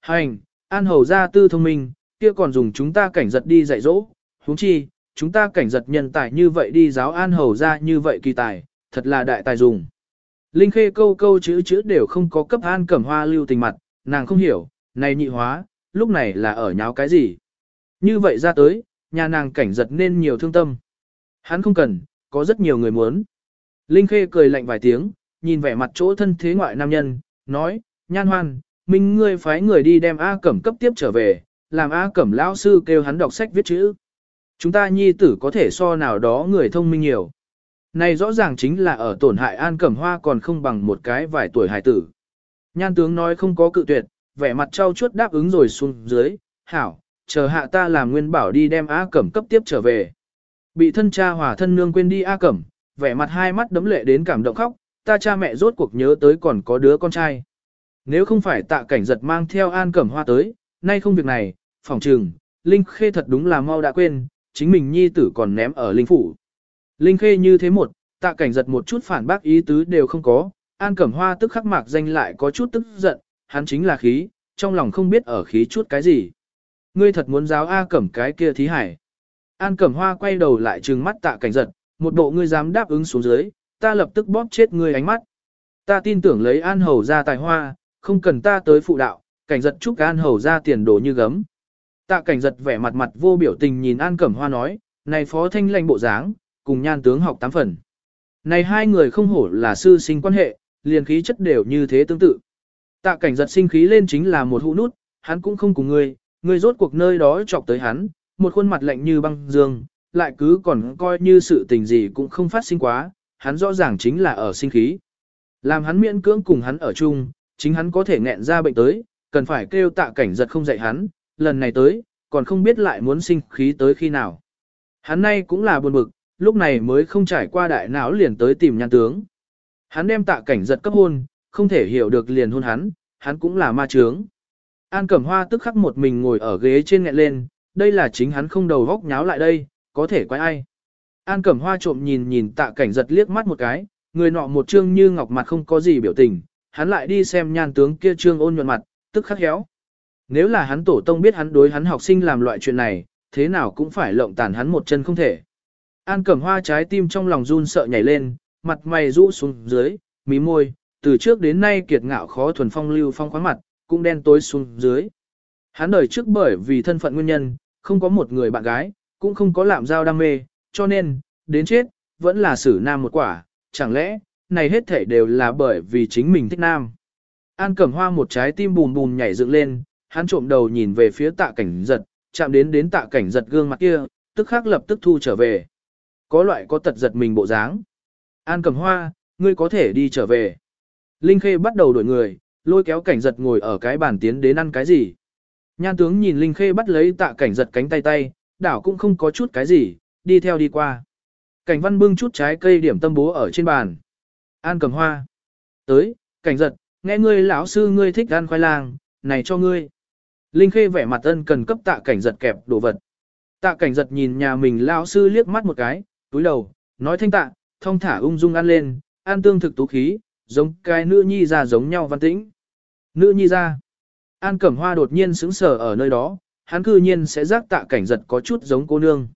Hành, an hầu gia tư thông minh, kia còn dùng chúng ta cảnh giật đi dạy dỗ, huống chi, chúng ta cảnh giật nhân tài như vậy đi giáo an hầu gia như vậy kỳ tài, thật là đại tài dùng. Linh Khê câu câu chữ chữ đều không có cấp an cẩm hoa lưu tình mặt, nàng không hiểu, này nhị hóa, lúc này là ở nháo cái gì. Như vậy ra tới, nhà nàng cảnh giật nên nhiều thương tâm. Hắn không cần, có rất nhiều người muốn. Linh Khê cười lạnh vài tiếng, nhìn vẻ mặt chỗ thân thế ngoại nam nhân, nói, nhan hoan, minh ngươi phái người đi đem A Cẩm cấp tiếp trở về, làm A Cẩm lão sư kêu hắn đọc sách viết chữ. Chúng ta nhi tử có thể so nào đó người thông minh nhiều. Này rõ ràng chính là ở tổn hại An Cẩm Hoa còn không bằng một cái vài tuổi hài tử. Nhan tướng nói không có cự tuyệt, vẻ mặt trao chuốt đáp ứng rồi xuống dưới, hảo, chờ hạ ta làm nguyên bảo đi đem A Cẩm cấp tiếp trở về. Bị thân cha hòa thân nương quên đi A Cẩm, vẻ mặt hai mắt đấm lệ đến cảm động khóc, ta cha mẹ rốt cuộc nhớ tới còn có đứa con trai. Nếu không phải tạ cảnh giật mang theo An Cẩm Hoa tới, nay không việc này, phòng trừng, Linh Khê thật đúng là mau đã quên, chính mình nhi tử còn ném ở Linh Phủ. Linh Khê như thế một, tạ cảnh giật một chút phản bác ý tứ đều không có, An Cẩm Hoa tức khắc mạc danh lại có chút tức giận, hắn chính là khí, trong lòng không biết ở khí chút cái gì. Ngươi thật muốn giáo A Cẩm cái kia thí hải. An Cẩm Hoa quay đầu lại trừng mắt tạ cảnh giật, một bộ ngươi dám đáp ứng xuống dưới, ta lập tức bóp chết ngươi ánh mắt. Ta tin tưởng lấy An Hầu ra tài hoa, không cần ta tới phụ đạo, cảnh giật chúc An Hầu ra tiền đồ như gấm. Tạ cảnh giật vẻ mặt mặt vô biểu tình nhìn An Cẩm Hoa nói, này phó thanh lành bộ dáng, cùng nhan tướng học tám phần. Này hai người không hổ là sư sinh quan hệ, liền khí chất đều như thế tương tự. Tạ cảnh giật sinh khí lên chính là một hũ nút, hắn cũng không cùng ngươi, ngươi rốt cuộc nơi đó chọc tới hắn, một khuôn mặt lạnh như băng dương, lại cứ còn coi như sự tình gì cũng không phát sinh quá, hắn rõ ràng chính là ở sinh khí. Làm hắn miễn cưỡng cùng hắn ở chung, chính hắn có thể nghẹn ra bệnh tới, cần phải kêu tạ cảnh giật không dạy hắn, lần này tới, còn không biết lại muốn sinh khí tới khi nào. Hắn nay cũng là buồn bực, lúc này mới không trải qua đại não liền tới tìm nhan tướng. Hắn đem tạ cảnh giật cấp hôn, không thể hiểu được liền hôn hắn, hắn cũng là ma trướng. An Cẩm Hoa tức khắc một mình ngồi ở ghế trên nghẹn lên, đây là chính hắn không đầu góc nháo lại đây, có thể quay ai. An Cẩm Hoa trộm nhìn nhìn tạ cảnh giật liếc mắt một cái, người nọ một trương như ngọc mặt không có gì biểu tình, hắn lại đi xem nhan tướng kia trương ôn nhuận mặt, tức khắc héo. Nếu là hắn tổ tông biết hắn đối hắn học sinh làm loại chuyện này, thế nào cũng phải lộng tàn hắn một chân không thể. An Cẩm Hoa trái tim trong lòng run sợ nhảy lên, mặt mày rũ xuống dưới, mí môi, từ trước đến nay kiệt ngạo khó thuần phong lưu phong khoáng mặt, cũng đen tối xuống dưới. Hắn đời trước bởi vì thân phận nguyên nhân, không có một người bạn gái, cũng không có làm giao đam mê, cho nên, đến chết, vẫn là xử nam một quả, chẳng lẽ, này hết thể đều là bởi vì chính mình thích nam. An Cẩm Hoa một trái tim bùm bùm nhảy dựng lên, hắn trộm đầu nhìn về phía tạ cảnh giật, chạm đến đến tạ cảnh giật gương mặt kia, tức khắc lập tức thu trở về. Có loại có tật giật mình bộ dáng. An Cẩm Hoa, ngươi có thể đi trở về. Linh Khê bắt đầu đuổi người, lôi kéo cảnh giật ngồi ở cái bàn tiến đến ăn cái gì. Nhan tướng nhìn Linh Khê bắt lấy tạ cảnh giật cánh tay tay, đảo cũng không có chút cái gì, đi theo đi qua. Cảnh văn bưng chút trái cây điểm tâm bố ở trên bàn. An cầm hoa. Tới, cảnh giật, nghe ngươi lão sư ngươi thích ăn khoai lang, này cho ngươi. Linh Khê vẻ mặt ân cần cấp tạ cảnh giật kẹp đồ vật. Tạ cảnh giật nhìn nhà mình lão sư liếc mắt một cái, túi đầu, nói thanh tạ, thông thả ung dung ăn lên, ăn tương thực tú khí, giống cái nữ nhi ra giống nhau văn tĩnh. Nữ nhi ra. An Cẩm Hoa đột nhiên sững sờ ở nơi đó, hắn cư nhiên sẽ giác tạ cảnh giật có chút giống cô nương.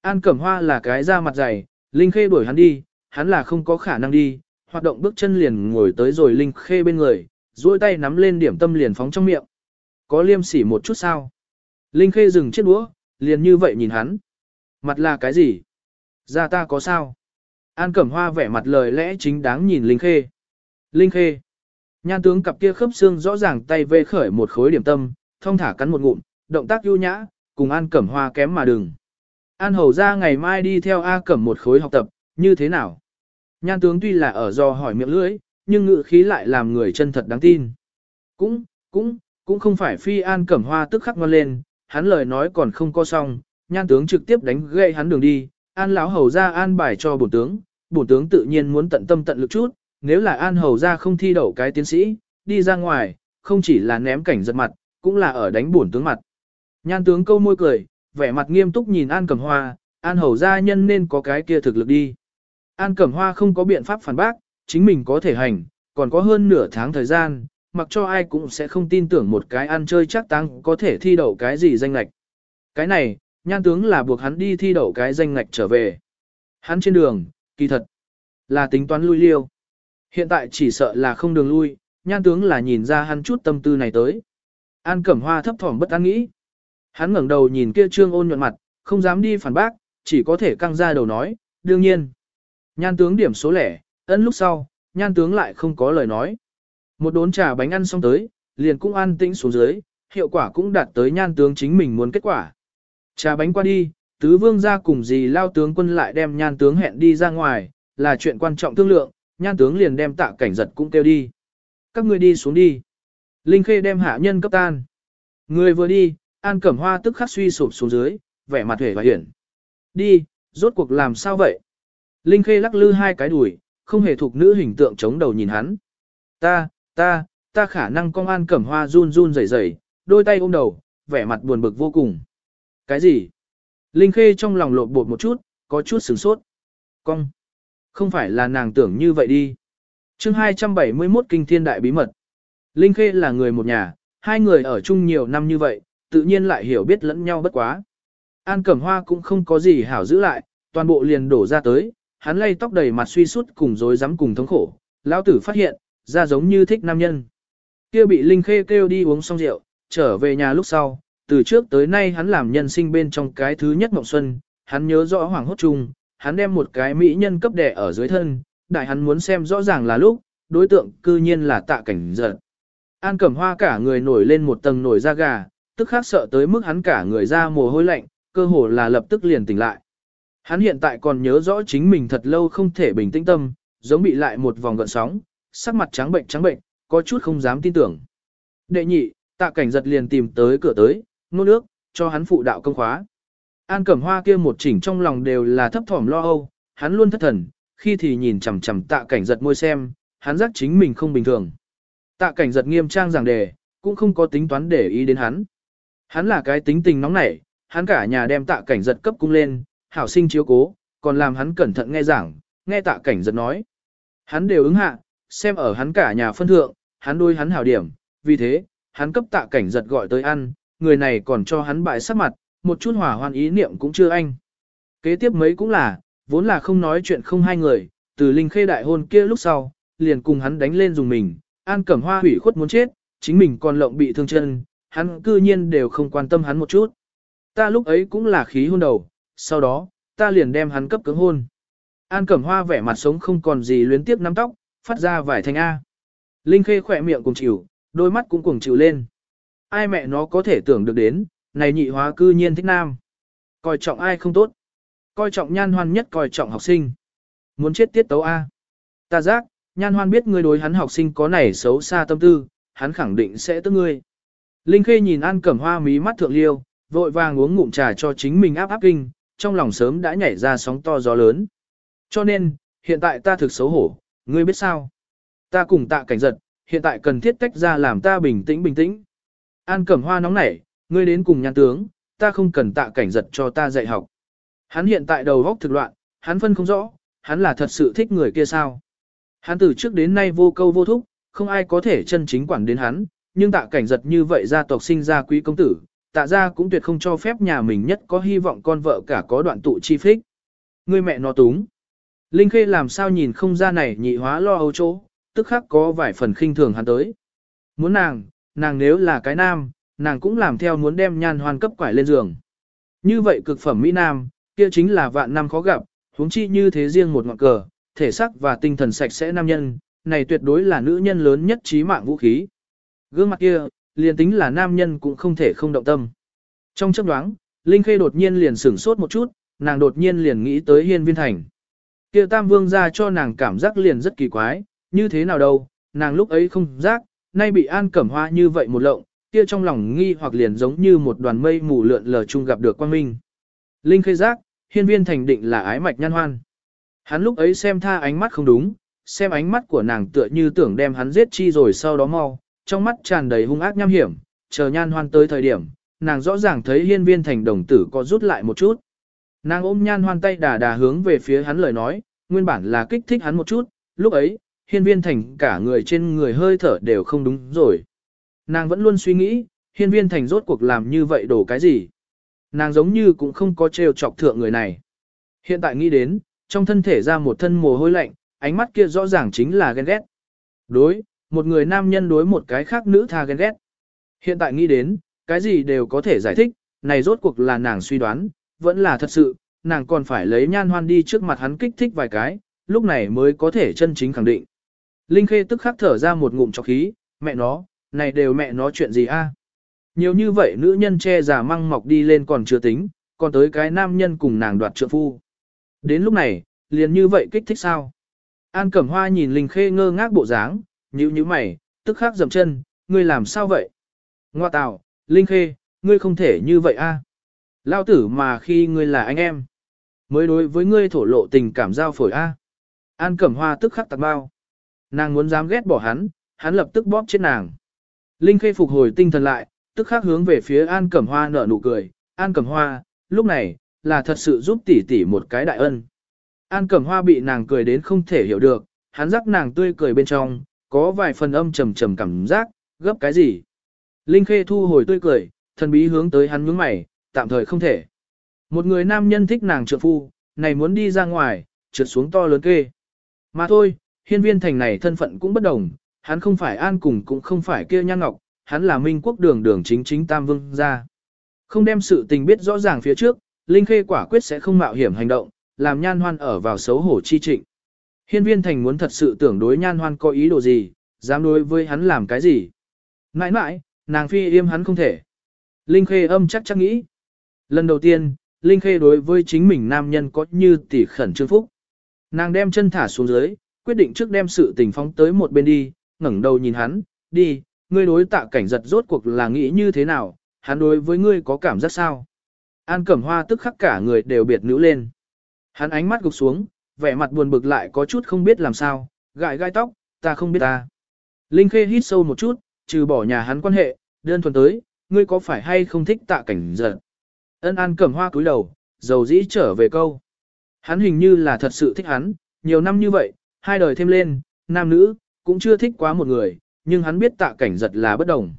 An Cẩm Hoa là cái da mặt dày, Linh Khê đuổi hắn đi, hắn là không có khả năng đi, hoạt động bước chân liền ngồi tới rồi Linh Khê bên người, duỗi tay nắm lên điểm tâm liền phóng trong miệng. Có liêm sỉ một chút sao? Linh Khê dừng chiếc đũa, liền như vậy nhìn hắn. Mặt là cái gì? Da ta có sao? An Cẩm Hoa vẻ mặt lời lẽ chính đáng nhìn Linh Khê. Linh Khê. Nhan tướng cặp kia khớp xương rõ ràng tay vê khởi một khối điểm tâm, thông thả cắn một ngụm, động tác ưu nhã, cùng An Cẩm Hoa kém mà đừng. An Hầu ra ngày mai đi theo A Cẩm một khối học tập, như thế nào? Nhan tướng tuy là ở do hỏi miệng lưỡi, nhưng ngự khí lại làm người chân thật đáng tin. Cũng, cũng, cũng không phải phi An Cẩm Hoa tức khắc ngon lên, hắn lời nói còn không co xong, nhan tướng trực tiếp đánh gậy hắn đường đi, An lão hầu ra an bài cho bổn tướng, bổn tướng tự nhiên muốn tận tâm tận lực chút, nếu là An hầu ra không thi đậu cái tiến sĩ, đi ra ngoài, không chỉ là ném cảnh giật mặt, cũng là ở đánh bổn tướng mặt. Nhan tướng câu môi cười, vẻ mặt nghiêm túc nhìn An Cẩm Hoa, An hầu gia nhân nên có cái kia thực lực đi. An Cẩm Hoa không có biện pháp phản bác, chính mình có thể hành, còn có hơn nửa tháng thời gian, mặc cho ai cũng sẽ không tin tưởng một cái ăn chơi chắc tăng có thể thi đậu cái gì danh lạch. Cái này, nhan tướng là buộc hắn đi thi đậu cái danh lạch trở về. Hắn trên đường, kỳ thật, là tính toán lui liêu. Hiện tại chỉ sợ là không đường lui, nhan tướng là nhìn ra hắn chút tâm tư này tới. An Cẩm Hoa thấp thỏm bất an nghĩ. Hắn ngẩng đầu nhìn kia trương ôn nhuận mặt, không dám đi phản bác, chỉ có thể căng ra đầu nói, đương nhiên. Nhan tướng điểm số lẻ, ấn lúc sau, nhan tướng lại không có lời nói. Một đốn trà bánh ăn xong tới, liền cũng an tĩnh xuống dưới, hiệu quả cũng đạt tới nhan tướng chính mình muốn kết quả. Trà bánh qua đi, tứ vương ra cùng dì lao tướng quân lại đem nhan tướng hẹn đi ra ngoài, là chuyện quan trọng thương lượng, nhan tướng liền đem tạ cảnh giật cũng kêu đi. Các ngươi đi xuống đi. Linh Khê đem hạ nhân cấp tan. Người vừa đi, An Cẩm Hoa tức khắc suy sụp xuống dưới, vẻ mặt hề và hiển. Đi, rốt cuộc làm sao vậy? Linh Khê lắc lư hai cái đùi, không hề thuộc nữ hình tượng chống đầu nhìn hắn. Ta, ta, ta khả năng công An Cẩm Hoa run run rẩy rẩy, đôi tay ôm đầu, vẻ mặt buồn bực vô cùng. Cái gì? Linh Khê trong lòng lộn bột một chút, có chút sửng sốt. Cong. Không phải là nàng tưởng như vậy đi. chương 271 Kinh Thiên Đại Bí Mật. Linh Khê là người một nhà, hai người ở chung nhiều năm như vậy, tự nhiên lại hiểu biết lẫn nhau bất quá. An Cẩm Hoa cũng không có gì hảo giữ lại, toàn bộ liền đổ ra tới, hắn lay tóc đầy mặt suy sút cùng rối rắm cùng thống khổ. Lão tử phát hiện, ra giống như thích nam nhân. Kia bị Linh Khê kêu đi uống xong rượu, trở về nhà lúc sau, từ trước tới nay hắn làm nhân sinh bên trong cái thứ nhất mộng xuân, hắn nhớ rõ hoàng hốt chung, hắn đem một cái mỹ nhân cấp đẻ ở dưới thân, đại hắn muốn xem rõ ràng là lúc, đối tượng cư nhiên là tạ cảnh giật. An cẩm hoa cả người nổi lên một tầng nổi da gà, tức khắc sợ tới mức hắn cả người ra mồ hôi lạnh, cơ hồ là lập tức liền tỉnh lại. Hắn hiện tại còn nhớ rõ chính mình thật lâu không thể bình tĩnh tâm, giống bị lại một vòng gợn sóng, sắc mặt trắng bệnh trắng bệnh, có chút không dám tin tưởng. Đệ nhị, tạ cảnh giật liền tìm tới cửa tới, nô nước, cho hắn phụ đạo công khóa. An Cẩm Hoa kia một chỉnh trong lòng đều là thấp thỏm lo âu, hắn luôn thất thần, khi thì nhìn chằm chằm tạ cảnh giật môi xem, hắn giác chính mình không bình thường. Tạ cảnh giật nghiêm trang giảng đề, cũng không có tính toán để ý đến hắn. Hắn là cái tính tình nóng nảy, hắn cả nhà đem tạ cảnh giật cấp cung lên, hảo sinh chiếu cố, còn làm hắn cẩn thận nghe giảng, nghe tạ cảnh giật nói. Hắn đều ứng hạ, xem ở hắn cả nhà phân thượng, hắn đôi hắn hảo điểm, vì thế, hắn cấp tạ cảnh giật gọi tới ăn, người này còn cho hắn bại sắc mặt, một chút hỏa hoan ý niệm cũng chưa anh. Kế tiếp mấy cũng là, vốn là không nói chuyện không hai người, từ linh khê đại hôn kia lúc sau, liền cùng hắn đánh lên dùng mình, an cẩm hoa hủy khuất muốn chết, chính mình còn lộng bị thương chân, hắn cư nhiên đều không quan tâm hắn một chút. Ta lúc ấy cũng là khí hôn đầu, sau đó, ta liền đem hắn cấp cứng hôn. An cẩm hoa vẻ mặt sống không còn gì luyến tiếp nắm tóc, phát ra vài thanh A. Linh khê khỏe miệng cùng chịu, đôi mắt cũng cùng chịu lên. Ai mẹ nó có thể tưởng được đến, này nhị hóa cư nhiên thích nam. Coi trọng ai không tốt. Coi trọng nhan hoan nhất coi trọng học sinh. Muốn chết tiết tấu A. Ta giác, nhan hoan biết ngươi đối hắn học sinh có này xấu xa tâm tư, hắn khẳng định sẽ tức ngươi. Linh Khê nhìn An Cẩm Hoa mí mắt thượng liêu, vội vàng uống ngụm trà cho chính mình áp áp kinh, trong lòng sớm đã nhảy ra sóng to gió lớn. Cho nên, hiện tại ta thực xấu hổ, ngươi biết sao? Ta cùng tạ cảnh giật, hiện tại cần thiết tách ra làm ta bình tĩnh bình tĩnh. An Cẩm Hoa nóng nảy, ngươi đến cùng nhan tướng, ta không cần tạ cảnh giật cho ta dạy học. Hắn hiện tại đầu góc thực loạn, hắn phân không rõ, hắn là thật sự thích người kia sao. Hắn từ trước đến nay vô câu vô thúc, không ai có thể chân chính quản đến hắn, nhưng tạ cảnh giật như vậy gia tộc sinh ra quý công tử, tạ ra cũng tuyệt không cho phép nhà mình nhất có hy vọng con vợ cả có đoạn tụ chi phích. Người mẹ nó túng. Linh Khê làm sao nhìn không ra này nhị hóa lo âu chỗ, tức khắc có vài phần khinh thường hắn tới. Muốn nàng, nàng nếu là cái nam, nàng cũng làm theo muốn đem nhan hoan cấp quải lên giường. Như vậy cực phẩm Mỹ Nam, kia chính là vạn năm khó gặp, huống chi như thế riêng một ngọn cờ, thể sắc và tinh thần sạch sẽ nam nhân, này tuyệt đối là nữ nhân lớn nhất trí mạng vũ khí. Gương mặt kia, liền tính là nam nhân cũng không thể không động tâm. Trong chấp đoáng, Linh Khê đột nhiên liền sửng sốt một chút, nàng đột nhiên liền nghĩ tới hiên viên thành. Kia tam vương ra cho nàng cảm giác liền rất kỳ quái, như thế nào đâu, nàng lúc ấy không giác, nay bị an cẩm hoa như vậy một lộng, kia trong lòng nghi hoặc liền giống như một đoàn mây mù lượn lờ chung gặp được quang minh. Linh khê giác, hiên viên thành định là ái mạch nhan hoan. Hắn lúc ấy xem tha ánh mắt không đúng, xem ánh mắt của nàng tựa như tưởng đem hắn giết chi rồi sau đó mau, trong mắt tràn đầy hung ác nham hiểm, chờ nhan hoan tới thời điểm, nàng rõ ràng thấy hiên viên thành đồng tử có rút lại một chút. Nàng ôm nhan hoan tay đà đà hướng về phía hắn lời nói, nguyên bản là kích thích hắn một chút, lúc ấy, hiên viên thành cả người trên người hơi thở đều không đúng rồi. Nàng vẫn luôn suy nghĩ, hiên viên thành rốt cuộc làm như vậy đổ cái gì. Nàng giống như cũng không có trêu chọc thượng người này. Hiện tại nghĩ đến, trong thân thể ra một thân mồ hôi lạnh, ánh mắt kia rõ ràng chính là ghen ghét. Đối, một người nam nhân đối một cái khác nữ tha ghen ghét. Hiện tại nghĩ đến, cái gì đều có thể giải thích, này rốt cuộc là nàng suy đoán, vẫn là thật sự, nàng còn phải lấy nhan hoan đi trước mặt hắn kích thích vài cái, lúc này mới có thể chân chính khẳng định. Linh Khê tức khắc thở ra một ngụm trọc khí, mẹ nó, này đều mẹ nó chuyện gì a? À? Nhiều như vậy nữ nhân che giả măng mọc đi lên còn chưa tính, còn tới cái nam nhân cùng nàng đoạt trượng phu. Đến lúc này, liền như vậy kích thích sao? An Cẩm Hoa nhìn Linh Khê ngơ ngác bộ dáng, nhíu nhíu mày, tức khắc dầm chân, ngươi làm sao vậy? Ngoa tào, Linh Khê, ngươi không thể như vậy a. Lao tử mà khi ngươi là anh em, mới đối với ngươi thổ lộ tình cảm giao phổi a. An Cẩm Hoa tức khắc tạc bao. Nàng muốn dám ghét bỏ hắn, hắn lập tức bóp chết nàng. Linh Khê phục hồi tinh thần lại, tức khắc hướng về phía An Cẩm Hoa nở nụ cười. An Cẩm Hoa, lúc này, là thật sự giúp tỷ tỷ một cái đại ân. An Cẩm Hoa bị nàng cười đến không thể hiểu được, hắn rắc nàng tươi cười bên trong, có vài phần âm trầm trầm cảm giác, gấp cái gì. Linh Khê thu hồi tươi cười, thần bí hướng tới hắn nhướng mày, tạm thời không thể. Một người nam nhân thích nàng trượng phu, này muốn đi ra ngoài, trượt xuống to lớn kê. Mà thôi, hiên viên thành này thân phận cũng bất đồng, hắn không phải an cùng cũng không phải kia nhan ngọc, hắn là minh quốc đường đường chính chính tam vương gia. Không đem sự tình biết rõ ràng phía trước, Linh Khê quả quyết sẽ không mạo hiểm hành động, làm nhan hoan ở vào xấu hổ chi trịnh. Hiên viên thành muốn thật sự tưởng đối nhan hoan có ý đồ gì, dám đối với hắn làm cái gì. Mãi mãi, nàng phi yêm hắn không thể. Linh Khê âm chắc chắc nghĩ. Lần đầu tiên, Linh Khê đối với chính mình nam nhân có như tỷ khẩn trương phúc. Nàng đem chân thả xuống dưới, quyết định trước đem sự tình phóng tới một bên đi, ngẩng đầu nhìn hắn, đi, ngươi đối tạ cảnh giật rốt cuộc là nghĩ như thế nào, hắn đối với ngươi có cảm giác sao. An Cẩm Hoa tức khắc cả người đều biệt nữ lên. Hắn ánh mắt gục xuống, vẻ mặt buồn bực lại có chút không biết làm sao, gãi gai tóc, ta không biết ta. Linh Khê hít sâu một chút, trừ bỏ nhà hắn quan hệ, đơn thuần tới, ngươi có phải hay không thích tạ cảnh giật. Ân An cầm Hoa cúi đầu, dầu dĩ trở về câu. Hắn hình như là thật sự thích hắn, nhiều năm như vậy, hai đời thêm lên, nam nữ, cũng chưa thích quá một người, nhưng hắn biết tạ cảnh giật là bất đồng.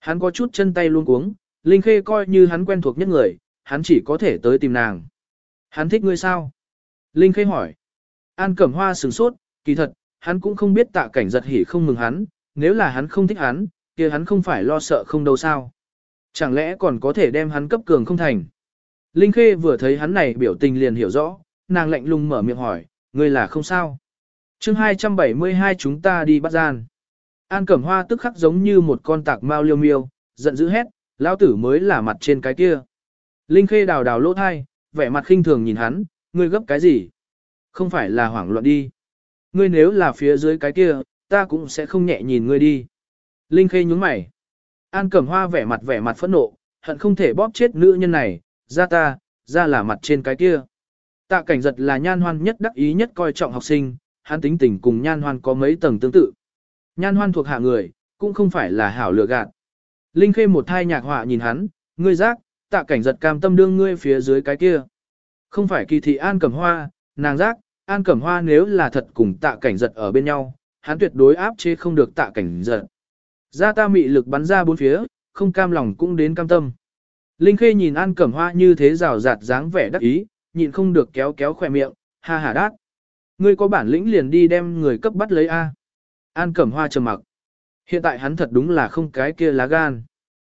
Hắn có chút chân tay luôn cuống, Linh Khê coi như hắn quen thuộc nhất người, hắn chỉ có thể tới tìm nàng. Hắn thích ngươi sao? Linh Khê hỏi. An Cẩm Hoa sửng sốt, kỳ thật, hắn cũng không biết tạ cảnh giật hỉ không mừng hắn, nếu là hắn không thích hắn, kia hắn không phải lo sợ không đâu sao. Chẳng lẽ còn có thể đem hắn cấp cường không thành? Linh Khê vừa thấy hắn này biểu tình liền hiểu rõ, nàng lạnh lùng mở miệng hỏi, ngươi là không sao. chương 272 chúng ta đi bắt gian. An Cẩm Hoa tức khắc giống như một con tạc mau liêu miêu, giận dữ hét, lão tử mới là mặt trên cái kia. Linh Khê đào đào lỗ thai, vẻ mặt khinh thường nhìn hắn, ngươi gấp cái gì? Không phải là hoảng loạn đi. Ngươi nếu là phía dưới cái kia, ta cũng sẽ không nhẹ nhìn ngươi đi. Linh Khê nhúng mày. An Cẩm Hoa vẻ mặt vẻ mặt phẫn nộ, hận không thể bóp chết nữ nhân này, ra ta, ra là mặt trên cái kia. Tạ cảnh giật là nhan hoan nhất đắc ý nhất coi trọng học sinh, hắn tính tình cùng nhan hoan có mấy tầng tương tự. Nhan hoan thuộc hạ người, cũng không phải là hảo lựa gạt. Linh khê một thai nhạc họa nhìn hắn, ngươi giác, tạ cảnh giật cam tâm đương ngươi phía dưới cái kia. Không phải kỳ thị an cẩm hoa, nàng giác, an cẩm hoa nếu là thật cùng tạ cảnh giật ở bên nhau, hắn tuyệt đối áp chế không được tạ cảnh giật. Ra ta mị lực bắn ra bốn phía, không cam lòng cũng đến cam tâm. Linh Khê nhìn An Cẩm Hoa như thế rào rạt dáng vẻ đắc ý, nhịn không được kéo kéo khỏe miệng, ha ha đát. Ngươi có bản lĩnh liền đi đem người cấp bắt lấy A. An Cẩm Hoa trầm mặc. Hiện tại hắn thật đúng là không cái kia lá gan.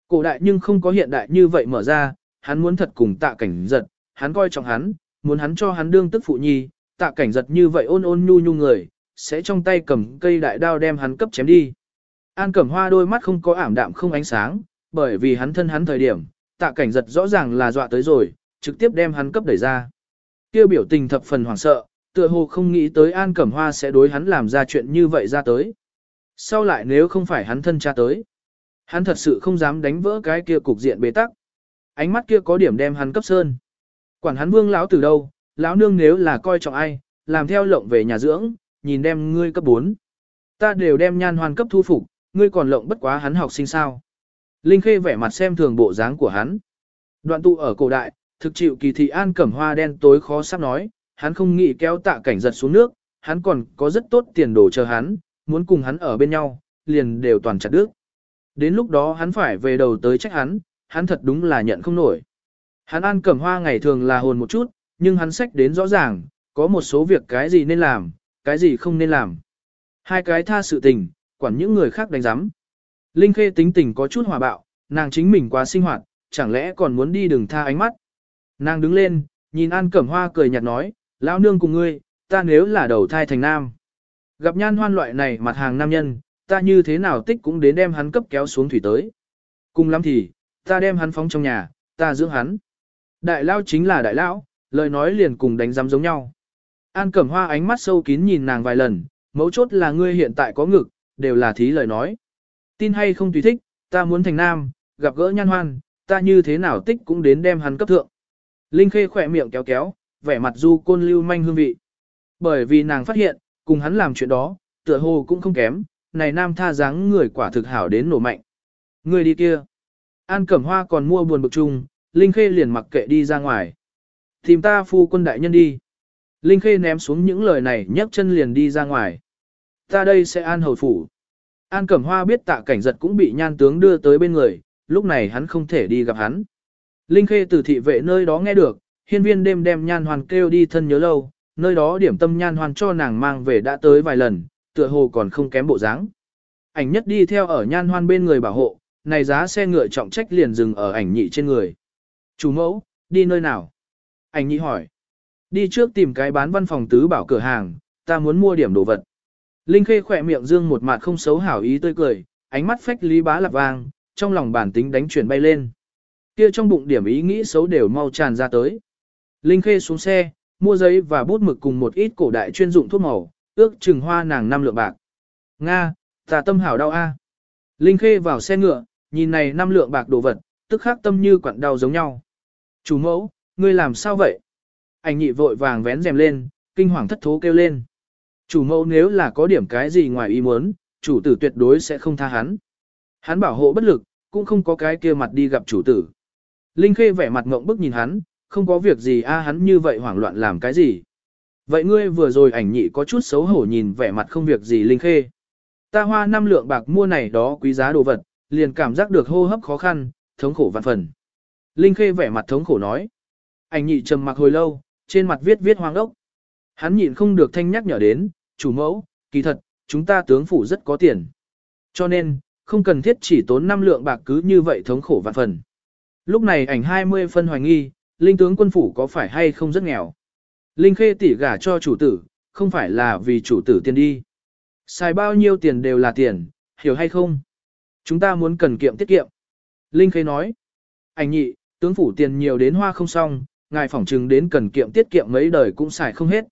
Cổ đại nhưng không có hiện đại như vậy mở ra, hắn muốn thật cùng tạ cảnh giật, hắn coi trọng hắn, muốn hắn cho hắn đương tức phụ nhi, tạ cảnh giật như vậy ôn ôn nhu nhu người, sẽ trong tay cầm cây đại đao đem hắn cấp chém đi. An Cẩm Hoa đôi mắt không có ảm đạm không ánh sáng, bởi vì hắn thân hắn thời điểm, tạ cảnh giật rõ ràng là dọa tới rồi, trực tiếp đem hắn cấp đẩy ra. Kêu biểu tình thập phần hoảng sợ, tựa hồ không nghĩ tới An Cẩm Hoa sẽ đối hắn làm ra chuyện như vậy ra tới. Sau lại nếu không phải hắn thân cha tới, hắn thật sự không dám đánh vỡ cái kia cục diện bế tắc. Ánh mắt kia có điểm đem hắn cấp sơn. Quản hắn vương lão từ đâu, lão nương nếu là coi trọng ai, làm theo lộng về nhà dưỡng, nhìn đem ngươi cấp 4. Ta đều đem nhan hoàn cấp thu phục, ngươi còn lộng bất quá hắn học sinh sao. Linh Khê vẻ mặt xem thường bộ dáng của hắn. Đoạn tụ ở cổ đại, thực chịu kỳ thị an cẩm hoa đen tối khó sắp nói, hắn không nghĩ kéo tạ cảnh giật xuống nước, hắn còn có rất tốt tiền đồ chờ hắn, muốn cùng hắn ở bên nhau, liền đều toàn chặt đứt. Đến lúc đó hắn phải về đầu tới trách hắn, hắn thật đúng là nhận không nổi. Hắn ăn cẩm hoa ngày thường là hồn một chút, nhưng hắn sách đến rõ ràng, có một số việc cái gì nên làm, cái gì không nên làm. Hai cái tha sự tình, quản những người khác đánh giám. Linh Khê tính tình có chút hòa bạo, nàng chính mình quá sinh hoạt, chẳng lẽ còn muốn đi đừng tha ánh mắt. Nàng đứng lên, nhìn An Cẩm Hoa cười nhạt nói, lão nương cùng ngươi, ta nếu là đầu thai thành nam. Gặp nhan hoan loại này mặt hàng nam nhân, ta như thế nào tích cũng đến đem hắn cấp kéo xuống thủy tới. Cùng lắm thì, ta đem hắn phóng trong nhà, ta dưỡng hắn. Đại lao chính là đại lão, lời nói liền cùng đánh giám giống nhau. An Cẩm Hoa ánh mắt sâu kín nhìn nàng vài lần, mấu chốt là ngươi hiện tại có ngực, đều là thí lời nói. Tin hay không tùy thích, ta muốn thành nam, gặp gỡ nhan hoan, ta như thế nào tích cũng đến đem hắn cấp thượng. Linh Khê khỏe miệng kéo kéo, vẻ mặt du côn lưu manh hương vị. Bởi vì nàng phát hiện, cùng hắn làm chuyện đó, tựa hồ cũng không kém, này nam tha dáng người quả thực hảo đến nổ mạnh. Người đi kia. An Cẩm Hoa còn mua buồn bực chung, Linh Khê liền mặc kệ đi ra ngoài. Tìm ta phu quân đại nhân đi. Linh Khê ném xuống những lời này nhấc chân liền đi ra ngoài. Ta đây sẽ an hầu phủ. An Cẩm Hoa biết tạ cảnh giật cũng bị nhan tướng đưa tới bên người, lúc này hắn không thể đi gặp hắn. Linh Khê từ thị vệ nơi đó nghe được, hiên viên đêm đem nhan hoàn kêu đi thân nhớ lâu, nơi đó điểm tâm nhan hoàn cho nàng mang về đã tới vài lần, tựa hồ còn không kém bộ dáng. Ảnh nhất đi theo ở nhan hoan bên người bảo hộ, này giá xe ngựa trọng trách liền dừng ở ảnh nhị trên người. Chủ mẫu, đi nơi nào? Ảnh nhị hỏi. Đi trước tìm cái bán văn phòng tứ bảo cửa hàng, ta muốn mua điểm đồ vật. Linh Khê khỏe miệng dương một mặt không xấu hảo ý tươi cười, ánh mắt phách lý bá lạc vang, trong lòng bản tính đánh chuyển bay lên. Kia trong bụng điểm ý nghĩ xấu đều mau tràn ra tới. Linh Khê xuống xe, mua giấy và bút mực cùng một ít cổ đại chuyên dụng thuốc màu, ước chừng hoa nàng năm lượng bạc. Nga, ta tâm hảo đau a. Linh Khê vào xe ngựa, nhìn này năm lượng bạc đồ vật, tức khắc tâm như quặn đau giống nhau. Chủ mẫu, ngươi làm sao vậy? Anh nhị vội vàng vén rèm lên, kinh hoàng thất thố kêu lên. Chủ mẫu nếu là có điểm cái gì ngoài ý muốn, chủ tử tuyệt đối sẽ không tha hắn. Hắn bảo hộ bất lực, cũng không có cái kia mặt đi gặp chủ tử. Linh Khê vẻ mặt ngộng bức nhìn hắn, không có việc gì a hắn như vậy hoảng loạn làm cái gì. Vậy ngươi vừa rồi ảnh nhị có chút xấu hổ nhìn vẻ mặt không việc gì Linh Khê. Ta hoa năm lượng bạc mua này đó quý giá đồ vật, liền cảm giác được hô hấp khó khăn, thống khổ vạn phần. Linh Khê vẻ mặt thống khổ nói. Ảnh nhị trầm mặc hồi lâu, trên mặt viết viết hoang ốc. Hắn nhịn không được thanh nhắc nhở đến, chủ mẫu, kỳ thật, chúng ta tướng phủ rất có tiền. Cho nên, không cần thiết chỉ tốn năm lượng bạc cứ như vậy thống khổ vạn phần. Lúc này ảnh 20 phân hoài nghi, linh tướng quân phủ có phải hay không rất nghèo. Linh khê tỉ gả cho chủ tử, không phải là vì chủ tử tiền đi. Xài bao nhiêu tiền đều là tiền, hiểu hay không? Chúng ta muốn cần kiệm tiết kiệm. Linh khê nói, ảnh nhị, tướng phủ tiền nhiều đến hoa không xong, ngài phỏng trừng đến cần kiệm tiết kiệm mấy đời cũng xài không hết.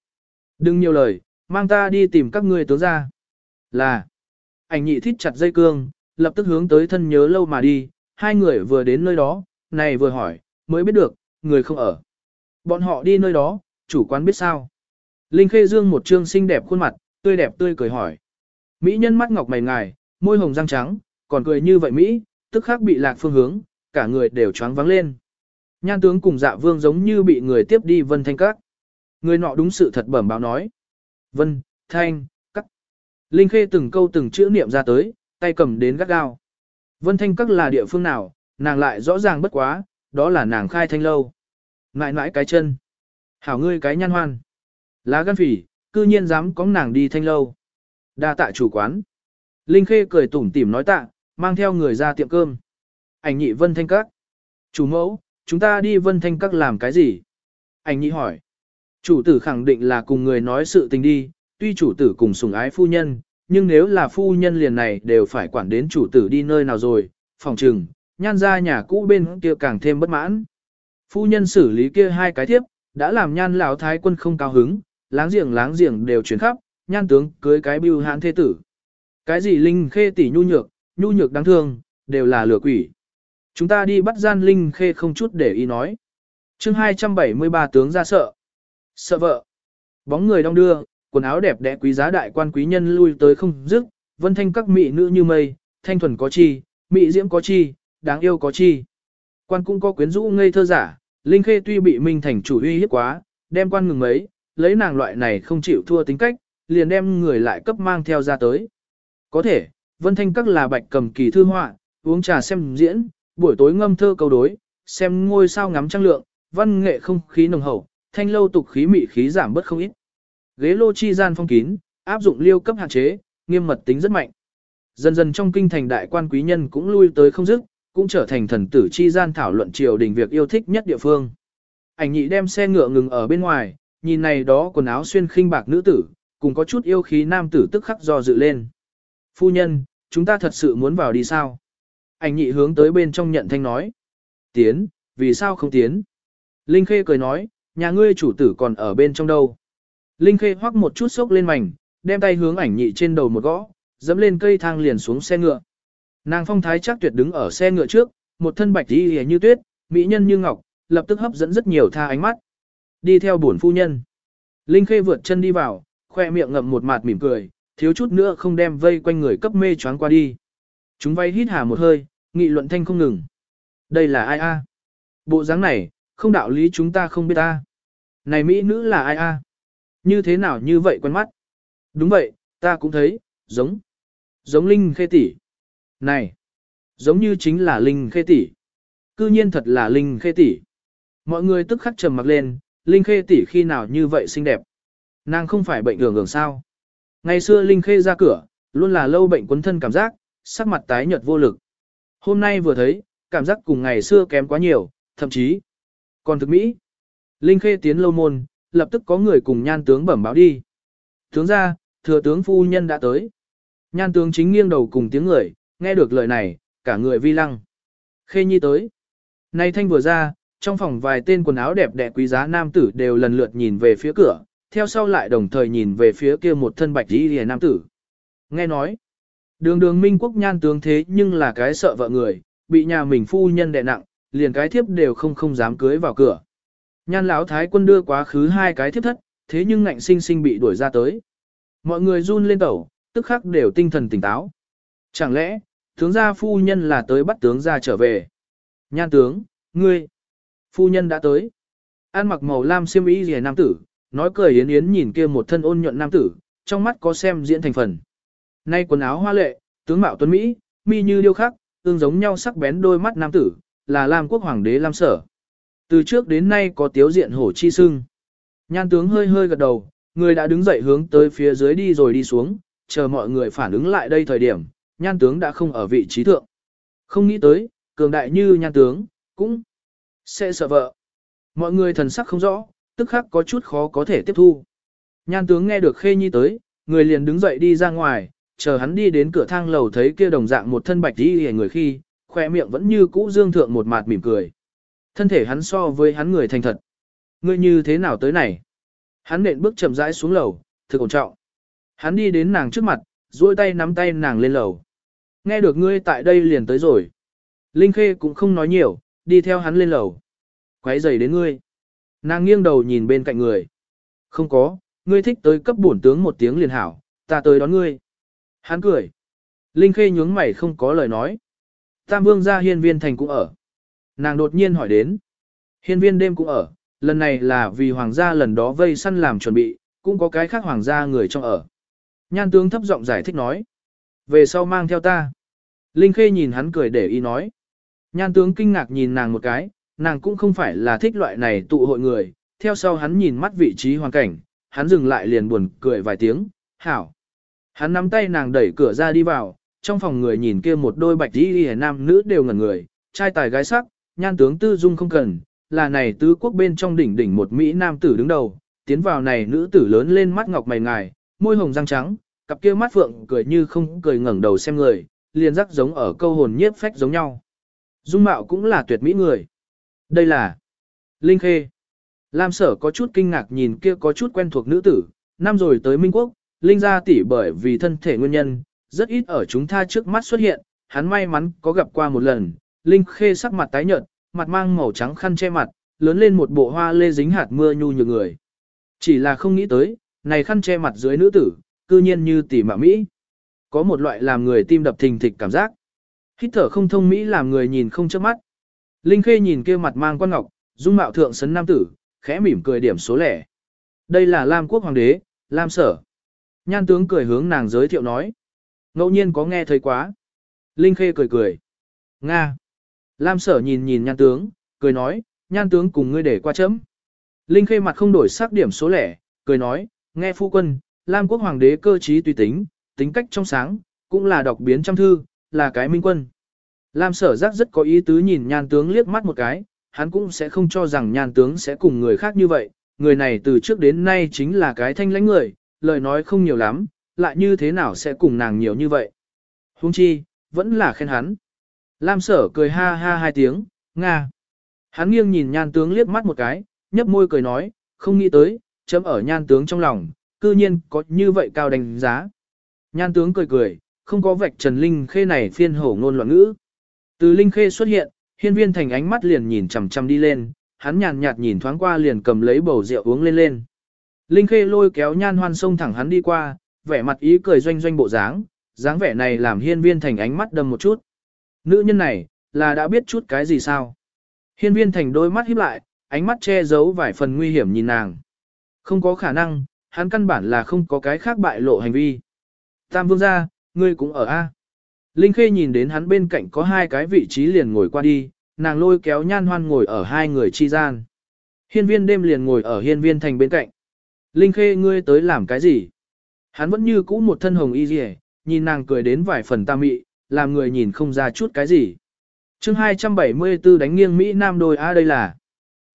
Đừng nhiều lời, mang ta đi tìm các ngươi tướng ra. Là, ảnh nhị thít chặt dây cương, lập tức hướng tới thân nhớ lâu mà đi, hai người vừa đến nơi đó, này vừa hỏi, mới biết được, người không ở. Bọn họ đi nơi đó, chủ quán biết sao. Linh Khê Dương một trương xinh đẹp khuôn mặt, tươi đẹp tươi cười hỏi. Mỹ nhân mắt ngọc mày ngài, môi hồng răng trắng, còn cười như vậy Mỹ, tức khắc bị lạc phương hướng, cả người đều choáng vắng lên. Nhan tướng cùng dạ vương giống như bị người tiếp đi vân thanh các. Người nọ đúng sự thật bẩm báo nói. Vân, thanh, các. Linh Khê từng câu từng chữ niệm ra tới, tay cầm đến gắt gao. Vân thanh các là địa phương nào, nàng lại rõ ràng bất quá, đó là nàng khai thanh lâu. Ngại ngại cái chân. Hảo ngươi cái nhan hoan. Lá gan phỉ, cư nhiên dám có nàng đi thanh lâu. Đa tạ chủ quán. Linh Khê cười tủm tỉm nói tạ, mang theo người ra tiệm cơm. Ảnh nhị vân thanh các. Chủ mẫu, chúng ta đi vân thanh các làm cái gì? Ảnh nhị hỏi. Chủ tử khẳng định là cùng người nói sự tình đi, tuy chủ tử cùng sủng ái phu nhân, nhưng nếu là phu nhân liền này đều phải quản đến chủ tử đi nơi nào rồi, phòng trừng, nhan ra nhà cũ bên kia càng thêm bất mãn. Phu nhân xử lý kia hai cái thiếp, đã làm nhan lão thái quân không cao hứng, láng giềng láng giềng đều chuyển khắp, nhan tướng cưới cái bưu hãn thế tử. Cái gì linh khê tỷ nhu nhược, nhu nhược đáng thương, đều là lừa quỷ. Chúng ta đi bắt gian linh khê không chút để ý nói. chương 273 tướng ra sợ. Sợ vợ. Bóng người đong đưa, quần áo đẹp đẽ quý giá đại quan quý nhân lui tới không dứt, vân thanh các mỹ nữ như mây, thanh thuần có chi, mỹ diễm có chi, đáng yêu có chi. Quan cũng có quyến rũ ngây thơ giả, Linh Khê tuy bị Minh Thành chủ uy hiếp quá, đem quan ngừng mấy, lấy nàng loại này không chịu thua tính cách, liền đem người lại cấp mang theo ra tới. Có thể, Vân Thanh Các là bạch cầm kỳ thư họa, uống trà xem diễn, buổi tối ngâm thơ câu đối, xem ngôi sao ngắm trăng lượng, văn nghệ không khí nồng hậu, thanh lâu tục khí mị khí giảm bớt không ít. Ghế lô chi gian phong kín, áp dụng liêu cấp hạn chế, nghiêm mật tính rất mạnh. Dần dần trong kinh thành đại quan quý nhân cũng lui tới không dứt, cũng trở thành thần tử chi gian thảo luận triều đình việc yêu thích nhất địa phương. Ảnh nhị đem xe ngựa ngừng ở bên ngoài, nhìn này đó quần áo xuyên khinh bạc nữ tử, cùng có chút yêu khí nam tử tức khắc do dự lên. Phu nhân, chúng ta thật sự muốn vào đi sao? Ảnh nhị hướng tới bên trong nhận thanh nói. Tiến, vì sao không tiến? Linh Khê cười nói, nhà ngươi chủ tử còn ở bên trong đâu. Linh Khê hoắc một chút sốc lên mảnh, đem tay hướng ảnh nhị trên đầu một gõ, dẫm lên cây thang liền xuống xe ngựa. Nàng phong thái chắc tuyệt đứng ở xe ngựa trước, một thân bạch y như tuyết, mỹ nhân như ngọc, lập tức hấp dẫn rất nhiều tha ánh mắt. Đi theo bổn phu nhân. Linh Khê vượt chân đi vào, khoe miệng ngậm một mạt mỉm cười, thiếu chút nữa không đem vây quanh người cấp mê choáng qua đi. Chúng vay hít hà một hơi, nghị luận thanh không ngừng. Đây là ai a? Bộ dáng này, không đạo lý chúng ta không biết ta. Này mỹ nữ là ai a? Như thế nào như vậy quen mắt? Đúng vậy, ta cũng thấy, giống, giống Linh Khê tỷ. Này, giống như chính là Linh Khê tỷ. Cư nhiên thật là Linh Khê tỷ. Mọi người tức khắc trầm mặc lên, Linh Khê tỷ khi nào như vậy xinh đẹp. Nàng không phải bệnh đường đường sao. Ngày xưa Linh Khê ra cửa, luôn là lâu bệnh quấn thân cảm giác, sắc mặt tái nhợt vô lực. Hôm nay vừa thấy, cảm giác cùng ngày xưa kém quá nhiều, thậm chí còn thực mỹ. Linh Khê tiến lâu môn, lập tức có người cùng nhan tướng bẩm báo đi. Tướng ra, thừa tướng phu nhân đã tới. Nhan tướng chính nghiêng đầu cùng tiếng người, nghe được lời này, cả người vi lăng. Khê nhi tới. Nay thanh vừa ra, trong phòng vài tên quần áo đẹp đẽ quý giá nam tử đều lần lượt nhìn về phía cửa, theo sau lại đồng thời nhìn về phía kia một thân bạch y nam tử. Nghe nói, đường đường minh quốc nhan tướng thế nhưng là cái sợ vợ người, bị nhà mình phu nhân đè nặng, liền cái thiếp đều không không dám cưới vào cửa. Nhan lão thái quân đưa quá khứ hai cái thiếp thất, thế nhưng ngạnh sinh sinh bị đuổi ra tới. Mọi người run lên tẩu, tức khắc đều tinh thần tỉnh táo. Chẳng lẽ, tướng gia phu nhân là tới bắt tướng gia trở về? Nhan tướng, ngươi, phu nhân đã tới. An mặc màu lam xiêm y rìa nam tử, nói cười yến yến nhìn kia một thân ôn nhuận nam tử, trong mắt có xem diễn thành phần. Nay quần áo hoa lệ, tướng mạo tuấn Mỹ, mi như điêu khắc, tương giống nhau sắc bén đôi mắt nam tử, là Lam quốc hoàng đế Lam sở. Từ trước đến nay có tiếu diện hổ chi sưng. Nhan tướng hơi hơi gật đầu, người đã đứng dậy hướng tới phía dưới đi rồi đi xuống, chờ mọi người phản ứng lại đây thời điểm, nhan tướng đã không ở vị trí thượng. Không nghĩ tới, cường đại như nhan tướng, cũng sẽ sợ vợ. Mọi người thần sắc không rõ, tức khắc có chút khó có thể tiếp thu. Nhan tướng nghe được Khê Nhi tới, người liền đứng dậy đi ra ngoài, chờ hắn đi đến cửa thang lầu thấy kia đồng dạng một thân bạch đi hề người khi, khoe miệng vẫn như cũ dương thượng một mặt mỉm cười. Thân thể hắn so với hắn người thành thật. Ngươi như thế nào tới này? Hắn nện bước chậm rãi xuống lầu, thực ổn trọng. Hắn đi đến nàng trước mặt, duỗi tay nắm tay nàng lên lầu. Nghe được ngươi tại đây liền tới rồi. Linh Khê cũng không nói nhiều, đi theo hắn lên lầu. Quấy giày đến ngươi. Nàng nghiêng đầu nhìn bên cạnh người. Không có, ngươi thích tới cấp bổn tướng một tiếng liền hảo, ta tới đón ngươi. Hắn cười. Linh Khê nhướng mày không có lời nói. Tam vương gia hiên viên thành cũng ở. Nàng đột nhiên hỏi đến. Hiên viên đêm cũng ở, lần này là vì hoàng gia lần đó vây săn làm chuẩn bị, cũng có cái khác hoàng gia người trong ở. Nhan tướng thấp giọng giải thích nói. Về sau mang theo ta. Linh Khê nhìn hắn cười để ý nói. Nhan tướng kinh ngạc nhìn nàng một cái, nàng cũng không phải là thích loại này tụ hội người, theo sau hắn nhìn mắt vị trí hoàn cảnh, hắn dừng lại liền buồn cười vài tiếng, hảo. Hắn nắm tay nàng đẩy cửa ra đi vào, trong phòng người nhìn kia một đôi bạch y nam nữ đều ngẩn người, trai tài gái sắc, nhan tướng tư dung không cần, là này tứ quốc bên trong đỉnh đỉnh một Mỹ nam tử đứng đầu, tiến vào này nữ tử lớn lên mắt ngọc mày ngài, môi hồng răng trắng, cặp kia mắt phượng cười như không cười ngẩng đầu xem người, liền rắc giống ở câu hồn nhiếp phách giống nhau. Dung mạo cũng là tuyệt mỹ người. Đây là Linh Khê. Lam sở có chút kinh ngạc nhìn kia có chút quen thuộc nữ tử, năm rồi tới Minh Quốc, Linh gia tỷ bởi vì thân thể nguyên nhân, rất ít ở chúng ta trước mắt xuất hiện, hắn may mắn có gặp qua một lần, Linh Khê sắc mặt tái nhợt, mặt mang màu trắng khăn che mặt, lớn lên một bộ hoa lê dính hạt mưa nhu nhược người. Chỉ là không nghĩ tới, này khăn che mặt dưới nữ tử, cư nhiên như tỷ mạ Mỹ. Có một loại làm người tim đập thình thịch cảm giác. Hít thở không thông Mỹ làm người nhìn không chớp mắt. Linh Khê nhìn kia mặt mang quan ngọc, dung mạo thượng sấn nam tử, khẽ mỉm cười điểm số lẻ. Đây là Lam quốc hoàng đế, Lam sở. Nhan tướng cười hướng nàng giới thiệu nói. Ngẫu nhiên có nghe thấy quá. Linh Khê cười cười. Nga. Lam sở nhìn nhìn nhan tướng, cười nói, nhan tướng cùng ngươi để qua chấm. Linh Khê mặt không đổi sắc điểm số lẻ, cười nói, nghe phu quân, Lam quốc hoàng đế cơ trí tùy tính, tính cách trong sáng, cũng là đọc biến trăm thư, là cái minh quân. Lam sở giác rất có ý tứ nhìn nhan tướng liếc mắt một cái, hắn cũng sẽ không cho rằng nhan tướng sẽ cùng người khác như vậy, người này từ trước đến nay chính là cái thanh lãnh người, lời nói không nhiều lắm, lại như thế nào sẽ cùng nàng nhiều như vậy. Hung chi, vẫn là khen hắn. Lam sở cười ha ha hai tiếng, Nga. Hắn nghiêng nhìn nhan tướng liếc mắt một cái, nhấp môi cười nói, không nghĩ tới, chấm ở nhan tướng trong lòng, cư nhiên có như vậy cao đánh giá. Nhan tướng cười cười, không có vạch Trần Linh Khê này phiên hổ ngôn loạn ngữ. Từ Linh Khê xuất hiện, hiên viên thành ánh mắt liền nhìn chằm chằm đi lên, hắn nhàn nhạt nhìn thoáng qua liền cầm lấy bầu rượu uống lên lên. Linh Khê lôi kéo nhan hoan sông thẳng hắn đi qua, vẻ mặt ý cười doanh doanh bộ dáng, dáng vẻ này làm hiên viên thành ánh mắt đâm một chút. Nữ nhân này, là đã biết chút cái gì sao? Hiên viên thành đôi mắt híp lại, ánh mắt che giấu vài phần nguy hiểm nhìn nàng. Không có khả năng, hắn căn bản là không có cái khác bại lộ hành vi. Tam vương gia, ngươi cũng ở A. Linh Khê nhìn đến hắn bên cạnh có hai cái vị trí liền ngồi qua đi, nàng lôi kéo nhan hoan ngồi ở hai người chi gian. Hiên viên đêm liền ngồi ở hiên viên thành bên cạnh. Linh Khê ngươi tới làm cái gì? Hắn vẫn như cũ một thân hồng y dì nhìn nàng cười đến vài phần ta mị, làm người nhìn không ra chút cái gì. chương 274 đánh nghiêng Mỹ Nam đôi A đây là.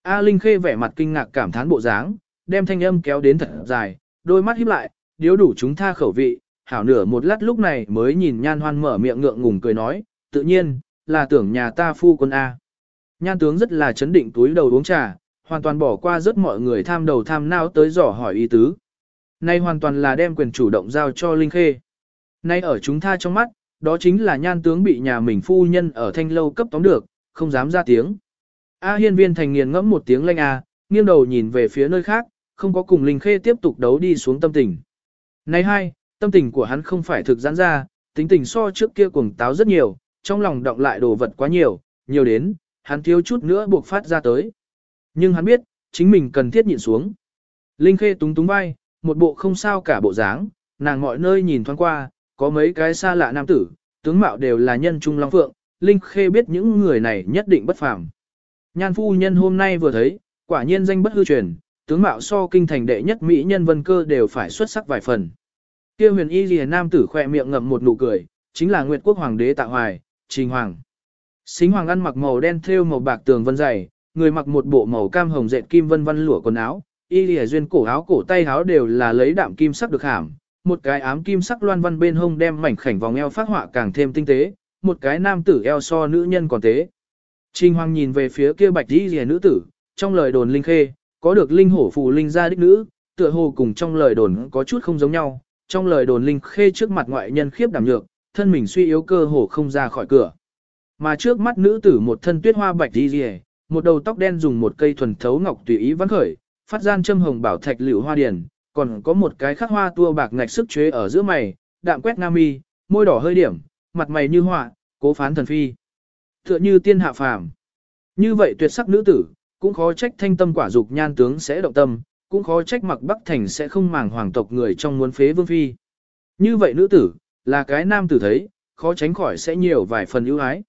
A Linh Khê vẻ mặt kinh ngạc cảm thán bộ dáng, đem thanh âm kéo đến thật dài, đôi mắt híp lại, điếu đủ chúng tha khẩu vị, hảo nửa một lát lúc này mới nhìn nhan hoan mở miệng ngượng ngùng cười nói, tự nhiên, là tưởng nhà ta phu quân A. Nhan tướng rất là chấn định túi đầu uống trà, hoàn toàn bỏ qua rất mọi người tham đầu tham não tới dò hỏi ý tứ. Nay hoàn toàn là đem quyền chủ động giao cho Linh Khê. Nay ở chúng ta trong mắt, đó chính là nhan tướng bị nhà mình phu nhân ở thanh lâu cấp tóm được, không dám ra tiếng. A hiên viên thành nghiền ngẫm một tiếng lanh A, nghiêng đầu nhìn về phía nơi khác, không có cùng Linh Khê tiếp tục đấu đi xuống tâm tình. Này hai, tâm tình của hắn không phải thực giãn ra, tính tình so trước kia cuồng táo rất nhiều, trong lòng động lại đồ vật quá nhiều, nhiều đến, hắn thiếu chút nữa buộc phát ra tới. Nhưng hắn biết, chính mình cần thiết nhịn xuống. Linh Khê túng túng vai, một bộ không sao cả bộ dáng, nàng mọi nơi nhìn thoáng qua, có mấy cái xa lạ nam tử, tướng mạo đều là nhân trung long phượng, Linh Khê biết những người này nhất định bất phàm. Nhan phu nhân hôm nay vừa thấy, quả nhiên danh bất hư truyền, tướng mạo so kinh thành đệ nhất mỹ nhân vân cơ đều phải xuất sắc vài phần. Kia huyền y lìa nam tử khỏe miệng ngậm một nụ cười, chính là Nguyệt quốc hoàng đế Tạ Hoài, Trình Hoàng. Xính Hoàng ăn mặc màu đen thêu màu bạc tường vân dày, người mặc một bộ màu cam hồng dệt kim vân vân lụa quần áo, y lìa duyên cổ áo cổ tay áo đều là lấy đạm kim sắc được hàm, một cái ám kim sắc loan văn bên hông đem mảnh khảnh vòng eo phát họa càng thêm tinh tế, một cái nam tử eo so nữ nhân còn tế. Trình Hoàng nhìn về phía kia bạch y lìa nữ tử, trong lời đồn linh khê, có được linh hổ phù linh gia đích nữ, tựa hồ cùng trong lời đồn có chút không giống nhau, trong lời đồn linh khê trước mặt ngoại nhân khiếp đảm nhược, thân mình suy yếu cơ hồ không ra khỏi cửa. Mà trước mắt nữ tử một thân tuyết hoa bạch đi lìa một đầu tóc đen dùng một cây thuần thấu ngọc tùy ý vắn khởi, phát gian châm hồng bảo thạch liễu hoa điển, còn có một cái khắc hoa tua bạc ngạch sức chế ở giữa mày, đạm quét nam mi, môi đỏ hơi điểm, mặt mày như họa, cố phán thần phi. Tựa như tiên hạ phàm. Như vậy tuyệt sắc nữ tử, cũng khó trách thanh tâm quả dục nhan tướng sẽ động tâm, cũng khó trách mặc Bắc Thành sẽ không màng hoàng tộc người trong muốn phế vương phi. Như vậy nữ tử, là cái nam tử thấy, khó tránh khỏi sẽ nhiều vài phần ưu ái.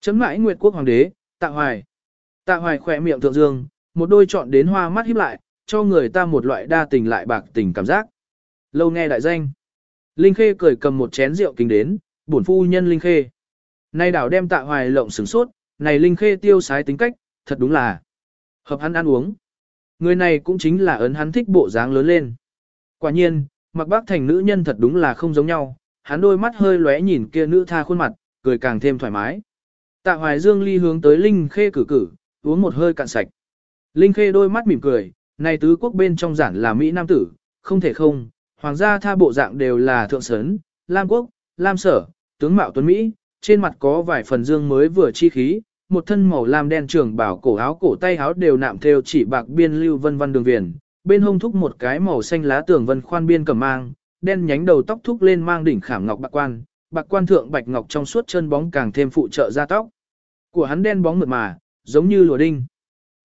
Chấm mãi Nguyệt quốc hoàng đế, tạ hoài. Tạ hoài khỏe miệng thượng dương, một đôi chọn đến hoa mắt híp lại, cho người ta một loại đa tình lại bạc tình cảm giác. Lâu nghe đại danh. Linh Khê cười cầm một chén rượu kính đến, bổn phu nhân Linh Khê. Nay đảo đem tạ hoài lộng sửng sốt, này Linh Khê tiêu sái tính cách, thật đúng là hợp hắn ăn uống. Người này cũng chính là ấn hắn thích bộ dáng lớn lên. Quả nhiên, mặc bác thành nữ nhân thật đúng là không giống nhau, hắn đôi mắt hơi lóe nhìn kia nữ tha khuôn mặt, cười càng thêm thoải mái. Tạ Hoài Dương ly hướng tới Linh Khê cử cử, uống một hơi cạn sạch. Linh Khê đôi mắt mỉm cười, này tứ quốc bên trong giản là Mỹ Nam tử, không thể không, hoàng gia tha bộ dạng đều là thượng sấn, Lam quốc, Lam sở, tướng mạo tuấn Mỹ, trên mặt có vài phần dương mới vừa chi khí, một thân màu lam đen trường bảo cổ áo cổ tay áo đều nạm theo chỉ bạc biên lưu vân vân đường viền, bên hông thúc một cái màu xanh lá tường vân khoan biên cầm mang, đen nhánh đầu tóc thúc lên mang đỉnh khảm ngọc bạc quan, bạc quan thượng bạch ngọc trong suốt chân bóng càng thêm phụ trợ ra tóc. Của hắn đen bóng mượt mà, giống như lùa đinh.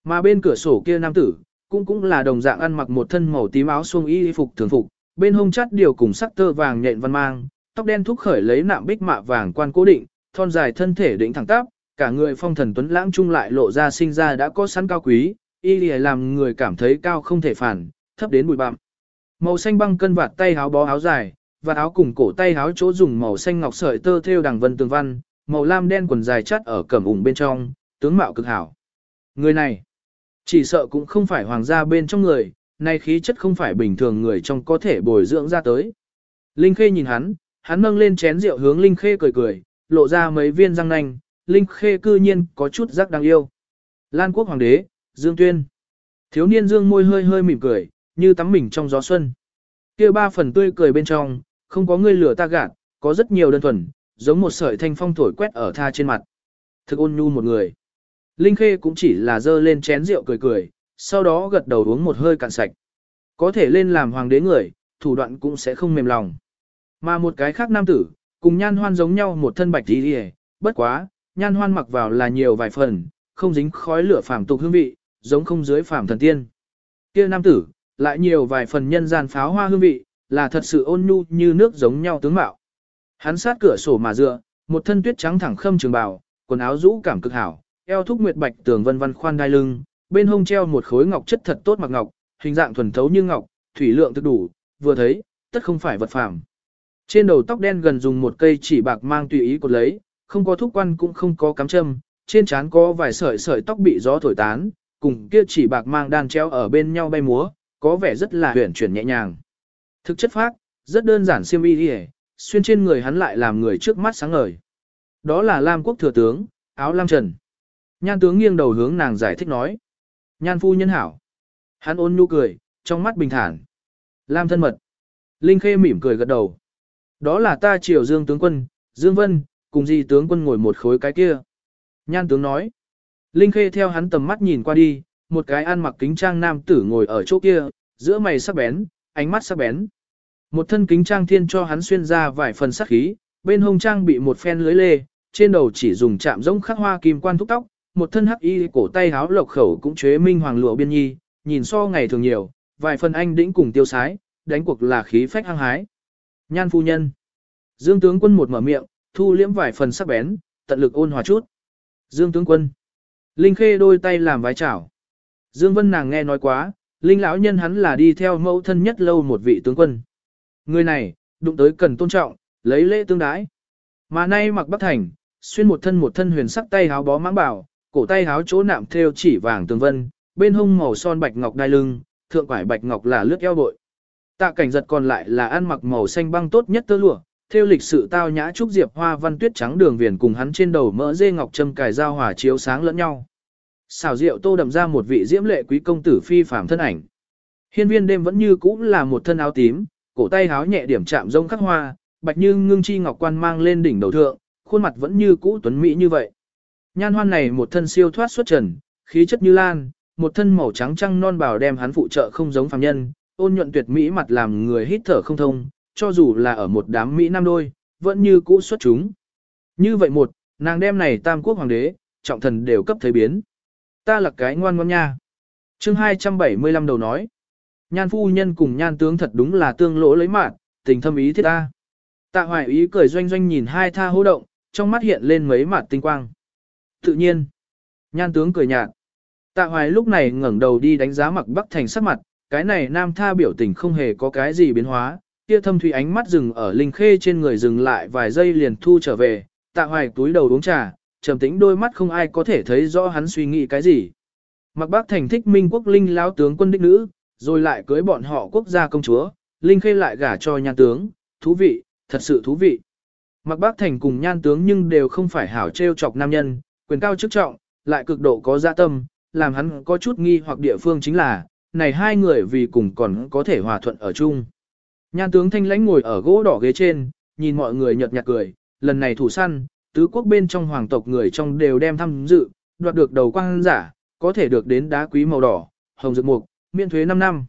Mà bên cửa sổ kia nam tử, cũng cũng là đồng dạng ăn mặc một thân màu tím áo xuông y phục thường phục, bên hông chắt điều cùng sắc tơ vàng nhện văn mang, tóc đen thúc khởi lấy nạm bích mạ vàng quan cố định, thon dài thân thể đỉnh thẳng tắp, cả người phong thần tuấn lãng trung lại lộ ra sinh ra đã có sẵn cao quý, y lìa làm người cảm thấy cao không thể phản, thấp đến bụi bặm. Màu xanh băng cân vạt tay áo bó áo dài, và áo cùng cổ tay áo chỗ dùng màu xanh ngọc sợi tơ thêu đằng vân tường văn, màu lam đen quần dài chắt ở cẩm ủng bên trong, tướng mạo cực hảo. Người này, chỉ sợ cũng không phải hoàng gia bên trong người, nay khí chất không phải bình thường người trong có thể bồi dưỡng ra tới. Linh Khê nhìn hắn, hắn nâng lên chén rượu hướng Linh Khê cười cười, lộ ra mấy viên răng nanh, Linh Khê cư nhiên có chút giác đáng yêu. Lan quốc hoàng đế, Dương Tuyên. Thiếu niên Dương môi hơi hơi mỉm cười, như tắm mình trong gió xuân. kia ba phần tươi cười bên trong, không có người lửa ta gạt, có rất nhiều đơn thuần, giống một sợi thanh phong thổi quét ở tha trên mặt. Thực ôn nhu một người. Linh Khê cũng chỉ là dơ lên chén rượu cười cười, sau đó gật đầu uống một hơi cạn sạch. Có thể lên làm hoàng đế người, thủ đoạn cũng sẽ không mềm lòng. Mà một cái khác nam tử, cùng nhan hoan giống nhau một thân bạch tí đi bất quá, nhan hoan mặc vào là nhiều vài phần, không dính khói lửa phàm tục hương vị, giống không dưới phàm thần tiên. Kia nam tử, lại nhiều vài phần nhân gian pháo hoa hương vị, là thật sự ôn nhu như nước giống nhau tướng mạo. Hắn sát cửa sổ mà dựa, một thân tuyết trắng thẳng khâm trường bào, quần áo rũ cảm cực hảo, eo thúc nguyệt bạch tường vân vân khoan đai lưng, bên hông treo một khối ngọc chất thật tốt mặc ngọc, hình dạng thuần thấu như ngọc, thủy lượng thực đủ, vừa thấy, tất không phải vật phàm. Trên đầu tóc đen gần dùng một cây chỉ bạc mang tùy ý cột lấy, không có thúc quan cũng không có cắm châm, trên trán có vài sợi sợi tóc bị gió thổi tán, cùng kia chỉ bạc mang đan treo ở bên nhau bay múa, có vẻ rất là huyền chuyển nhẹ nhàng. Thực chất phác, rất đơn giản xiêm y đi xuyên trên người hắn lại làm người trước mắt sáng ngời. Đó là Lam quốc thừa tướng, áo lam trần. Nhan tướng nghiêng đầu hướng nàng giải thích nói. Nhan phu nhân hảo. Hắn ôn nhu cười, trong mắt bình thản. Lam thân mật. Linh Khê mỉm cười gật đầu. Đó là ta triều dương tướng quân, Dương Vân, cùng gì tướng quân ngồi một khối cái kia. Nhan tướng nói. Linh Khê theo hắn tầm mắt nhìn qua đi, một cái ăn mặc kính trang nam tử ngồi ở chỗ kia, giữa mày sắc bén, ánh mắt sắc bén. Một thân kính trang thiên cho hắn xuyên ra vài phần sắc khí, bên hông trang bị một phen lưới lê, trên đầu chỉ dùng chạm giống khắc hoa kim quan thúc tóc, một thân hắc y cổ tay háo lộc khẩu cũng chế minh hoàng lụa biên nhi, nhìn so ngày thường nhiều, vài phần anh đĩnh cùng tiêu sái, đánh cuộc là khí phách hăng hái. Nhan phu nhân. Dương tướng quân một mở miệng, thu liễm vài phần sắc bén, tận lực ôn hòa chút. Dương tướng quân. Linh khê đôi tay làm vái chào. Dương vân nàng nghe nói quá, Linh lão nhân hắn là đi theo mẫu thân nhất lâu một vị tướng quân. Người này, đụng tới cần tôn trọng, lấy lễ tương đái. Mà nay mặc bắc thành, xuyên một thân một thân huyền sắc tay háo bó mãng bảo, cổ tay háo chỗ nạm thêu chỉ vàng tường vân, bên hông màu son bạch ngọc đai lưng, thượng quải bạch ngọc là lướt eo bội. Tạ cảnh giật còn lại là ăn mặc màu xanh băng tốt nhất tơ lụa, theo lịch sự tao nhã trúc diệp hoa văn tuyết trắng đường viền cùng hắn trên đầu mỡ dê ngọc châm cài dao hòa chiếu sáng lẫn nhau. Xảo rượu tô đậm ra một vị diễm lệ quý công tử phi phàm thân ảnh. Hiên viên đêm vẫn như cũ là một thân áo tím, cổ tay háo nhẹ điểm chạm rông khắc hoa, bạch như ngưng chi ngọc quan mang lên đỉnh đầu thượng, khuôn mặt vẫn như cũ tuấn mỹ như vậy. Nhan hoan này một thân siêu thoát xuất trần, khí chất như lan, một thân màu trắng trăng non bảo đem hắn phụ trợ không giống phàm nhân, ôn nhuận tuyệt mỹ mặt làm người hít thở không thông, cho dù là ở một đám mỹ nam đôi, vẫn như cũ xuất chúng. Như vậy một, nàng đem này tam quốc hoàng đế, trọng thần đều cấp thấy biến. Ta là cái ngoan ngoan nha. chương 275 đầu nói. Nhan phu nhân cùng nhan tướng thật đúng là tương lỗ lấy mạng, tình thâm ý thiết ta. Tạ hoài ý cười doanh doanh nhìn hai tha hô động, trong mắt hiện lên mấy mặt tinh quang. Tự nhiên, nhan tướng cười nhạt. Tạ hoài lúc này ngẩng đầu đi đánh giá mặc bắc thành sắc mặt, cái này nam tha biểu tình không hề có cái gì biến hóa, kia thâm thủy ánh mắt dừng ở linh khê trên người dừng lại vài giây liền thu trở về, tạ hoài túi đầu uống trà, trầm tĩnh đôi mắt không ai có thể thấy rõ hắn suy nghĩ cái gì. Mặc bác thành thích minh quốc linh lão tướng quân đích nữ, rồi lại cưới bọn họ quốc gia công chúa, linh khê lại gả cho nhan tướng, thú vị, thật sự thú vị. Mặc bác thành cùng nhan tướng nhưng đều không phải hảo trêu chọc nam nhân, quyền cao chức trọng, lại cực độ có dạ tâm, làm hắn có chút nghi hoặc địa phương chính là, này hai người vì cùng còn có thể hòa thuận ở chung. Nhan tướng thanh lãnh ngồi ở gỗ đỏ ghế trên, nhìn mọi người nhợt nhạt cười, lần này thủ săn, tứ quốc bên trong hoàng tộc người trong đều đem tham dự, đoạt được đầu quang giả, có thể được đến đá quý màu đỏ, hồng dược mục, miễn thuế 5 năm.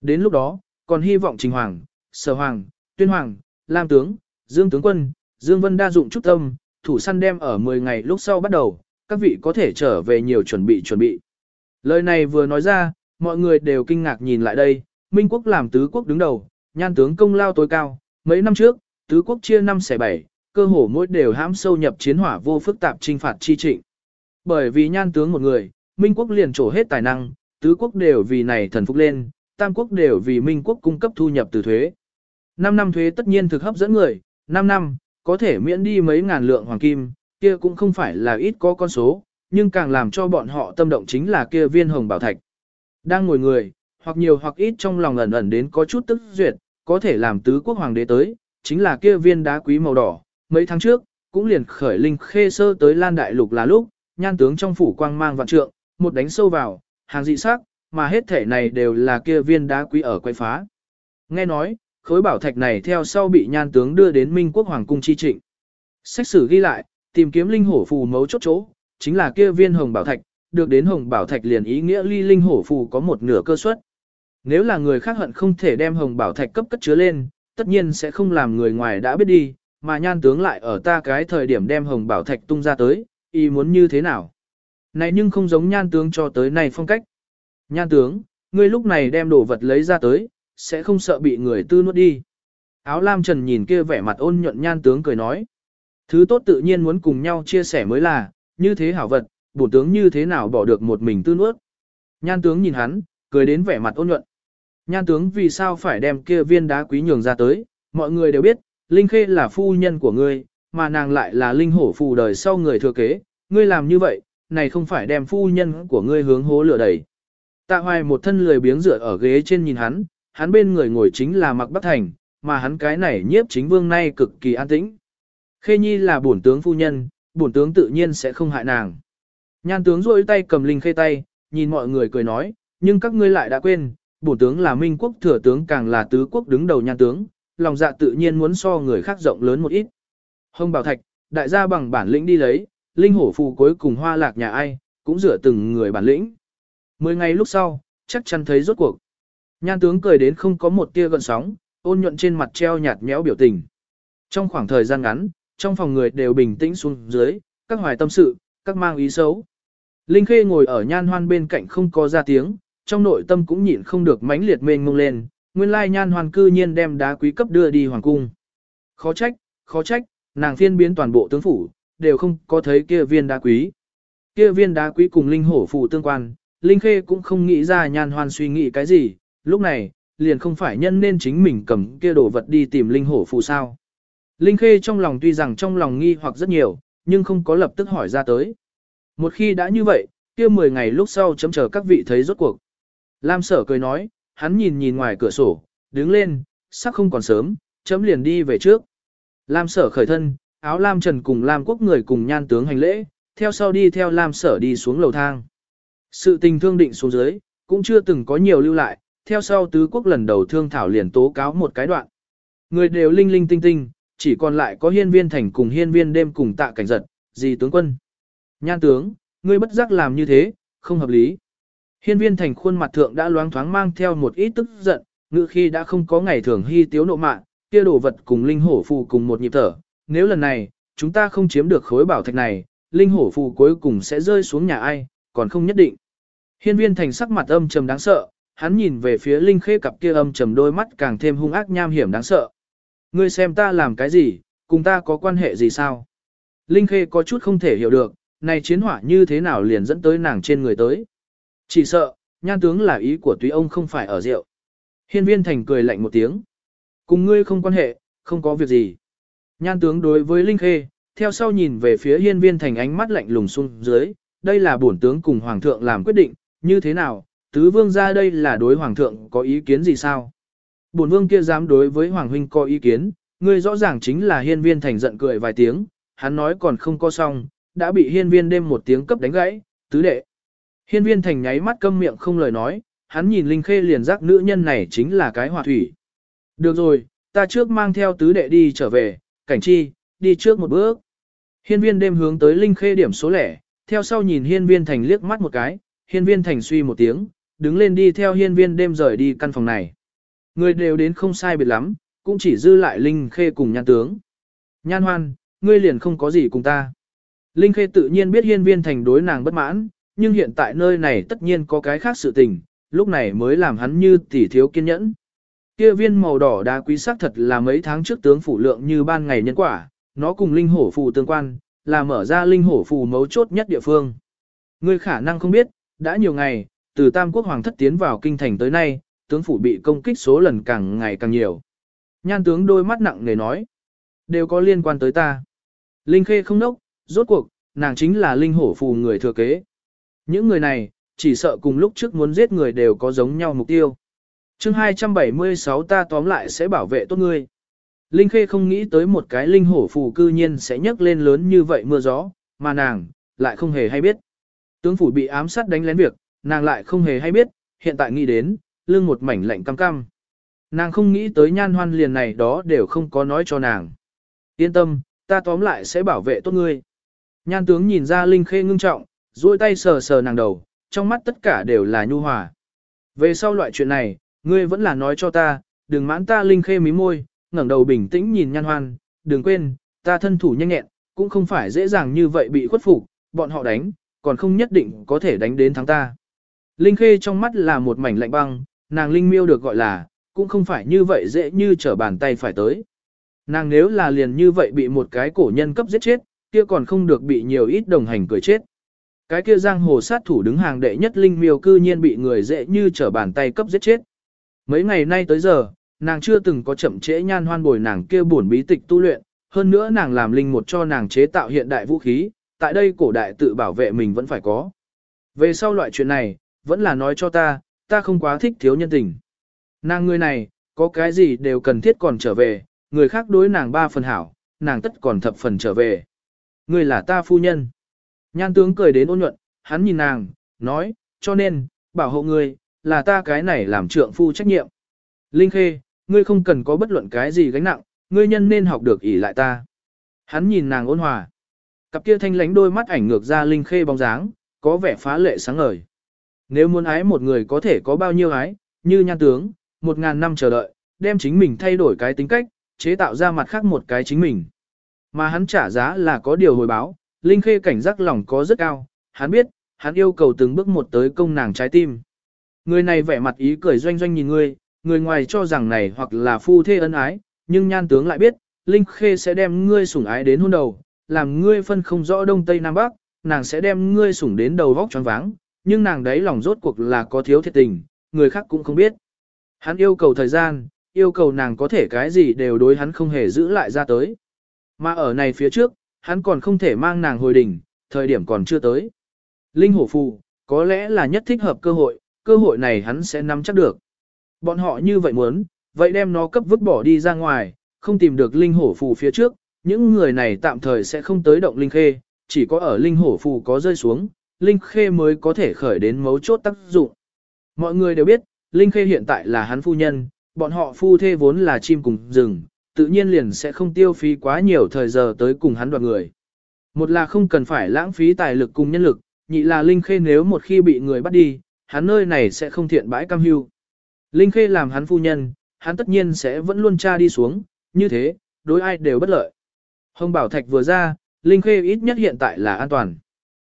Đến lúc đó, còn hy vọng Trình Hoàng, Sở Hoàng, Tuyên Hoàng, Lam Tướng, Dương Tướng Quân, Dương Vân đa dụng chút tâm, thủ săn đem ở 10 ngày lúc sau bắt đầu, các vị có thể trở về nhiều chuẩn bị chuẩn bị. Lời này vừa nói ra, mọi người đều kinh ngạc nhìn lại đây, Minh Quốc làm tứ quốc đứng đầu, nhan tướng công lao tối cao, mấy năm trước, tứ quốc chia năm xẻ bảy, cơ hồ mỗi đều hãm sâu nhập chiến hỏa vô phức tạp trinh phạt chi trịnh. Bởi vì nhan tướng một người, Minh quốc liền trổ hết tài năng, tứ quốc đều vì này thần phục lên, tam quốc đều vì Minh quốc cung cấp thu nhập từ thuế. 5 năm thuế tất nhiên thực hấp dẫn người, 5 năm, có thể miễn đi mấy ngàn lượng hoàng kim, kia cũng không phải là ít có con số, nhưng càng làm cho bọn họ tâm động chính là kia viên hồng bảo thạch. Đang ngồi người, hoặc nhiều hoặc ít trong lòng ẩn ẩn đến có chút tức duyệt, có thể làm tứ quốc hoàng đế tới, chính là kia viên đá quý màu đỏ. Mấy tháng trước, cũng liền khởi linh khê sơ tới Lan Đại Lục là lúc, nhan tướng trong phủ quang mang vạn trượng, một đánh sâu vào, hàng dị sắc, mà hết thể này đều là kia viên đá quý ở quay phá. Nghe nói, khối bảo thạch này theo sau bị nhan tướng đưa đến Minh quốc hoàng cung chi trịnh. Sách sử ghi lại, tìm kiếm linh hổ phù mấu chốt chỗ, chính là kia viên hồng bảo thạch, được đến hồng bảo thạch liền ý nghĩa ly linh hổ phù có một nửa cơ suất. Nếu là người khác hận không thể đem hồng bảo thạch cấp cất chứa lên, tất nhiên sẽ không làm người ngoài đã biết đi, mà nhan tướng lại ở ta cái thời điểm đem hồng bảo thạch tung ra tới, ý muốn như thế nào. Này nhưng không giống nhan tướng cho tới này phong cách. Nhan tướng, ngươi lúc này đem đồ vật lấy ra tới, sẽ không sợ bị người tư nuốt đi. Áo lam trần nhìn kia vẻ mặt ôn nhuận nhan tướng cười nói. Thứ tốt tự nhiên muốn cùng nhau chia sẻ mới là, như thế hảo vật, bổ tướng như thế nào bỏ được một mình tư nuốt. Nhan tướng nhìn hắn, cười đến vẻ mặt ôn nhuận. Nhan tướng vì sao phải đem kia viên đá quý nhường ra tới, mọi người đều biết, Linh Khê là phu nhân của ngươi, mà nàng lại là linh hổ phù đời sau người thừa kế, ngươi làm như vậy, này không phải đem phu nhân của ngươi hướng hố lửa đẩy. Tạ hoài một thân lười biếng dựa ở ghế trên nhìn hắn, hắn bên người ngồi chính là Mạc Bắc Thành, mà hắn cái này nhiếp chính vương nay cực kỳ an tĩnh. Khê Nhi là bổn tướng phu nhân, bổn tướng tự nhiên sẽ không hại nàng. Nhan tướng rôi tay cầm linh khê tay, nhìn mọi người cười nói, nhưng các ngươi lại đã quên, bổn tướng là minh quốc thừa tướng càng là tứ quốc đứng đầu nhan tướng, lòng dạ tự nhiên muốn so người khác rộng lớn một ít. Hồng Bảo Thạch, đại gia bằng bản lĩnh đi lấy, linh hổ phù cuối cùng hoa lạc nhà ai, cũng rửa từng người bản lĩnh. Mười ngày lúc sau, chắc chắn thấy rốt cuộc. Nhan tướng cười đến không có một tia gợn sóng, ôn nhuận trên mặt treo nhạt nhẽo biểu tình. Trong khoảng thời gian ngắn, trong phòng người đều bình tĩnh xuống dưới, các hoài tâm sự, các mang ý xấu. Linh Khê ngồi ở nhan hoan bên cạnh không có ra tiếng, trong nội tâm cũng nhịn không được mãnh liệt mênh mông lên, nguyên lai nhan hoan cư nhiên đem đá quý cấp đưa đi hoàng cung. Khó trách, khó trách, nàng phiên biến toàn bộ tướng phủ, đều không có thấy kia viên đá quý. Kia viên đá quý cùng linh hổ phụ tương quan, Linh Khê cũng không nghĩ ra nhan hoan suy nghĩ cái gì, lúc này, liền không phải nhân nên chính mình cầm kia đồ vật đi tìm linh hổ phụ sao. Linh Khê trong lòng tuy rằng trong lòng nghi hoặc rất nhiều, nhưng không có lập tức hỏi ra tới. Một khi đã như vậy, kia 10 ngày lúc sau chấm chờ các vị thấy rốt cuộc. Lam sở cười nói, hắn nhìn nhìn ngoài cửa sổ, đứng lên, sắc không còn sớm, chấm liền đi về trước. Lam sở khởi thân, áo Lam Trần cùng Lam quốc người cùng nhan tướng hành lễ, theo sau đi theo Lam sở đi xuống lầu thang. Sự tình thương định xuống dưới, cũng chưa từng có nhiều lưu lại, theo sau tứ quốc lần đầu thương thảo liền tố cáo một cái đoạn. Người đều linh linh tinh tinh, chỉ còn lại có hiên viên thành cùng hiên viên đêm cùng tạ cảnh giật, gì tướng quân. Nhan tướng, ngươi bất giác làm như thế, không hợp lý. Hiên viên thành khuôn mặt thượng đã loáng thoáng mang theo một ít tức giận, ngự khi đã không có ngày thường hy tiếu nộ mạn, kia đồ vật cùng linh hổ phù cùng một nhịp thở. Nếu lần này, chúng ta không chiếm được khối bảo thạch này, linh hổ phù cuối cùng sẽ rơi xuống nhà ai, còn không nhất định. Hiên viên thành sắc mặt âm trầm đáng sợ, hắn nhìn về phía linh khê cặp kia âm trầm đôi mắt càng thêm hung ác nham hiểm đáng sợ. Ngươi xem ta làm cái gì, cùng ta có quan hệ gì sao? Linh khê có chút không thể hiểu được, này chiến hỏa như thế nào liền dẫn tới nàng trên người tới. Chỉ sợ, nhan tướng là ý của túy ông không phải ở rượu. Hiên viên thành cười lạnh một tiếng. Cùng ngươi không quan hệ, không có việc gì. Nhan tướng đối với Linh Khê, theo sau nhìn về phía hiên viên thành ánh mắt lạnh lùng xuống dưới, đây là bổn tướng cùng hoàng thượng làm quyết định, như thế nào, tứ vương ra đây là đối hoàng thượng có ý kiến gì sao? Bổn vương kia dám đối với hoàng huynh có ý kiến, ngươi rõ ràng chính là hiên viên thành giận cười vài tiếng, hắn nói còn không có xong, đã bị hiên viên đêm một tiếng cấp đánh gãy, tứ đệ. Hiên viên thành nháy mắt câm miệng không lời nói, hắn nhìn Linh Khê liền giác nữ nhân này chính là cái hòa thủy. Được rồi, ta trước mang theo tứ đệ đi trở về, cảnh chi, đi trước một bước. Hiên viên đêm hướng tới Linh Khê điểm số lẻ, theo sau nhìn hiên viên thành liếc mắt một cái, hiên viên thành suy một tiếng, đứng lên đi theo hiên viên đêm rời đi căn phòng này. Người đều đến không sai biệt lắm, cũng chỉ dư lại Linh Khê cùng nhan tướng. Nhan hoan, ngươi liền không có gì cùng ta. Linh Khê tự nhiên biết hiên viên thành đối nàng bất mãn, nhưng hiện tại nơi này tất nhiên có cái khác sự tình, lúc này mới làm hắn như tỉ thiếu kiên nhẫn. Kia viên màu đỏ đá quý sắc thật là mấy tháng trước tướng phủ lượng như ban ngày nhân quả, nó cùng linh hổ phù tương quan, là mở ra linh hổ phù mấu chốt nhất địa phương. Ngươi khả năng không biết, đã nhiều ngày, từ Tam Quốc Hoàng thất tiến vào kinh thành tới nay, tướng phủ bị công kích số lần càng ngày càng nhiều. Nhan tướng đôi mắt nặng nề nói, đều có liên quan tới ta. Linh Khê không nốc, rốt cuộc, nàng chính là linh hổ phù người thừa kế. Những người này, chỉ sợ cùng lúc trước muốn giết người đều có giống nhau mục tiêu. chương 276 ta tóm lại sẽ bảo vệ tốt ngươi. Linh Khê không nghĩ tới một cái linh hổ phù cư nhiên sẽ nhấc lên lớn như vậy mưa gió, mà nàng, lại không hề hay biết. Tướng phủ bị ám sát đánh lén việc, nàng lại không hề hay biết, hiện tại nghĩ đến, lưng một mảnh lạnh cam cam. Nàng không nghĩ tới nhan hoan liền này đó đều không có nói cho nàng. Yên tâm, ta tóm lại sẽ bảo vệ tốt ngươi. Nhan tướng nhìn ra Linh Khê ngưng trọng, duỗi tay sờ sờ nàng đầu, trong mắt tất cả đều là nhu hòa. Về sau loại chuyện này, ngươi vẫn là nói cho ta, đừng mãn ta Linh Khê mí môi, ngẩng đầu bình tĩnh nhìn nhan hoan, đừng quên, ta thân thủ nhanh nhẹn, cũng không phải dễ dàng như vậy bị khuất phục, bọn họ đánh, còn không nhất định có thể đánh đến thắng ta. Linh Khê trong mắt là một mảnh lạnh băng, nàng Linh Miêu được gọi là, cũng không phải như vậy dễ như trở bàn tay phải tới. Nàng nếu là liền như vậy bị một cái cổ nhân cấp giết chết, kia còn không được bị nhiều ít đồng hành cười chết. Cái kia giang hồ sát thủ đứng hàng đệ nhất Linh Miêu cư nhiên bị người dễ như trở bàn tay cấp giết chết. Mấy ngày nay tới giờ, nàng chưa từng có chậm trễ nhan hoan bồi nàng kia buồn bí tịch tu luyện, hơn nữa nàng làm linh một cho nàng chế tạo hiện đại vũ khí, tại đây cổ đại tự bảo vệ mình vẫn phải có. Về sau loại chuyện này, vẫn là nói cho ta, ta không quá thích thiếu nhân tình. Nàng người này, có cái gì đều cần thiết còn trở về, người khác đối nàng ba phần hảo, nàng tất còn thập phần trở về. Người là ta phu nhân. Nhan tướng cười đến ôn nhuận, hắn nhìn nàng, nói, cho nên, bảo hộ ngươi, là ta cái này làm trượng phu trách nhiệm. Linh Khê, ngươi không cần có bất luận cái gì gánh nặng, ngươi nhân nên học được ỷ lại ta. Hắn nhìn nàng ôn hòa. Cặp kia thanh lánh đôi mắt ảnh ngược ra Linh Khê bóng dáng, có vẻ phá lệ sáng ngời. Nếu muốn ái một người có thể có bao nhiêu ái, như nhan tướng, một ngàn năm chờ đợi, đem chính mình thay đổi cái tính cách, chế tạo ra mặt khác một cái chính mình. Mà hắn trả giá là có điều hồi báo, Linh Khê cảnh giác lòng có rất cao, hắn biết, hắn yêu cầu từng bước một tới công nàng trái tim. Người này vẻ mặt ý cười doanh doanh nhìn ngươi, người ngoài cho rằng này hoặc là phu thê ân ái, nhưng nhan tướng lại biết, Linh Khê sẽ đem ngươi sủng ái đến hôn đầu, làm ngươi phân không rõ đông tây nam bắc, nàng sẽ đem ngươi sủng đến đầu vóc choáng váng, nhưng nàng đấy lòng rốt cuộc là có thiếu thiệt tình, người khác cũng không biết. Hắn yêu cầu thời gian, yêu cầu nàng có thể cái gì đều đối hắn không hề giữ lại ra tới. Mà ở này phía trước, hắn còn không thể mang nàng hồi đỉnh, thời điểm còn chưa tới. Linh hổ phù, có lẽ là nhất thích hợp cơ hội, cơ hội này hắn sẽ nắm chắc được. Bọn họ như vậy muốn, vậy đem nó cấp vứt bỏ đi ra ngoài, không tìm được linh hổ phù phía trước, những người này tạm thời sẽ không tới động linh khê, chỉ có ở linh hổ phù có rơi xuống, linh khê mới có thể khởi đến mấu chốt tác dụng. Mọi người đều biết, linh khê hiện tại là hắn phu nhân, bọn họ phu thê vốn là chim cùng rừng, tự nhiên liền sẽ không tiêu phí quá nhiều thời giờ tới cùng hắn đoạt người. Một là không cần phải lãng phí tài lực cùng nhân lực, nhị là linh khê nếu một khi bị người bắt đi, hắn nơi này sẽ không thiện bãi cam hưu. Linh khê làm hắn phu nhân, hắn tất nhiên sẽ vẫn luôn tra đi xuống, như thế, đối ai đều bất lợi. Hồng Bảo Thạch vừa ra, Linh Khê ít nhất hiện tại là an toàn.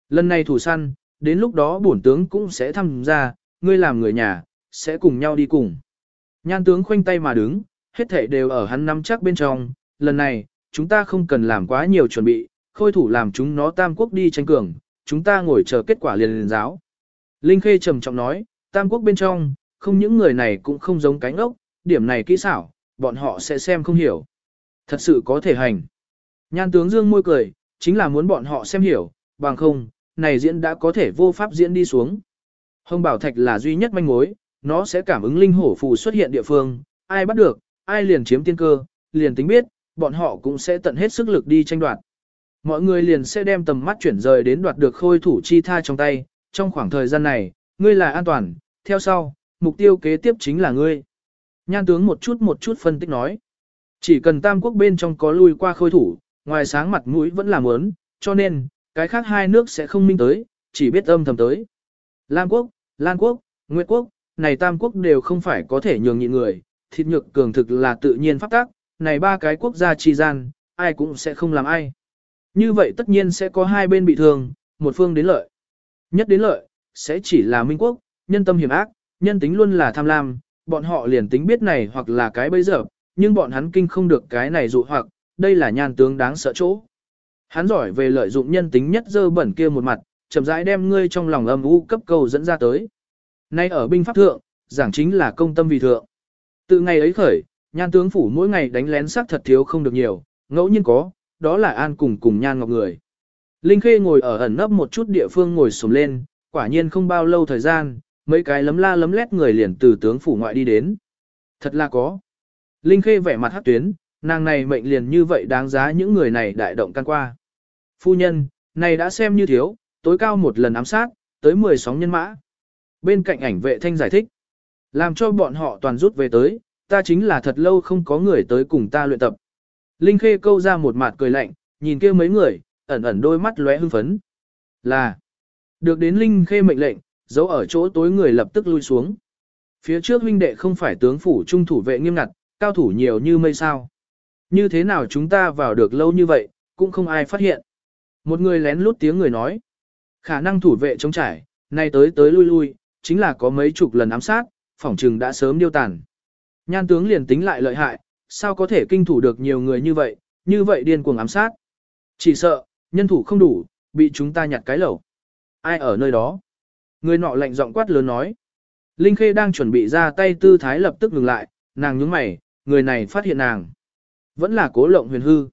Lần này thủ săn, đến lúc đó bổn tướng cũng sẽ tham gia, ngươi làm người nhà, sẽ cùng nhau đi cùng. Nhan tướng khoanh tay mà đứng, hết thảy đều ở hắn nắm chắc bên trong, lần này, chúng ta không cần làm quá nhiều chuẩn bị, khôi thủ làm chúng nó tam quốc đi tranh cường, chúng ta ngồi chờ kết quả liền liền giáo. Linh Khê trầm trọng nói, tam quốc bên trong, không những người này cũng không giống cánh ốc, điểm này kỹ xảo, bọn họ sẽ xem không hiểu. Thật sự có thể hành. Nhan tướng dương môi cười, chính là muốn bọn họ xem hiểu, bằng không, này diễn đã có thể vô pháp diễn đi xuống. Hồng Bảo Thạch là duy nhất manh mối, nó sẽ cảm ứng linh hổ phù xuất hiện địa phương, ai bắt được, ai liền chiếm tiên cơ, liền tính biết, bọn họ cũng sẽ tận hết sức lực đi tranh đoạt. Mọi người liền sẽ đem tầm mắt chuyển rời đến đoạt được khôi thủ chi tha trong tay, trong khoảng thời gian này, ngươi là an toàn, theo sau, mục tiêu kế tiếp chính là ngươi. Nhan tướng một chút một chút phân tích nói. Chỉ cần tam quốc bên trong có lui qua khôi thủ, ngoài sáng mặt mũi vẫn là mớn, cho nên, cái khác hai nước sẽ không minh tới, chỉ biết âm thầm tới. Lam quốc, Lan quốc, Nguyệt quốc, này tam quốc đều không phải có thể nhường nhịn người, thịt nhược cường thực là tự nhiên pháp tác, này ba cái quốc gia chi gian, ai cũng sẽ không làm ai. Như vậy tất nhiên sẽ có hai bên bị thương, một phương đến lợi. Nhất đến lợi, sẽ chỉ là Minh quốc, nhân tâm hiểm ác, nhân tính luôn là tham lam, bọn họ liền tính biết này hoặc là cái bây giờ, nhưng bọn hắn kinh không được cái này dụ hoặc, đây là nhan tướng đáng sợ chỗ. Hắn giỏi về lợi dụng nhân tính nhất dơ bẩn kia một mặt, chậm rãi đem ngươi trong lòng âm u cấp cầu dẫn ra tới. Nay ở binh pháp thượng, giảng chính là công tâm vì thượng. Từ ngày ấy khởi, nhan tướng phủ mỗi ngày đánh lén sắc thật thiếu không được nhiều, ngẫu nhiên có, đó là an cùng cùng nhan ngọc người. Linh Khê ngồi ở ẩn nấp một chút địa phương ngồi sồm lên, quả nhiên không bao lâu thời gian, mấy cái lấm la lấm lét người liền từ tướng phủ ngoại đi đến. Thật là có. Linh Khê vẻ mặt hắc tuyến, nàng này mệnh liền như vậy đáng giá những người này đại động can qua. Phu nhân, này đã xem như thiếu, tối cao một lần ám sát, tới 10 sóng nhân mã. Bên cạnh ảnh vệ thanh giải thích, làm cho bọn họ toàn rút về tới, ta chính là thật lâu không có người tới cùng ta luyện tập. Linh Khê câu ra một mặt cười lạnh, nhìn kia mấy người, ẩn ẩn đôi mắt lóe hưng phấn. Là, được đến Linh Khê mệnh lệnh, giấu ở chỗ tối người lập tức lui xuống. Phía trước huynh đệ không phải tướng phủ trung thủ vệ nghiêm ngặt, cao thủ nhiều như mây sao. Như thế nào chúng ta vào được lâu như vậy, cũng không ai phát hiện. Một người lén lút tiếng người nói. Khả năng thủ vệ chống trải, nay tới tới lui lui, chính là có mấy chục lần ám sát, phỏng trừng đã sớm điêu tàn. Nhan tướng liền tính lại lợi hại, sao có thể kinh thủ được nhiều người như vậy, như vậy điên cuồng ám sát. Chỉ sợ, nhân thủ không đủ, bị chúng ta nhặt cái lẩu. Ai ở nơi đó? Người nọ lạnh giọng quát lớn nói. Linh Khê đang chuẩn bị ra tay tư thái lập tức ngừng lại, nàng nhướng mày, người này phát hiện nàng. Vẫn là cố lộng huyền hư.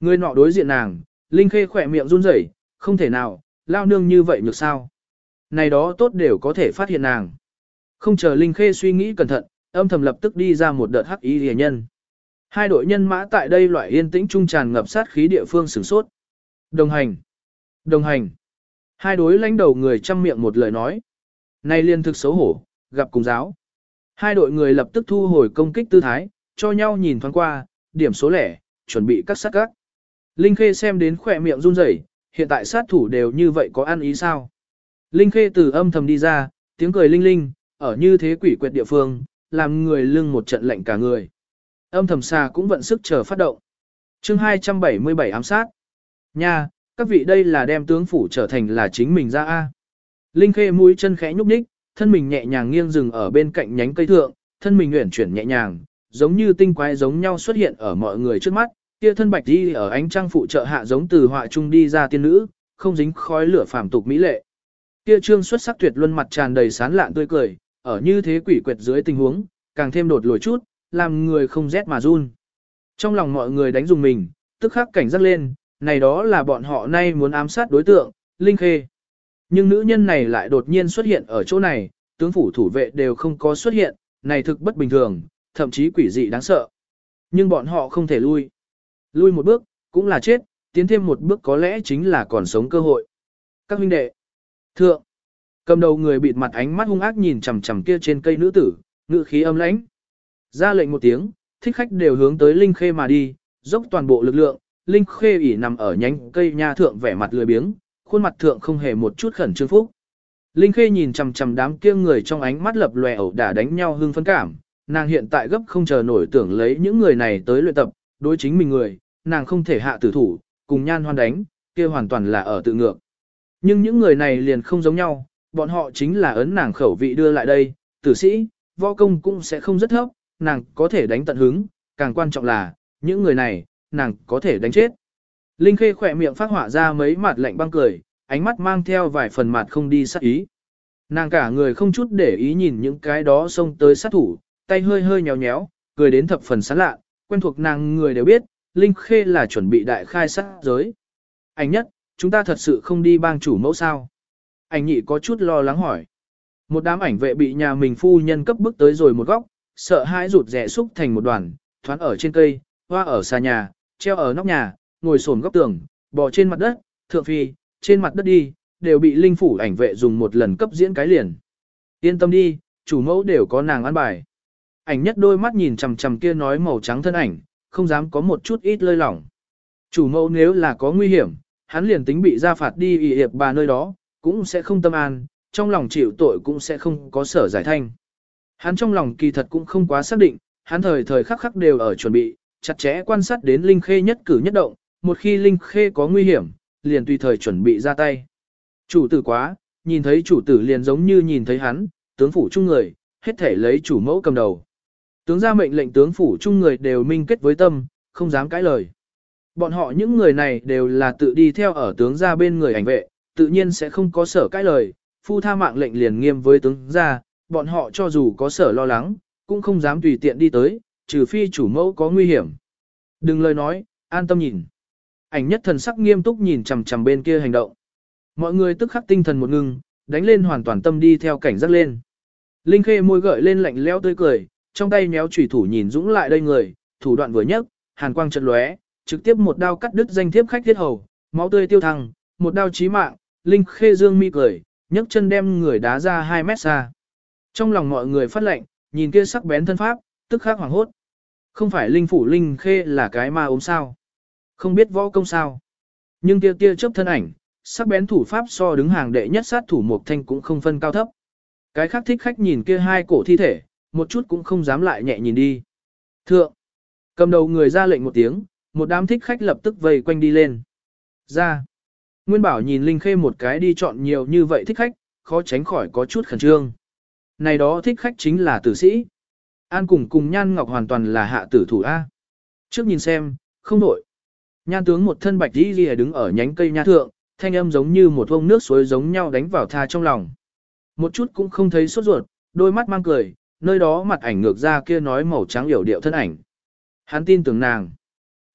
Người nọ đối diện nàng, Linh Khê khỏe miệng run rẩy, không thể nào, lao nương như vậy nhược sao. Này đó tốt đều có thể phát hiện nàng. Không chờ Linh Khê suy nghĩ cẩn thận, âm thầm lập tức đi ra một đợt hắc ý rìa nhân. Hai đội nhân mã tại đây loại yên tĩnh trung tràn ngập sát khí địa phương sửng sốt. Đồng hành. Đồng hành. Hai đối lãnh đầu người chăm miệng một lời nói. Này liên thực xấu hổ, gặp cùng giáo. Hai đội người lập tức thu hồi công kích tư thái, cho nhau nhìn thoáng qua, điểm số lẻ, chuẩn bị các sát các. Linh Khê xem đến khỏe miệng run rẩy, hiện tại sát thủ đều như vậy có ăn ý sao? Linh Khê từ âm thầm đi ra, tiếng cười linh linh, ở như thế quỷ quyệt địa phương, làm người lưng một trận lạnh cả người. Âm thầm xa cũng vận sức chờ phát động. chương 277 ám sát. Nha, các vị đây là đem tướng phủ trở thành là chính mình ra A. Linh Khê mũi chân khẽ nhúc nhích, thân mình nhẹ nhàng nghiêng dừng ở bên cạnh nhánh cây thượng, thân mình uyển chuyển nhẹ nhàng, giống như tinh quái giống nhau xuất hiện ở mọi người trước mắt, kia thân bạch đi ở ánh trăng phụ trợ hạ giống từ họa trung đi ra tiên nữ, không dính khói lửa phàm tục mỹ lệ. Kia trương xuất sắc tuyệt luân mặt tràn đầy sán lạn tươi cười, ở như thế quỷ quyệt dưới tình huống, càng thêm đột lùi chút, làm người không rét mà run. Trong lòng mọi người đánh dùng mình, tức khắc cảnh giác lên, này đó là bọn họ nay muốn ám sát đối tượng, Linh Khê. Nhưng nữ nhân này lại đột nhiên xuất hiện ở chỗ này, tướng phủ thủ vệ đều không có xuất hiện, này thực bất bình thường, thậm chí quỷ dị đáng sợ. Nhưng bọn họ không thể lui. Lui một bước, cũng là chết, tiến thêm một bước có lẽ chính là còn sống cơ hội. Các huynh đệ. Thượng. Cầm đầu người bịt mặt ánh mắt hung ác nhìn chằm chằm kia trên cây nữ tử, ngự khí âm lãnh. Ra lệnh một tiếng, thích khách đều hướng tới Linh Khê mà đi, dốc toàn bộ lực lượng, Linh Khê ỉ nằm ở nhánh cây nha thượng vẻ mặt lười biếng, khuôn mặt thượng không hề một chút khẩn trương phúc. Linh Khê nhìn chằm chằm đám kia người trong ánh mắt lập lòe ẩu đả đánh nhau hưng phấn cảm, nàng hiện tại gấp không chờ nổi tưởng lấy những người này tới luyện tập, đối chính mình người, nàng không thể hạ tử thủ, cùng nhan hoan đánh, kia hoàn toàn là ở tự ngược. Nhưng những người này liền không giống nhau, bọn họ chính là ấn nàng khẩu vị đưa lại đây, tử sĩ, võ công cũng sẽ không rất thấp, nàng có thể đánh tận hứng, càng quan trọng là, những người này, nàng có thể đánh chết. Linh Khê khỏe miệng phát họa ra mấy mặt lạnh băng cười, ánh mắt mang theo vài phần mặt không đi sát ý. Nàng cả người không chút để ý nhìn những cái đó xông tới sát thủ, tay hơi hơi nhéo nhéo, cười đến thập phần sán lạ, quen thuộc nàng người đều biết, Linh Khê là chuẩn bị đại khai sát giới. Anh nhất, chúng ta thật sự không đi bang chủ mẫu sao? Anh nhị có chút lo lắng hỏi. Một đám ảnh vệ bị nhà mình phu nhân cấp bước tới rồi một góc, sợ hãi rụt rẻ xúc thành một đoàn, thoán ở trên cây, hoa ở xa nhà, treo ở nóc nhà, ngồi sồn góc tường, bò trên mặt đất, thượng phi, trên mặt đất đi, đều bị linh phủ ảnh vệ dùng một lần cấp diễn cái liền. Yên tâm đi, chủ mẫu đều có nàng ăn bài. Ảnh nhất đôi mắt nhìn chằm chằm kia nói màu trắng thân ảnh, không dám có một chút ít lơi lỏng. Chủ mẫu nếu là có nguy hiểm, hắn liền tính bị ra phạt đi ị hiệp bà nơi đó, cũng sẽ không tâm an, trong lòng chịu tội cũng sẽ không có sở giải thanh. Hắn trong lòng kỳ thật cũng không quá xác định, hắn thời thời khắc khắc đều ở chuẩn bị, chặt chẽ quan sát đến Linh Khê nhất cử nhất động, một khi Linh Khê có nguy hiểm, liền tùy thời chuẩn bị ra tay. Chủ tử quá, nhìn thấy chủ tử liền giống như nhìn thấy hắn, tướng phủ chung người, hết thể lấy chủ mẫu cầm đầu. Tướng ra mệnh lệnh tướng phủ chung người đều minh kết với tâm, không dám cãi lời. Bọn họ những người này đều là tự đi theo ở tướng ra bên người ảnh vệ, tự nhiên sẽ không có sở cãi lời, phu tha mạng lệnh liền nghiêm với tướng ra, bọn họ cho dù có sở lo lắng, cũng không dám tùy tiện đi tới, trừ phi chủ mẫu có nguy hiểm. Đừng lời nói, an tâm nhìn. Ảnh nhất thần sắc nghiêm túc nhìn chằm chằm bên kia hành động. Mọi người tức khắc tinh thần một ngưng, đánh lên hoàn toàn tâm đi theo cảnh giác lên. Linh Khê môi gợi lên lạnh lẽo tươi cười, trong tay méo chủy thủ nhìn dũng lại đây người, thủ đoạn vừa nhấc, hàn quang chợt lóe, trực tiếp một đao cắt đứt danh thiếp khách thiết hầu, máu tươi tiêu thăng, một đao chí mạng, Linh Khê dương mi cười, nhấc chân đem người đá ra 2 mét xa. Trong lòng mọi người phát lệnh, nhìn kia sắc bén thân pháp, tức khắc hoảng hốt. Không phải Linh phủ Linh Khê là cái ma ốm sao? Không biết võ công sao? Nhưng kia kia chớp thân ảnh, sắc bén thủ pháp so đứng hàng đệ nhất sát thủ một thanh cũng không phân cao thấp. Cái khác thích khách nhìn kia hai cổ thi thể, một chút cũng không dám lại nhẹ nhìn đi. Thượng, cầm đầu người ra lệnh một tiếng, một đám thích khách lập tức vây quanh đi lên. Ra, Nguyên Bảo nhìn Linh Khê một cái đi chọn nhiều như vậy thích khách, khó tránh khỏi có chút khẩn trương. Này đó thích khách chính là tử sĩ. An cùng cùng Nhan Ngọc hoàn toàn là hạ tử thủ A. Trước nhìn xem, không đổi. Nhan tướng một thân bạch đi ghi đứng ở nhánh cây nha thượng, thanh âm giống như một vông nước suối giống nhau đánh vào tha trong lòng. Một chút cũng không thấy sốt ruột, đôi mắt mang cười, nơi đó mặt ảnh ngược ra kia nói màu trắng hiểu điệu thân ảnh. Hắn tin tưởng nàng.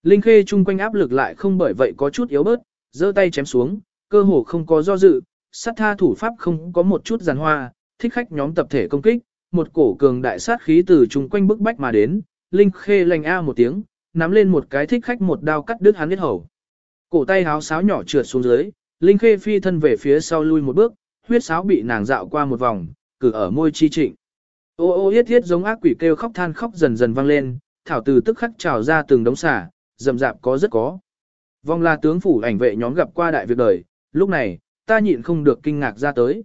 Linh Khê chung quanh áp lực lại không bởi vậy có chút yếu bớt, giơ tay chém xuống, cơ hồ không có do dự, sát tha thủ pháp không có một chút giàn hoa, thích khách nhóm tập thể công kích, một cổ cường đại sát khí từ chung quanh bức bách mà đến, Linh Khê lành a một tiếng, nắm lên một cái thích khách một đao cắt đứt hắn huyết hầu. Cổ tay háo sáo nhỏ trượt xuống dưới, Linh Khê phi thân về phía sau lui một bước, huyết sáo bị nàng dạo qua một vòng, cử ở môi chi trịnh. Ô ô yết yết giống ác quỷ kêu khóc than khóc dần dần vang lên, thảo từ tức khắc trào ra từng đống xả, rậm rạp có rất có. Vong là tướng phủ ảnh vệ nhóm gặp qua đại việc đời, lúc này, ta nhịn không được kinh ngạc ra tới.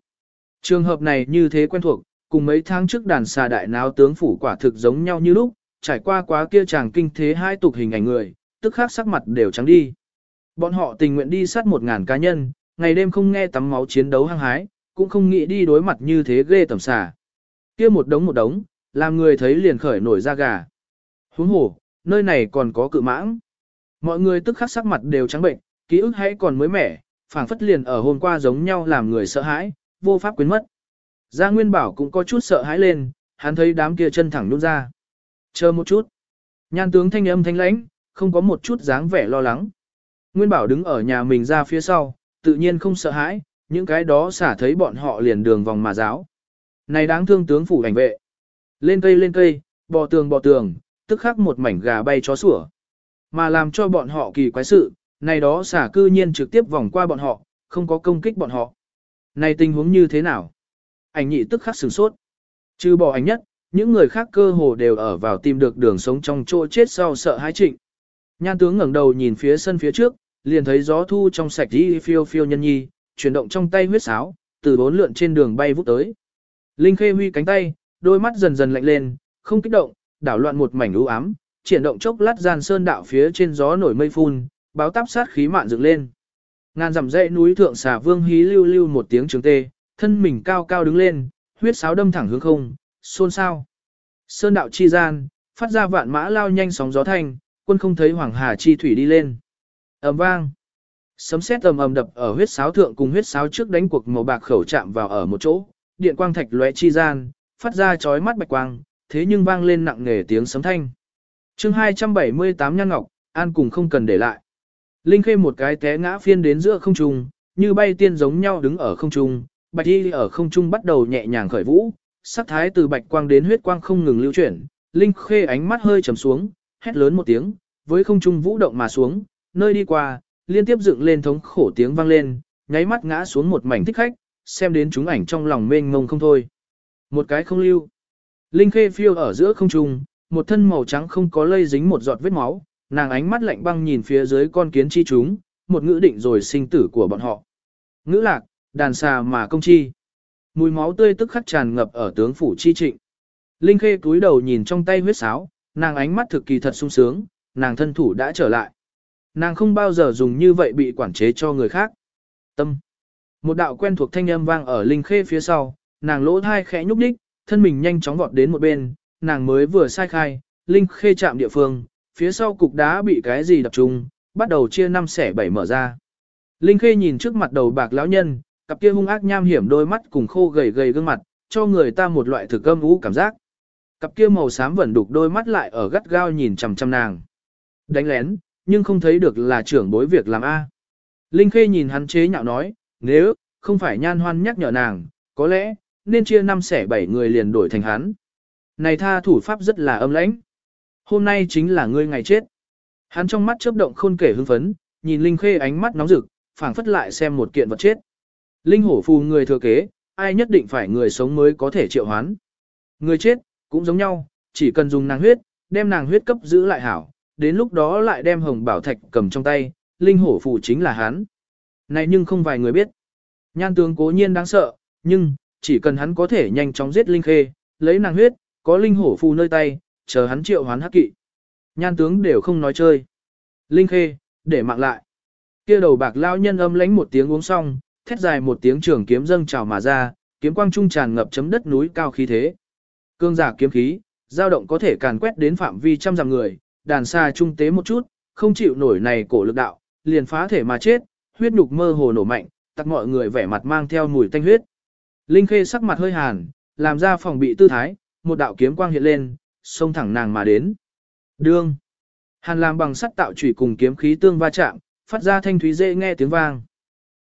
Trường hợp này như thế quen thuộc, cùng mấy tháng trước đàn xà đại náo tướng phủ quả thực giống nhau như lúc, trải qua quá kia chàng kinh thế hai tục hình ảnh người, tức khắc sắc mặt đều trắng đi. Bọn họ tình nguyện đi sát một ngàn cá nhân, ngày đêm không nghe tắm máu chiến đấu hăng hái, cũng không nghĩ đi đối mặt như thế ghê tầm xà. Kia một đống một đống, làm người thấy liền khởi nổi da gà. Huống hồ, nơi này còn có cự mãng. Mọi người tức khắc sắc mặt đều trắng bệnh, ký ức hãy còn mới mẻ, phảng phất liền ở hôm qua giống nhau làm người sợ hãi, vô pháp quên mất. Gia Nguyên Bảo cũng có chút sợ hãi lên, hắn thấy đám kia chân thẳng nhún ra. Chờ một chút. Nhan tướng thanh âm thanh lãnh, không có một chút dáng vẻ lo lắng. Nguyên Bảo đứng ở nhà mình ra phía sau, tự nhiên không sợ hãi, những cái đó xả thấy bọn họ liền đường vòng mà giáo. Này đáng thương tướng phủ ảnh vệ. Lên cây lên cây, bò tường bò tường, tức khắc một mảnh gà bay chó sủa. Mà làm cho bọn họ kỳ quái sự, này đó xả cư nhiên trực tiếp vòng qua bọn họ, không có công kích bọn họ. Này tình huống như thế nào? Ảnh nhị tức khắc sửng sốt. Trừ bỏ ảnh nhất, những người khác cơ hồ đều ở vào tìm được đường sống trong chỗ chết sau sợ hãi trịnh. Nhan tướng ngẩng đầu nhìn phía sân phía trước, liền thấy gió thu trong sạch đi phiêu phiêu nhân nhi, chuyển động trong tay huyết sáo, từ bốn lượn trên đường bay vút tới. Linh Khê huy cánh tay, đôi mắt dần dần lạnh lên, không kích động, đảo loạn một mảnh u ám, triển động chốc lát gian sơn đạo phía trên gió nổi mây phun, báo táp sát khí mạn dựng lên. Ngàn dặm dãy núi thượng xà vương hí lưu lưu một tiếng trường tê, thân mình cao cao đứng lên, huyết sáo đâm thẳng hướng không, xôn xao. Sơn đạo chi gian, phát ra vạn mã lao nhanh sóng gió thanh, quân không thấy hoàng hà chi thủy đi lên. ầm vang. Sấm sét ầm ầm đập ở huyết sáo thượng cùng huyết sáo trước đánh cuộc màu bạc khẩu chạm vào ở một chỗ, điện quang thạch lóe chi gian, phát ra chói mắt bạch quang, thế nhưng vang lên nặng nề tiếng sấm thanh. Chương 278 Nhan Ngọc, An cùng không cần để lại. Linh Khê một cái té ngã phiên đến giữa không trung, như bay tiên giống nhau đứng ở không trung, bạch y ở không trung bắt đầu nhẹ nhàng khởi vũ, sắc thái từ bạch quang đến huyết quang không ngừng lưu chuyển, Linh Khê ánh mắt hơi trầm xuống, hét lớn một tiếng, với không trung vũ động mà xuống, nơi đi qua, liên tiếp dựng lên thống khổ tiếng vang lên, nháy mắt ngã xuống một mảnh thích khách, xem đến chúng ảnh trong lòng mênh mông không thôi. Một cái không lưu. Linh Khê phiêu ở giữa không trung, một thân màu trắng không có lây dính một giọt vết máu, nàng ánh mắt lạnh băng nhìn phía dưới con kiến chi chúng, một ngữ định rồi sinh tử của bọn họ. Ngữ lạc, đàn xà mà công chi. Mùi máu tươi tức khắc tràn ngập ở tướng phủ chi trịnh. Linh Khê cúi đầu nhìn trong tay huyết sáo, nàng ánh mắt thực kỳ thật sung sướng, nàng thân thủ đã trở lại. Nàng không bao giờ dùng như vậy bị quản chế cho người khác. Tâm. Một đạo quen thuộc thanh âm vang ở Linh Khê phía sau, nàng lỗ thai khẽ nhúc đích, thân mình nhanh chóng vọt đến một bên, nàng mới vừa sai khai, Linh Khê chạm địa phương, phía sau cục đá bị cái gì đập trúng, bắt đầu chia năm xẻ bảy mở ra. Linh Khê nhìn trước mặt đầu bạc lão nhân, cặp kia hung ác nham hiểm đôi mắt cùng khô gầy gầy gương mặt, cho người ta một loại thực âm ú cảm giác. Cặp kia màu xám vẫn đục đôi mắt lại ở gắt gao nhìn chằm chằm nàng. Đánh lén, nhưng không thấy được là trưởng bối việc làm A. Linh Khê nhìn hắn chế nhạo nói, nếu, không phải nhan hoan nhắc nhở nàng, có lẽ, nên chia năm xẻ bảy người liền đổi thành hắn. Này tha thủ pháp rất là âm lãnh. Hôm nay chính là ngươi ngày chết. Hắn trong mắt chớp động khôn kể hưng phấn, nhìn Linh Khê ánh mắt nóng rực, phảng phất lại xem một kiện vật chết. Linh hổ phù người thừa kế, ai nhất định phải người sống mới có thể triệu hoán. Người chết, cũng giống nhau, chỉ cần dùng nàng huyết, đem nàng huyết cấp giữ lại hảo, đến lúc đó lại đem hồng bảo thạch cầm trong tay, linh hổ phù chính là hắn. Này nhưng không vài người biết. Nhan tướng cố nhiên đáng sợ, nhưng, chỉ cần hắn có thể nhanh chóng giết linh khê, lấy nàng huyết, có linh hổ phù nơi tay, chờ hắn triệu hoán hắc kỵ. Nhan tướng đều không nói chơi. Linh khê, để mạng lại. Kia đầu bạc lao nhân âm lãnh một tiếng uống xong, thét dài một tiếng trường kiếm dâng trào mà ra, kiếm quang trung tràn ngập chấm đất núi cao khí thế. Cương giả kiếm khí, dao động có thể càn quét đến phạm vi trăm dặm người, đàn xa trung tế một chút, không chịu nổi này cổ lực đạo, liền phá thể mà chết, huyết nhục mơ hồ nổ mạnh, tặc mọi người vẻ mặt mang theo mùi tanh huyết. Linh Khê sắc mặt hơi hàn, làm ra phòng bị tư thái, một đạo kiếm quang hiện lên, xông thẳng nàng mà đến. Đương. Hàn làm bằng sắt tạo chủy cùng kiếm khí tương va chạm, phát ra thanh thúy dễ nghe tiếng vang.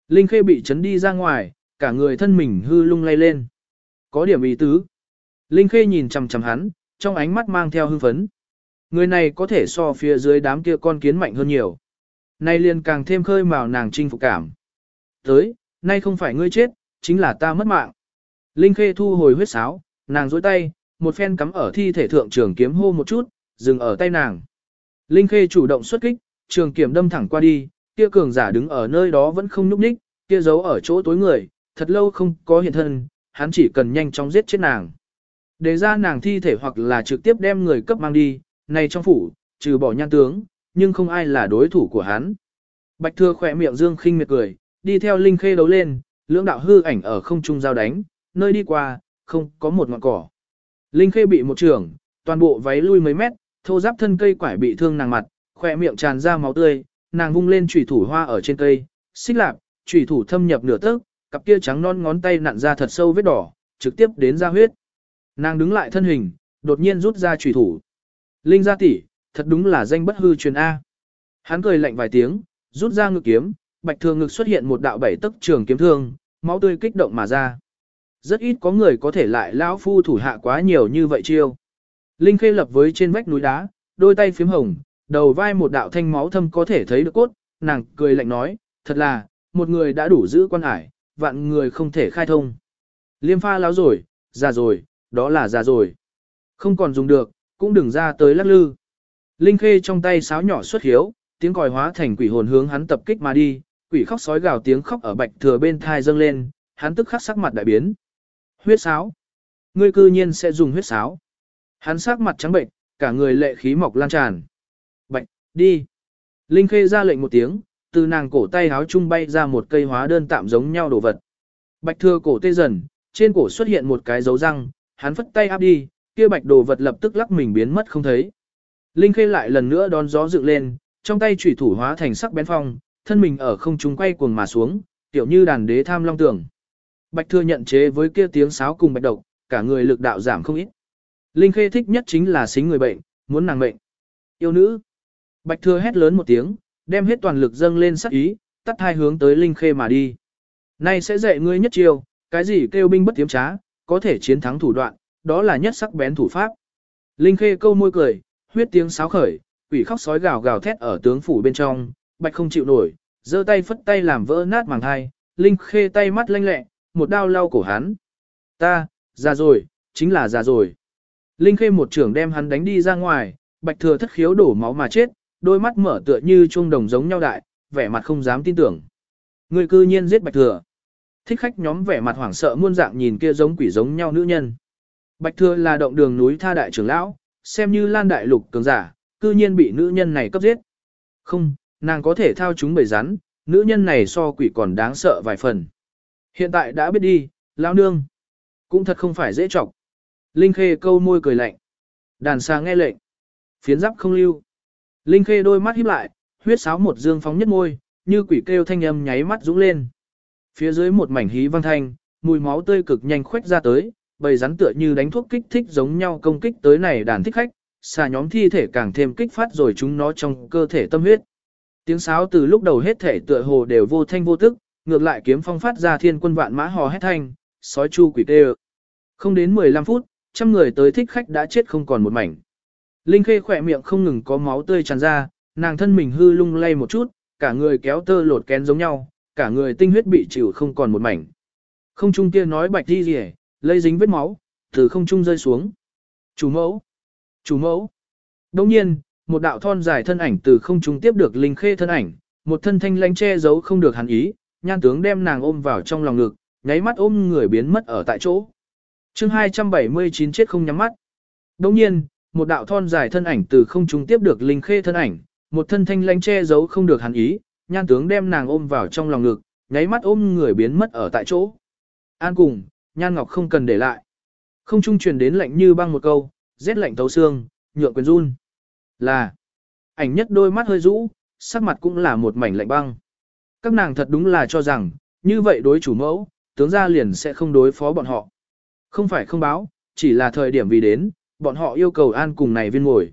Linh Khê bị chấn đi ra ngoài, cả người thân mình hư lung lay lên. Có điểm ý tứ. Linh Khê nhìn chằm chằm hắn, trong ánh mắt mang theo hưng phấn. Người này có thể so phía dưới đám kia con kiến mạnh hơn nhiều. Nay liền càng thêm khơi mào nàng chinh phục cảm. Tới, nay không phải ngươi chết, chính là ta mất mạng. Linh Khê thu hồi huyết sáo, nàng dối tay, một phen cắm ở thi thể thượng trường kiếm hô một chút, dừng ở tay nàng. Linh Khê chủ động xuất kích, trường kiếm đâm thẳng qua đi, kia cường giả đứng ở nơi đó vẫn không nhúc nhích, kia giấu ở chỗ tối người, thật lâu không có hiện thân, hắn chỉ cần nhanh chóng giết chết nàng. Để ra nàng thi thể hoặc là trực tiếp đem người cấp mang đi, này trong phủ, trừ bỏ nhan tướng, nhưng không ai là đối thủ của hắn. Bạch thừa khỏe miệng dương khinh miệt cười, đi theo Linh Khê đấu lên, lưỡng đạo hư ảnh ở không trung giao đánh, nơi đi qua, không có một ngọn cỏ. Linh Khê bị một trường, toàn bộ váy lui mấy mét, thô giáp thân cây quải bị thương nàng mặt, khỏe miệng tràn ra máu tươi, nàng vung lên chủy thủ hoa ở trên cây, xích lạp, chủy thủ thâm nhập nửa tấc, cặp kia trắng non ngón tay nặn ra thật sâu vết đỏ, trực tiếp đến ra huyết. Nàng đứng lại thân hình, đột nhiên rút ra chủy thủ. Linh gia tỷ, thật đúng là danh bất hư truyền A. Hắn cười lạnh vài tiếng, rút ra ngực kiếm, bạch thường ngực xuất hiện một đạo bảy tấc trường kiếm thương, máu tươi kích động mà ra. Rất ít có người có thể lại lão phu thủ hạ quá nhiều như vậy chiêu. Linh khê lập với trên vách núi đá, đôi tay phím hồng, đầu vai một đạo thanh máu thâm có thể thấy được cốt, nàng cười lạnh nói, thật là, một người đã đủ giữ quan hải, vạn người không thể khai thông. Liêm pha láo rồi, già rồi, đó là già rồi. Không còn dùng được, cũng đừng ra tới lắc lư. Linh khê trong tay sáo nhỏ xuất hiếu, tiếng còi hóa thành quỷ hồn hướng hắn tập kích mà đi, quỷ khóc sói gào tiếng khóc ở bạch thừa bên thai dâng lên, hắn tức khắc sắc mặt đại biến. Huyết sáo. Ngươi cư nhiên sẽ dùng huyết sáo. Hắn sắc mặt trắng bệnh, cả người lệ khí mọc lan tràn. Bạch, đi. Linh khê ra lệnh một tiếng, từ nàng cổ tay háo trung bay ra một cây hóa đơn tạm giống nhau đồ vật. Bạch thừa cổ tê dần, trên cổ xuất hiện một cái dấu răng, hắn phất tay áp đi, kia bạch đồ vật lập tức lắc mình biến mất không thấy. Linh khê lại lần nữa đón gió dựng lên, trong tay chủy thủ hóa thành sắc bén phong, thân mình ở không trung quay cuồng mà xuống, tiểu như đàn đế tham long tưởng. Bạch thừa nhận chế với kia tiếng sáo cùng bạch độc, cả người lực đạo giảm không ít. Linh khê thích nhất chính là xính người bệnh, muốn nàng bệnh. Yêu nữ. Bạch thừa hét lớn một tiếng, đem hết toàn lực dâng lên sắc ý, tắt hai hướng tới Linh khê mà đi. Nay sẽ dạy ngươi nhất chiêu, cái gì kêu binh bất tiếm trá, có thể chiến thắng thủ đoạn, đó là nhất sắc bén thủ pháp. Linh khê câu môi cười, huyết tiếng sáo khởi, quỷ khóc sói gào gào thét ở tướng phủ bên trong, bạch không chịu nổi, giơ tay phất tay làm vỡ nát màng hai, Linh khê tay mắt lanh lẹ, một đao lau cổ hắn. Ta, già rồi, chính là già rồi. Linh khê một trưởng đem hắn đánh đi ra ngoài, bạch thừa thất khiếu đổ máu mà chết, đôi mắt mở tựa như chuông đồng giống nhau đại, vẻ mặt không dám tin tưởng. Người cư nhiên giết bạch thừa. Thích khách nhóm vẻ mặt hoảng sợ muôn dạng nhìn kia giống quỷ giống nhau nữ nhân. Bạch thừa là động đường núi tha đại trưởng lão, xem như lan đại lục cường giả, cư nhiên bị nữ nhân này cấp giết. Không, nàng có thể thao chúng bầy rắn, nữ nhân này so quỷ còn đáng sợ vài phần. Hiện tại đã biết đi, lão nương. Cũng thật không phải dễ chọc. Linh Khê câu môi cười lạnh. Đàn xa nghe lệnh. Phiến giáp không lưu. Linh Khê đôi mắt híp lại, huyết sáo một dương phóng nhất môi, như quỷ kêu thanh âm nháy mắt dũng lên. Phía dưới một mảnh hí vang thanh, mùi máu tươi cực nhanh khuếch ra tới, bầy rắn tựa như đánh thuốc kích thích giống nhau công kích tới này đàn thích khách, xà nhóm thi thể càng thêm kích phát rồi chúng nó trong cơ thể tâm huyết. Tiếng sáo từ lúc đầu hết thể tựa hồ đều vô thanh vô tức, ngược lại kiếm phong phát ra thiên quân vạn mã hò hét thanh, sói chu quỷ tê Không đến 15 phút, trăm người tới thích khách đã chết không còn một mảnh. Linh Khê khỏe miệng không ngừng có máu tươi tràn ra, nàng thân mình hư lung lay một chút, cả người kéo tơ lột kén giống nhau, cả người tinh huyết bị chịu không còn một mảnh. Không trung kia nói bạch đi rỉ, lây dính vết máu, từ không trung rơi xuống. Chủ mẫu! Chủ mẫu! Đồng nhiên, một đạo thon dài thân ảnh từ không trung tiếp được Linh Khê thân ảnh, một thân thanh lãnh che giấu không được hắn ý, nhan tướng đem nàng ôm vào trong lòng ngực, nháy mắt ôm người biến mất ở tại chỗ. chương 279 chết không nhắm mắt. Đồng nhiên, một đạo thon dài thân ảnh từ không trung tiếp được Linh Khê thân ảnh, một thân thanh lãnh che giấu không được hắn ý, nhan tướng đem nàng ôm vào trong lòng ngực, nháy mắt ôm người biến mất ở tại chỗ. An cùng, nhan ngọc không cần để lại. Không trung truyền đến lạnh như băng một câu, rét lạnh tấu xương, nhượng quyền run. Là, ảnh nhất đôi mắt hơi rũ, sắc mặt cũng là một mảnh lạnh băng. Các nàng thật đúng là cho rằng, như vậy đối chủ mẫu, tướng gia liền sẽ không đối phó bọn họ. Không phải không báo, chỉ là thời điểm vì đến, bọn họ yêu cầu an cùng này viên ngồi.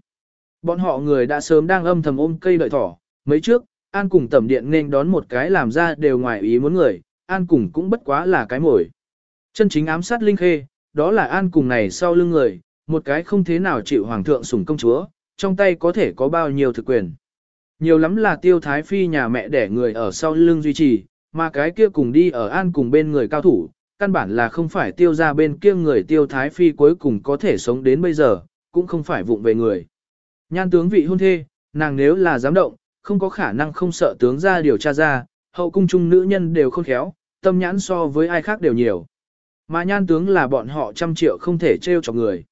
Bọn họ người đã sớm đang âm thầm ôm cây đợi thỏ, mấy trước, an cùng tẩm điện nên đón một cái làm ra đều ngoài ý muốn người, an cùng cũng bất quá là cái mồi. Chân chính ám sát linh khê, đó là an cùng này sau lưng người, một cái không thế nào chịu hoàng thượng sủng công chúa, trong tay có thể có bao nhiêu thực quyền. Nhiều lắm là tiêu thái phi nhà mẹ đẻ người ở sau lưng duy trì, mà cái kia cùng đi ở an cùng bên người cao thủ, căn bản là không phải tiêu ra bên kia người tiêu thái phi cuối cùng có thể sống đến bây giờ, cũng không phải vụng về người. Nhan tướng vị hôn thê, nàng nếu là dám động, không có khả năng không sợ tướng ra điều tra ra, hậu cung trung nữ nhân đều không khéo, tâm nhãn so với ai khác đều nhiều. Mà nhan tướng là bọn họ trăm triệu không thể trêu cho người.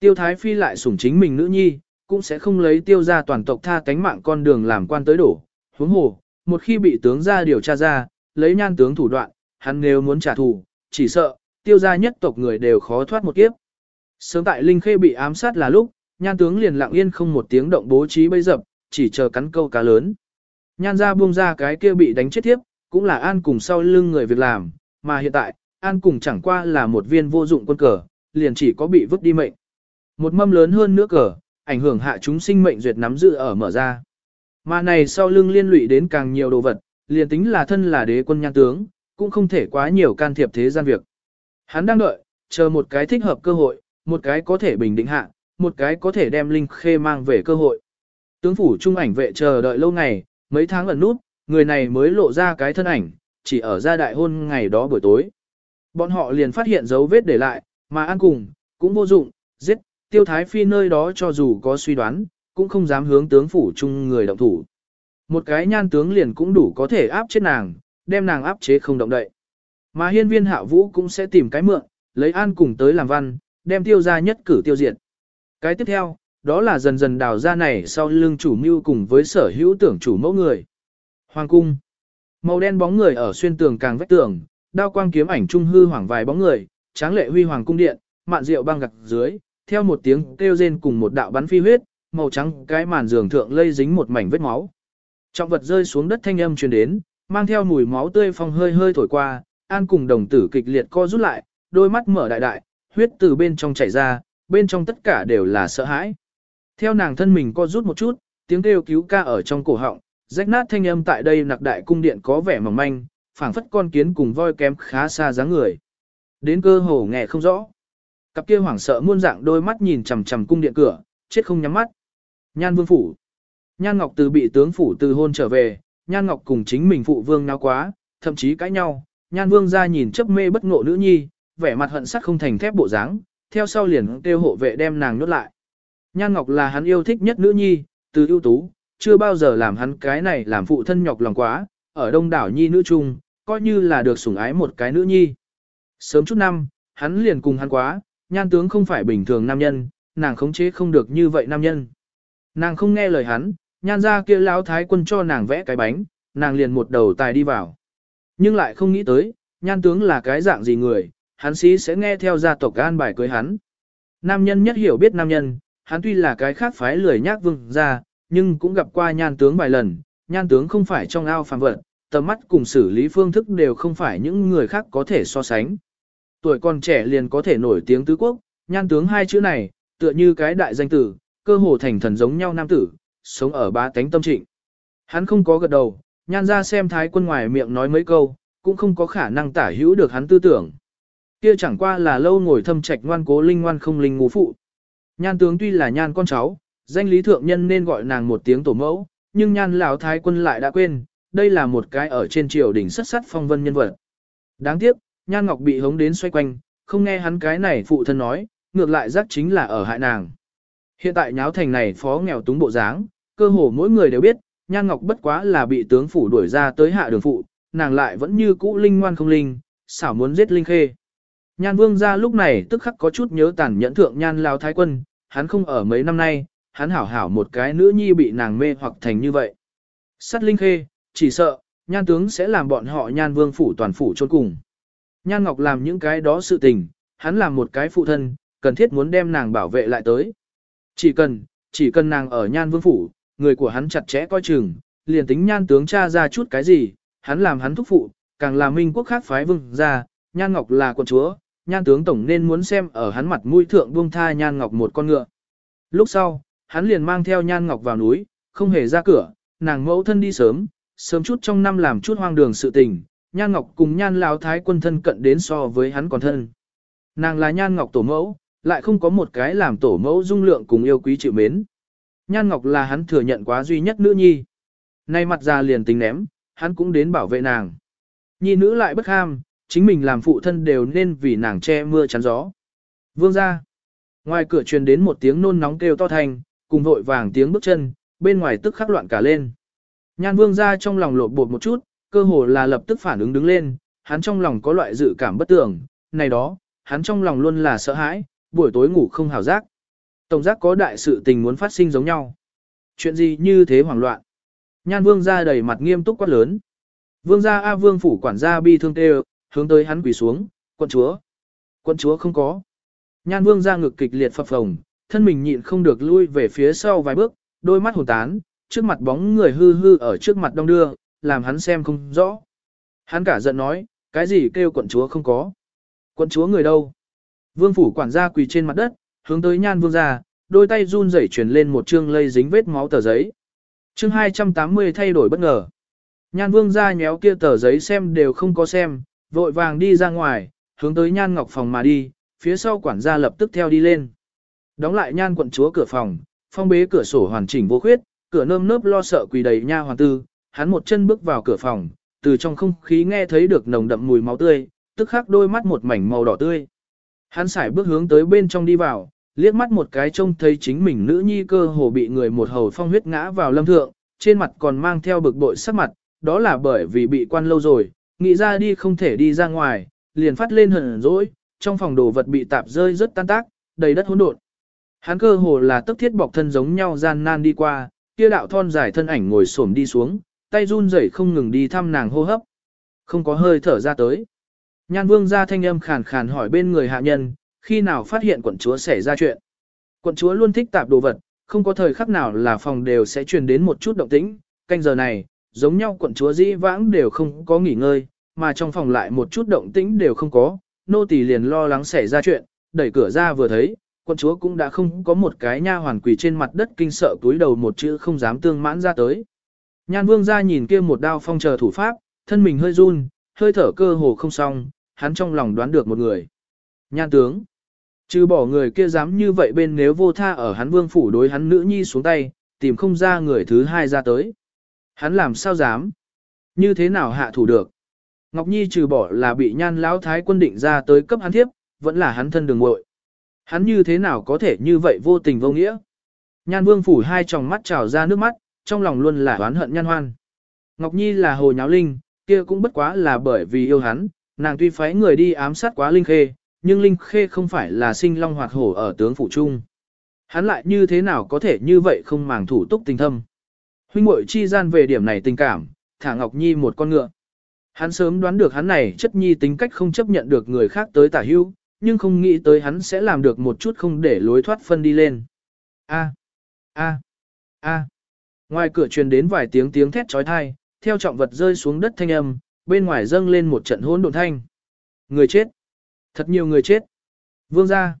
Tiêu Thái Phi lại sủng chính mình nữ nhi, cũng sẽ không lấy tiêu ra toàn tộc tha tánh mạng con đường làm quan tới đổ. Huống hồ, một khi bị tướng ra điều tra ra, lấy nhan tướng thủ đoạn, hắn nếu muốn trả thù, chỉ sợ, tiêu ra nhất tộc người đều khó thoát một kiếp. Sớm tại Linh Khê bị ám sát là lúc, nhan tướng liền lặng yên không một tiếng động bố trí bây dập, chỉ chờ cắn câu cá lớn. Nhan ra buông ra cái kia bị đánh chết tiếp, cũng là an cùng sau lưng người việc làm, mà hiện tại, an cùng chẳng qua là một viên vô dụng quân cờ, liền chỉ có bị vứt đi mệnh. Một mâm lớn hơn nữa cờ, ảnh hưởng hạ chúng sinh mệnh duyệt nắm giữ ở mở ra. Mà này sau lưng liên lụy đến càng nhiều đồ vật, liền tính là thân là đế quân nhan tướng, cũng không thể quá nhiều can thiệp thế gian việc. Hắn đang đợi, chờ một cái thích hợp cơ hội, một cái có thể bình định hạ, một cái có thể đem Linh Khê mang về cơ hội. Tướng phủ trung ảnh vệ chờ đợi lâu ngày, mấy tháng ẩn nút, người này mới lộ ra cái thân ảnh, chỉ ở gia đại hôn ngày đó buổi tối. Bọn họ liền phát hiện dấu vết để lại, mà ăn cùng, cũng vô dụng, giết, tiêu thái phi nơi đó cho dù có suy đoán, cũng không dám hướng tướng phủ chung người động thủ. Một cái nhan tướng liền cũng đủ có thể áp chết nàng, đem nàng áp chế không động đậy. Mà hiên viên hạ vũ cũng sẽ tìm cái mượn, lấy an cùng tới làm văn, đem tiêu ra nhất cử tiêu diệt. Cái tiếp theo, đó là dần dần đào ra này sau lưng chủ mưu cùng với sở hữu tưởng chủ mẫu người. Hoàng cung. Màu đen bóng người ở xuyên tường càng vách tường, đao quang kiếm ảnh trung hư hoàng vài bóng người, tráng lệ huy hoàng cung điện, mạn rượu băng gặt dưới, theo một tiếng kêu rên cùng một đạo bắn phi huyết, màu trắng cái màn giường thượng lây dính một mảnh vết máu. Trọng vật rơi xuống đất thanh âm truyền đến, mang theo mùi máu tươi phong hơi hơi thổi qua, an cùng đồng tử kịch liệt co rút lại, đôi mắt mở đại đại, huyết từ bên trong chảy ra, bên trong tất cả đều là sợ hãi. Theo nàng thân mình co rút một chút, tiếng kêu cứu ca ở trong cổ họng, rách nát thanh âm tại đây nặc đại cung điện có vẻ mỏng manh, phảng phất con kiến cùng voi kém khá xa dáng người. Đến cơ hồ nghe không rõ. Cặp kia hoảng sợ muôn dạng đôi mắt nhìn chằm chằm cung điện cửa, chết không nhắm mắt. Nhan vương phủ. Nhan Ngọc từ bị tướng phủ từ hôn trở về, Nhan Ngọc cùng chính mình phụ vương náo quá, thậm chí cãi nhau. Nhan vương ra nhìn chấp mê bất ngộ nữ nhi, vẻ mặt hận sắt không thành thép bộ dáng, theo sau liền kêu hộ vệ đem nàng nhốt lại. Nhan Ngọc là hắn yêu thích nhất nữ nhi, từ ưu tú, chưa bao giờ làm hắn cái này làm phụ thân nhọc lòng quá, ở đông đảo nhi nữ chung, coi như là được sủng ái một cái nữ nhi. Sớm chút năm, hắn liền cùng hắn quá, nhan tướng không phải bình thường nam nhân, nàng khống chế không được như vậy nam nhân. Nàng không nghe lời hắn, nhan ra kia lão thái quân cho nàng vẽ cái bánh, nàng liền một đầu tài đi vào. Nhưng lại không nghĩ tới, nhan tướng là cái dạng gì người, hắn sĩ sẽ nghe theo gia tộc an bài cưới hắn. Nam nhân nhất hiểu biết nam nhân, hắn tuy là cái khác phái lười nhác vương ra, nhưng cũng gặp qua nhan tướng vài lần, nhan tướng không phải trong ao phàm vật, tầm mắt cùng xử lý phương thức đều không phải những người khác có thể so sánh. Tuổi còn trẻ liền có thể nổi tiếng tứ quốc, nhan tướng hai chữ này, tựa như cái đại danh tử, cơ hồ thành thần giống nhau nam tử, sống ở ba tánh tâm trịnh. Hắn không có gật đầu, nhan ra xem thái quân ngoài miệng nói mấy câu, cũng không có khả năng tả hữu được hắn tư tưởng. Kia chẳng qua là lâu ngồi thâm trạch ngoan cố linh ngoan không linh ngũ phụ. Nhan tướng tuy là nhan con cháu, danh lý thượng nhân nên gọi nàng một tiếng tổ mẫu, nhưng nhan lão thái quân lại đã quên, đây là một cái ở trên triều đỉnh sất sắt phong vân nhân vật. Đáng tiếc, nhan ngọc bị hống đến xoay quanh, không nghe hắn cái này phụ thân nói, ngược lại giác chính là ở hại nàng. Hiện tại nháo thành này phó nghèo túng bộ dáng, cơ hồ mỗi người đều biết, nhan ngọc bất quá là bị tướng phủ đuổi ra tới hạ đường phụ, nàng lại vẫn như cũ linh ngoan không linh, xảo muốn giết linh khê. Nhan vương gia lúc này tức khắc có chút nhớ tàn nhẫn thượng nhan lao thái quân, hắn không ở mấy năm nay, hắn hảo hảo một cái nữ nhi bị nàng mê hoặc thành như vậy. Sát linh khê, chỉ sợ, nhan tướng sẽ làm bọn họ nhan vương phủ toàn phủ trốn cùng. Nhan Ngọc làm những cái đó sự tình, hắn làm một cái phụ thân, cần thiết muốn đem nàng bảo vệ lại tới. Chỉ cần, chỉ cần nàng ở nhan vương phủ, người của hắn chặt chẽ coi chừng, liền tính nhan tướng cha ra chút cái gì, hắn làm hắn thúc phụ, càng là minh quốc khác phái vương ra, nhan ngọc là quân chúa, nhan tướng tổng nên muốn xem ở hắn mặt mũi thượng buông tha nhan ngọc một con ngựa. Lúc sau, hắn liền mang theo nhan ngọc vào núi, không hề ra cửa, nàng mẫu thân đi sớm, sớm chút trong năm làm chút hoang đường sự tình, nhan ngọc cùng nhan lão thái quân thân cận đến so với hắn còn thân. Nàng là nhan ngọc tổ mẫu, lại không có một cái làm tổ mẫu dung lượng cùng yêu quý chịu mến. Nhan ngọc là hắn thừa nhận quá duy nhất nữ nhi. Nay mặt ra liền tính ném, hắn cũng đến bảo vệ nàng. Nhi nữ lại bất ham, chính mình làm phụ thân đều nên vì nàng che mưa chắn gió. Vương ra. Ngoài cửa truyền đến một tiếng nôn nóng kêu to thành, cùng vội vàng tiếng bước chân, bên ngoài tức khắc loạn cả lên. Nhan vương ra trong lòng lột bột một chút, cơ hồ là lập tức phản ứng đứng lên, hắn trong lòng có loại dự cảm bất tưởng, này đó, hắn trong lòng luôn là sợ hãi, buổi tối ngủ không hào giác. Tổng giác có đại sự tình muốn phát sinh giống nhau. Chuyện gì như thế hoảng loạn. Nhan vương ra đầy mặt nghiêm túc quát lớn. Vương gia A vương phủ quản gia bi thương tê hướng tới hắn quỳ xuống, quận chúa. Quận chúa không có. Nhan vương ra ngực kịch liệt phập phồng, thân mình nhịn không được lui về phía sau vài bước, đôi mắt hồn tán, trước mặt bóng người hư hư ở trước mặt đông đưa, làm hắn xem không rõ. Hắn cả giận nói, cái gì kêu quận chúa không có. Quận chúa người đâu? Vương phủ quản gia quỳ trên mặt đất, hướng tới nhan vương gia đôi tay run rẩy truyền lên một chương lây dính vết máu tờ giấy. Chương 280 thay đổi bất ngờ. Nhan vương gia nhéo kia tờ giấy xem đều không có xem, vội vàng đi ra ngoài, hướng tới nhan ngọc phòng mà đi, phía sau quản gia lập tức theo đi lên. Đóng lại nhan quận chúa cửa phòng, phong bế cửa sổ hoàn chỉnh vô khuyết, cửa nơm nớp lo sợ quỳ đầy nha hoàng tư, hắn một chân bước vào cửa phòng, từ trong không khí nghe thấy được nồng đậm mùi máu tươi, tức khắc đôi mắt một mảnh màu đỏ tươi. Hắn sải bước hướng tới bên trong đi vào, liếc mắt một cái trông thấy chính mình nữ nhi cơ hồ bị người một hầu phong huyết ngã vào lâm thượng, trên mặt còn mang theo bực bội sắc mặt, đó là bởi vì bị quan lâu rồi, nghĩ ra đi không thể đi ra ngoài, liền phát lên hờn dỗi, trong phòng đồ vật bị tạp rơi rất tan tác, đầy đất hỗn độn. Hắn cơ hồ là tức thiết bọc thân giống nhau gian nan đi qua, kia đạo thon dài thân ảnh ngồi xổm đi xuống, tay run rẩy không ngừng đi thăm nàng hô hấp. Không có hơi thở ra tới. Nhan vương ra thanh âm khàn khàn hỏi bên người hạ nhân, khi nào phát hiện quận chúa xảy ra chuyện. Quận chúa luôn thích tạp đồ vật, không có thời khắc nào là phòng đều sẽ truyền đến một chút động tĩnh, canh giờ này, giống nhau quận chúa dĩ vãng đều không có nghỉ ngơi, mà trong phòng lại một chút động tĩnh đều không có, nô tỳ liền lo lắng xảy ra chuyện, đẩy cửa ra vừa thấy, quận chúa cũng đã không có một cái nha hoàn quỳ trên mặt đất kinh sợ túi đầu một chữ không dám tương mãn ra tới. Nhan vương ra nhìn kia một đao phong chờ thủ pháp, thân mình hơi run, hơi thở cơ hồ không xong, hắn trong lòng đoán được một người. Nhan tướng. Trừ bỏ người kia dám như vậy bên nếu vô tha ở hắn vương phủ đối hắn nữ nhi xuống tay, tìm không ra người thứ hai ra tới. Hắn làm sao dám? Như thế nào hạ thủ được? Ngọc Nhi trừ bỏ là bị nhan lão thái quân định ra tới cấp hắn thiếp, vẫn là hắn thân đường muội Hắn như thế nào có thể như vậy vô tình vô nghĩa? Nhan vương phủ hai tròng mắt trào ra nước mắt, trong lòng luôn là oán hận nhan hoan. Ngọc Nhi là hồ nháo linh, kia cũng bất quá là bởi vì yêu hắn, nàng tuy phái người đi ám sát quá linh khê, nhưng linh khê không phải là sinh long hoạt hổ ở tướng phủ trung. Hắn lại như thế nào có thể như vậy không màng thủ túc tình thâm. Huynh muội chi gian về điểm này tình cảm, thả Ngọc Nhi một con ngựa. Hắn sớm đoán được hắn này chất nhi tính cách không chấp nhận được người khác tới tả hưu, nhưng không nghĩ tới hắn sẽ làm được một chút không để lối thoát phân đi lên. A, a, a. Ngoài cửa truyền đến vài tiếng tiếng thét trói thai, theo trọng vật rơi xuống đất thanh âm, bên ngoài dâng lên một trận hỗn độn thanh. Người chết. Thật nhiều người chết. Vương gia.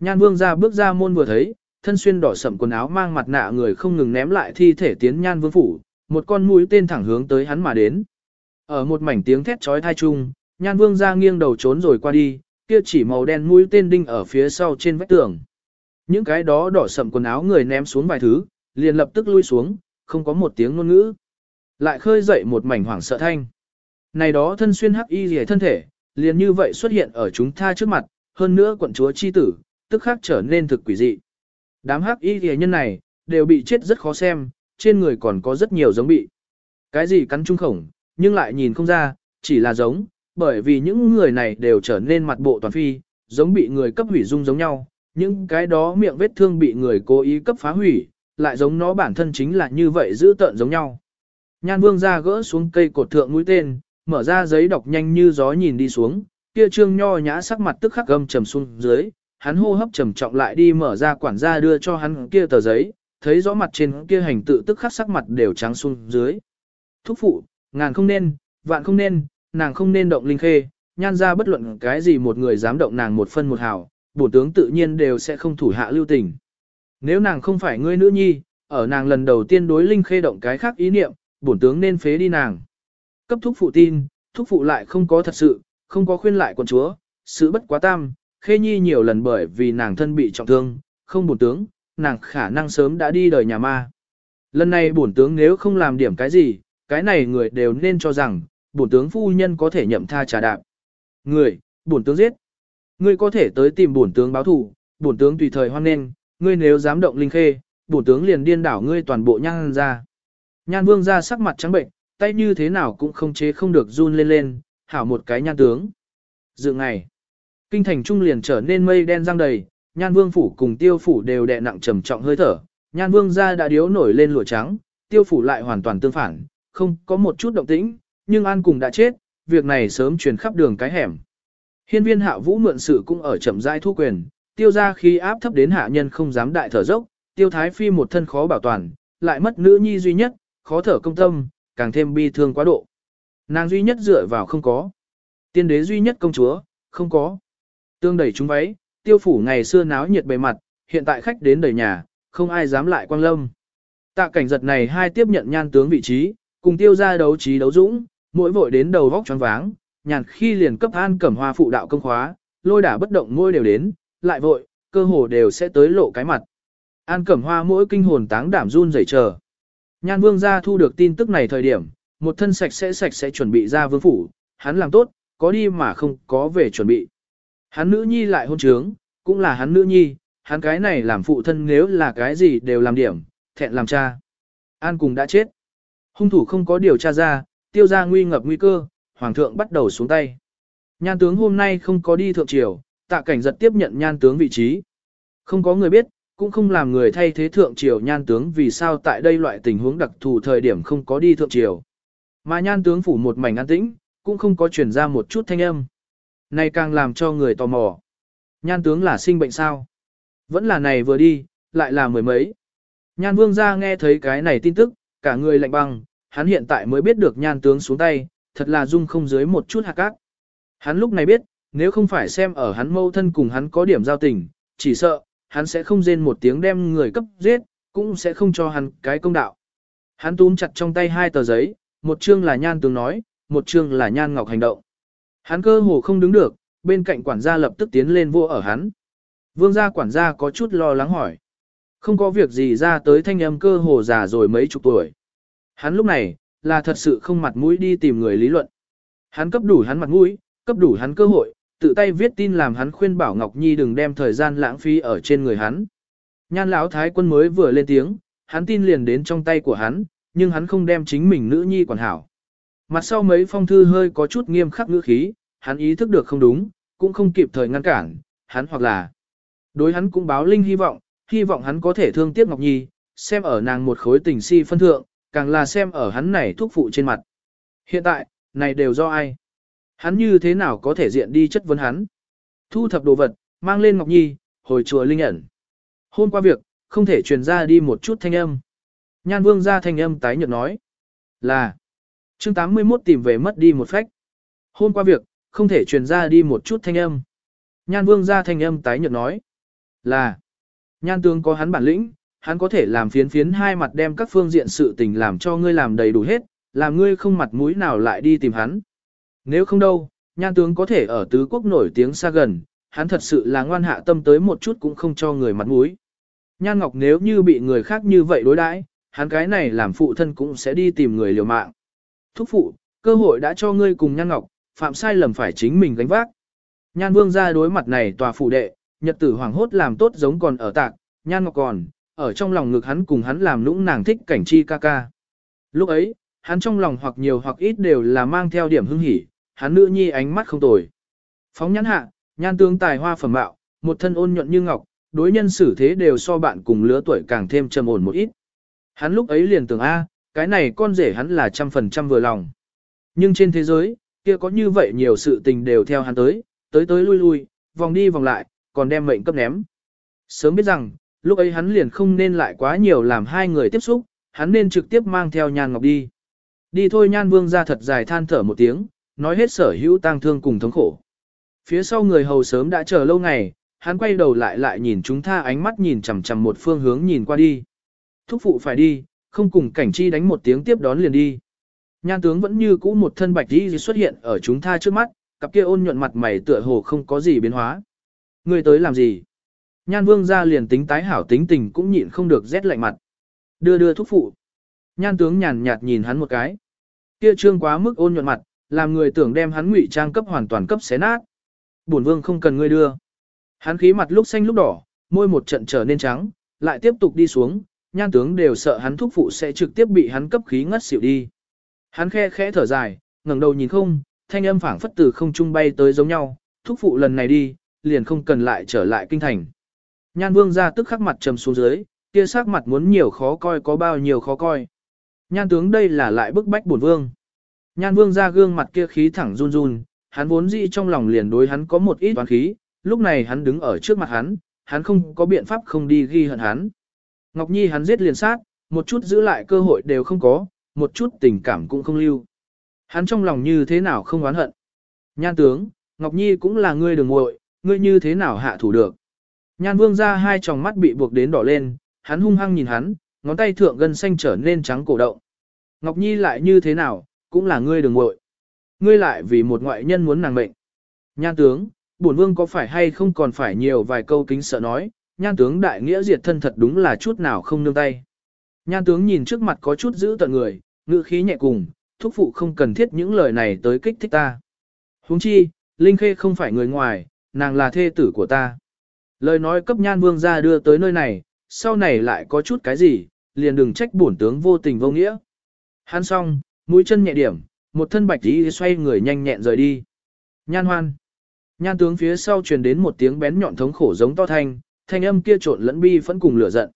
Nhan vương gia bước ra môn vừa thấy, thân xuyên đỏ sậm quần áo mang mặt nạ người không ngừng ném lại thi thể tiến nhan vương phủ, một con mũi tên thẳng hướng tới hắn mà đến. Ở một mảnh tiếng thét trói thai chung, nhan vương gia nghiêng đầu trốn rồi qua đi, kia chỉ màu đen mũi tên đinh ở phía sau trên vách tường. Những cái đó đỏ sậm quần áo người ném xuống vài thứ, liền lập tức lui xuống, không có một tiếng ngôn ngữ. Lại khơi dậy một mảnh hoảng sợ thanh. Này đó thân xuyên hắc y rìa thân thể, liền như vậy xuất hiện ở chúng ta trước mặt, hơn nữa quận chúa chi tử, tức khắc trở nên thực quỷ dị. Đám hắc y rìa nhân này, đều bị chết rất khó xem, trên người còn có rất nhiều giống bị. Cái gì cắn trung khổng, nhưng lại nhìn không ra, chỉ là giống, bởi vì những người này đều trở nên mặt bộ toàn phi, giống bị người cấp hủy dung giống nhau, những cái đó miệng vết thương bị người cố ý cấp phá hủy, lại giống nó bản thân chính là như vậy giữ tợn giống nhau. Nhan vương ra gỡ xuống cây cột thượng mũi tên, mở ra giấy đọc nhanh như gió nhìn đi xuống, kia trương nho nhã sắc mặt tức khắc gầm trầm xuống dưới, hắn hô hấp trầm trọng lại đi mở ra quản gia đưa cho hắn kia tờ giấy, thấy rõ mặt trên kia hành tự tức khắc sắc mặt đều trắng xuống dưới. Thúc phụ, ngàn không nên, vạn không nên, nàng không nên động linh khê, nhan ra bất luận cái gì một người dám động nàng một phân một hào, bổ tướng tự nhiên đều sẽ không thủ hạ lưu tình. Nếu nàng không phải ngươi nữ nhi, ở nàng lần đầu tiên đối linh khê động cái khác ý niệm, bổn tướng nên phế đi nàng. Cấp thúc phụ tin, thúc phụ lại không có thật sự, không có khuyên lại quần chúa, sự bất quá tam, khê nhi nhiều lần bởi vì nàng thân bị trọng thương, không bổn tướng, nàng khả năng sớm đã đi đời nhà ma. Lần này bổn tướng nếu không làm điểm cái gì, cái này người đều nên cho rằng, bổn tướng phu nhân có thể nhậm tha trả đạp. Người, bổn tướng giết. Ngươi có thể tới tìm bổn tướng báo thù, bổn tướng tùy thời hoan nghênh, ngươi nếu dám động linh khê, bổn tướng liền điên đảo ngươi toàn bộ nhan ra. Nhan vương ra sắc mặt trắng bệnh, tay như thế nào cũng không chế không được run lên lên, hảo một cái nhan tướng. Dự ngày, kinh thành trung liền trở nên mây đen răng đầy, nhan vương phủ cùng tiêu phủ đều đè nặng trầm trọng hơi thở, nhan vương ra đã điếu nổi lên lụa trắng, tiêu phủ lại hoàn toàn tương phản, không có một chút động tĩnh, nhưng an cùng đã chết, việc này sớm truyền khắp đường cái hẻm. Hiên viên hạ vũ mượn sự cũng ở chậm rãi thu quyền, tiêu ra khi áp thấp đến hạ nhân không dám đại thở dốc, tiêu thái phi một thân khó bảo toàn, lại mất nữ nhi duy nhất, khó thở công tâm, càng thêm bi thương quá độ. Nàng duy nhất dựa vào không có. Tiên đế duy nhất công chúa, không có. Tương đẩy chúng váy, tiêu phủ ngày xưa náo nhiệt bề mặt, hiện tại khách đến đầy nhà, không ai dám lại quang lâm. Tạ cảnh giật này hai tiếp nhận nhan tướng vị trí, cùng tiêu ra đấu trí đấu dũng, mỗi vội đến đầu vóc choáng váng, nhàn khi liền cấp an cẩm hoa phụ đạo công khóa, lôi đả bất động ngôi đều đến, lại vội, cơ hồ đều sẽ tới lộ cái mặt. An cẩm hoa mỗi kinh hồn táng đảm run rẩy chờ. Nhan vương gia thu được tin tức này thời điểm, một thân sạch sẽ sạch sẽ chuẩn bị ra vương phủ, hắn làm tốt, có đi mà không có về chuẩn bị. Hắn nữ nhi lại hôn trướng, cũng là hắn nữ nhi, hắn cái này làm phụ thân nếu là cái gì đều làm điểm, thẹn làm cha. An cùng đã chết. Hung thủ không có điều tra ra, tiêu ra nguy ngập nguy cơ, hoàng thượng bắt đầu xuống tay. Nhan tướng hôm nay không có đi thượng triều, tạ cảnh giật tiếp nhận nhan tướng vị trí. Không có người biết, cũng không làm người thay thế thượng triều nhan tướng vì sao tại đây loại tình huống đặc thù thời điểm không có đi thượng triều. Mà nhan tướng phủ một mảnh an tĩnh, cũng không có chuyển ra một chút thanh âm. Này càng làm cho người tò mò. Nhan tướng là sinh bệnh sao? Vẫn là này vừa đi, lại là mười mấy. Nhan vương ra nghe thấy cái này tin tức, cả người lạnh băng, hắn hiện tại mới biết được nhan tướng xuống tay, thật là dung không dưới một chút hạt cát. Hắn lúc này biết, nếu không phải xem ở hắn mâu thân cùng hắn có điểm giao tình, chỉ sợ, hắn sẽ không rên một tiếng đem người cấp giết, cũng sẽ không cho hắn cái công đạo. Hắn túm chặt trong tay hai tờ giấy, một chương là nhan tướng nói, một chương là nhan ngọc hành động. Hắn cơ hồ không đứng được, bên cạnh quản gia lập tức tiến lên vua ở hắn. Vương gia quản gia có chút lo lắng hỏi. Không có việc gì ra tới thanh âm cơ hồ già rồi mấy chục tuổi. Hắn lúc này, là thật sự không mặt mũi đi tìm người lý luận. Hắn cấp đủ hắn mặt mũi, cấp đủ hắn cơ hội, tự tay viết tin làm hắn khuyên bảo Ngọc Nhi đừng đem thời gian lãng phí ở trên người hắn. Nhan lão thái quân mới vừa lên tiếng, hắn tin liền đến trong tay của hắn, nhưng hắn không đem chính mình nữ nhi quản hảo. Mặt sau mấy phong thư hơi có chút nghiêm khắc ngữ khí, hắn ý thức được không đúng, cũng không kịp thời ngăn cản, hắn hoặc là đối hắn cũng báo linh hy vọng, hy vọng hắn có thể thương tiếc Ngọc Nhi, xem ở nàng một khối tình si phân thượng, càng là xem ở hắn này thuốc phụ trên mặt. Hiện tại, này đều do ai? Hắn như thế nào có thể diện đi chất vấn hắn? Thu thập đồ vật, mang lên Ngọc Nhi, hồi chùa linh ẩn. Hôm qua việc, không thể truyền ra đi một chút thanh âm. Nhan vương ra thanh âm tái nhợt nói. Là. chương 81 tìm về mất đi một phách. Hôm qua việc, không thể truyền ra đi một chút thanh âm. Nhan vương ra thanh âm tái nhợt nói. Là. Nhan tướng có hắn bản lĩnh, hắn có thể làm phiến phiến hai mặt đem các phương diện sự tình làm cho ngươi làm đầy đủ hết, làm ngươi không mặt mũi nào lại đi tìm hắn. Nếu không đâu, nhan tướng có thể ở tứ quốc nổi tiếng xa gần, hắn thật sự là ngoan hạ tâm tới một chút cũng không cho người mặt mũi. Nhan Ngọc nếu như bị người khác như vậy đối đãi, hắn cái này làm phụ thân cũng sẽ đi tìm người liều mạng. Thúc phụ, cơ hội đã cho ngươi cùng Nhan Ngọc, phạm sai lầm phải chính mình gánh vác. Nhan Vương ra đối mặt này tòa phụ đệ, nhật tử hoàng hốt làm tốt giống còn ở tạc, Nhan Ngọc còn, ở trong lòng ngực hắn cùng hắn làm nũng nàng thích cảnh chi ca ca. Lúc ấy, hắn trong lòng hoặc nhiều hoặc ít đều là mang theo điểm hưng hỉ, hắn nữ nhi ánh mắt không tồi. Phóng nhãn hạ, nhan tướng tài hoa phẩm mạo, một thân ôn nhuận như ngọc, đối nhân xử thế đều so bạn cùng lứa tuổi càng thêm trầm ổn một ít. Hắn lúc ấy liền tưởng A, cái này con rể hắn là trăm phần trăm vừa lòng. Nhưng trên thế giới, kia có như vậy nhiều sự tình đều theo hắn tới, tới tới lui lui, vòng đi vòng lại, còn đem mệnh cấp ném. Sớm biết rằng, lúc ấy hắn liền không nên lại quá nhiều làm hai người tiếp xúc, hắn nên trực tiếp mang theo nhan ngọc đi. Đi thôi nhan vương ra thật dài than thở một tiếng, nói hết sở hữu tang thương cùng thống khổ. Phía sau người hầu sớm đã chờ lâu ngày, hắn quay đầu lại lại nhìn chúng tha ánh mắt nhìn chằm chằm một phương hướng nhìn qua đi. Thúc phụ phải đi, không cùng cảnh chi đánh một tiếng tiếp đón liền đi. Nhan tướng vẫn như cũ một thân bạch đi xuất hiện ở chúng tha trước mắt, cặp kia ôn nhuận mặt mày tựa hồ không có gì biến hóa. Người tới làm gì? Nhan vương ra liền tính tái hảo tính tình cũng nhịn không được rét lạnh mặt. Đưa đưa thúc phụ. Nhan tướng nhàn nhạt nhìn hắn một cái. Kia trương quá mức ôn nhuận mặt, làm người tưởng đem hắn ngụy trang cấp hoàn toàn cấp xé nát. Bổn vương không cần ngươi đưa. Hắn khí mặt lúc xanh lúc đỏ, môi một trận trở nên trắng, lại tiếp tục đi xuống, nhan tướng đều sợ hắn thúc phụ sẽ trực tiếp bị hắn cấp khí ngất xỉu đi. Hắn khe khẽ thở dài, ngẩng đầu nhìn không, thanh âm phảng phất từ không trung bay tới giống nhau, thúc phụ lần này đi, liền không cần lại trở lại kinh thành. Nhan vương ra tức khắc mặt trầm xuống dưới, kia sắc mặt muốn nhiều khó coi có bao nhiêu khó coi. Nhan tướng đây là lại bức bách bổn vương. Nhan vương ra gương mặt kia khí thẳng run run, hắn vốn dĩ trong lòng liền đối hắn có một ít toán khí, lúc này hắn đứng ở trước mặt hắn, hắn không có biện pháp không đi ghi hận hắn. Ngọc Nhi hắn giết liền sát, một chút giữ lại cơ hội đều không có, một chút tình cảm cũng không lưu. Hắn trong lòng như thế nào không oán hận. Nhan tướng, Ngọc Nhi cũng là ngươi đường muội, ngươi như thế nào hạ thủ được. Nhan vương ra hai tròng mắt bị buộc đến đỏ lên, hắn hung hăng nhìn hắn, ngón tay thượng gân xanh trở nên trắng cổ động. Ngọc Nhi lại như thế nào, cũng là ngươi đừng ngội. Ngươi lại vì một ngoại nhân muốn nàng mệnh. Nhan tướng, bổn vương có phải hay không còn phải nhiều vài câu kính sợ nói, nhan tướng đại nghĩa diệt thân thật đúng là chút nào không nương tay. Nhan tướng nhìn trước mặt có chút giữ tận người, ngữ khí nhẹ cùng, thúc phụ không cần thiết những lời này tới kích thích ta. huống chi, Linh Khê không phải người ngoài, nàng là thê tử của ta. Lời nói cấp nhan vương ra đưa tới nơi này, sau này lại có chút cái gì, liền đừng trách bổn tướng vô tình vô nghĩa. Hắn xong, mũi chân nhẹ điểm, một thân bạch tí xoay người nhanh nhẹn rời đi. Nhan hoan. Nhan tướng phía sau truyền đến một tiếng bén nhọn thống khổ giống to thanh, thanh âm kia trộn lẫn bi vẫn cùng lửa giận.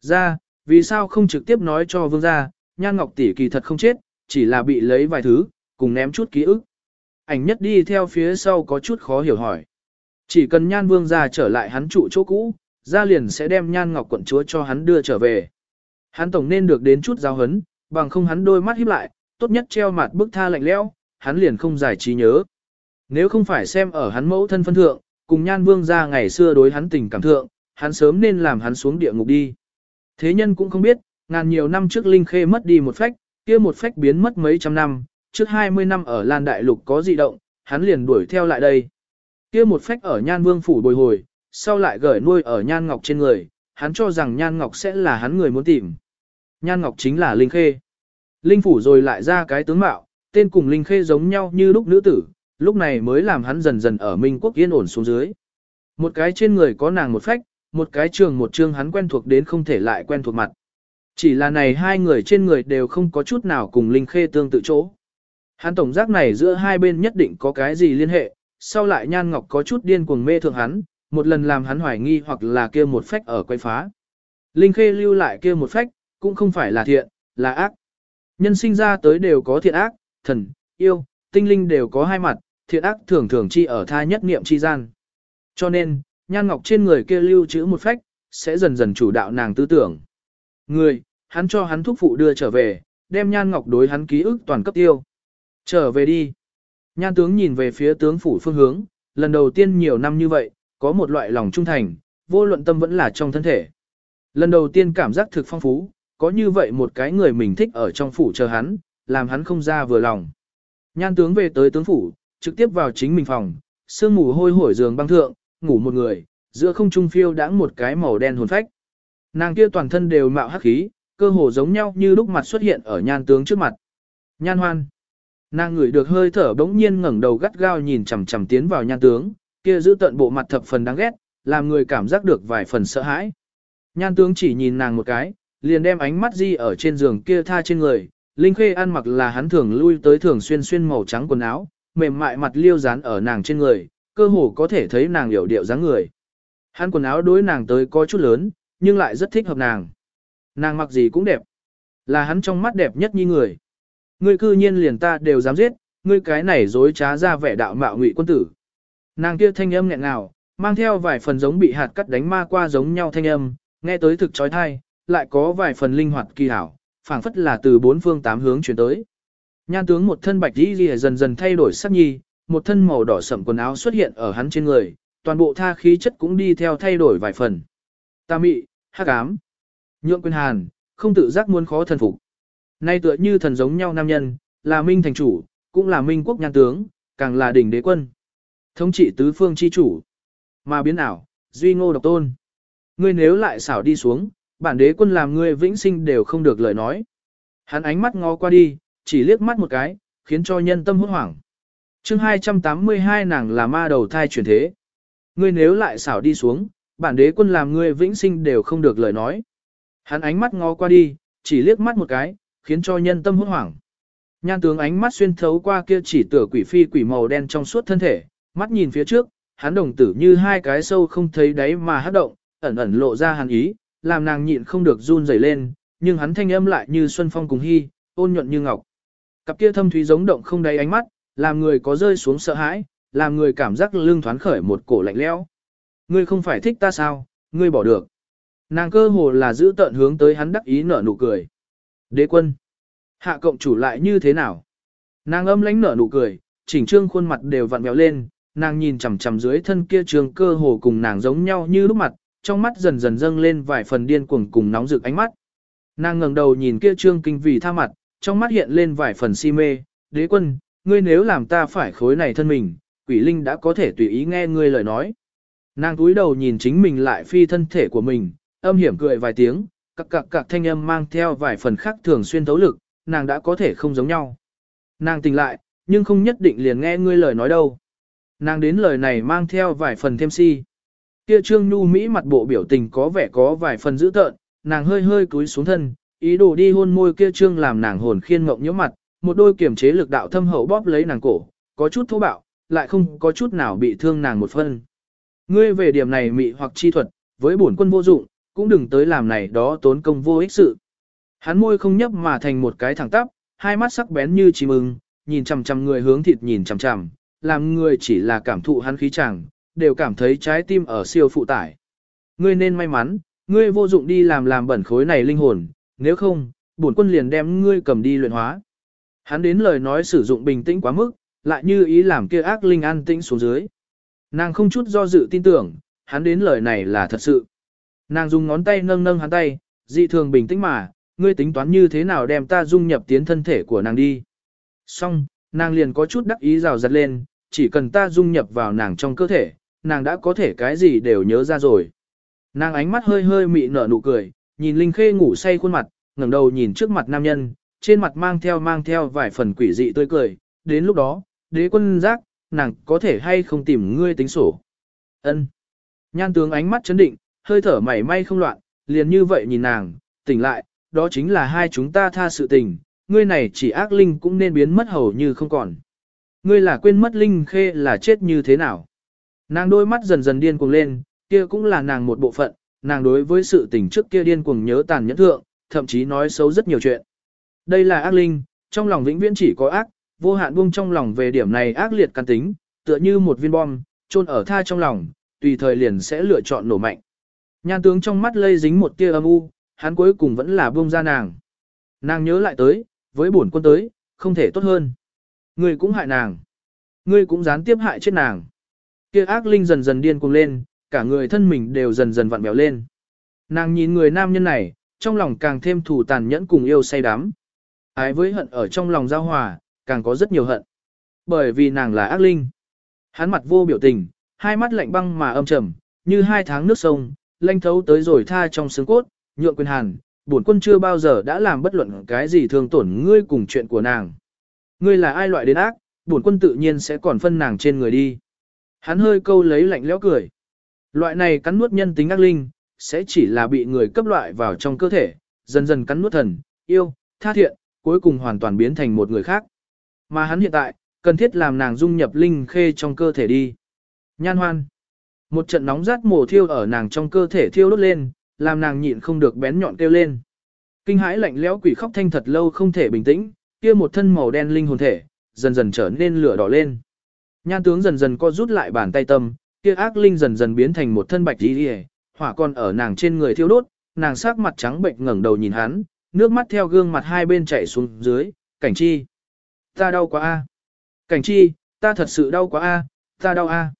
Ra, vì sao không trực tiếp nói cho vương gia, nhan ngọc tỷ kỳ thật không chết, chỉ là bị lấy vài thứ, cùng ném chút ký ức. Ảnh nhất đi theo phía sau có chút khó hiểu hỏi. Chỉ cần nhan vương gia trở lại hắn trụ chỗ cũ, gia liền sẽ đem nhan ngọc quận chúa cho hắn đưa trở về. Hắn tổng nên được đến chút giáo hấn, bằng không hắn đôi mắt híp lại, tốt nhất treo mặt bức tha lạnh lẽo, hắn liền không giải trí nhớ. Nếu không phải xem ở hắn mẫu thân phân thượng, cùng nhan vương gia ngày xưa đối hắn tình cảm thượng, hắn sớm nên làm hắn xuống địa ngục đi. Thế nhân cũng không biết, ngàn nhiều năm trước Linh Khê mất đi một phách, kia một phách biến mất mấy trăm năm, trước 20 năm ở Lan Đại Lục có dị động, hắn liền đuổi theo lại đây. Kia một phách ở Nhan Vương phủ bồi hồi, sau lại gửi nuôi ở Nhan Ngọc trên người, hắn cho rằng Nhan Ngọc sẽ là hắn người muốn tìm. Nhan Ngọc chính là Linh Khê. Linh phủ rồi lại ra cái tướng mạo, tên cùng Linh Khê giống nhau như lúc nữ tử, lúc này mới làm hắn dần dần ở Minh Quốc yên ổn xuống dưới. Một cái trên người có nàng một phách, một cái trường một trương hắn quen thuộc đến không thể lại quen thuộc mặt. Chỉ là này hai người trên người đều không có chút nào cùng Linh Khê tương tự chỗ. Hắn tổng giác này giữa hai bên nhất định có cái gì liên hệ, sau lại Nhan Ngọc có chút điên cuồng mê thượng hắn, một lần làm hắn hoài nghi hoặc là kia một phách ở quay phá. Linh Khê lưu lại kia một phách, cũng không phải là thiện, là ác. Nhân sinh ra tới đều có thiện ác, thần, yêu, tinh linh đều có hai mặt, thiện ác thường thường chi ở tha nhất niệm chi gian. Cho nên, nhan ngọc trên người kia lưu trữ một phách, sẽ dần dần chủ đạo nàng tư tưởng. Người, hắn cho hắn thúc phụ đưa trở về, đem nhan ngọc đối hắn ký ức toàn cấp tiêu. Trở về đi. Nhan tướng nhìn về phía tướng phủ phương hướng, lần đầu tiên nhiều năm như vậy, có một loại lòng trung thành, vô luận tâm vẫn là trong thân thể. Lần đầu tiên cảm giác thực phong phú, có như vậy một cái người mình thích ở trong phủ chờ hắn, làm hắn không ra vừa lòng. Nhan tướng về tới tướng phủ, trực tiếp vào chính mình phòng, sương mù hôi hổi giường băng thượng, ngủ một người, giữa không trung phiêu đãng một cái màu đen hồn phách. Nàng kia toàn thân đều mạo hắc khí, cơ hồ giống nhau như lúc mặt xuất hiện ở nhan tướng trước mặt. Nhan hoan. Nàng ngửi được hơi thở bỗng nhiên ngẩng đầu gắt gao nhìn chằm chằm tiến vào nhan tướng, kia giữ tận bộ mặt thập phần đáng ghét, làm người cảm giác được vài phần sợ hãi. Nhan tướng chỉ nhìn nàng một cái, liền đem ánh mắt di ở trên giường kia tha trên người, Linh Khê ăn mặc là hắn thường lui tới thường xuyên xuyên màu trắng quần áo, mềm mại mặt liêu dán ở nàng trên người, cơ hồ có thể thấy nàng hiểu điệu dáng người. Hắn quần áo đối nàng tới có chút lớn, nhưng lại rất thích hợp nàng. Nàng mặc gì cũng đẹp. Là hắn trong mắt đẹp nhất như người. Ngươi cư nhiên liền ta đều dám giết, ngươi cái này dối trá ra vẻ đạo mạo ngụy quân tử. Nàng kia thanh âm nghẹn ngào, mang theo vài phần giống bị hạt cắt đánh ma qua giống nhau thanh âm, nghe tới thực trói thai, lại có vài phần linh hoạt kỳ hảo, phảng phất là từ bốn phương tám hướng chuyển tới. Nhan tướng một thân bạch y lìa dần dần thay đổi sắc nhi, một thân màu đỏ sậm quần áo xuất hiện ở hắn trên người, toàn bộ tha khí chất cũng đi theo thay đổi vài phần. Ta mị, hắc ám, nhượng quyền hàn, không tự giác muốn khó thần phục. Nay tựa như thần giống nhau nam nhân, là minh thành chủ, cũng là minh quốc nhan tướng, càng là đỉnh đế quân. Thống trị tứ phương chi chủ. Mà biến ảo, duy ngô độc tôn. Ngươi nếu lại xảo đi xuống, bản đế quân làm ngươi vĩnh sinh đều không được lời nói. Hắn ánh mắt ngó qua đi, chỉ liếc mắt một cái, khiến cho nhân tâm hốt hoảng. chương 282 nàng là ma đầu thai chuyển thế. Ngươi nếu lại xảo đi xuống, bản đế quân làm ngươi vĩnh sinh đều không được lời nói. Hắn ánh mắt ngó qua đi, chỉ liếc mắt một cái, khiến cho nhân tâm hốt hoảng. Nhan tướng ánh mắt xuyên thấu qua kia chỉ tựa quỷ phi quỷ màu đen trong suốt thân thể, mắt nhìn phía trước, hắn đồng tử như hai cái sâu không thấy đáy mà hát động, ẩn ẩn lộ ra hàn ý, làm nàng nhịn không được run rẩy lên, nhưng hắn thanh âm lại như xuân phong cùng hy, ôn nhuận như ngọc. Cặp kia thâm thúy giống động không đáy ánh mắt, làm người có rơi xuống sợ hãi, làm người cảm giác lưng thoáng khởi một cổ lạnh lẽo. Ngươi không phải thích ta sao, ngươi bỏ được. Nàng cơ hồ là giữ tận hướng tới hắn đắc ý nở nụ cười. Đế quân. Hạ cộng chủ lại như thế nào? Nàng âm lãnh nở nụ cười, chỉnh trương khuôn mặt đều vặn vẹo lên, nàng nhìn chằm chằm dưới thân kia trường cơ hồ cùng nàng giống nhau như lúc mặt, trong mắt dần dần dâng lên vài phần điên cuồng cùng nóng rực ánh mắt. Nàng ngẩng đầu nhìn kia trương kinh vì tha mặt, trong mắt hiện lên vài phần si mê, đế quân, ngươi nếu làm ta phải khối này thân mình, quỷ linh đã có thể tùy ý nghe ngươi lời nói. Nàng túi đầu nhìn chính mình lại phi thân thể của mình, âm hiểm cười vài tiếng, cặc cặc cặc thanh âm mang theo vài phần khác thường xuyên thấu lực, nàng đã có thể không giống nhau. Nàng tỉnh lại, nhưng không nhất định liền nghe ngươi lời nói đâu. Nàng đến lời này mang theo vài phần thêm si. Kia trương nhu Mỹ mặt bộ biểu tình có vẻ có vài phần dữ tợn, nàng hơi hơi cúi xuống thân, ý đồ đi hôn môi kia trương làm nàng hồn khiên ngộng nhớ mặt, một đôi kiểm chế lực đạo thâm hậu bóp lấy nàng cổ, có chút thô bạo, lại không có chút nào bị thương nàng một phân. Ngươi về điểm này mị hoặc chi thuật, với bổn quân vô dụng, cũng đừng tới làm này đó tốn công vô ích sự. Hắn môi không nhấp mà thành một cái thẳng tắp, hai mắt sắc bén như chim ưng, nhìn chằm chằm người hướng thịt nhìn chằm chằm, làm người chỉ là cảm thụ hắn khí chẳng đều cảm thấy trái tim ở siêu phụ tải. Ngươi nên may mắn, ngươi vô dụng đi làm làm bẩn khối này linh hồn, nếu không, bổn quân liền đem ngươi cầm đi luyện hóa. Hắn đến lời nói sử dụng bình tĩnh quá mức, lại như ý làm kia ác linh an tĩnh xuống dưới. Nàng không chút do dự tin tưởng, hắn đến lời này là thật sự. Nàng dùng ngón tay nâng nâng hắn tay, dị thường bình tĩnh mà, ngươi tính toán như thế nào đem ta dung nhập tiến thân thể của nàng đi. Xong, nàng liền có chút đắc ý rào rặt lên, chỉ cần ta dung nhập vào nàng trong cơ thể, nàng đã có thể cái gì đều nhớ ra rồi. Nàng ánh mắt hơi hơi mị nở nụ cười, nhìn Linh Khê ngủ say khuôn mặt, ngẩng đầu nhìn trước mặt nam nhân, trên mặt mang theo mang theo vài phần quỷ dị tươi cười, đến lúc đó, đế quân giác, nàng có thể hay không tìm ngươi tính sổ. Ân. Nhan tướng ánh mắt chấn định, hơi thở mảy may không loạn, liền như vậy nhìn nàng, tỉnh lại, đó chính là hai chúng ta tha sự tình, ngươi này chỉ ác linh cũng nên biến mất hầu như không còn. Ngươi là quên mất linh khê là chết như thế nào. Nàng đôi mắt dần dần điên cuồng lên, kia cũng là nàng một bộ phận, nàng đối với sự tình trước kia điên cuồng nhớ tàn nhẫn thượng, thậm chí nói xấu rất nhiều chuyện. Đây là ác linh, trong lòng vĩnh viễn chỉ có ác, vô hạn buông trong lòng về điểm này ác liệt căn tính, tựa như một viên bom, trôn ở tha trong lòng, tùy thời liền sẽ lựa chọn nổ mạnh. Nhan tướng trong mắt lây dính một tia âm u, hắn cuối cùng vẫn là buông ra nàng. Nàng nhớ lại tới, với bổn quân tới, không thể tốt hơn. Ngươi cũng hại nàng. Ngươi cũng gián tiếp hại chết nàng. Kia ác linh dần dần điên cuồng lên, cả người thân mình đều dần dần vặn béo lên. Nàng nhìn người nam nhân này, trong lòng càng thêm thù tàn nhẫn cùng yêu say đắm. Ái với hận ở trong lòng giao hòa, càng có rất nhiều hận. Bởi vì nàng là ác linh. Hắn mặt vô biểu tình, hai mắt lạnh băng mà âm trầm, như hai tháng nước sông, lanh thấu tới rồi tha trong xương cốt, nhượng quyền hàn, bổn quân chưa bao giờ đã làm bất luận cái gì thương tổn ngươi cùng chuyện của nàng. Ngươi là ai loại đến ác, bổn quân tự nhiên sẽ còn phân nàng trên người đi. Hắn hơi câu lấy lạnh lẽo cười. Loại này cắn nuốt nhân tính ác linh, sẽ chỉ là bị người cấp loại vào trong cơ thể, dần dần cắn nuốt thần, yêu, tha thiện, cuối cùng hoàn toàn biến thành một người khác. Mà hắn hiện tại, cần thiết làm nàng dung nhập linh khê trong cơ thể đi. Nhan hoan. Một trận nóng rát mồ thiêu ở nàng trong cơ thể thiêu đốt lên, làm nàng nhịn không được bén nhọn kêu lên. Kinh hãi lạnh lẽo quỷ khóc thanh thật lâu không thể bình tĩnh, kia một thân màu đen linh hồn thể, dần dần trở nên lửa đỏ lên. Nhan tướng dần dần co rút lại bàn tay tâm, kia ác linh dần dần biến thành một thân bạch y, hỏa còn ở nàng trên người thiêu đốt, nàng sắc mặt trắng bệnh ngẩng đầu nhìn hắn, nước mắt theo gương mặt hai bên chảy xuống dưới, cảnh chi. Ta đau quá a. Cảnh chi, ta thật sự đau quá a, ta đau a.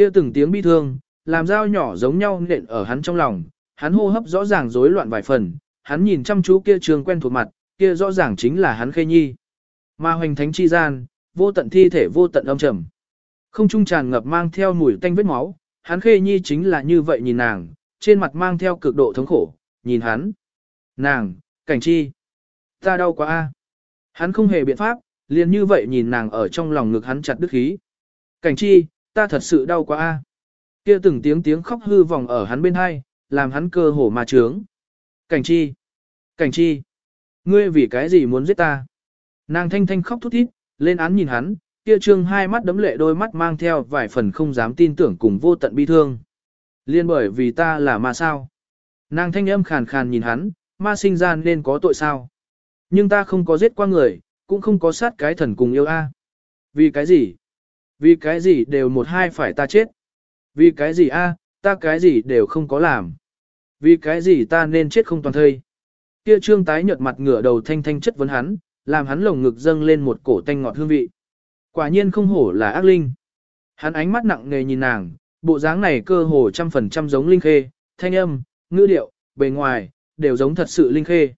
Kia từng tiếng bi thương, làm dao nhỏ giống nhau nện ở hắn trong lòng, hắn hô hấp rõ ràng rối loạn vài phần, hắn nhìn chăm chú kia trường quen thuộc mặt, kia rõ ràng chính là hắn khê nhi. Ma hoành thánh chi gian, vô tận thi thể vô tận âm trầm. Không trung tràn ngập mang theo mùi tanh vết máu, hắn khê nhi chính là như vậy nhìn nàng, trên mặt mang theo cực độ thống khổ, nhìn hắn. Nàng, cảnh chi. Ta đau quá a. Hắn không hề biện pháp, liền như vậy nhìn nàng ở trong lòng ngực hắn chặt đứt khí. Cảnh chi, ta thật sự đau quá a. Kia từng tiếng tiếng khóc hư vòng ở hắn bên hai, làm hắn cơ hồ mà trướng. Cảnh chi, cảnh chi, ngươi vì cái gì muốn giết ta? Nàng thanh thanh khóc thút thít, lên án nhìn hắn, kia trương hai mắt đấm lệ đôi mắt mang theo vài phần không dám tin tưởng cùng vô tận bi thương. Liên bởi vì ta là ma sao? Nàng thanh âm khàn khàn nhìn hắn, ma sinh ra nên có tội sao? Nhưng ta không có giết qua người, cũng không có sát cái thần cùng yêu a. Vì cái gì? Vì cái gì đều một hai phải ta chết? Vì cái gì a? ta cái gì đều không có làm. Vì cái gì ta nên chết không toàn thây. Kia trương tái nhợt mặt ngửa đầu thanh thanh chất vấn hắn, làm hắn lồng ngực dâng lên một cổ tanh ngọt hương vị. Quả nhiên không hổ là ác linh. Hắn ánh mắt nặng nề nhìn nàng, bộ dáng này cơ hồ trăm phần trăm giống linh khê, thanh âm, ngữ điệu, bề ngoài, đều giống thật sự linh khê.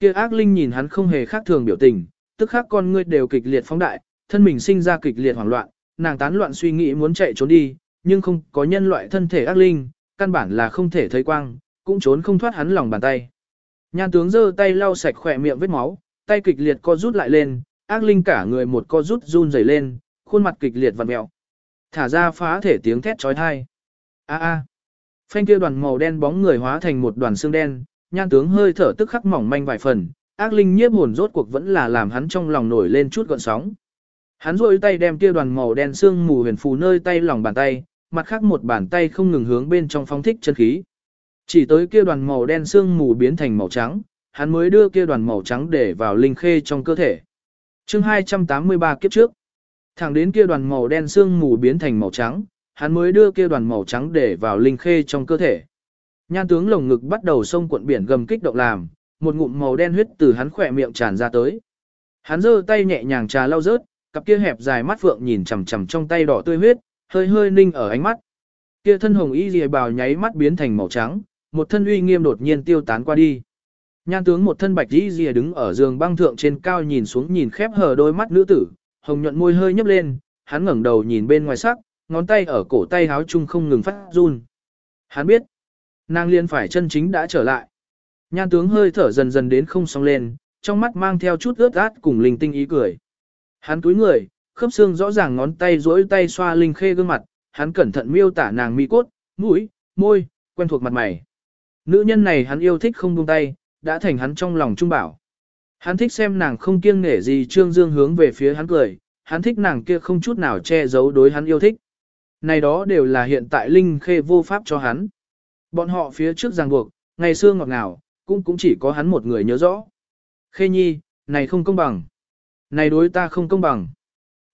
Kia ác linh nhìn hắn không hề khác thường biểu tình, tức khác con ngươi đều kịch liệt phóng đại, thân mình sinh ra kịch liệt hoảng loạn, nàng tán loạn suy nghĩ muốn chạy trốn đi, nhưng không có nhân loại thân thể ác linh, căn bản là không thể thấy quang, cũng trốn không thoát hắn lòng bàn tay. Nhan tướng giơ tay lau sạch khỏe miệng vết máu, tay kịch liệt co rút lại lên, ác linh cả người một co rút run rẩy lên, khuôn mặt kịch liệt vặn mèo. Thả ra phá thể tiếng thét chói tai. A a. Phanh kia đoàn màu đen bóng người hóa thành một đoàn xương đen, nhan tướng hơi thở tức khắc mỏng manh vài phần, ác linh nhiếp hồn rốt cuộc vẫn là làm hắn trong lòng nổi lên chút gợn sóng. Hắn rôi tay đem kia đoàn màu đen xương mù huyền phù nơi tay lòng bàn tay, mặt khác một bàn tay không ngừng hướng bên trong phóng thích chân khí. Chỉ tới kia đoàn màu đen xương mù biến thành màu trắng, hắn mới đưa kia đoàn màu trắng để vào linh khê trong cơ thể. chương 283 kiếp trước, thẳng đến kia đoàn màu đen xương mù biến thành màu trắng, hắn mới đưa kia đoàn màu trắng để vào linh khê trong cơ thể. Nhan tướng lồng ngực bắt đầu sông cuộn biển gầm kích động làm, một ngụm màu đen huyết từ hắn khỏe miệng tràn ra tới. Hắn giơ tay nhẹ nhàng trà lau rớt, cặp kia hẹp dài mắt phượng nhìn chằm chằm trong tay đỏ tươi huyết, hơi hơi ninh ở ánh mắt. Kia thân hồng y lìa bào nháy mắt biến thành màu trắng, một thân uy nghiêm đột nhiên tiêu tán qua đi. Nhan tướng một thân bạch y lìa đứng ở giường băng thượng trên cao nhìn xuống nhìn khép hờ đôi mắt nữ tử, hồng nhuận môi hơi nhấp lên, hắn ngẩng đầu nhìn bên ngoài sắc, ngón tay ở cổ tay háo chung không ngừng phát run. Hắn biết, nàng liên phải chân chính đã trở lại. Nhan tướng hơi thở dần dần đến không song lên, trong mắt mang theo chút ướt át cùng linh tinh ý cười. Hắn túi người, khớp xương rõ ràng ngón tay duỗi tay xoa linh khê gương mặt, hắn cẩn thận miêu tả nàng mi cốt, mũi, môi, quen thuộc mặt mày. Nữ nhân này hắn yêu thích không buông tay, đã thành hắn trong lòng trung bảo. Hắn thích xem nàng không kiêng nể gì trương dương hướng về phía hắn cười, hắn thích nàng kia không chút nào che giấu đối hắn yêu thích. Này đó đều là hiện tại linh khê vô pháp cho hắn. Bọn họ phía trước ràng buộc, ngày xưa ngọt ngào, cũng cũng chỉ có hắn một người nhớ rõ. Khê nhi, này không công bằng. Này đối ta không công bằng.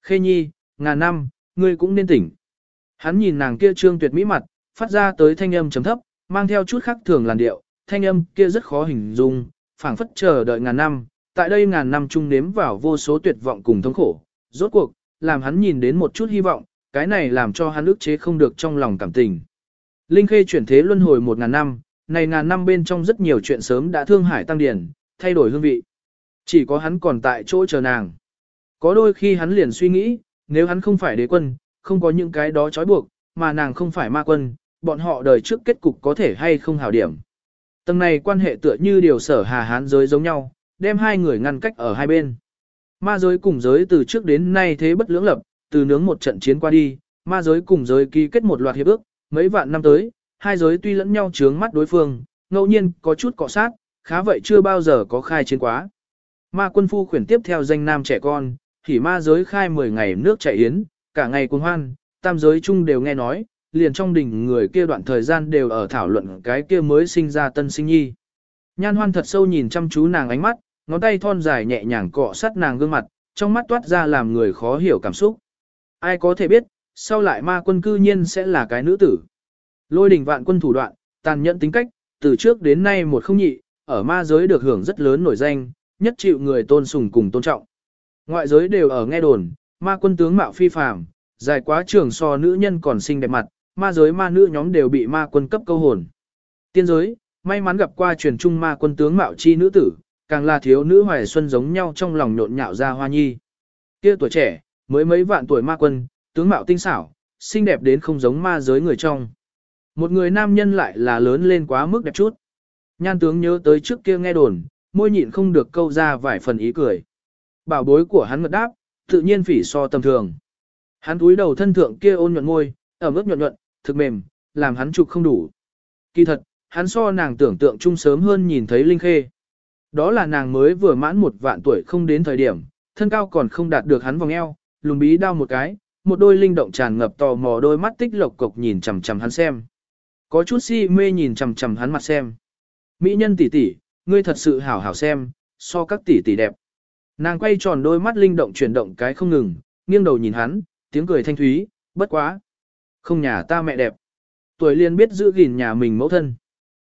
Khê nhi, ngàn năm, ngươi cũng nên tỉnh. Hắn nhìn nàng kia trương tuyệt mỹ mặt, phát ra tới thanh âm chấm thấp, mang theo chút khác thường làn điệu, thanh âm kia rất khó hình dung, phảng phất chờ đợi ngàn năm, tại đây ngàn năm chung nếm vào vô số tuyệt vọng cùng thống khổ, rốt cuộc, làm hắn nhìn đến một chút hy vọng, cái này làm cho hắn ức chế không được trong lòng cảm tình. Linh Khê chuyển thế luân hồi một ngàn năm, này ngàn năm bên trong rất nhiều chuyện sớm đã thương hải tăng điển, thay đổi hương vị. Chỉ có hắn còn tại chỗ chờ nàng. Có đôi khi hắn liền suy nghĩ, nếu hắn không phải đế quân, không có những cái đó trói buộc, mà nàng không phải ma quân, bọn họ đời trước kết cục có thể hay không hảo điểm. Tầng này quan hệ tựa như điều sở hà hán giới giống nhau, đem hai người ngăn cách ở hai bên. Ma giới cùng giới từ trước đến nay thế bất lưỡng lập, từ nướng một trận chiến qua đi, ma giới cùng giới ký kết một loạt hiệp ước, mấy vạn năm tới, hai giới tuy lẫn nhau chướng mắt đối phương, ngẫu nhiên có chút cọ sát, khá vậy chưa bao giờ có khai chiến quá. Ma quân phu khuyển tiếp theo danh nam trẻ con, thì ma giới khai 10 ngày nước chảy yến, cả ngày cuồng hoan, tam giới chung đều nghe nói, liền trong đỉnh người kia đoạn thời gian đều ở thảo luận cái kia mới sinh ra tân sinh nhi. Nhan hoan thật sâu nhìn chăm chú nàng ánh mắt, ngón tay thon dài nhẹ nhàng cọ sát nàng gương mặt, trong mắt toát ra làm người khó hiểu cảm xúc. Ai có thể biết, sau lại ma quân cư nhiên sẽ là cái nữ tử. Lôi đỉnh vạn quân thủ đoạn, tàn nhẫn tính cách, từ trước đến nay một không nhị, ở ma giới được hưởng rất lớn nổi danh, nhất chịu người tôn sùng cùng tôn trọng. Ngoại giới đều ở nghe đồn, ma quân tướng mạo phi phàm, dài quá trường so nữ nhân còn xinh đẹp mặt, ma giới ma nữ nhóm đều bị ma quân cấp câu hồn. Tiên giới, may mắn gặp qua truyền trung ma quân tướng mạo chi nữ tử, càng là thiếu nữ hoài xuân giống nhau trong lòng nhộn nhạo ra hoa nhi. Kia tuổi trẻ, mới mấy vạn tuổi ma quân, tướng mạo tinh xảo, xinh đẹp đến không giống ma giới người trong. Một người nam nhân lại là lớn lên quá mức đẹp chút. Nhan tướng nhớ tới trước kia nghe đồn, môi nhịn không được câu ra vài phần ý cười. Bảo bối của hắn ngật đáp, tự nhiên phỉ so tầm thường. Hắn túi đầu thân thượng kia ôn nhuận môi, ẩm ướt nhuận nhuận, thực mềm, làm hắn trục không đủ. Kỳ thật, hắn so nàng tưởng tượng chung sớm hơn nhìn thấy Linh Khê. Đó là nàng mới vừa mãn một vạn tuổi không đến thời điểm, thân cao còn không đạt được hắn vòng eo, lùn bí đau một cái, một đôi linh động tràn ngập tò mò đôi mắt tích lộc cộc nhìn chằm chằm hắn xem. Có chút si mê nhìn chằm chằm hắn mặt xem. Mỹ nhân tỷ tỷ, ngươi thật sự hảo hảo xem, so các tỷ tỷ đẹp. Nàng quay tròn đôi mắt linh động chuyển động cái không ngừng, nghiêng đầu nhìn hắn, tiếng cười thanh thúy, bất quá. Không nhà ta mẹ đẹp. Tuổi liên biết giữ gìn nhà mình mẫu thân.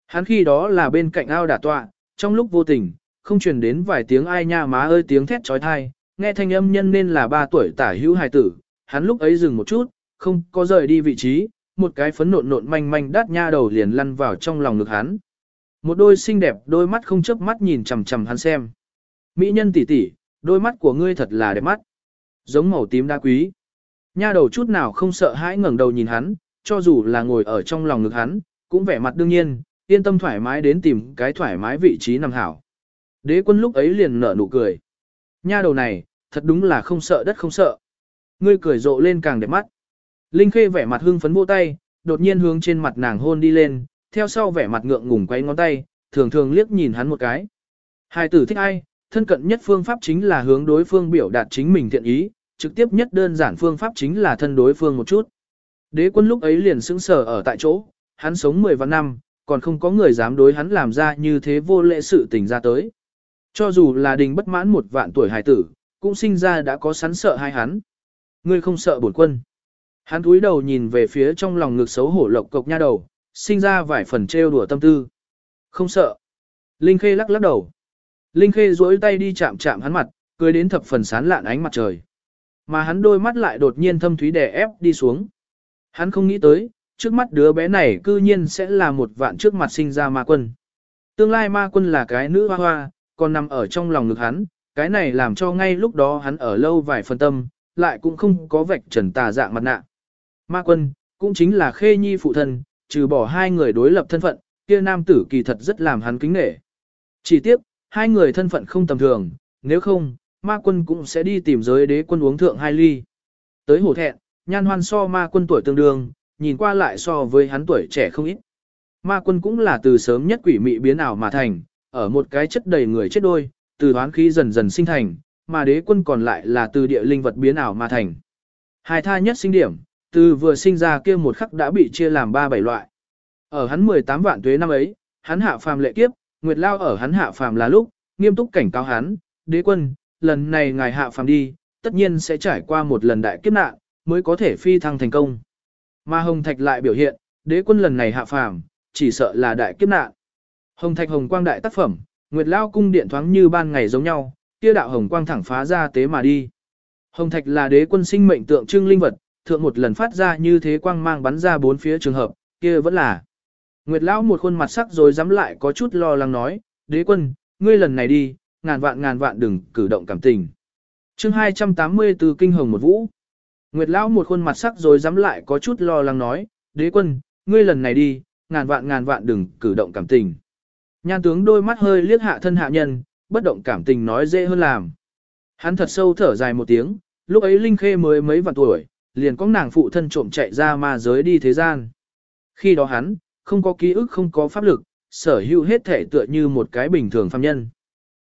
Hắn khi đó là bên cạnh ao đả tọa, trong lúc vô tình, không truyền đến vài tiếng ai nha má ơi tiếng thét trói thai, nghe thanh âm nhân nên là ba tuổi tả hữu hài tử, hắn lúc ấy dừng một chút, không có rời đi vị trí, một cái phấn nộn nộn manh manh đát nha đầu liền lăn vào trong lòng ngực hắn. Một đôi xinh đẹp đôi mắt không chớp mắt nhìn chằm chằm hắn xem. Mỹ nhân tỷ tỷ, đôi mắt của ngươi thật là đẹp mắt. Giống màu tím đá quý. Nha đầu chút nào không sợ hãi ngẩng đầu nhìn hắn, cho dù là ngồi ở trong lòng ngực hắn, cũng vẻ mặt đương nhiên, yên tâm thoải mái đến tìm cái thoải mái vị trí nằm hảo. Đế quân lúc ấy liền nở nụ cười. Nha đầu này, thật đúng là không sợ đất không sợ. Ngươi cười rộ lên càng đẹp mắt. Linh Khê vẻ mặt hưng phấn vỗ tay, đột nhiên hướng trên mặt nàng hôn đi lên, theo sau vẻ mặt ngượng ngùng quay ngón tay, thường thường liếc nhìn hắn một cái. Hai tử thích ai, thân cận nhất phương pháp chính là hướng đối phương biểu đạt chính mình thiện ý, trực tiếp nhất đơn giản phương pháp chính là thân đối phương một chút. Đế quân lúc ấy liền sững sờ ở tại chỗ, hắn sống 10 vạn năm, còn không có người dám đối hắn làm ra như thế vô lễ sự tình ra tới. Cho dù là đình bất mãn một vạn tuổi hài tử, cũng sinh ra đã có sắn sợ hai hắn. Ngươi không sợ bổn quân. Hắn cúi đầu nhìn về phía trong lòng ngực xấu hổ lộc cộc nha đầu, sinh ra vài phần trêu đùa tâm tư. Không sợ. Linh Khê lắc lắc đầu. Linh Khê duỗi tay đi chạm chạm hắn mặt, cười đến thập phần sán lạn ánh mặt trời. Mà hắn đôi mắt lại đột nhiên thâm thúy đè ép đi xuống. Hắn không nghĩ tới, trước mắt đứa bé này cư nhiên sẽ là một vạn trước mặt sinh ra ma quân. Tương lai ma quân là cái nữ hoa hoa, còn nằm ở trong lòng ngực hắn, cái này làm cho ngay lúc đó hắn ở lâu vài phần tâm, lại cũng không có vạch trần tà dạng mặt nạ. Ma quân, cũng chính là khê nhi phụ thân, trừ bỏ hai người đối lập thân phận, kia nam tử kỳ thật rất làm hắn kính nể. Chỉ tiếc, hai người thân phận không tầm thường, nếu không, ma quân cũng sẽ đi tìm giới đế quân uống thượng hai ly. Tới hổ thẹn, nhan hoan so ma quân tuổi tương đương, nhìn qua lại so với hắn tuổi trẻ không ít. Ma quân cũng là từ sớm nhất quỷ mị biến ảo mà thành, ở một cái chất đầy người chết đôi, từ thoáng khí dần dần sinh thành, mà đế quân còn lại là từ địa linh vật biến ảo mà thành. Hai tha nhất sinh điểm, từ vừa sinh ra kia một khắc đã bị chia làm ba bảy loại. Ở hắn 18 vạn tuế năm ấy, hắn hạ phàm lệ kiếp, Nguyệt Lao ở hắn hạ phàm là lúc, nghiêm túc cảnh cáo hắn, đế quân, lần này ngài hạ phàm đi, tất nhiên sẽ trải qua một lần đại kiếp nạn, mới có thể phi thăng thành công. Mà Hồng Thạch lại biểu hiện, đế quân lần này hạ phàm, chỉ sợ là đại kiếp nạn. Hồng Thạch Hồng Quang đại tác phẩm, Nguyệt Lao cung điện thoáng như ban ngày giống nhau, kia đạo hồng quang thẳng phá ra tế mà đi. Hồng Thạch là đế quân sinh mệnh tượng trưng linh vật, thượng một lần phát ra như thế quang mang bắn ra bốn phía trường hợp, kia vẫn là. Nguyệt Lão một khuôn mặt sắc rồi dám lại có chút lo lắng nói, đế quân, ngươi lần này đi, ngàn vạn ngàn vạn đừng cử động cảm tình. chương 280 từ kinh hồng một vũ. Nguyệt Lão một khuôn mặt sắc rồi dám lại có chút lo lắng nói, đế quân, ngươi lần này đi, ngàn vạn ngàn vạn đừng cử động cảm tình. Nhan tướng đôi mắt hơi liếc hạ thân hạ nhân, bất động cảm tình nói dễ hơn làm. Hắn thật sâu thở dài một tiếng, lúc ấy Linh Khê mới mấy vạn tuổi, liền có nàng phụ thân trộm chạy ra ma giới đi thế gian. Khi đó hắn, không có ký ức không có pháp lực, sở hữu hết thể tựa như một cái bình thường phàm nhân.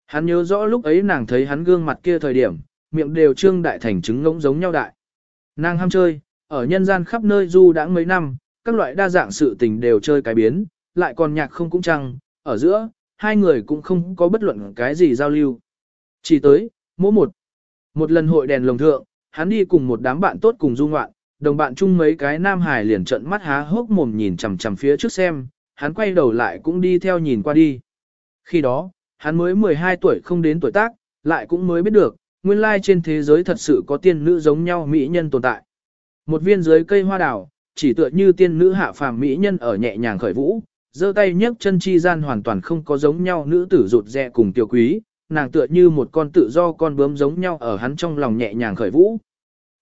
Hắn nhớ rõ lúc ấy nàng thấy hắn gương mặt kia thời điểm, miệng đều trương đại thành trứng ngỗng giống nhau đại. Nàng ham chơi, ở nhân gian khắp nơi du đã mấy năm, các loại đa dạng sự tình đều chơi cái biến, lại còn nhạc không cũng chăng, ở giữa, hai người cũng không có bất luận cái gì giao lưu. Chỉ tới, mỗi một, một lần hội đèn lồng thượng, hắn đi cùng một đám bạn tốt cùng du ngoạn, đồng bạn chung mấy cái nam hải liền trận mắt há hốc mồm nhìn chằm chằm phía trước xem, hắn quay đầu lại cũng đi theo nhìn qua đi. Khi đó, hắn mới 12 tuổi không đến tuổi tác, lại cũng mới biết được, nguyên lai trên thế giới thật sự có tiên nữ giống nhau mỹ nhân tồn tại. Một viên dưới cây hoa đào, chỉ tựa như tiên nữ hạ phàm mỹ nhân ở nhẹ nhàng khởi vũ, giơ tay nhấc chân chi gian hoàn toàn không có giống nhau nữ tử rụt rè cùng tiểu quý, nàng tựa như một con tự do con bướm giống nhau ở hắn trong lòng nhẹ nhàng khởi vũ.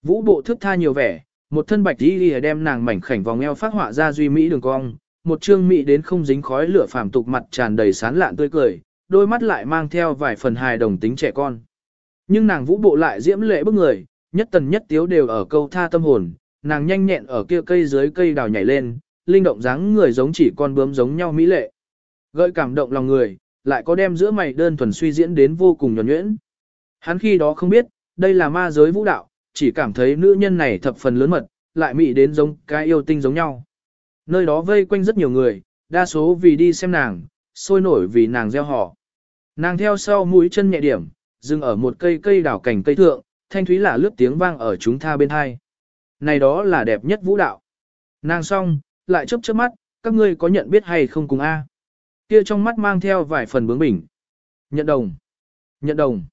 Vũ bộ thức tha nhiều vẻ, một thân bạch y lìa đem nàng mảnh khảnh vòng eo phát họa ra duy mỹ đường cong, một trương mỹ đến không dính khói lửa phàm tục mặt tràn đầy sán lạn tươi cười, đôi mắt lại mang theo vài phần hài đồng tính trẻ con. Nhưng nàng vũ bộ lại diễm lệ bức người, nhất tần nhất tiếu đều ở câu tha tâm hồn, nàng nhanh nhẹn ở kia cây dưới cây đào nhảy lên, linh động dáng người giống chỉ con bướm giống nhau mỹ lệ. Gợi cảm động lòng người, lại có đem giữa mày đơn thuần suy diễn đến vô cùng nhuẩn nhuyễn. Hắn khi đó không biết, đây là ma giới vũ đạo, chỉ cảm thấy nữ nhân này thập phần lớn mật, lại mỹ đến giống cái yêu tinh giống nhau. Nơi đó vây quanh rất nhiều người, đa số vì đi xem nàng, sôi nổi vì nàng gieo họ. Nàng theo sau mũi chân nhẹ điểm, dừng ở một cây cây đảo cảnh cây thượng, thanh thúy là lướt tiếng vang ở chúng tha bên hai. Này đó là đẹp nhất vũ đạo. Nàng xong, lại chớp chớp mắt, các ngươi có nhận biết hay không cùng A. Kia trong mắt mang theo vài phần bướng bỉnh. Nhận đồng. Nhận đồng.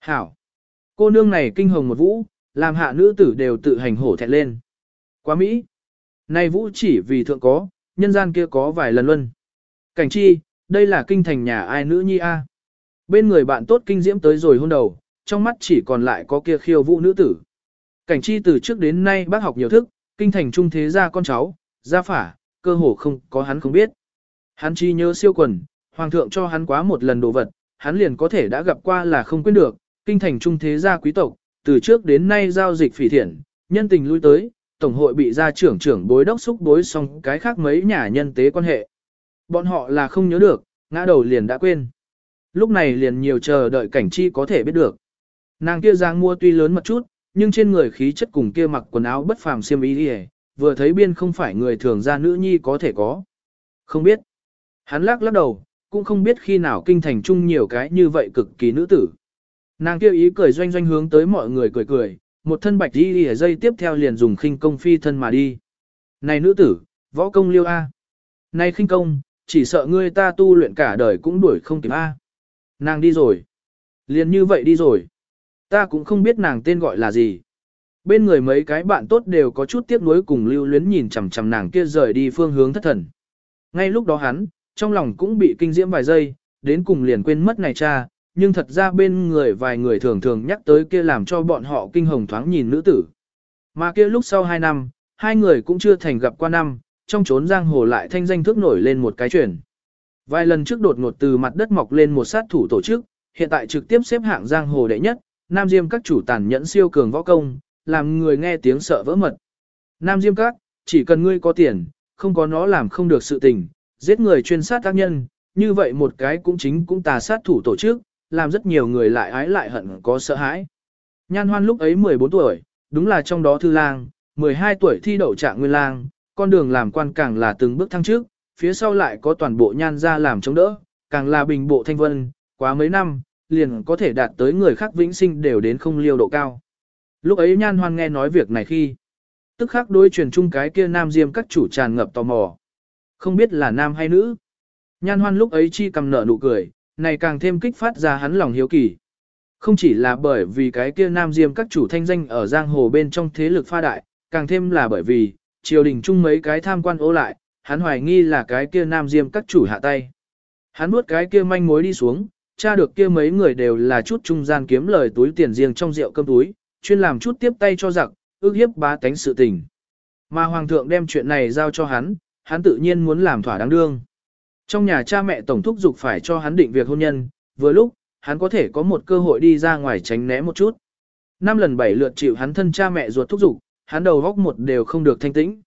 Hảo. Cô nương này kinh hồng một vũ, làm hạ nữ tử đều tự hành hổ thẹn lên. Quá Mỹ. Này vũ chỉ vì thượng có, nhân gian kia có vài lần luân. Cảnh chi, đây là kinh thành nhà ai nữ nhi A. Bên người bạn tốt kinh diễm tới rồi hôn đầu, trong mắt chỉ còn lại có kia khiêu vũ nữ tử. Cảnh chi từ trước đến nay bác học nhiều thức, kinh thành trung thế gia con cháu, gia phả, cơ hồ không có hắn không biết. Hắn chi nhớ siêu quần, hoàng thượng cho hắn quá một lần đồ vật, hắn liền có thể đã gặp qua là không quên được, kinh thành trung thế gia quý tộc, từ trước đến nay giao dịch phỉ thiện, nhân tình lui tới, tổng hội bị gia trưởng trưởng bối đốc xúc bối xong cái khác mấy nhà nhân tế quan hệ. Bọn họ là không nhớ được, ngã đầu liền đã quên. Lúc này liền nhiều chờ đợi cảnh chi có thể biết được. Nàng kia giang mua tuy lớn một chút, nhưng trên người khí chất cùng kia mặc quần áo bất phàm xiêm y đi vừa thấy biên không phải người thường ra nữ nhi có thể có. Không biết. Hắn lắc lắc đầu, cũng không biết khi nào kinh thành chung nhiều cái như vậy cực kỳ nữ tử. Nàng kêu ý cười doanh doanh hướng tới mọi người cười cười, một thân bạch đi đi ở dây tiếp theo liền dùng khinh công phi thân mà đi. Này nữ tử, võ công liêu A. Này khinh công, chỉ sợ ngươi ta tu luyện cả đời cũng đuổi không kịp A. Nàng đi rồi. Liền như vậy đi rồi. Ta cũng không biết nàng tên gọi là gì. Bên người mấy cái bạn tốt đều có chút tiếc nuối cùng lưu luyến nhìn chằm chằm nàng kia rời đi phương hướng thất thần. Ngay lúc đó hắn, trong lòng cũng bị kinh diễm vài giây, đến cùng liền quên mất này cha, nhưng thật ra bên người vài người thường thường nhắc tới kia làm cho bọn họ kinh hồng thoáng nhìn nữ tử. Mà kia lúc sau hai năm, hai người cũng chưa thành gặp qua năm, trong chốn giang hồ lại thanh danh thức nổi lên một cái chuyển. Vài lần trước đột ngột từ mặt đất mọc lên một sát thủ tổ chức, hiện tại trực tiếp xếp hạng giang hồ đệ nhất, Nam Diêm các chủ tàn nhẫn siêu cường võ công, làm người nghe tiếng sợ vỡ mật. Nam Diêm các, chỉ cần ngươi có tiền, không có nó làm không được sự tình, giết người chuyên sát tác nhân, như vậy một cái cũng chính cũng tà sát thủ tổ chức, làm rất nhiều người lại ái lại hận có sợ hãi. Nhan hoan lúc ấy 14 tuổi, đúng là trong đó thư lang, 12 tuổi thi đậu trạng nguyên lang, con đường làm quan càng là từng bước thăng trước, phía sau lại có toàn bộ nhan gia làm chống đỡ, càng là bình bộ thanh vân, quá mấy năm, liền có thể đạt tới người khác vĩnh sinh đều đến không liêu độ cao. Lúc ấy nhan hoan nghe nói việc này khi, tức khắc đối truyền chung cái kia nam diêm các chủ tràn ngập tò mò. Không biết là nam hay nữ. Nhan hoan lúc ấy chi cầm nợ nụ cười, này càng thêm kích phát ra hắn lòng hiếu kỳ. Không chỉ là bởi vì cái kia nam diêm các chủ thanh danh ở giang hồ bên trong thế lực pha đại, càng thêm là bởi vì, triều đình chung mấy cái tham quan ố lại, hắn hoài nghi là cái kia nam diêm các chủ hạ tay. Hắn nuốt cái kia manh mối đi xuống, tra được kia mấy người đều là chút trung gian kiếm lời túi tiền riêng trong rượu cơm túi, chuyên làm chút tiếp tay cho giặc, ước hiếp bá tánh sự tình. Mà hoàng thượng đem chuyện này giao cho hắn, hắn tự nhiên muốn làm thỏa đáng đương. Trong nhà cha mẹ tổng thúc dục phải cho hắn định việc hôn nhân, vừa lúc, hắn có thể có một cơ hội đi ra ngoài tránh né một chút. Năm lần bảy lượt chịu hắn thân cha mẹ ruột thúc dục, hắn đầu góc một đều không được thanh tĩnh.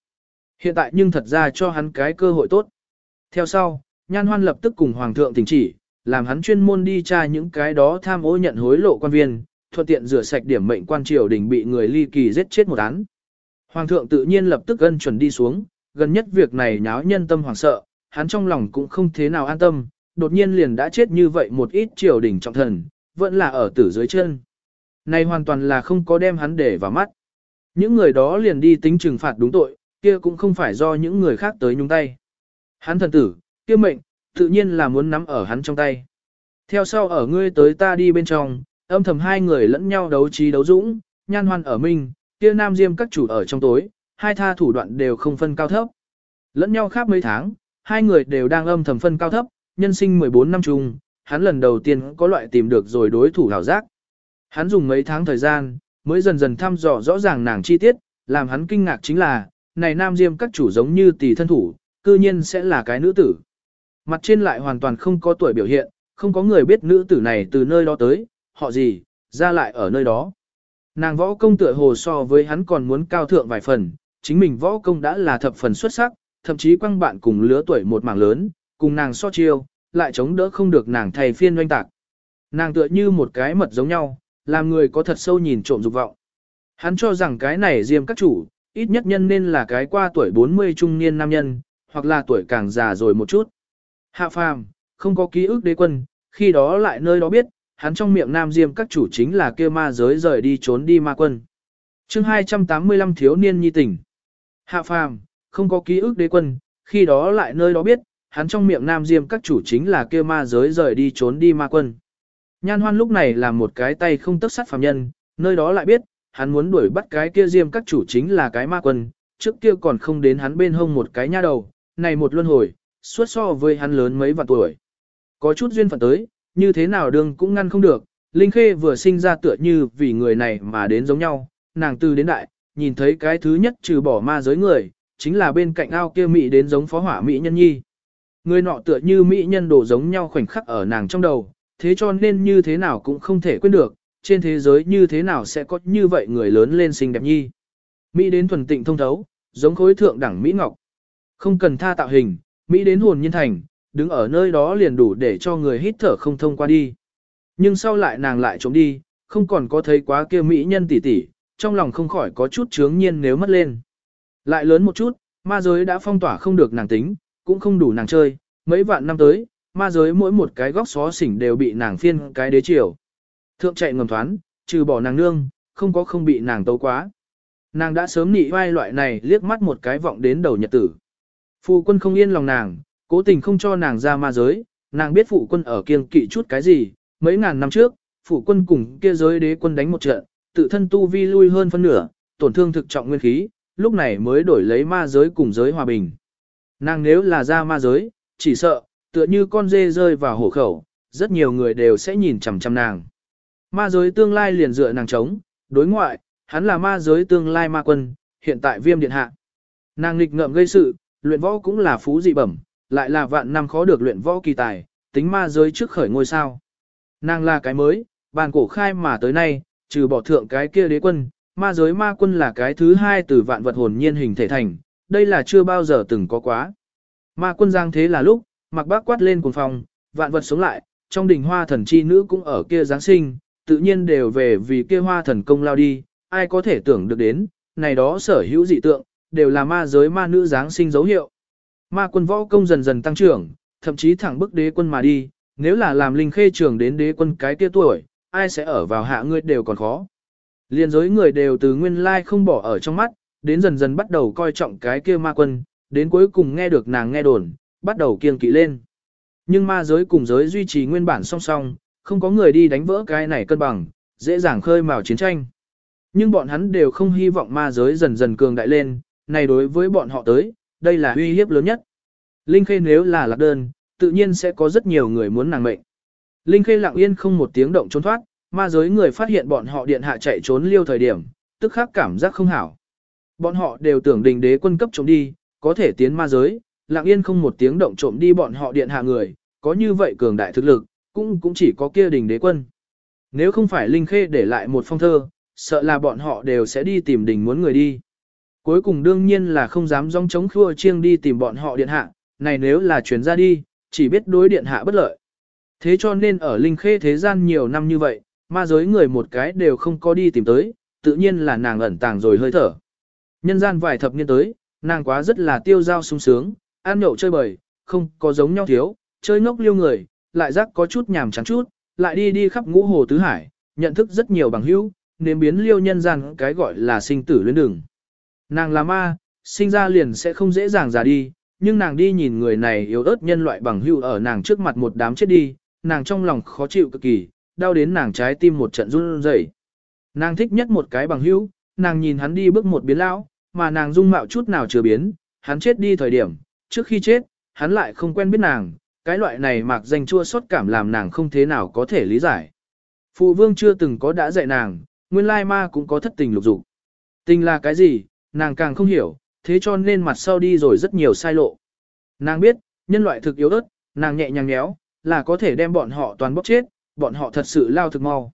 Hiện tại nhưng thật ra cho hắn cái cơ hội tốt. Theo sau, Nhan Hoan lập tức cùng Hoàng thượng tỉnh chỉ, làm hắn chuyên môn đi tra những cái đó tham ô nhận hối lộ quan viên, thuận tiện rửa sạch điểm mệnh quan triều đình bị người ly kỳ giết chết một án. Hoàng thượng tự nhiên lập tức ân chuẩn đi xuống, gần nhất việc này nháo nhân tâm hoảng sợ, hắn trong lòng cũng không thế nào an tâm, đột nhiên liền đã chết như vậy một ít triều đình trọng thần, vẫn là ở tử dưới chân. Này hoàn toàn là không có đem hắn để vào mắt. Những người đó liền đi tính trừng phạt đúng tội, kia cũng không phải do những người khác tới nhúng tay. Hắn thần tử, kia mệnh, tự nhiên là muốn nắm ở hắn trong tay. Theo sau ở ngươi tới ta đi bên trong, âm thầm hai người lẫn nhau đấu trí đấu dũng, nhan hoan ở minh, kia nam diêm các chủ ở trong tối, hai tha thủ đoạn đều không phân cao thấp. Lẫn nhau khác mấy tháng, hai người đều đang âm thầm phân cao thấp, nhân sinh 14 năm chung, hắn lần đầu tiên có loại tìm được rồi đối thủ hảo giác. Hắn dùng mấy tháng thời gian, mới dần dần thăm dò rõ ràng nàng chi tiết, làm hắn kinh ngạc chính là, này nam diêm các chủ giống như tỷ thân thủ, cư nhiên sẽ là cái nữ tử. Mặt trên lại hoàn toàn không có tuổi biểu hiện, không có người biết nữ tử này từ nơi đó tới, họ gì, ra lại ở nơi đó. Nàng võ công tựa hồ so với hắn còn muốn cao thượng vài phần, chính mình võ công đã là thập phần xuất sắc, thậm chí quăng bạn cùng lứa tuổi một mảng lớn, cùng nàng so chiêu, lại chống đỡ không được nàng thầy phiên doanh tạc. Nàng tựa như một cái mật giống nhau, làm người có thật sâu nhìn trộm dục vọng. Hắn cho rằng cái này diêm các chủ, ít nhất nhân nên là cái qua tuổi 40 trung niên nam nhân, hoặc là tuổi càng già rồi một chút. Hạ phàm, không có ký ức đế quân, khi đó lại nơi đó biết, hắn trong miệng nam diêm các chủ chính là kia ma giới rời đi trốn đi ma quân. chương 285 thiếu niên nhi tỉnh. Hạ phàm, không có ký ức đế quân, khi đó lại nơi đó biết, hắn trong miệng nam diêm các chủ chính là kia ma giới rời đi trốn đi ma quân. Nhan hoan lúc này là một cái tay không tức sát phàm nhân, nơi đó lại biết, hắn muốn đuổi bắt cái kia diêm các chủ chính là cái ma quân, trước kia còn không đến hắn bên hông một cái nha đầu, này một luân hồi, suốt so với hắn lớn mấy vạn tuổi. Có chút duyên phận tới, như thế nào đương cũng ngăn không được, Linh Khê vừa sinh ra tựa như vì người này mà đến giống nhau, nàng từ đến đại, nhìn thấy cái thứ nhất trừ bỏ ma giới người, chính là bên cạnh ao kia mỹ đến giống phó hỏa mỹ nhân nhi. Người nọ tựa như mỹ nhân đổ giống nhau khoảnh khắc ở nàng trong đầu, thế cho nên như thế nào cũng không thể quên được, trên thế giới như thế nào sẽ có như vậy người lớn lên xinh đẹp nhi. Mỹ đến thuần tịnh thông thấu, giống khối thượng đẳng Mỹ Ngọc. Không cần tha tạo hình, Mỹ đến hồn nhiên thành, đứng ở nơi đó liền đủ để cho người hít thở không thông qua đi. Nhưng sau lại nàng lại trốn đi, không còn có thấy quá kia Mỹ nhân tỷ tỷ, trong lòng không khỏi có chút chướng nhiên nếu mất lên. Lại lớn một chút, ma giới đã phong tỏa không được nàng tính, cũng không đủ nàng chơi, mấy vạn năm tới, ma giới mỗi một cái góc xó xỉnh đều bị nàng phiên cái đế chiều Thượng chạy ngầm thoán, trừ bỏ nàng nương, không có không bị nàng tấu quá. Nàng đã sớm nị vai loại này liếc mắt một cái vọng đến đầu nhật tử. Phụ quân không yên lòng nàng, cố tình không cho nàng ra ma giới, nàng biết phụ quân ở kiêng kỵ chút cái gì, mấy ngàn năm trước, phụ quân cùng kia giới đế quân đánh một trận, tự thân tu vi lui hơn phân nửa, tổn thương thực trọng nguyên khí, lúc này mới đổi lấy ma giới cùng giới hòa bình. Nàng nếu là ra ma giới, chỉ sợ, tựa như con dê rơi vào hổ khẩu, rất nhiều người đều sẽ nhìn chằm chằm nàng. Ma giới tương lai liền dựa nàng chống, đối ngoại, hắn là ma giới tương lai ma quân, hiện tại viêm điện hạ. Nàng nghịch ngợm gây sự, luyện võ cũng là phú dị bẩm, lại là vạn năm khó được luyện võ kỳ tài, tính ma giới trước khởi ngôi sao. Nàng là cái mới, bàn cổ khai mà tới nay, trừ bỏ thượng cái kia đế quân, ma giới ma quân là cái thứ hai từ vạn vật hồn nhiên hình thể thành, đây là chưa bao giờ từng có quá. Ma quân giang thế là lúc, mặc bác quát lên cùng phòng, vạn vật sống lại, trong đỉnh hoa thần chi nữ cũng ở kia Giáng sinh, tự nhiên đều về vì kia hoa thần công lao đi, ai có thể tưởng được đến, này đó sở hữu dị tượng, đều là ma giới ma nữ Giáng sinh dấu hiệu. Ma quân võ công dần dần tăng trưởng, thậm chí thẳng bức đế quân mà đi, nếu là làm linh khê trường đến đế quân cái kia tuổi, ai sẽ ở vào hạ ngươi đều còn khó. Liên giới người đều từ nguyên lai không bỏ ở trong mắt, đến dần dần bắt đầu coi trọng cái kia ma quân, đến cuối cùng nghe được nàng nghe đồn, bắt đầu kiêng kỵ lên. Nhưng ma giới cùng giới duy trì nguyên bản song song, không có người đi đánh vỡ cái này cân bằng, dễ dàng khơi mào chiến tranh. Nhưng bọn hắn đều không hy vọng ma giới dần dần cường đại lên, này đối với bọn họ tới, đây là uy hiếp lớn nhất. Linh Khê nếu là lạc đơn, tự nhiên sẽ có rất nhiều người muốn nàng mệnh. Linh Khê lặng yên không một tiếng động trốn thoát, ma giới người phát hiện bọn họ điện hạ chạy trốn liêu thời điểm, tức khắc cảm giác không hảo. Bọn họ đều tưởng đình đế quân cấp trộm đi, có thể tiến ma giới, lặng yên không một tiếng động trộm đi bọn họ điện hạ người, có như vậy cường đại thực lực, cũng cũng chỉ có kia đình đế quân. Nếu không phải Linh Khê để lại một phong thơ, sợ là bọn họ đều sẽ đi tìm đình muốn người đi. Cuối cùng đương nhiên là không dám rong chống khua chiêng đi tìm bọn họ điện hạ, này nếu là chuyển ra đi, chỉ biết đối điện hạ bất lợi. Thế cho nên ở Linh Khê thế gian nhiều năm như vậy, ma giới người một cái đều không có đi tìm tới, tự nhiên là nàng ẩn tàng rồi hơi thở. Nhân gian vài thập niên tới, nàng quá rất là tiêu dao sung sướng, ăn nhậu chơi bời, không có giống nhau thiếu, chơi ngốc liêu người, lại rắc có chút nhàm chán chút, lại đi đi khắp ngũ hồ tứ hải, nhận thức rất nhiều bằng hữu, nên biến liêu nhân gian cái gọi là sinh tử luyến đường. Nàng là ma, sinh ra liền sẽ không dễ dàng già đi, nhưng nàng đi nhìn người này yếu ớt nhân loại bằng hữu ở nàng trước mặt một đám chết đi, nàng trong lòng khó chịu cực kỳ, đau đến nàng trái tim một trận run rẩy. Nàng thích nhất một cái bằng hữu, nàng nhìn hắn đi bước một biến lão, mà nàng dung mạo chút nào chưa biến, hắn chết đi thời điểm, trước khi chết, hắn lại không quen biết nàng, cái loại này mạc danh chua xót cảm làm nàng không thế nào có thể lý giải. Phụ vương chưa từng có đã dạy nàng, nguyên lai ma cũng có thất tình lục dục. Tình là cái gì, nàng càng không hiểu, thế cho nên mặt sau đi rồi rất nhiều sai lộ. Nàng biết, nhân loại thực yếu ớt, nàng nhẹ nhàng nhéo, là có thể đem bọn họ toàn bóc chết, bọn họ thật sự lao thực mau.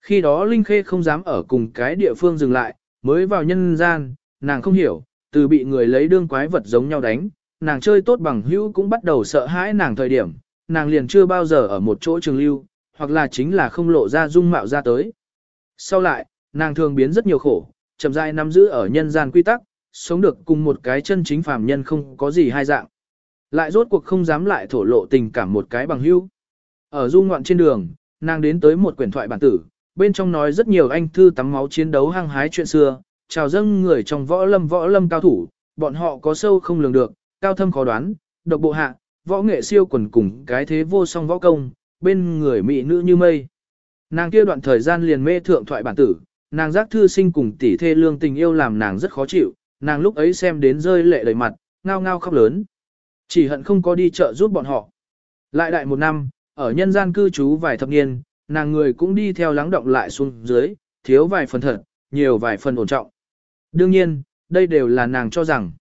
Khi đó Linh Khê không dám ở cùng cái địa phương dừng lại, mới vào nhân gian, nàng không hiểu, từ bị người lấy đương quái vật giống nhau đánh, nàng chơi tốt bằng hữu cũng bắt đầu sợ hãi nàng thời điểm, nàng liền chưa bao giờ ở một chỗ trường lưu, hoặc là chính là không lộ ra dung mạo ra tới. Sau lại, nàng thường biến rất nhiều khổ, chậm rãi nắm giữ ở nhân gian quy tắc, sống được cùng một cái chân chính phàm nhân không có gì hai dạng. Lại rốt cuộc không dám lại thổ lộ tình cảm một cái bằng hữu. Ở du ngoạn trên đường, nàng đến tới một quyển thoại bản tử, bên trong nói rất nhiều anh thư tắm máu chiến đấu hăng hái chuyện xưa, chào dâng người trong võ lâm võ lâm cao thủ, bọn họ có sâu không lường được, cao thâm khó đoán, độc bộ hạ, võ nghệ siêu quần cùng cái thế vô song võ công, bên người mỹ nữ như mây. Nàng kia đoạn thời gian liền mê thượng thoại bản tử, nàng giác thư sinh cùng tỷ thê lương tình yêu làm nàng rất khó chịu, nàng lúc ấy xem đến rơi lệ đầy mặt, ngao ngao khóc lớn. Chỉ hận không có đi chợ giúp bọn họ. Lại đại một năm, ở nhân gian cư trú vài thập niên, nàng người cũng đi theo lắng động lại xuống dưới, thiếu vài phần thật, nhiều vài phần ổn trọng. Đương nhiên, đây đều là nàng cho rằng.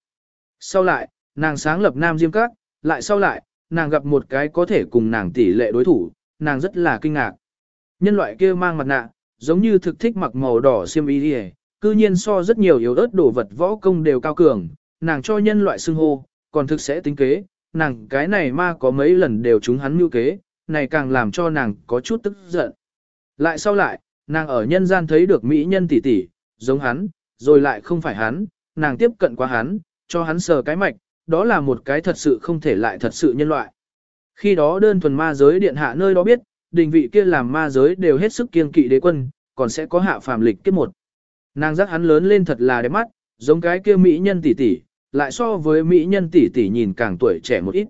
Sau lại, nàng sáng lập Nam Diêm Các, lại sau lại, nàng gặp một cái có thể cùng nàng tỷ lệ đối thủ, nàng rất là kinh ngạc. Nhân loại kia mang mặt nạ, giống như thực thích mặc màu đỏ xiêm y đi cư nhiên so rất nhiều yếu ớt đồ vật võ công đều cao cường, nàng cho nhân loại xưng hô, còn thực sẽ tính kế, nàng cái này ma có mấy lần đều chúng hắn mưu kế, này càng làm cho nàng có chút tức giận. Lại sau lại, nàng ở nhân gian thấy được mỹ nhân tỷ tỷ, giống hắn, rồi lại không phải hắn, nàng tiếp cận qua hắn, cho hắn sờ cái mạch, đó là một cái thật sự không thể lại thật sự nhân loại. Khi đó đơn thuần ma giới điện hạ nơi đó biết, đình vị kia làm ma giới đều hết sức kiên kỵ đế quân, còn sẽ có hạ phàm lịch kết một. Nàng giác hắn lớn lên thật là đẹp mắt, giống cái kia mỹ nhân tỷ tỷ, lại so với mỹ nhân tỷ tỷ nhìn càng tuổi trẻ một ít.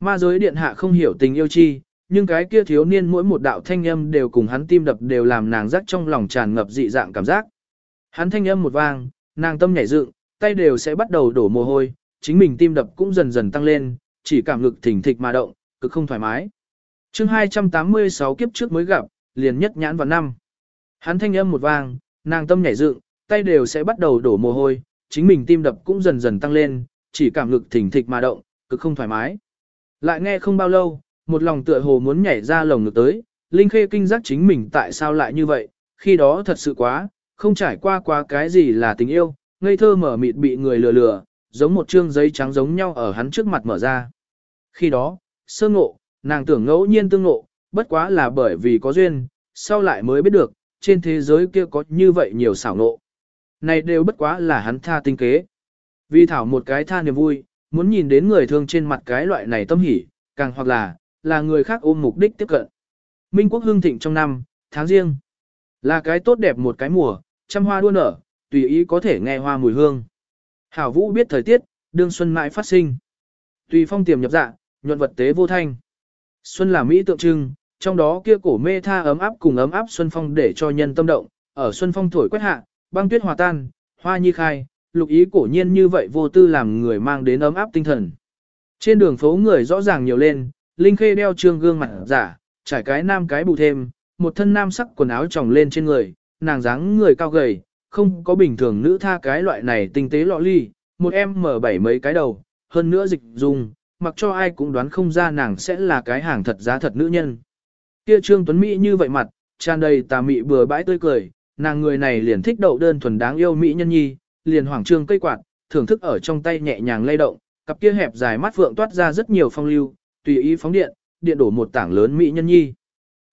Ma giới điện hạ không hiểu tình yêu chi, nhưng cái kia thiếu niên mỗi một đạo thanh âm đều cùng hắn tim đập đều làm nàng rắc trong lòng tràn ngập dị dạng cảm giác. Hắn thanh âm một vang, nàng tâm nhảy dựng, tay đều sẽ bắt đầu đổ mồ hôi, chính mình tim đập cũng dần dần tăng lên, chỉ cảm lực thỉnh thịch mà động, cực không thoải mái. chương 286 kiếp trước mới gặp, liền nhất nhãn vào năm. Hắn thanh âm một vang, nàng tâm nhảy dựng, tay đều sẽ bắt đầu đổ mồ hôi, chính mình tim đập cũng dần dần tăng lên, chỉ cảm lực thỉnh thịch mà động, cực không thoải mái. Lại nghe không bao lâu, một lòng tựa hồ muốn nhảy ra lồng ngực tới, Linh Khê kinh giác chính mình tại sao lại như vậy, khi đó thật sự quá, không trải qua quá cái gì là tình yêu, ngây thơ mở mịt bị người lừa lừa, giống một trương giấy trắng giống nhau ở hắn trước mặt mở ra. Khi đó, sơ ngộ, nàng tưởng ngẫu nhiên tương ngộ, bất quá là bởi vì có duyên, sau lại mới biết được, trên thế giới kia có như vậy nhiều xảo ngộ. Này đều bất quá là hắn tha tinh kế. Vì thảo một cái tha niềm vui, muốn nhìn đến người thương trên mặt cái loại này tâm hỉ, càng hoặc là, là người khác ôm mục đích tiếp cận. Minh quốc hương thịnh trong năm, tháng riêng, là cái tốt đẹp một cái mùa, trăm hoa đua nở, tùy ý có thể nghe hoa mùi hương. Hảo Vũ biết thời tiết, đương xuân mãi phát sinh. Tùy phong tiềm nhập dạ, nhuận vật tế vô thanh. Xuân là mỹ tượng trưng, trong đó kia cổ mê tha ấm áp cùng ấm áp xuân phong để cho nhân tâm động, ở xuân phong thổi quét hạ, băng tuyết hòa tan, hoa nhi khai, lục ý cổ nhiên như vậy vô tư làm người mang đến ấm áp tinh thần. Trên đường phố người rõ ràng nhiều lên, Linh Khê đeo trương gương mặt giả, trải cái nam cái bù thêm, một thân nam sắc quần áo tròng lên trên người, nàng dáng người cao gầy, không có bình thường nữ tha cái loại này tinh tế lọ ly, một em mở bảy mấy cái đầu, hơn nữa dịch dùng, mặc cho ai cũng đoán không ra nàng sẽ là cái hàng thật giá thật nữ nhân. Kia Trương Tuấn Mỹ như vậy mặt, tràn đầy tà mị bừa bãi tươi cười, nàng người này liền thích đậu đơn thuần đáng yêu mỹ nhân nhi, liền hoàng trương cây quạt, thưởng thức ở trong tay nhẹ nhàng lay động, cặp kia hẹp dài mắt phượng toát ra rất nhiều phong lưu, tùy ý phóng điện, điện đổ một tảng lớn mỹ nhân nhi.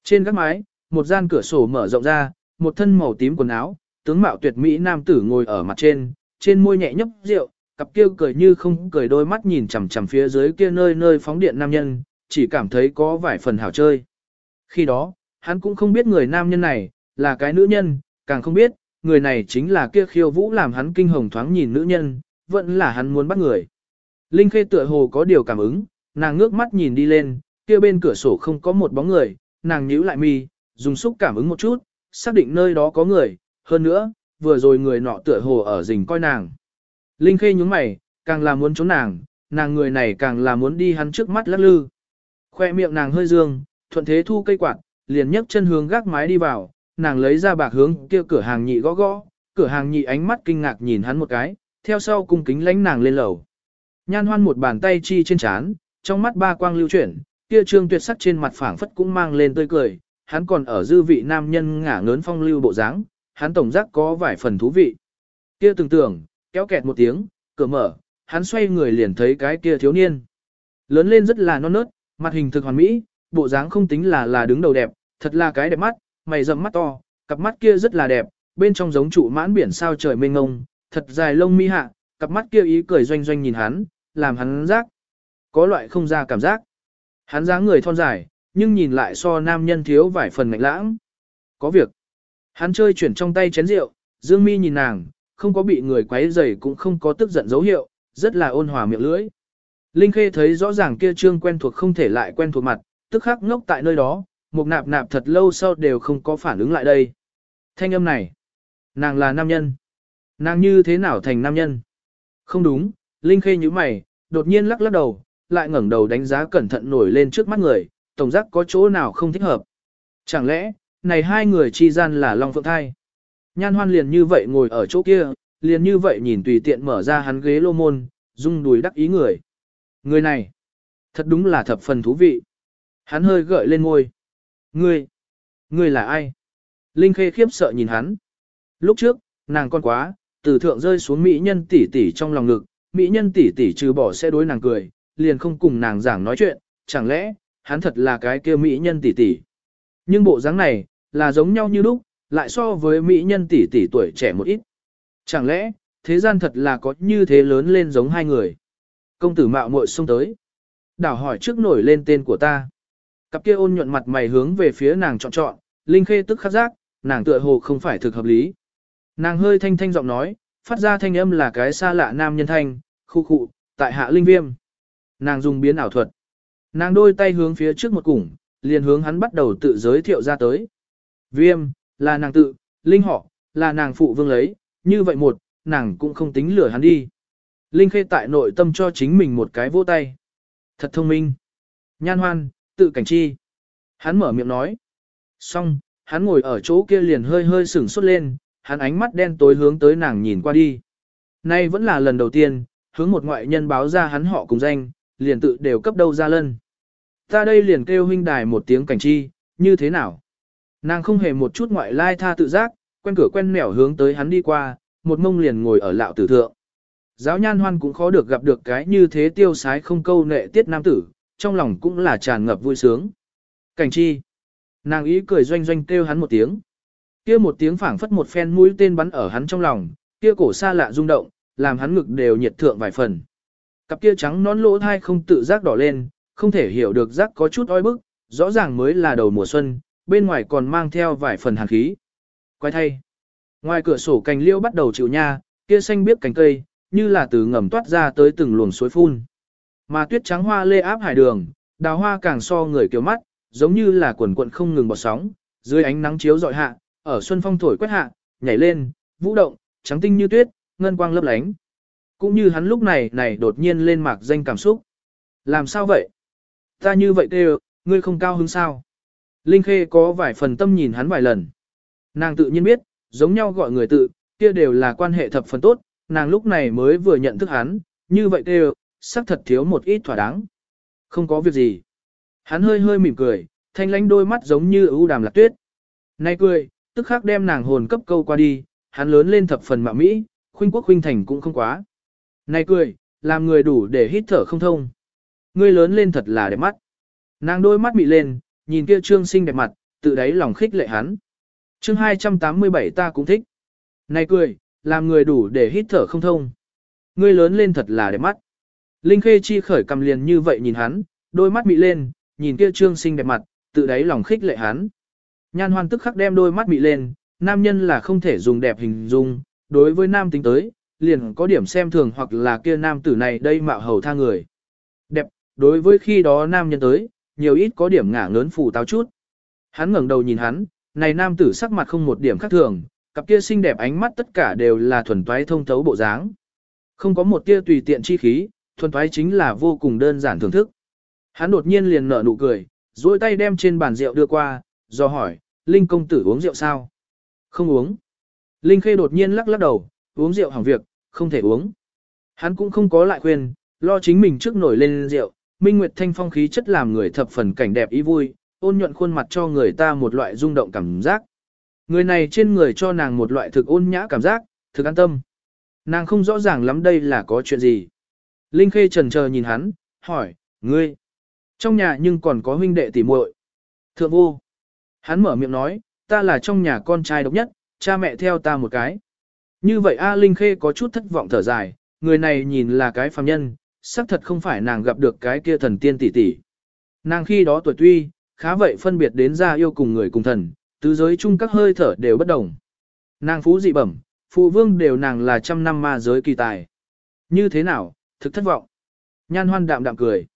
Trên các mái, một gian cửa sổ mở rộng ra, một thân màu tím quần áo, tướng mạo tuyệt mỹ nam tử ngồi ở mặt trên, trên môi nhẹ nhấp rượu, cặp kia cười như không cười đôi mắt nhìn chằm chằm phía dưới kia nơi nơi phóng điện nam nhân, chỉ cảm thấy có vài phần hảo chơi. Khi đó, hắn cũng không biết người nam nhân này, là cái nữ nhân, càng không biết, người này chính là kia khiêu vũ làm hắn kinh hồng thoáng nhìn nữ nhân, vẫn là hắn muốn bắt người. Linh Khê tựa hồ có điều cảm ứng, nàng ngước mắt nhìn đi lên, kia bên cửa sổ không có một bóng người, nàng nhíu lại mi, dùng xúc cảm ứng một chút, xác định nơi đó có người, hơn nữa, vừa rồi người nọ tựa hồ ở rình coi nàng. Linh Khê nhúng mày, càng là muốn trốn nàng, nàng người này càng là muốn đi hắn trước mắt lắc lư. Khoe miệng nàng hơi dương, thuận thế thu cây quạt, liền nhấc chân hướng gác mái đi vào, nàng lấy ra bạc hướng kia cửa hàng nhị gõ gõ, cửa hàng nhị ánh mắt kinh ngạc nhìn hắn một cái, theo sau cung kính lánh nàng lên lầu. Nhan hoan một bàn tay chi trên chán, trong mắt ba quang lưu chuyển, kia trương tuyệt sắc trên mặt phảng phất cũng mang lên tươi cười, hắn còn ở dư vị nam nhân ngả ngớn phong lưu bộ dáng, hắn tổng giác có vài phần thú vị. Kia tưởng tưởng, kéo kẹt một tiếng, cửa mở, hắn xoay người liền thấy cái kia thiếu niên. Lớn lên rất là non nớt, mặt hình thực hoàn mỹ, bộ dáng không tính là là đứng đầu đẹp, thật là cái đẹp mắt, mày rậm mắt to, cặp mắt kia rất là đẹp, bên trong giống trụ mãn biển sao trời mênh ngông, thật dài lông mi hạ, cặp mắt kia ý cười doanh doanh nhìn hắn, làm hắn giác. Có loại không ra cảm giác. Hắn dáng người thon dài, nhưng nhìn lại so nam nhân thiếu vài phần mạnh lãng. Có việc. Hắn chơi chuyển trong tay chén rượu, Dương Mi nhìn nàng, không có bị người quấy rầy cũng không có tức giận dấu hiệu, rất là ôn hòa miệng lưỡi. Linh Khê thấy rõ ràng kia trương quen thuộc không thể lại quen thuộc mặt, tức khắc ngốc tại nơi đó, một nạp nạp thật lâu sau đều không có phản ứng lại đây. Thanh âm này, nàng là nam nhân. Nàng như thế nào thành nam nhân? Không đúng, Linh Khê như mày, đột nhiên lắc lắc đầu, lại ngẩng đầu đánh giá cẩn thận nổi lên trước mắt người, tổng giác có chỗ nào không thích hợp. Chẳng lẽ, này hai người chi gian là Long Phượng Thai? Nhan hoan liền như vậy ngồi ở chỗ kia, liền như vậy nhìn tùy tiện mở ra hắn ghế lô môn, rung đùi đắc ý người. Người này, thật đúng là thập phần thú vị. Hắn hơi gợi lên ngôi. Ngươi, ngươi là ai? Linh Khê khiếp sợ nhìn hắn. Lúc trước, nàng con quá, từ thượng rơi xuống mỹ nhân tỷ tỷ trong lòng ngực, mỹ nhân tỷ tỷ trừ bỏ sẽ đối nàng cười, liền không cùng nàng giảng nói chuyện, chẳng lẽ, hắn thật là cái kia mỹ nhân tỷ tỷ. Nhưng bộ dáng này, là giống nhau như lúc, lại so với mỹ nhân tỷ tỷ tuổi trẻ một ít. Chẳng lẽ, thế gian thật là có như thế lớn lên giống hai người. Công tử mạo muội xông tới. Đảo hỏi trước nổi lên tên của ta. Cặp kia ôn nhuận mặt mày hướng về phía nàng chọn chọn, Linh Khê tức khắc giác, nàng tựa hồ không phải thực hợp lý. Nàng hơi thanh thanh giọng nói, phát ra thanh âm là cái xa lạ nam nhân thanh, khu khụ, tại hạ linh viêm. Nàng dùng biến ảo thuật. Nàng đôi tay hướng phía trước một củng, liền hướng hắn bắt đầu tự giới thiệu ra tới. Viêm, là nàng tự, linh họ, là nàng phụ vương lấy, như vậy một, nàng cũng không tính lửa hắn đi. Linh khê tại nội tâm cho chính mình một cái vỗ tay. Thật thông minh. Nhan hoan, tự cảnh chi. Hắn mở miệng nói. Xong, hắn ngồi ở chỗ kia liền hơi hơi sửng sốt lên, hắn ánh mắt đen tối hướng tới nàng nhìn qua đi. Nay vẫn là lần đầu tiên, hướng một ngoại nhân báo ra hắn họ cùng danh, liền tự đều cấp đâu ra lân. Ta đây liền kêu huynh đài một tiếng cảnh chi, như thế nào? Nàng không hề một chút ngoại lai tha tự giác, quen cửa quen mẻo hướng tới hắn đi qua, một mông liền ngồi ở lạo tử thượng. Giáo nhan hoan cũng khó được gặp được cái như thế tiêu sái không câu nệ tiết nam tử, trong lòng cũng là tràn ngập vui sướng. Cảnh chi. Nàng ý cười doanh doanh kêu hắn một tiếng. Kia một tiếng phảng phất một phen mũi tên bắn ở hắn trong lòng, kia cổ xa lạ rung động, làm hắn ngực đều nhiệt thượng vài phần. Cặp kia trắng nón lỗ thai không tự giác đỏ lên, không thể hiểu được giác có chút oi bức, rõ ràng mới là đầu mùa xuân, bên ngoài còn mang theo vài phần hàn khí. Quay thay. Ngoài cửa sổ cành liêu bắt đầu chịu nha, kia xanh biếc cành cây, như là từ ngầm toát ra tới từng luồng suối phun. Mà tuyết trắng hoa lê áp hải đường, đào hoa càng so người kiều mắt, giống như là quần quận không ngừng bọt sóng, dưới ánh nắng chiếu dọi hạ, ở xuân phong thổi quét hạ, nhảy lên, vũ động, trắng tinh như tuyết, ngân quang lấp lánh. Cũng như hắn lúc này này đột nhiên lên mạc danh cảm xúc. Làm sao vậy? Ta như vậy kêu, ngươi không cao hứng sao? Linh Khê có vài phần tâm nhìn hắn vài lần. Nàng tự nhiên biết, giống nhau gọi người tự, kia đều là quan hệ thập phần tốt, nàng lúc này mới vừa nhận thức hắn, như vậy kêu, sắc thật thiếu một ít thỏa đáng. Không có việc gì. Hắn hơi hơi mỉm cười, thanh lánh đôi mắt giống như ưu đàm lạc tuyết. Nay cười, tức khắc đem nàng hồn cấp câu qua đi, hắn lớn lên thập phần mạ mỹ, khuynh quốc khuynh thành cũng không quá. Nay cười, làm người đủ để hít thở không thông. Ngươi lớn lên thật là đẹp mắt. Nàng đôi mắt mị lên, nhìn kia trương xinh đẹp mặt, tự đáy lòng khích lệ hắn. Chương 287 ta cũng thích. Này cười, làm người đủ để hít thở không thông. Ngươi lớn lên thật là đẹp mắt. Linh Khê chi khởi cầm liền như vậy nhìn hắn, đôi mắt mị lên, nhìn kia trương xinh đẹp mặt, tự đáy lòng khích lệ hắn. Nhan hoan tức khắc đem đôi mắt mị lên, nam nhân là không thể dùng đẹp hình dung, đối với nam tính tới, liền có điểm xem thường hoặc là kia nam tử này đây mạo hầu tha người. Đẹp, đối với khi đó nam nhân tới, nhiều ít có điểm ngả ngớn phủ táo chút. Hắn ngẩng đầu nhìn hắn, này nam tử sắc mặt không một điểm khác thường, cặp kia xinh đẹp ánh mắt tất cả đều là thuần toái thông thấu bộ dáng. Không có một tia tùy tiện chi khí, thuần thoái chính là vô cùng đơn giản thưởng thức. Hắn đột nhiên liền nở nụ cười, duỗi tay đem trên bàn rượu đưa qua, do hỏi, Linh công tử uống rượu sao? Không uống. Linh Khê đột nhiên lắc lắc đầu, uống rượu hỏng việc, không thể uống. Hắn cũng không có lại khuyên, lo chính mình trước nổi lên rượu, Minh Nguyệt Thanh phong khí chất làm người thập phần cảnh đẹp ý vui, ôn nhuận khuôn mặt cho người ta một loại rung động cảm giác. Người này trên người cho nàng một loại thực ôn nhã cảm giác, thực an tâm. Nàng không rõ ràng lắm đây là có chuyện gì. Linh Khê trần chờ nhìn hắn, hỏi, ngươi, trong nhà nhưng còn có huynh đệ tỷ muội. Thượng vô. Hắn mở miệng nói, ta là trong nhà con trai độc nhất, cha mẹ theo ta một cái. Như vậy A Linh Khê có chút thất vọng thở dài, người này nhìn là cái phàm nhân, xác thật không phải nàng gặp được cái kia thần tiên tỷ tỷ. Nàng khi đó tuổi tuy, khá vậy phân biệt đến ra yêu cùng người cùng thần, tứ giới chung các hơi thở đều bất đồng. Nàng phú dị bẩm, phụ vương đều nàng là trăm năm ma giới kỳ tài. Như thế nào, thực thất vọng. Nhan hoan đạm đạm cười.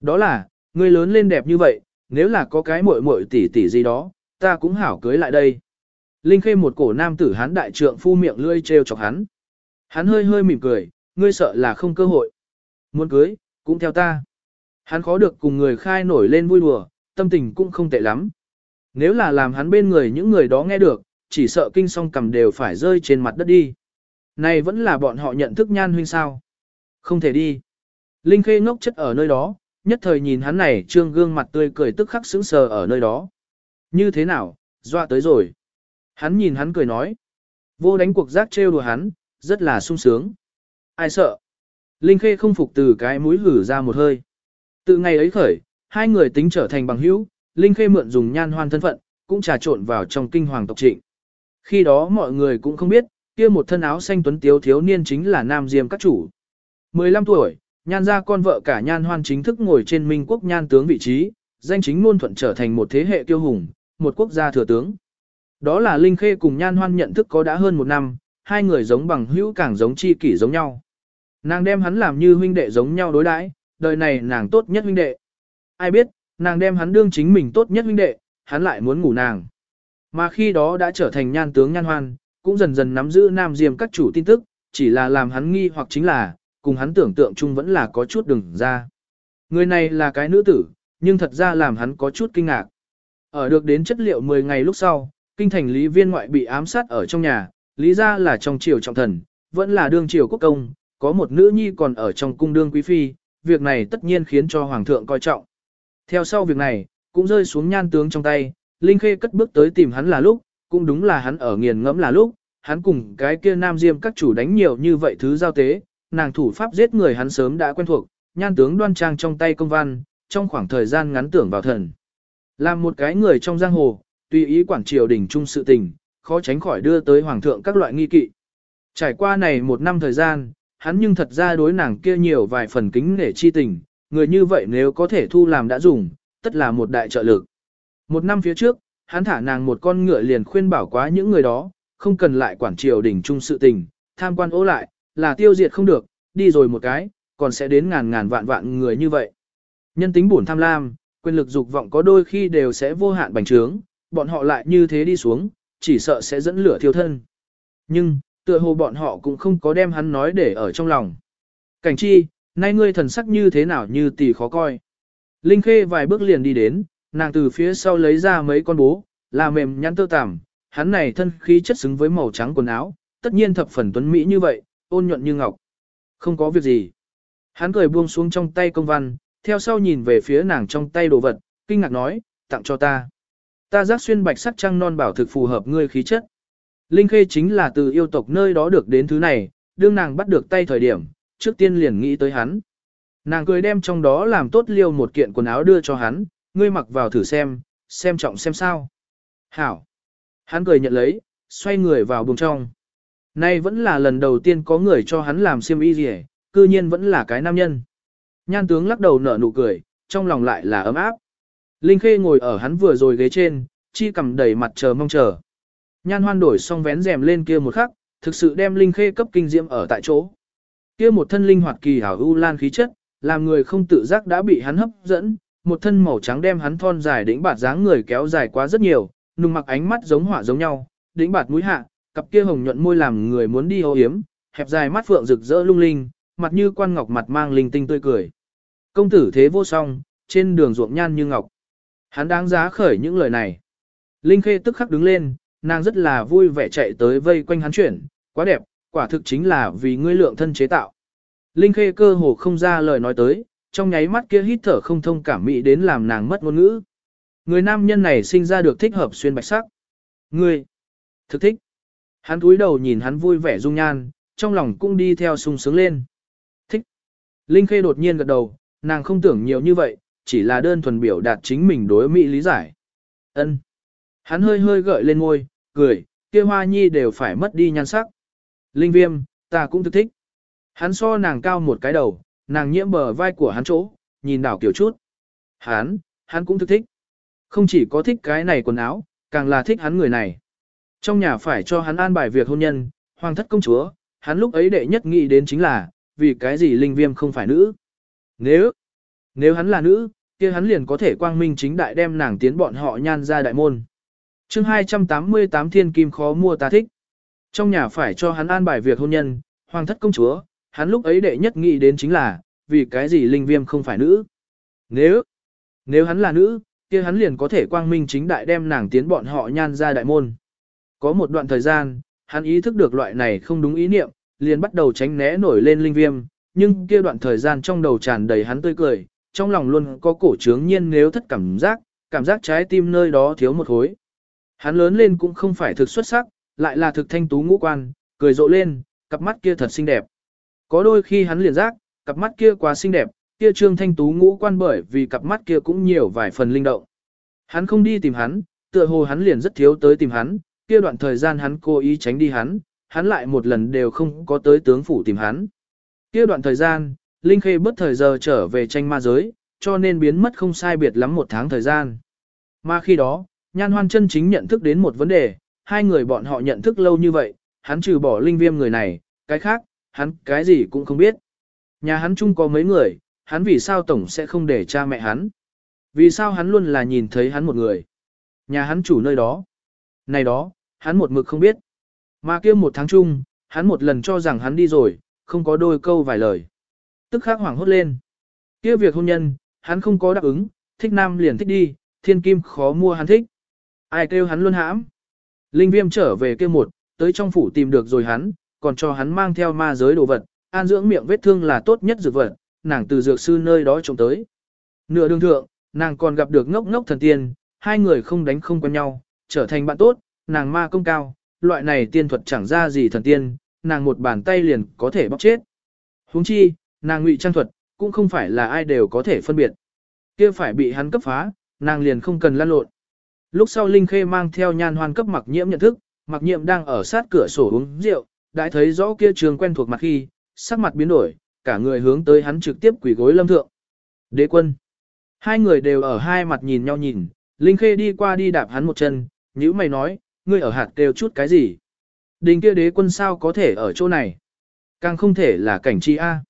Đó là, ngươi lớn lên đẹp như vậy, nếu là có cái muội muội tỷ tỷ gì đó, ta cũng hảo cưới lại đây. Linh khê một cổ nam tử hán đại trượng phu miệng lươi treo chọc hắn. Hắn hơi hơi mỉm cười, ngươi sợ là không cơ hội. Muốn cưới, cũng theo ta. Hắn khó được cùng người khai nổi lên vui đùa, tâm tình cũng không tệ lắm. Nếu là làm hắn bên người những người đó nghe được, chỉ sợ kinh song cầm đều phải rơi trên mặt đất đi. Này vẫn là bọn họ nhận thức nhan huynh sao. Không thể đi. Linh khê ngốc chất ở nơi đó, nhất thời nhìn hắn này trương gương mặt tươi cười tức khắc sững sờ ở nơi đó. Như thế nào, dọa tới rồi. Hắn nhìn hắn cười nói. Vô đánh cuộc giác trêu đùa hắn, rất là sung sướng. Ai sợ. Linh khê không phục từ cái mũi hử ra một hơi. Từ ngày ấy khởi, hai người tính trở thành bằng hữu, Linh khê mượn dùng nhan hoan thân phận, cũng trà trộn vào trong kinh hoàng tộc trịnh. Khi đó mọi người cũng không biết, kia một thân áo xanh tuấn tiếu thiếu niên chính là Nam Diêm các chủ. 15 tuổi, nhan gia con vợ cả nhan hoan chính thức ngồi trên minh quốc nhan tướng vị trí, danh chính ngôn thuận trở thành một thế hệ tiêu hùng, một quốc gia thừa tướng. Đó là Linh Khê cùng nhan hoan nhận thức có đã hơn một năm, hai người giống bằng hữu càng giống chi kỷ giống nhau. Nàng đem hắn làm như huynh đệ giống nhau đối đãi, đời này nàng tốt nhất huynh đệ. Ai biết, nàng đem hắn đương chính mình tốt nhất huynh đệ, hắn lại muốn ngủ nàng. Mà khi đó đã trở thành nhan tướng nhan hoan, cũng dần dần nắm giữ nam diêm các chủ tin tức, chỉ là làm hắn nghi hoặc chính là, cùng hắn tưởng tượng chung vẫn là có chút đừng ra. Người này là cái nữ tử, nhưng thật ra làm hắn có chút kinh ngạc. Ở được đến chất liệu 10 ngày lúc sau, kinh thành lý viên ngoại bị ám sát ở trong nhà, lý ra là trong triều trọng thần, vẫn là đương triều quốc công, có một nữ nhi còn ở trong cung đương quý phi, việc này tất nhiên khiến cho hoàng thượng coi trọng. Theo sau việc này, cũng rơi xuống nhan tướng trong tay, Linh Khê cất bước tới tìm hắn là lúc, cũng đúng là hắn ở nghiền ngẫm là lúc, hắn cùng cái kia nam diêm các chủ đánh nhiều như vậy thứ giao tế, nàng thủ pháp giết người hắn sớm đã quen thuộc, nhan tướng đoan trang trong tay công văn, trong khoảng thời gian ngắn tưởng vào thần. Làm một cái người trong giang hồ, tùy ý quản triều đình trung sự tình, khó tránh khỏi đưa tới hoàng thượng các loại nghi kỵ. Trải qua này một năm thời gian, hắn nhưng thật ra đối nàng kia nhiều vài phần kính nể chi tình, người như vậy nếu có thể thu làm đã dùng, tất là một đại trợ lực. Một năm phía trước, hắn thả nàng một con ngựa liền khuyên bảo quá những người đó, không cần lại quản triều đình trung sự tình, tham quan ố lại, là tiêu diệt không được, đi rồi một cái, còn sẽ đến ngàn ngàn vạn vạn người như vậy. Nhân tính buồn tham lam, quyền lực dục vọng có đôi khi đều sẽ vô hạn bành trướng, bọn họ lại như thế đi xuống, chỉ sợ sẽ dẫn lửa thiêu thân. Nhưng, tựa hồ bọn họ cũng không có đem hắn nói để ở trong lòng. Cảnh chi, nay ngươi thần sắc như thế nào như tỷ khó coi. Linh Khê vài bước liền đi đến, nàng từ phía sau lấy ra mấy con bố, là mềm nhăn tơ tằm, hắn này thân khí chất xứng với màu trắng quần áo, tất nhiên thập phần tuấn mỹ như vậy, ôn nhuận như ngọc. Không có việc gì. Hắn cười buông xuống trong tay công văn, theo sau nhìn về phía nàng trong tay đồ vật, kinh ngạc nói, tặng cho ta. Ta giác xuyên bạch sắc trăng non bảo thực phù hợp ngươi khí chất. Linh Khê chính là từ yêu tộc nơi đó được đến thứ này, đương nàng bắt được tay thời điểm, trước tiên liền nghĩ tới hắn. Nàng cười đem trong đó làm tốt liêu một kiện quần áo đưa cho hắn, ngươi mặc vào thử xem, xem trọng xem sao. Hảo. Hắn cười nhận lấy, xoay người vào buồng trong. Nay vẫn là lần đầu tiên có người cho hắn làm xiêm y gì cư nhiên vẫn là cái nam nhân. Nhan tướng lắc đầu nở nụ cười, trong lòng lại là ấm áp. Linh Khê ngồi ở hắn vừa rồi ghế trên, chi cầm đầy mặt chờ mong chờ. Nhan hoan đổi xong vén rèm lên kia một khắc, thực sự đem Linh Khê cấp kinh diễm ở tại chỗ. Kia một thân linh hoạt kỳ hảo u lan khí chất, làm người không tự giác đã bị hắn hấp dẫn, một thân màu trắng đem hắn thon dài đỉnh bạt dáng người kéo dài quá rất nhiều, nùng mặc ánh mắt giống hỏa giống nhau, đỉnh bạt mũi hạ, cặp kia hồng nhuận môi làm người muốn đi ô hiếm, hẹp dài mắt phượng rực rỡ lung linh, mặt như quan ngọc mặt mang linh tinh tươi cười. Công tử thế vô song, trên đường ruộng nhan như ngọc. Hắn đáng giá khởi những lời này. Linh Khê tức khắc đứng lên, nàng rất là vui vẻ chạy tới vây quanh hắn chuyển, quá đẹp, quả thực chính là vì ngươi lượng thân chế tạo. Linh Khê cơ hồ không ra lời nói tới, trong nháy mắt kia hít thở không thông cảm mị đến làm nàng mất ngôn ngữ. Người nam nhân này sinh ra được thích hợp xuyên bạch sắc. Ngươi, thực thích. Hắn cúi đầu nhìn hắn vui vẻ dung nhan, trong lòng cũng đi theo sung sướng lên. Thích. Linh Khê đột nhiên gật đầu, nàng không tưởng nhiều như vậy, chỉ là đơn thuần biểu đạt chính mình đối mỹ lý giải. Ân. Hắn hơi hơi gợi lên môi, cười, kia hoa nhi đều phải mất đi nhan sắc. Linh viêm, ta cũng thực thích. Hắn so nàng cao một cái đầu, nàng nhiễm bờ vai của hắn chỗ, nhìn đảo kiểu chút. Hắn, hắn cũng thực thích. Không chỉ có thích cái này quần áo, càng là thích hắn người này. Trong nhà phải cho hắn an bài việc hôn nhân, hoàng thất công chúa, hắn lúc ấy đệ nhất nghĩ đến chính là, vì cái gì linh viêm không phải nữ. Nếu, nếu hắn là nữ, kia hắn liền có thể quang minh chính đại đem nàng tiến bọn họ nhan ra đại môn. chương 288 thiên kim khó mua ta thích. Trong nhà phải cho hắn an bài việc hôn nhân, hoàng thất công chúa, hắn lúc ấy đệ nhất nghĩ đến chính là, vì cái gì linh viêm không phải nữ. Nếu, nếu hắn là nữ, kia hắn liền có thể quang minh chính đại đem nàng tiến bọn họ nhan ra đại môn. Có một đoạn thời gian, hắn ý thức được loại này không đúng ý niệm, liền bắt đầu tránh né nổi lên linh viêm, nhưng kia đoạn thời gian trong đầu tràn đầy hắn tươi cười, trong lòng luôn có cổ trướng nhiên nếu thất cảm giác, cảm giác trái tim nơi đó thiếu một khối. Hắn lớn lên cũng không phải thực xuất sắc, lại là thực thanh tú ngũ quan, cười rộ lên, cặp mắt kia thật xinh đẹp. Có đôi khi hắn liền giác, cặp mắt kia quá xinh đẹp, kia trương thanh tú ngũ quan bởi vì cặp mắt kia cũng nhiều vài phần linh động. Hắn không đi tìm hắn, tựa hồ hắn liền rất thiếu tới tìm hắn, kia đoạn thời gian hắn cố ý tránh đi hắn, hắn lại một lần đều không có tới tướng phủ tìm hắn. Kia đoạn thời gian, Linh Khê bất thời giờ trở về tranh ma giới, cho nên biến mất không sai biệt lắm một tháng thời gian. Mà khi đó, Nhan Hoan chân chính nhận thức đến một vấn đề, hai người bọn họ nhận thức lâu như vậy, hắn trừ bỏ Linh Viêm người này, cái khác, hắn cái gì cũng không biết. Nhà hắn chung có mấy người, hắn vì sao tổng sẽ không để cha mẹ hắn. Vì sao hắn luôn là nhìn thấy hắn một người. Nhà hắn chủ nơi đó. Này đó, hắn một mực không biết. Mà kia một tháng chung, hắn một lần cho rằng hắn đi rồi, không có đôi câu vài lời. Tức khắc hoảng hốt lên. Kia việc hôn nhân, hắn không có đáp ứng, thích nam liền thích đi, thiên kim khó mua hắn thích. Ai kêu hắn luôn hãm. Linh viêm trở về kia một, tới trong phủ tìm được rồi hắn, còn cho hắn mang theo ma giới đồ vật, an dưỡng miệng vết thương là tốt nhất dược vật, nàng từ dược sư nơi đó trông tới. Nửa đường thượng, nàng còn gặp được ngốc ngốc thần tiên, hai người không đánh không quen nhau, trở thành bạn tốt, nàng ma công cao, loại này tiên thuật chẳng ra gì thần tiên, nàng một bàn tay liền có thể bóc chết. Huống chi, nàng ngụy trang thuật, cũng không phải là ai đều có thể phân biệt. kia phải bị hắn cấp phá, nàng liền không cần lăn lộn. Lúc sau Linh Khê mang theo nhan hoan cấp mặc nhiễm nhận thức, mặc nhiễm đang ở sát cửa sổ uống rượu, đã thấy rõ kia trường quen thuộc mặt khi, sắc mặt biến đổi, cả người hướng tới hắn trực tiếp quỳ gối lâm thượng. Đế quân. Hai người đều ở hai mặt nhìn nhau nhìn, Linh Khê đi qua đi đạp hắn một chân, nhữ mày nói, ngươi ở hạt kêu chút cái gì? Đình kia đế quân sao có thể ở chỗ này? Càng không thể là cảnh chi A.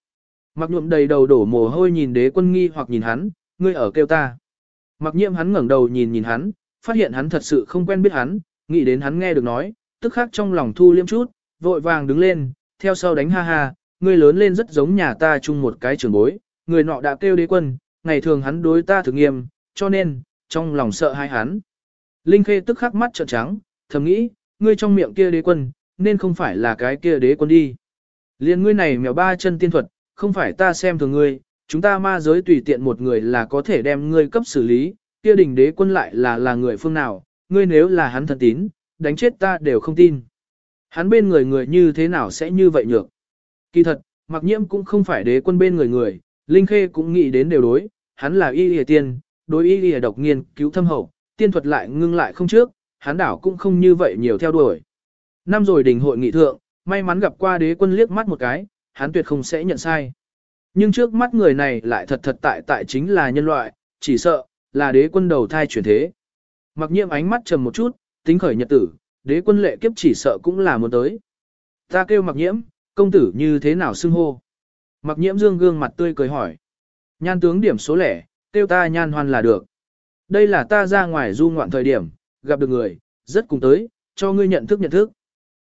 Mặc nhuộm đầy đầu đổ mồ hôi nhìn đế quân nghi hoặc nhìn hắn, ngươi ở kêu ta. Mặc nhiệm hắn ngẩng đầu nhìn nhìn hắn, phát hiện hắn thật sự không quen biết hắn, nghĩ đến hắn nghe được nói, tức khắc trong lòng thu liêm chút, vội vàng đứng lên, theo sau đánh ha ha, ngươi lớn lên rất giống nhà ta chung một cái trường bối, người nọ đã kêu đế quân, ngày thường hắn đối ta thực nghiêm, cho nên, trong lòng sợ hai hắn. Linh Khê tức khắc mắt trợn trắng, thầm nghĩ, ngươi trong miệng kia đế quân, nên không phải là cái kia đế quân đi. Liên ngươi này mèo ba chân tiên thuật, không phải ta xem thường ngươi, chúng ta ma giới tùy tiện một người là có thể đem ngươi cấp xử lý, kia đỉnh đế quân lại là là người phương nào, ngươi nếu là hắn thần tín, đánh chết ta đều không tin. Hắn bên người người như thế nào sẽ như vậy nhược. Kỳ thật, mặc nhiễm cũng không phải đế quân bên người người, Linh Khê cũng nghĩ đến đều đối, hắn là y lìa tiên, đối y lìa độc nghiên cứu thâm hậu, tiên thuật lại ngưng lại không trước, hắn đảo cũng không như vậy nhiều theo đuổi. Năm rồi đình hội nghị thượng, may mắn gặp qua đế quân liếc mắt một cái, hắn tuyệt không sẽ nhận sai. Nhưng trước mắt người này lại thật thật tại tại chính là nhân loại, chỉ sợ, là đế quân đầu thai chuyển thế. Mặc nhiệm ánh mắt trầm một chút, tính khởi nhật tử, đế quân lệ kiếp chỉ sợ cũng là muốn tới. Ta kêu mặc nhiễm, công tử như thế nào xưng hô? Mặc nhiễm dương gương mặt tươi cười hỏi. Nhan tướng điểm số lẻ, kêu ta nhan hoan là được. Đây là ta ra ngoài du ngoạn thời điểm, gặp được người, rất cùng tới, cho ngươi nhận thức nhận thức.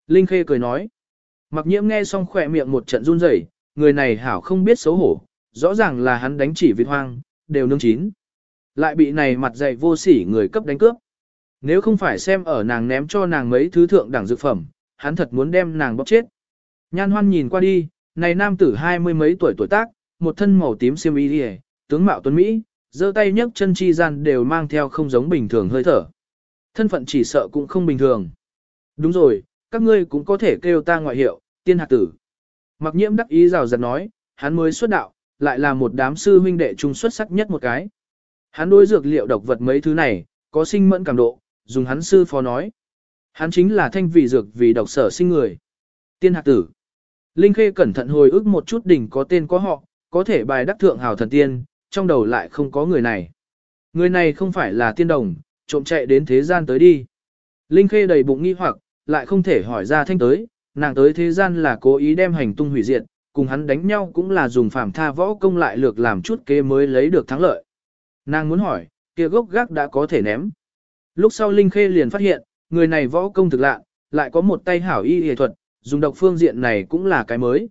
Linh Khê cười nói. Mặc nhiễm nghe xong khỏe miệng một trận run rẩy, người này hảo không biết xấu hổ, rõ ràng là hắn đánh chỉ vịt hoang, đều nương chín. Lại bị này mặt dày vô sỉ người cấp đánh cướp. Nếu không phải xem ở nàng ném cho nàng mấy thứ thượng đẳng dược phẩm, hắn thật muốn đem nàng bóc chết. Nhan hoan nhìn qua đi, này nam tử hai mươi mấy tuổi tuổi tác, một thân màu tím xiêm y tướng mạo tuấn Mỹ, giơ tay nhấc chân chi gian đều mang theo không giống bình thường hơi thở. Thân phận chỉ sợ cũng không bình thường. Đúng rồi, các ngươi cũng có thể kêu ta ngoại hiệu, tiên hạc tử. Mặc nhiễm đắc ý rào rạt nói, hắn mới xuất đạo, lại là một đám sư huynh đệ trung xuất sắc nhất một cái. Hắn đối dược liệu độc vật mấy thứ này, có sinh mẫn cảm độ, dùng hắn sư phó nói. Hắn chính là thanh vị dược vì độc sở sinh người. Tiên hạc tử. Linh Khê cẩn thận hồi ức một chút đỉnh có tên có họ, có thể bài đắc thượng hào thần tiên, trong đầu lại không có người này. Người này không phải là tiên đồng, trộm chạy đến thế gian tới đi. Linh Khê đầy bụng nghi hoặc, lại không thể hỏi ra thanh tới, nàng tới thế gian là cố ý đem hành tung hủy diệt, cùng hắn đánh nhau cũng là dùng phàm tha võ công lại lược làm chút kế mới lấy được thắng lợi. Nàng muốn hỏi, kia gốc gác đã có thể ném. Lúc sau Linh Khê liền phát hiện, người này võ công thực lạ, lại có một tay hảo y y thuật, dùng độc phương diện này cũng là cái mới.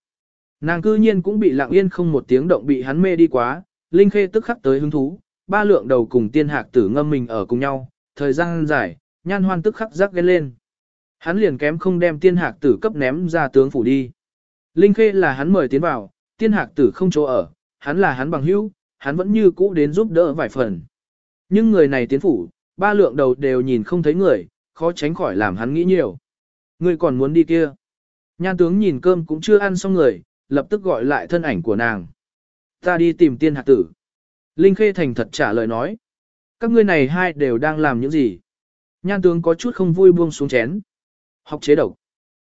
Nàng cư nhiên cũng bị lặng yên không một tiếng động bị hắn mê đi quá, Linh Khê tức khắc tới hứng thú, ba lượng đầu cùng tiên hạc tử ngâm mình ở cùng nhau, thời gian dài, nhan hoan tức khắc rắc ghen lên. Hắn liền kém không đem tiên hạc tử cấp ném ra tướng phủ đi. Linh Khê là hắn mời tiến vào, tiên hạc tử không chỗ ở, hắn là hắn bằng hữu, hắn vẫn như cũ đến giúp đỡ vài phần. Nhưng người này tiến phủ, ba lượng đầu đều nhìn không thấy người, khó tránh khỏi làm hắn nghĩ nhiều. Người còn muốn đi kia. Nhan tướng nhìn cơm cũng chưa ăn xong người, lập tức gọi lại thân ảnh của nàng. Ta đi tìm tiên hạc tử. Linh Khê thành thật trả lời nói. Các ngươi này hai đều đang làm những gì? Nhan tướng có chút không vui buông xuống chén. Học chế độc.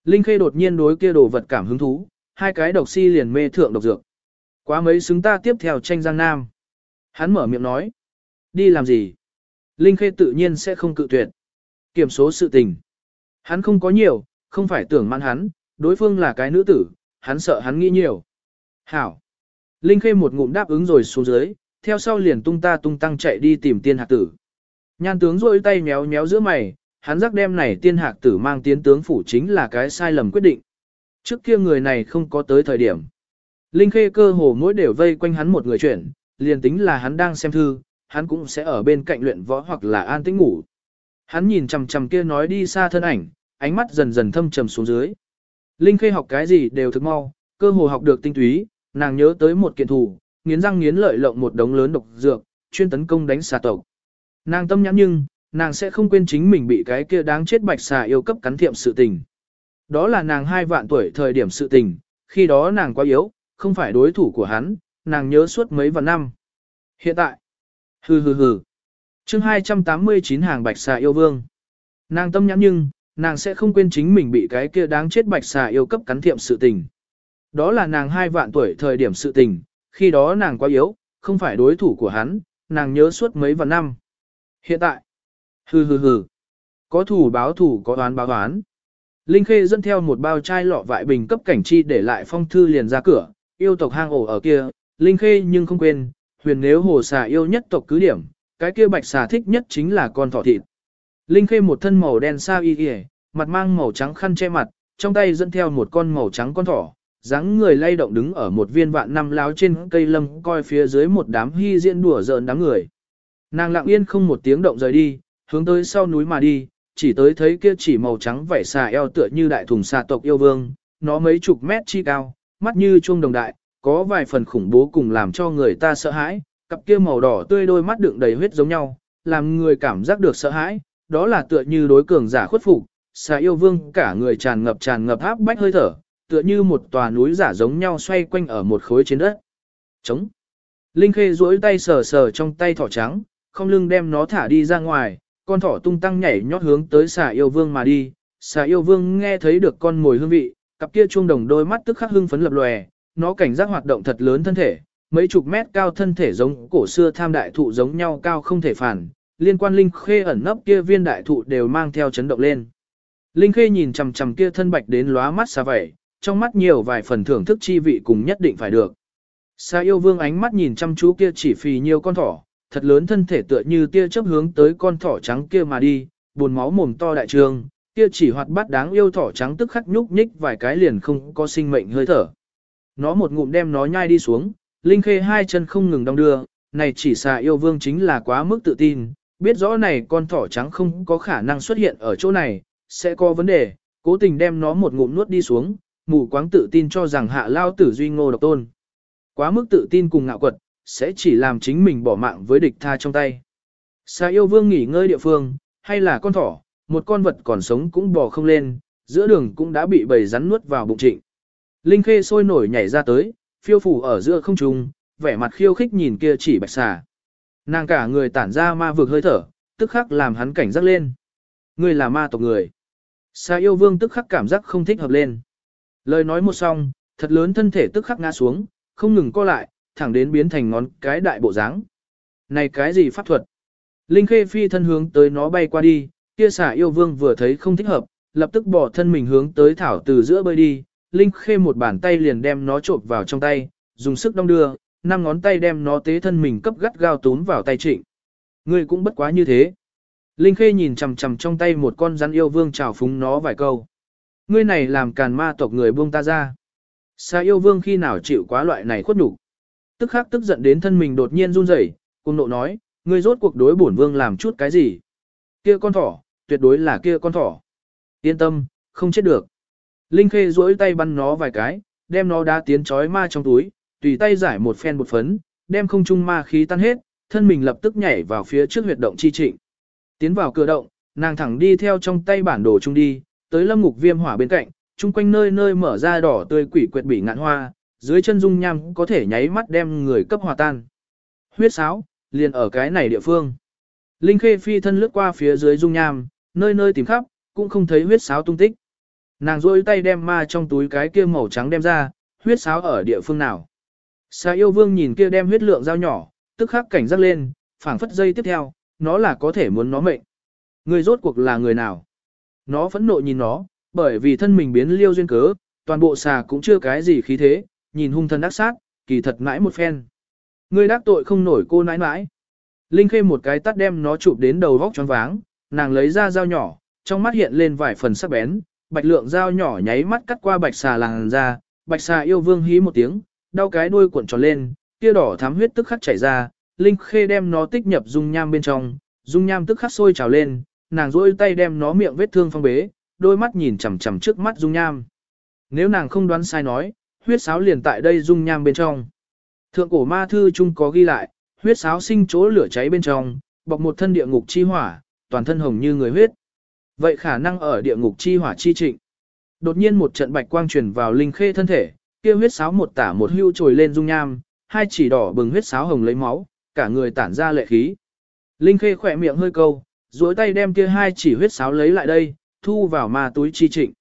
Linh Khê đột nhiên đối kia đồ vật cảm hứng thú, hai cái độc si liền mê thượng độc dược. Quá mấy xứng ta tiếp theo tranh Giang Nam. Hắn mở miệng nói. Đi làm gì? Linh Khê tự nhiên sẽ không cự tuyệt. Kiểm số sự tình. Hắn không có nhiều, không phải tưởng mãn hắn, đối phương là cái nữ tử, hắn sợ hắn nghĩ nhiều. Hảo. Linh Khê một ngụm đáp ứng rồi xuống dưới, theo sau liền tung ta tung tăng chạy đi tìm tiên hạc tử. Nhan tướng rôi tay méo méo giữa mày, hắn giác đem này tiên hạc tử mang tiến tướng phủ chính là cái sai lầm quyết định. Trước kia người này không có tới thời điểm. Linh Khê cơ hồ mỗi đều vây quanh hắn một người chuyển, liền tính là hắn đang xem thư, hắn cũng sẽ ở bên cạnh luyện võ hoặc là an tĩnh ngủ. Hắn nhìn chằm chằm kia nói đi xa thân ảnh, ánh mắt dần dần thâm trầm xuống dưới. Linh Khê học cái gì đều thực mau, cơ hồ học được tinh túy, nàng nhớ tới một kiện thủ, nghiến răng nghiến lợi lộng một đống lớn độc dược, chuyên tấn công đánh xà tộc. Nàng tâm nhãn nhưng, nàng sẽ không quên chính mình bị cái kia đáng chết bạch xà yêu cấp cắn thiệm sự tình. Đó là nàng hai vạn tuổi thời điểm sự tình, khi đó nàng quá yếu, không phải đối thủ của hắn, nàng nhớ suốt mấy vạn năm. Hiện tại, hừ hừ hừ, chương 289 hàng bạch xà yêu vương. Nàng tâm nhãn nhưng, nàng sẽ không quên chính mình bị cái kia đáng chết bạch xà yêu cấp cắn thiệm sự tình. Đó là nàng hai vạn tuổi thời điểm sự tình, khi đó nàng quá yếu, không phải đối thủ của hắn, nàng nhớ suốt mấy vạn năm. Hiện tại, hừ hừ hừ, có thủ báo thủ có đoán báo đoán. Linh Khê dẫn theo một bao chai lọ vại bình cấp cảnh chi để lại phong thư liền ra cửa, yêu tộc hang ổ ở kia, Linh Khê nhưng không quên, huyền nếu hồ xà yêu nhất tộc cứ điểm, cái kia bạch xà thích nhất chính là con thỏ thịt. Linh Khê một thân màu đen sao y y, mặt mang màu trắng khăn che mặt, trong tay dẫn theo một con màu trắng con thỏ, dáng người lay động đứng ở một viên vạn năm láo trên cây lâm coi phía dưới một đám hy diễn đùa giỡn đám người. Nàng lặng yên không một tiếng động rời đi, hướng tới sau núi mà đi, chỉ tới thấy kia chỉ màu trắng vảy xà eo tựa như đại thùng xà tộc yêu vương, nó mấy chục mét chi cao, mắt như chuông đồng đại, có vài phần khủng bố cùng làm cho người ta sợ hãi, cặp kia màu đỏ tươi đôi mắt đựng đầy huyết giống nhau, làm người cảm giác được sợ hãi, đó là tựa như đối cường giả khuất phục, xà yêu vương cả người tràn ngập tràn ngập áp bách hơi thở, tựa như một tòa núi giả giống nhau xoay quanh ở một khối trên đất. Chống. Linh Khê duỗi tay sờ sờ trong tay thỏ trắng, không lưng đem nó thả đi ra ngoài, con thỏ tung tăng nhảy nhót hướng tới xà yêu vương mà đi. Xà yêu vương nghe thấy được con mồi hương vị, cặp kia chuông đồng đôi mắt tức khắc hưng phấn lập lòe, nó cảnh giác hoạt động thật lớn thân thể, mấy chục mét cao thân thể giống cổ xưa tham đại thụ giống nhau cao không thể phản, liên quan linh khê ẩn nấp kia viên đại thụ đều mang theo chấn động lên. Linh khê nhìn chằm chằm kia thân bạch đến lóa mắt xa vậy, trong mắt nhiều vài phần thưởng thức chi vị cùng nhất định phải được. Sa yêu vương ánh mắt nhìn chăm chú kia chỉ phì nhiều con thỏ, thật lớn thân thể tựa như tia chớp hướng tới con thỏ trắng kia mà đi, buồn máu mồm to đại trường, kia chỉ hoạt bát đáng yêu thỏ trắng tức khắc nhúc nhích vài cái liền không có sinh mệnh hơi thở. Nó một ngụm đem nó nhai đi xuống, Linh Khê hai chân không ngừng đong đưa, này chỉ xà yêu vương chính là quá mức tự tin, biết rõ này con thỏ trắng không có khả năng xuất hiện ở chỗ này, sẽ có vấn đề, cố tình đem nó một ngụm nuốt đi xuống, mù quáng tự tin cho rằng hạ lao tử duy ngô độc tôn. Quá mức tự tin cùng ngạo quật, sẽ chỉ làm chính mình bỏ mạng với địch tha trong tay. Xa yêu vương nghỉ ngơi địa phương, hay là con thỏ, một con vật còn sống cũng bò không lên, giữa đường cũng đã bị bầy rắn nuốt vào bụng trịnh. Linh khê sôi nổi nhảy ra tới, phiêu phủ ở giữa không trung, vẻ mặt khiêu khích nhìn kia chỉ bạch xà. Nàng cả người tản ra ma vực hơi thở, tức khắc làm hắn cảnh giác lên. Ngươi là ma tộc người. Sa yêu vương tức khắc cảm giác không thích hợp lên. Lời nói một xong, thật lớn thân thể tức khắc ngã xuống, không ngừng co lại, thẳng đến biến thành ngón cái đại bộ dáng. Này cái gì pháp thuật? Linh khê phi thân hướng tới nó bay qua đi, kia xả yêu vương vừa thấy không thích hợp, lập tức bỏ thân mình hướng tới thảo từ giữa bơi đi, Linh Khê một bàn tay liền đem nó trộn vào trong tay, dùng sức đong đưa, năm ngón tay đem nó tế thân mình cấp gắt gao tốn vào tay trịnh. Ngươi cũng bất quá như thế. Linh Khê nhìn chằm chằm trong tay một con rắn yêu vương chào phúng nó vài câu. Ngươi này làm càn ma tộc người buông ta ra. Sa yêu vương khi nào chịu quá loại này khuất nhục Tức khắc tức giận đến thân mình đột nhiên run rẩy, cùng nộ nói, ngươi rốt cuộc đối bổn vương làm chút cái gì? Kia con thỏ, tuyệt đối là kia con thỏ. Yên tâm, không chết được. Linh Khê duỗi tay bắn nó vài cái, đem nó đá tiến chói ma trong túi, tùy tay giải một phen bột phấn, đem không trung ma khí tan hết, thân mình lập tức nhảy vào phía trước huyệt động chi trịnh. Tiến vào cửa động, nàng thẳng đi theo trong tay bản đồ chung đi, tới lâm ngục viêm hỏa bên cạnh, chung quanh nơi nơi mở ra đỏ tươi quỷ quyệt bị ngạn hoa, dưới chân dung nham có thể nháy mắt đem người cấp hòa tan. Huyết sáo, liền ở cái này địa phương. Linh Khê phi thân lướt qua phía dưới dung nham, nơi nơi tìm khắp, cũng không thấy huyết sáo tung tích. Nàng rôi tay đem ma trong túi cái kia màu trắng đem ra, huyết sáo ở địa phương nào. Xà yêu vương nhìn kia đem huyết lượng dao nhỏ, tức khắc cảnh giác lên, phảng phất dây tiếp theo, nó là có thể muốn nó mệnh. Người rốt cuộc là người nào? Nó phẫn nộ nhìn nó, bởi vì thân mình biến liêu duyên cớ, toàn bộ xà cũng chưa cái gì khí thế, nhìn hung thân đắc sát, kỳ thật mãi một phen. Người đắc tội không nổi cô nãi nãi. Linh khê một cái tắt đem nó chụp đến đầu vóc choáng váng, nàng lấy ra dao nhỏ, trong mắt hiện lên vài phần sắc bén, bạch lượng dao nhỏ nháy mắt cắt qua bạch xà làng ra, bạch xà yêu vương hí một tiếng, đau cái đuôi cuộn tròn lên, kia đỏ thắm huyết tức khắc chảy ra, linh khê đem nó tích nhập dung nham bên trong, dung nham tức khắc sôi trào lên, nàng rỗi tay đem nó miệng vết thương phong bế, đôi mắt nhìn chằm chằm trước mắt dung nham. Nếu nàng không đoán sai nói, huyết sáo liền tại đây dung nham bên trong. Thượng cổ ma thư chung có ghi lại, huyết sáo sinh chỗ lửa cháy bên trong, bọc một thân địa ngục chi hỏa, toàn thân hồng như người huyết. Vậy khả năng ở địa ngục chi hỏa chi trịnh. Đột nhiên một trận bạch quang truyền vào linh khê thân thể, kia huyết sáo một tả một hưu trồi lên dung nham, hai chỉ đỏ bừng huyết sáo hồng lấy máu, cả người tản ra lệ khí. Linh khê khỏe miệng hơi câu, duỗi tay đem kia hai chỉ huyết sáo lấy lại đây, thu vào ma túi chi trịnh.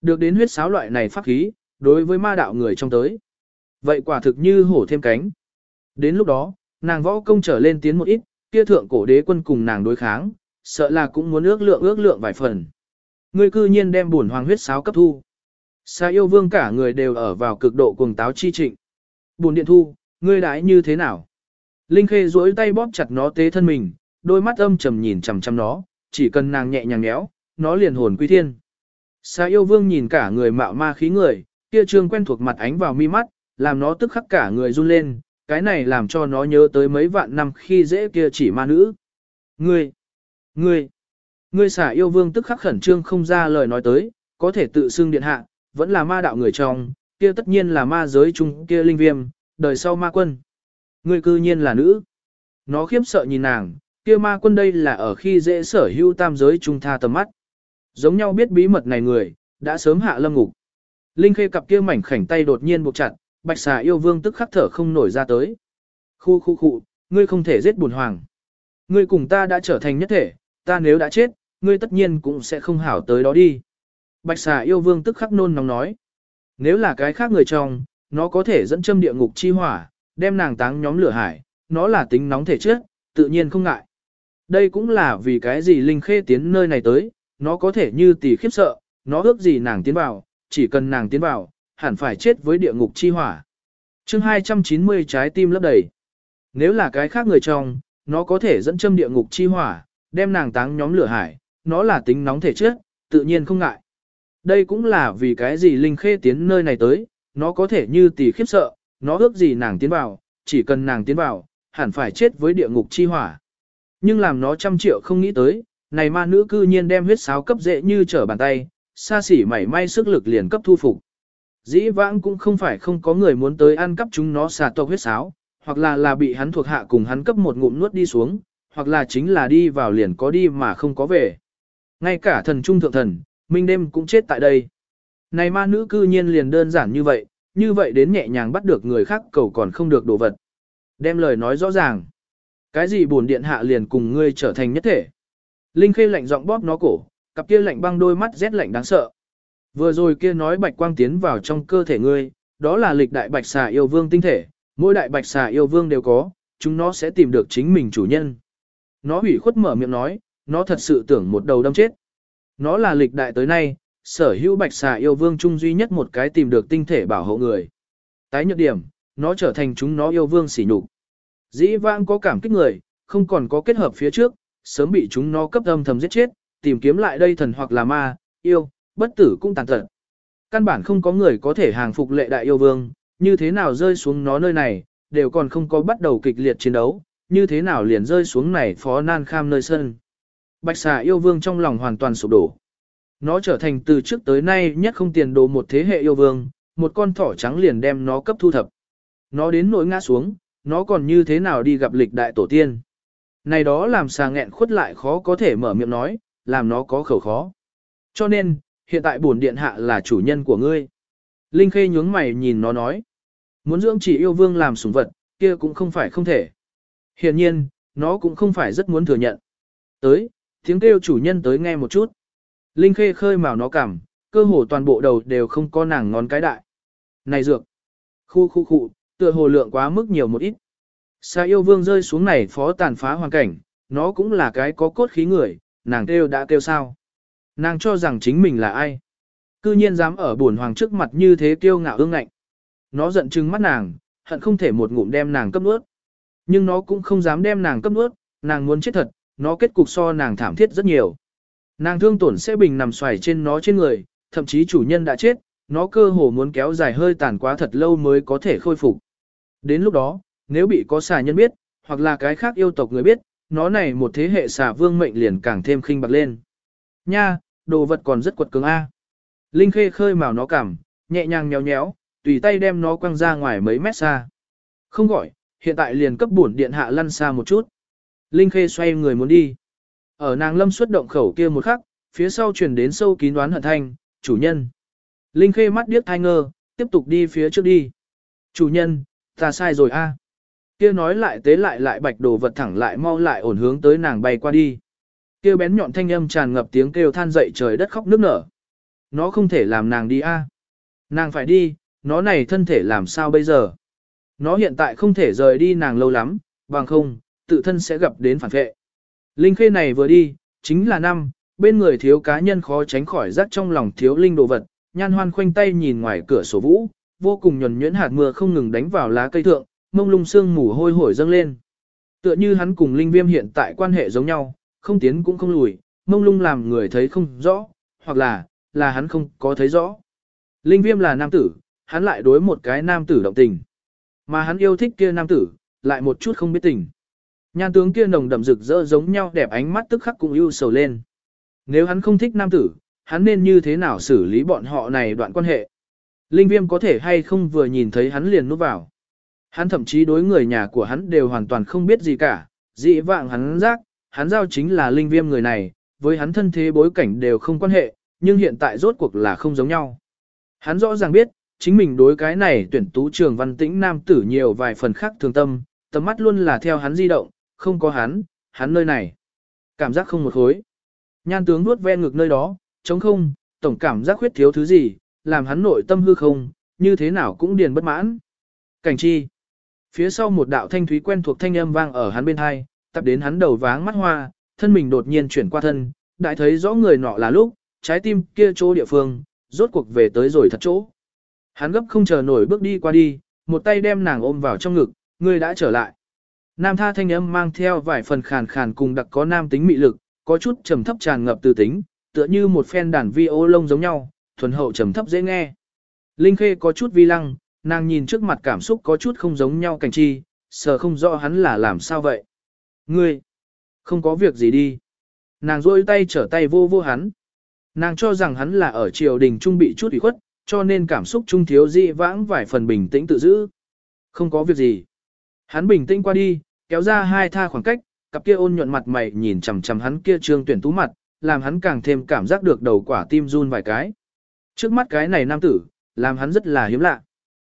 Được đến huyết sáo loại này pháp khí, đối với ma đạo người trong tới. Vậy quả thực như hổ thêm cánh. Đến lúc đó, nàng võ công trở lên tiến một ít, kia thượng cổ đế quân cùng nàng đối kháng, sợ là cũng muốn ước lượng ước lượng vài phần. Ngươi cư nhiên đem bổn hoàng huyết sáo cấp thu. Sa yêu vương cả người đều ở vào cực độ cuồng táo chi trịnh. Bổn điện thu, ngươi đãi như thế nào? Linh Khê duỗi tay bóp chặt nó tế thân mình, đôi mắt âm trầm nhìn chằm chằm nó, chỉ cần nàng nhẹ nhàng nhéo, nó liền hồn quy thiên. Sa yêu vương nhìn cả người mạo ma khí người, kia trương quen thuộc mặt ánh vào mi mắt, làm nó tức khắc cả người run lên, cái này làm cho nó nhớ tới mấy vạn năm khi dễ kia chỉ ma nữ. Ngươi, ngươi, ngươi xả yêu vương tức khắc khẩn trương không ra lời nói tới, có thể tự xưng điện hạ, vẫn là ma đạo người trong, kia tất nhiên là ma giới chung kia linh viêm, đời sau ma quân. Ngươi cư nhiên là nữ. Nó khiếp sợ nhìn nàng, kia ma quân đây là ở khi dễ sở hữu tam giới trung tha tầm mắt. Giống nhau biết bí mật này người, đã sớm hạ lâm ngục. Linh khê cặp kia mảnh khảnh tay đột nhiên buộc chặt, bạch xà yêu vương tức khắc thở không nổi ra tới. Khu khu khu, ngươi không thể giết bùn hoàng. Ngươi cùng ta đã trở thành nhất thể, ta nếu đã chết, ngươi tất nhiên cũng sẽ không hảo tới đó đi. Bạch xà yêu vương tức khắc nôn nóng nói. Nếu là cái khác người trong, nó có thể dẫn châm địa ngục chi hỏa, đem nàng táng nhóm lửa hải, nó là tính nóng thể trước, tự nhiên không ngại. Đây cũng là vì cái gì Linh Khê tiến nơi này tới, nó có thể như tỷ khiếp sợ, nó ước gì nàng tiến vào, chỉ cần nàng tiến vào, hẳn phải chết với địa ngục chi hỏa. chương 290 trái tim lấp đầy. Nếu là cái khác người trong, nó có thể dẫn châm địa ngục chi hỏa, đem nàng táng nhóm lửa hải, nó là tính nóng thể trước, tự nhiên không ngại. Đây cũng là vì cái gì Linh Khê tiến nơi này tới, nó có thể như tỷ khiếp sợ, nó ước gì nàng tiến vào, chỉ cần nàng tiến vào, hẳn phải chết với địa ngục chi hỏa. Nhưng làm nó trăm triệu không nghĩ tới, này ma nữ cư nhiên đem huyết sáo cấp dễ như trở bàn tay, xa xỉ mảy may sức lực liền cấp thu phục. Dĩ vãng cũng không phải không có người muốn tới ăn cắp chúng nó xà tộc huyết sáo, hoặc là là bị hắn thuộc hạ cùng hắn cấp một ngụm nuốt đi xuống, hoặc là chính là đi vào liền có đi mà không có về. Ngay cả thần trung thượng thần, minh đêm cũng chết tại đây. Này ma nữ cư nhiên liền đơn giản như vậy, như vậy đến nhẹ nhàng bắt được người khác cầu còn không được đồ vật. Đem lời nói rõ ràng. Cái gì buồn điện hạ liền cùng ngươi trở thành nhất thể. Linh khê lạnh giọng bóp nó cổ, cặp kia lạnh băng đôi mắt rét lạnh đáng sợ. Vừa rồi kia nói bạch quang tiến vào trong cơ thể ngươi, đó là lịch đại bạch xà yêu vương tinh thể, mỗi đại bạch xà yêu vương đều có, chúng nó sẽ tìm được chính mình chủ nhân. Nó hủy khuất mở miệng nói, nó thật sự tưởng một đầu đâm chết. Nó là lịch đại tới nay, sở hữu bạch xà yêu vương chung duy nhất một cái tìm được tinh thể bảo hộ người. Tái nhược điểm, nó trở thành chúng nó yêu vương sỉ nhục. Dĩ vãng có cảm kích người, không còn có kết hợp phía trước, sớm bị chúng nó cấp âm thầm giết chết, tìm kiếm lại đây thần hoặc là ma, yêu, bất tử cũng tàn tật. Căn bản không có người có thể hàng phục lệ đại yêu vương, như thế nào rơi xuống nó nơi này, đều còn không có bắt đầu kịch liệt chiến đấu, như thế nào liền rơi xuống này phó nan kham nơi sân. Bạch xà yêu vương trong lòng hoàn toàn sụp đổ. Nó trở thành từ trước tới nay nhất không tiền đồ một thế hệ yêu vương, một con thỏ trắng liền đem nó cấp thu thập. Nó đến nỗi ngã xuống, nó còn như thế nào đi gặp lịch đại tổ tiên. Này đó làm xà nghẹn khuất lại khó có thể mở miệng nói, làm nó có khẩu khó. Cho nên, hiện tại bổn điện hạ là chủ nhân của ngươi. Linh Khê nhướng mày nhìn nó nói. Muốn dưỡng chỉ yêu vương làm sủng vật, kia cũng không phải không thể. Hiện nhiên, nó cũng không phải rất muốn thừa nhận. Tới, tiếng kêu chủ nhân tới nghe một chút. Linh Khê khơi mào nó cảm, cơ hồ toàn bộ đầu đều không có nàng ngón cái đại. Này dược! Khu khu khu, tựa hồ lượng quá mức nhiều một ít. Sa yêu vương rơi xuống này phó tàn phá hoàn cảnh, nó cũng là cái có cốt khí người, nàng kêu đã kêu sao. Nàng cho rằng chính mình là ai. Cư nhiên dám ở buồn hoàng trước mặt như thế kiêu ngạo ương ngạnh. Nó giận trừng mắt nàng, hận không thể một ngụm đem nàng cấp nuốt. Nhưng nó cũng không dám đem nàng cấp nuốt, nàng muốn chết thật, nó kết cục so nàng thảm thiết rất nhiều. Nàng thương tổn sẽ bình nằm xoài trên nó trên người, thậm chí chủ nhân đã chết, nó cơ hồ muốn kéo dài hơi tàn quá thật lâu mới có thể khôi phục. Đến lúc đó, nếu bị có xà nhân biết, hoặc là cái khác yêu tộc người biết, nó này một thế hệ xà vương mệnh liền càng thêm khinh bạc lên. Nha, đồ vật còn rất quật cường A. Linh khê khơi mào nó cảm, nhẹ nhàng nhéo nhéo, tùy tay đem nó quăng ra ngoài mấy mét xa. Không gọi, hiện tại liền cấp bổn điện hạ lăn xa một chút. Linh khê xoay người muốn đi. Ở nàng lâm xuất động khẩu kia một khắc, phía sau truyền đến sâu kín đoán hận thanh, chủ nhân. Linh khê mắt điếc thai ngơ, tiếp tục đi phía trước đi. Chủ nhân, ta sai rồi a. Kia nói lại tế lại lại bạch đồ vật thẳng lại mau lại ổn hướng tới nàng bay qua đi. Kia bén nhọn thanh âm tràn ngập tiếng kêu than dậy trời đất khóc nước nở. Nó không thể làm nàng đi a. Nàng phải đi, nó này thân thể làm sao bây giờ? Nó hiện tại không thể rời đi nàng lâu lắm, bằng không, tự thân sẽ gặp đến phản vệ. Linh khê này vừa đi, chính là năm, bên người thiếu cá nhân khó tránh khỏi rắc trong lòng thiếu linh đồ vật, nhan hoan khoanh tay nhìn ngoài cửa sổ vũ, vô cùng nhuần nhuyễn hạt mưa không ngừng đánh vào lá cây thượng, mông lung sương mù hôi hổi dâng lên. Tựa như hắn cùng linh viêm hiện tại quan hệ giống nhau, không tiến cũng không lùi, mông lung làm người thấy không rõ, hoặc là, là hắn không có thấy rõ. Linh viêm là nam tử, hắn lại đối một cái nam tử động tình. Mà hắn yêu thích kia nam tử, lại một chút không biết tình. Nhan tướng kia nồng đậm rực rỡ giống nhau đẹp ánh mắt tức khắc cũng ưu sầu lên. Nếu hắn không thích nam tử, hắn nên như thế nào xử lý bọn họ này đoạn quan hệ? Linh viêm có thể hay không vừa nhìn thấy hắn liền núp vào. Hắn thậm chí đối người nhà của hắn đều hoàn toàn không biết gì cả, dị vạng hắn giác, hắn giao chính là linh viêm người này, với hắn thân thế bối cảnh đều không quan hệ, nhưng hiện tại rốt cuộc là không giống nhau. Hắn rõ ràng biết, chính mình đối cái này tuyển tú trường văn tĩnh nam tử nhiều vài phần khác thường tâm, tầm mắt luôn là theo hắn di động, không có hắn, hắn nơi này. Cảm giác không một khối. Nhan tướng nuốt ve ngực nơi đó, chống không, tổng cảm giác khuyết thiếu thứ gì, làm hắn nội tâm hư không, như thế nào cũng điền bất mãn. Cảnh chi. Phía sau một đạo thanh thúy quen thuộc thanh âm vang ở hắn bên hai, tập đến hắn đầu váng mắt hoa, thân mình đột nhiên chuyển qua thân, đại thấy rõ người nọ là lúc, trái tim kia chỗ địa phương, rốt cuộc về tới rồi thật chỗ. Hắn gấp không chờ nổi bước đi qua đi, một tay đem nàng ôm vào trong ngực, người đã trở lại. Nam tha thanh âm mang theo vài phần khàn khàn cùng đặc có nam tính mị lực, có chút trầm thấp tràn ngập từ tính, tựa như một phen đàn vi ô lông giống nhau, thuần hậu trầm thấp dễ nghe. Linh Khê có chút vi lăng, nàng nhìn trước mặt cảm xúc có chút không giống nhau cảnh chi, sợ không rõ hắn là làm sao vậy. Ngươi, không có việc gì đi. Nàng rôi tay trở tay vô vô hắn. Nàng cho rằng hắn là ở triều đình trung bị chút ủy khuất, cho nên cảm xúc trung thiếu dị vãng vài phần bình tĩnh tự giữ. Không có việc gì. Hắn bình tĩnh qua đi, kéo ra hai tha khoảng cách, cặp kia ôn nhuận mặt mày nhìn chằm chằm hắn kia trương tuyển tú mặt, làm hắn càng thêm cảm giác được đầu quả tim run vài cái. Trước mắt cái này nam tử, làm hắn rất là hiếm lạ.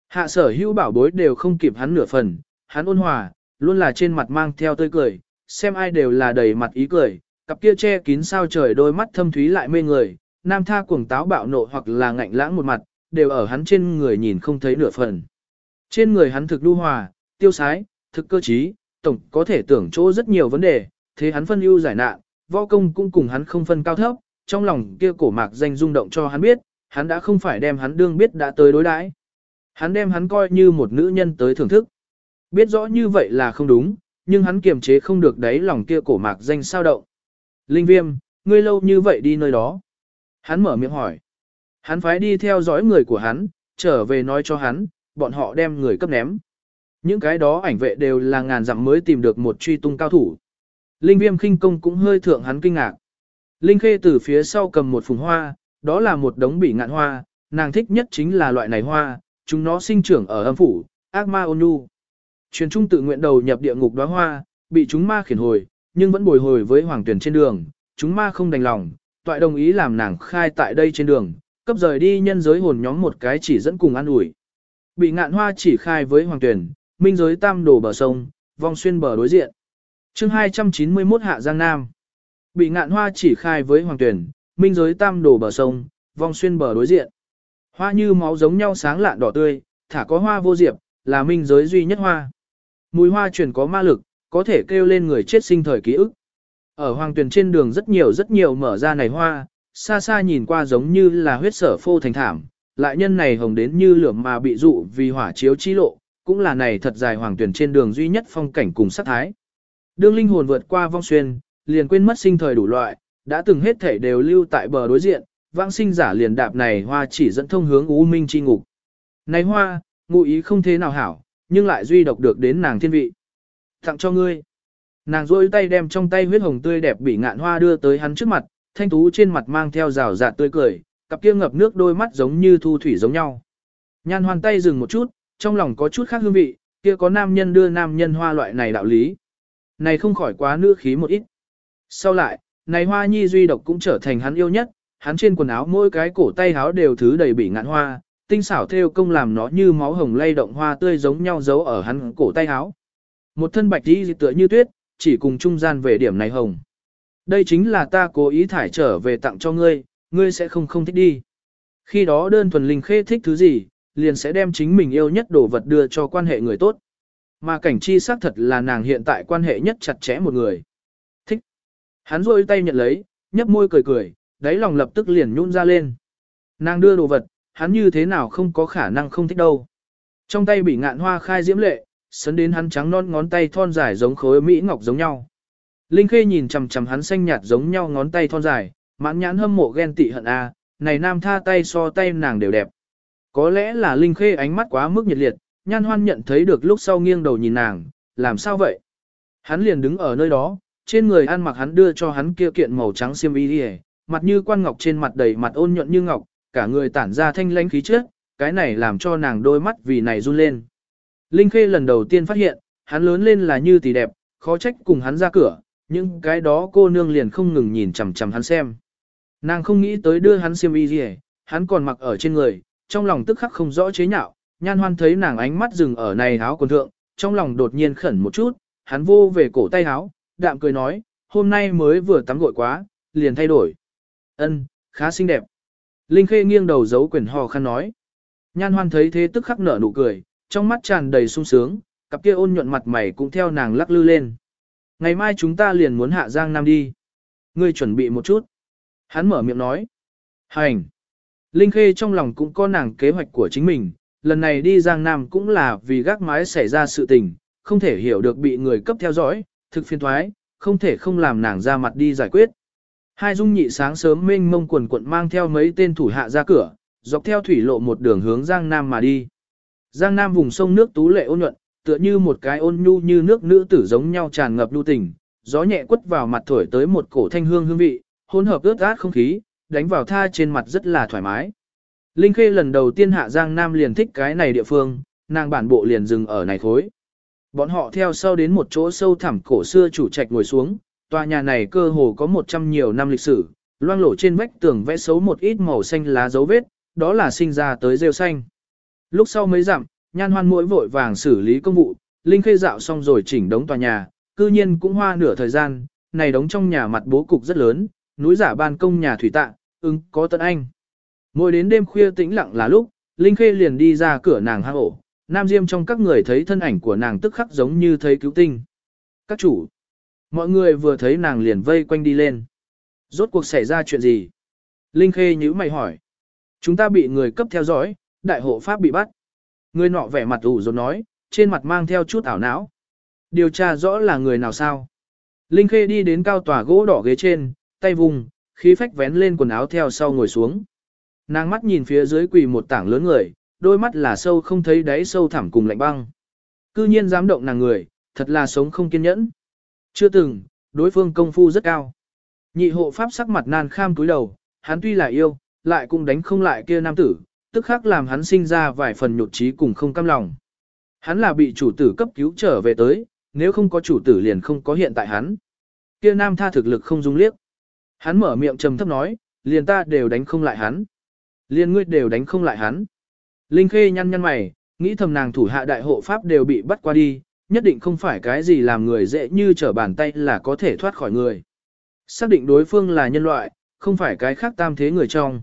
Hạ sở hữu bảo bối đều không kịp hắn nửa phần, hắn ôn hòa, luôn là trên mặt mang theo tươi cười, xem ai đều là đầy mặt ý cười, cặp kia che kín sao trời đôi mắt thâm thúy lại mê người, nam tha cuồng táo bạo nộ hoặc là ngạnh lãng một mặt, đều ở hắn trên người nhìn không thấy nửa phần. Trên người hắn thực đu hòa, tiêu sái, thực cơ trí, tổng có thể tưởng chỗ rất nhiều vấn đề, thế hắn phân ưu giải nạn, võ công cũng cùng hắn không phân cao thấp, trong lòng kia cổ mạc danh rung động cho hắn biết, hắn đã không phải đem hắn đương biết đã tới đối đãi. Hắn đem hắn coi như một nữ nhân tới thưởng thức. Biết rõ như vậy là không đúng, nhưng hắn kiềm chế không được đấy lòng kia cổ mạc danh sao động. Linh viêm, ngươi lâu như vậy đi nơi đó. Hắn mở miệng hỏi. Hắn phái đi theo dõi người của hắn, trở về nói cho hắn, bọn họ đem người cấp ném. Những cái đó ảnh vệ đều là ngàn dặm mới tìm được một truy tung cao thủ. Linh viêm khinh công cũng hơi thượng hắn kinh ngạc. Linh khê từ phía sau cầm một phùng hoa, đó là một đống bỉ ngạn hoa, nàng thích nhất chính là loại này hoa, chúng nó sinh trưởng ở âm phủ, ác ma ôn nhu. Truyền trung tự nguyện đầu nhập địa ngục đóa hoa, bị chúng ma khiển hồi, nhưng vẫn bồi hồi với hoàng tuyển trên đường, chúng ma không đành lòng, toại đồng ý làm nàng khai tại đây trên đường, cấp rời đi nhân giới hồn nhóm một cái chỉ dẫn cùng ăn ủi. Bị ngạn hoa chỉ khai với hoàng tuyển, minh giới tam đổ bờ sông, vong xuyên bờ đối diện. chương 291 Hạ Giang Nam. Bị ngạn hoa chỉ khai với hoàng tuyển, minh giới tam đổ bờ sông, vong xuyên bờ đối diện. Hoa như máu giống nhau sáng lạn đỏ tươi, thả có hoa vô diệp, là minh giới duy nhất hoa. Mùi hoa truyền có ma lực, có thể kêu lên người chết sinh thời ký ức. Ở hoàng tuyển trên đường rất nhiều rất nhiều mở ra này hoa, xa xa nhìn qua giống như là huyết sở phô thành thảm, lại nhân này hồng đến như lửa mà bị dụ vì hỏa chiếu chi lộ, cũng là này thật dài hoàng tuyển trên đường duy nhất phong cảnh cùng sắc thái. Đương linh hồn vượt qua vong xuyên, liền quên mất sinh thời đủ loại, đã từng hết thể đều lưu tại bờ đối diện, vãng sinh giả liền đạp này hoa chỉ dẫn thông hướng u minh chi ngục. Này hoa, ngụ ý không thế nào hảo, nhưng lại duy độc được đến nàng thiên vị. Tặng cho ngươi. Nàng rôi tay đem trong tay huyết hồng tươi đẹp bị ngạn hoa đưa tới hắn trước mặt, thanh tú trên mặt mang theo rào rạt tươi cười, cặp kia ngập nước đôi mắt giống như thu thủy giống nhau. Nhan hoàn tay dừng một chút, trong lòng có chút khác hương vị, kia có nam nhân đưa nam nhân hoa loại này đạo lý. Này không khỏi quá nữ khí một ít. Sau lại, này hoa nhi duy độc cũng trở thành hắn yêu nhất, hắn trên quần áo mỗi cái cổ tay áo đều thứ đầy bị ngạn hoa, tinh xảo theo công làm nó như máu hồng lay động hoa tươi giống nhau giấu ở hắn cổ tay áo. Một thân bạch đi tựa như tuyết, chỉ cùng trung gian về điểm này hồng. Đây chính là ta cố ý thải trở về tặng cho ngươi, ngươi sẽ không không thích đi. Khi đó đơn thuần linh khê thích thứ gì, liền sẽ đem chính mình yêu nhất đồ vật đưa cho quan hệ người tốt. Mà cảnh chi xác thật là nàng hiện tại quan hệ nhất chặt chẽ một người. Hắn rôi tay nhận lấy, nhấp môi cười cười, đáy lòng lập tức liền nhún ra lên. Nàng đưa đồ vật, hắn như thế nào không có khả năng không thích đâu. Trong tay bị ngạn hoa khai diễm lệ, sấn đến hắn trắng non ngón tay thon dài giống khối mỹ ngọc giống nhau. Linh Khê nhìn chằm chằm hắn xanh nhạt giống nhau ngón tay thon dài, mãn nhãn hâm mộ ghen tị hận a, này nam tha tay so tay nàng đều đẹp. Có lẽ là Linh Khê ánh mắt quá mức nhiệt liệt, Nhan Hoan nhận thấy được lúc sau nghiêng đầu nhìn nàng, làm sao vậy? Hắn liền đứng ở nơi đó, trên người ăn mặc hắn đưa cho hắn kia kiện màu trắng xiêm y đi mặt như quan ngọc trên mặt đầy mặt ôn nhuận như ngọc, cả người tản ra thanh lãnh khí chất, cái này làm cho nàng đôi mắt vì này run lên. Linh Khê lần đầu tiên phát hiện, hắn lớn lên là như tỷ đẹp, khó trách cùng hắn ra cửa, nhưng cái đó cô nương liền không ngừng nhìn chằm chằm hắn xem. Nàng không nghĩ tới đưa hắn xiêm y gì, hắn còn mặc ở trên người, trong lòng tức khắc không rõ chế nhạo, nhan hoan thấy nàng ánh mắt dừng ở này áo quần thượng, trong lòng đột nhiên khẩn một chút, hắn vô về cổ tay áo, đạm cười nói, hôm nay mới vừa tắm gội quá, liền thay đổi. Ân, khá xinh đẹp. Linh Khê nghiêng đầu giấu quyền hò khăn nói. Nhan hoan thấy thế tức khắc nở nụ cười, trong mắt tràn đầy sung sướng, cặp kia ôn nhuận mặt mày cũng theo nàng lắc lư lên. Ngày mai chúng ta liền muốn hạ Giang Nam đi. Ngươi chuẩn bị một chút. Hắn mở miệng nói. Hành. Linh Khê trong lòng cũng có nàng kế hoạch của chính mình, lần này đi Giang Nam cũng là vì gác mái xảy ra sự tình, không thể hiểu được bị người cấp theo dõi, thực phiên thoái, không thể không làm nàng ra mặt đi giải quyết. Hai dung nhị sáng sớm mênh mông quần quận mang theo mấy tên thủ hạ ra cửa, dọc theo thủy lộ một đường hướng Giang Nam mà đi. Giang Nam vùng sông nước tú lệ ôn nhuận, tựa như một cái ôn nhu như nước nữ tử giống nhau tràn ngập lưu tình, gió nhẹ quất vào mặt thổi tới một cổ thanh hương hương vị, hỗn hợp ướt át không khí, đánh vào tha trên mặt rất là thoải mái. Linh Khê lần đầu tiên hạ Giang Nam liền thích cái này địa phương, nàng bản bộ liền dừng ở này khối. Bọn họ theo sau đến một chỗ sâu thẳm cổ xưa chủ trạch ngồi xuống, tòa nhà này cơ hồ có một trăm nhiều năm lịch sử, loang lổ trên vách tường vẽ xấu một ít màu xanh lá dấu vết, đó là sinh ra tới rêu xanh. Lúc sau mấy dặm, nhan hoan mũi vội vàng xử lý công vụ, Linh Khê dạo xong rồi chỉnh đống tòa nhà, cư nhiên cũng hoa nửa thời gian, này đống trong nhà mặt bố cục rất lớn, núi giả ban công nhà thủy tạ, ứng có tận anh. ngồi đến đêm khuya tĩnh lặng là lúc, Linh Khê liền đi ra cửa nàng hang ổ, Nam Diêm trong các người thấy thân ảnh của nàng tức khắc giống như thấy cứu tinh. Các chủ, mọi người vừa thấy nàng liền vây quanh đi lên. Rốt cuộc xảy ra chuyện gì? Linh Khê nhíu mày hỏi. Chúng ta bị người cấp theo dõi, đại hộ pháp bị bắt. Người nọ vẻ mặt ủ rồi nói, trên mặt mang theo chút ảo não. Điều tra rõ là người nào sao? Linh Khê đi đến cao tòa gỗ đỏ ghế trên, tay vùng, khí phách vén lên quần áo theo sau ngồi xuống. Nàng mắt nhìn phía dưới quỳ một tảng lớn người, đôi mắt là sâu không thấy đáy sâu thẳm cùng lạnh băng. Cư nhiên dám động nàng người, thật là sống không kiên nhẫn. Chưa từng, đối phương công phu rất cao. Nhị hộ pháp sắc mặt nan kham túi đầu, hắn tuy là yêu, lại cũng đánh không lại kia nam tử, tức khắc làm hắn sinh ra vài phần nhột trí cùng không cam lòng. Hắn là bị chủ tử cấp cứu trở về tới, nếu không có chủ tử liền không có hiện tại hắn. Kia nam tha thực lực không dung liếc. Hắn mở miệng trầm thấp nói, liền ta đều đánh không lại hắn. Liền ngươi đều đánh không lại hắn. Linh Khê nhăn nhăn mày, nghĩ thầm nàng thủ hạ đại hộ pháp đều bị bắt qua đi, nhất định không phải cái gì làm người dễ như trở bàn tay là có thể thoát khỏi người. Xác định đối phương là nhân loại, không phải cái khác tam thế người trong.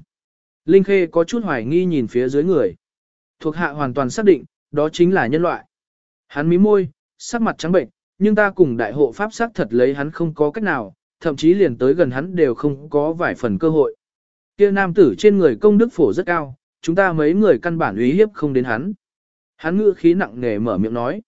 Linh Khê có chút hoài nghi nhìn phía dưới người. Thuộc hạ hoàn toàn xác định, đó chính là nhân loại. Hắn mí môi, sắc mặt trắng bệnh, nhưng ta cùng đại hộ pháp xác thật lấy hắn không có cách nào, thậm chí liền tới gần hắn đều không có vài phần cơ hội. Kia nam tử trên người công đức phổ rất cao, chúng ta mấy người căn bản uy hiếp không đến hắn. Hắn ngữ khí nặng nề mở miệng nói.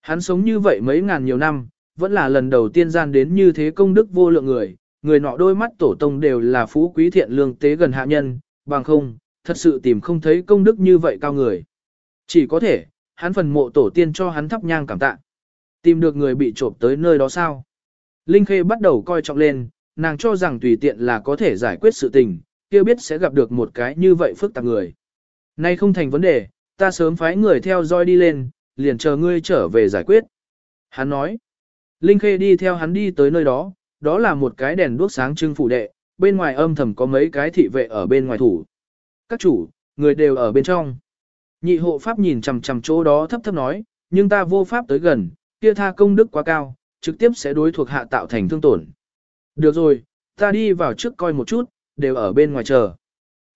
Hắn sống như vậy mấy ngàn nhiều năm, vẫn là lần đầu tiên gian đến như thế công đức vô lượng người, người nọ đôi mắt tổ tông đều là phú quý thiện lương tế gần hạ nhân, bằng không, thật sự tìm không thấy công đức như vậy cao người. Chỉ có thể, hắn phần mộ tổ tiên cho hắn thắp nhang cảm tạ. Tìm được người bị trộm tới nơi đó sao? Linh Khê bắt đầu coi trọng lên, nàng cho rằng tùy tiện là có thể giải quyết sự tình, kia biết sẽ gặp được một cái như vậy phức tạp người. Nay không thành vấn đề, ta sớm phái người theo dõi đi lên, liền chờ ngươi trở về giải quyết. Hắn nói, Linh Khê đi theo hắn đi tới nơi đó, đó là một cái đèn đuốc sáng trưng phủ đệ, bên ngoài âm thầm có mấy cái thị vệ ở bên ngoài thủ. Các chủ, người đều ở bên trong. Nhị hộ pháp nhìn chằm chằm chỗ đó thấp thấp nói, nhưng ta vô pháp tới gần, kia tha công đức quá cao, trực tiếp sẽ đối thuộc hạ tạo thành thương tổn. Được rồi, ta đi vào trước coi một chút, đều ở bên ngoài chờ.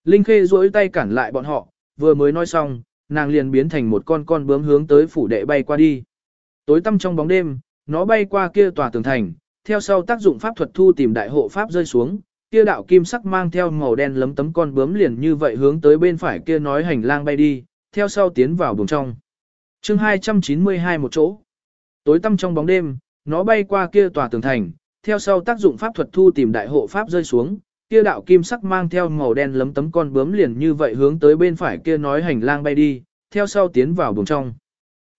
Linh Khê duỗi tay cản lại bọn họ, vừa mới nói xong, nàng liền biến thành một con con bướm hướng tới phủ đệ bay qua đi. Tối tăm trong bóng đêm, nó bay qua kia tòa tường thành, theo sau tác dụng pháp thuật thu tìm đại hộ pháp rơi xuống, kia đạo kim sắc mang theo màu đen lấm tấm con bướm liền như vậy hướng tới bên phải kia nói hành lang bay đi, theo sau tiến vào buồng trong. chương 292 một chỗ. Tối tăm trong bóng đêm, nó bay qua kia tòa tường thành, theo sau tác dụng pháp thuật thu tìm đại hộ pháp rơi xuống, kia đạo kim sắc mang theo màu đen lấm tấm con bướm liền như vậy hướng tới bên phải kia nói hành lang bay đi, theo sau tiến vào buồng trong.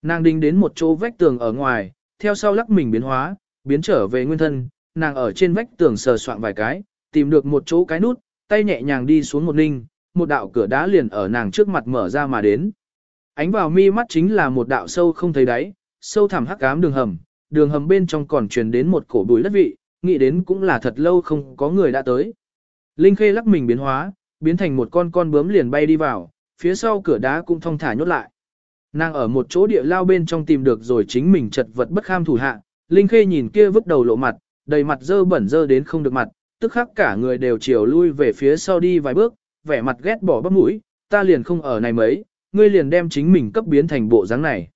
Nàng đinh đến một chỗ vách tường ở ngoài, theo sau lắc mình biến hóa, biến trở về nguyên thân, nàng ở trên vách tường sờ soạn vài cái, tìm được một chỗ cái nút, tay nhẹ nhàng đi xuống một ninh, một đạo cửa đá liền ở nàng trước mặt mở ra mà đến. Ánh vào mi mắt chính là một đạo sâu không thấy đáy, sâu thẳm hắc ám đường hầm, đường hầm bên trong còn truyền đến một cổ bùi đất vị, nghĩ đến cũng là thật lâu không có người đã tới. Linh Khê lắc mình biến hóa, biến thành một con con bướm liền bay đi vào, phía sau cửa đá cũng thong thả nhốt lại. Nàng ở một chỗ địa lao bên trong tìm được rồi chính mình chật vật bất kham thủ hạ, Linh Khê nhìn kia vứt đầu lộ mặt, đầy mặt dơ bẩn dơ đến không được mặt, tức khắc cả người đều chiều lui về phía sau đi vài bước, vẻ mặt ghét bỏ bắp mũi, ta liền không ở này mấy, ngươi liền đem chính mình cấp biến thành bộ dáng này.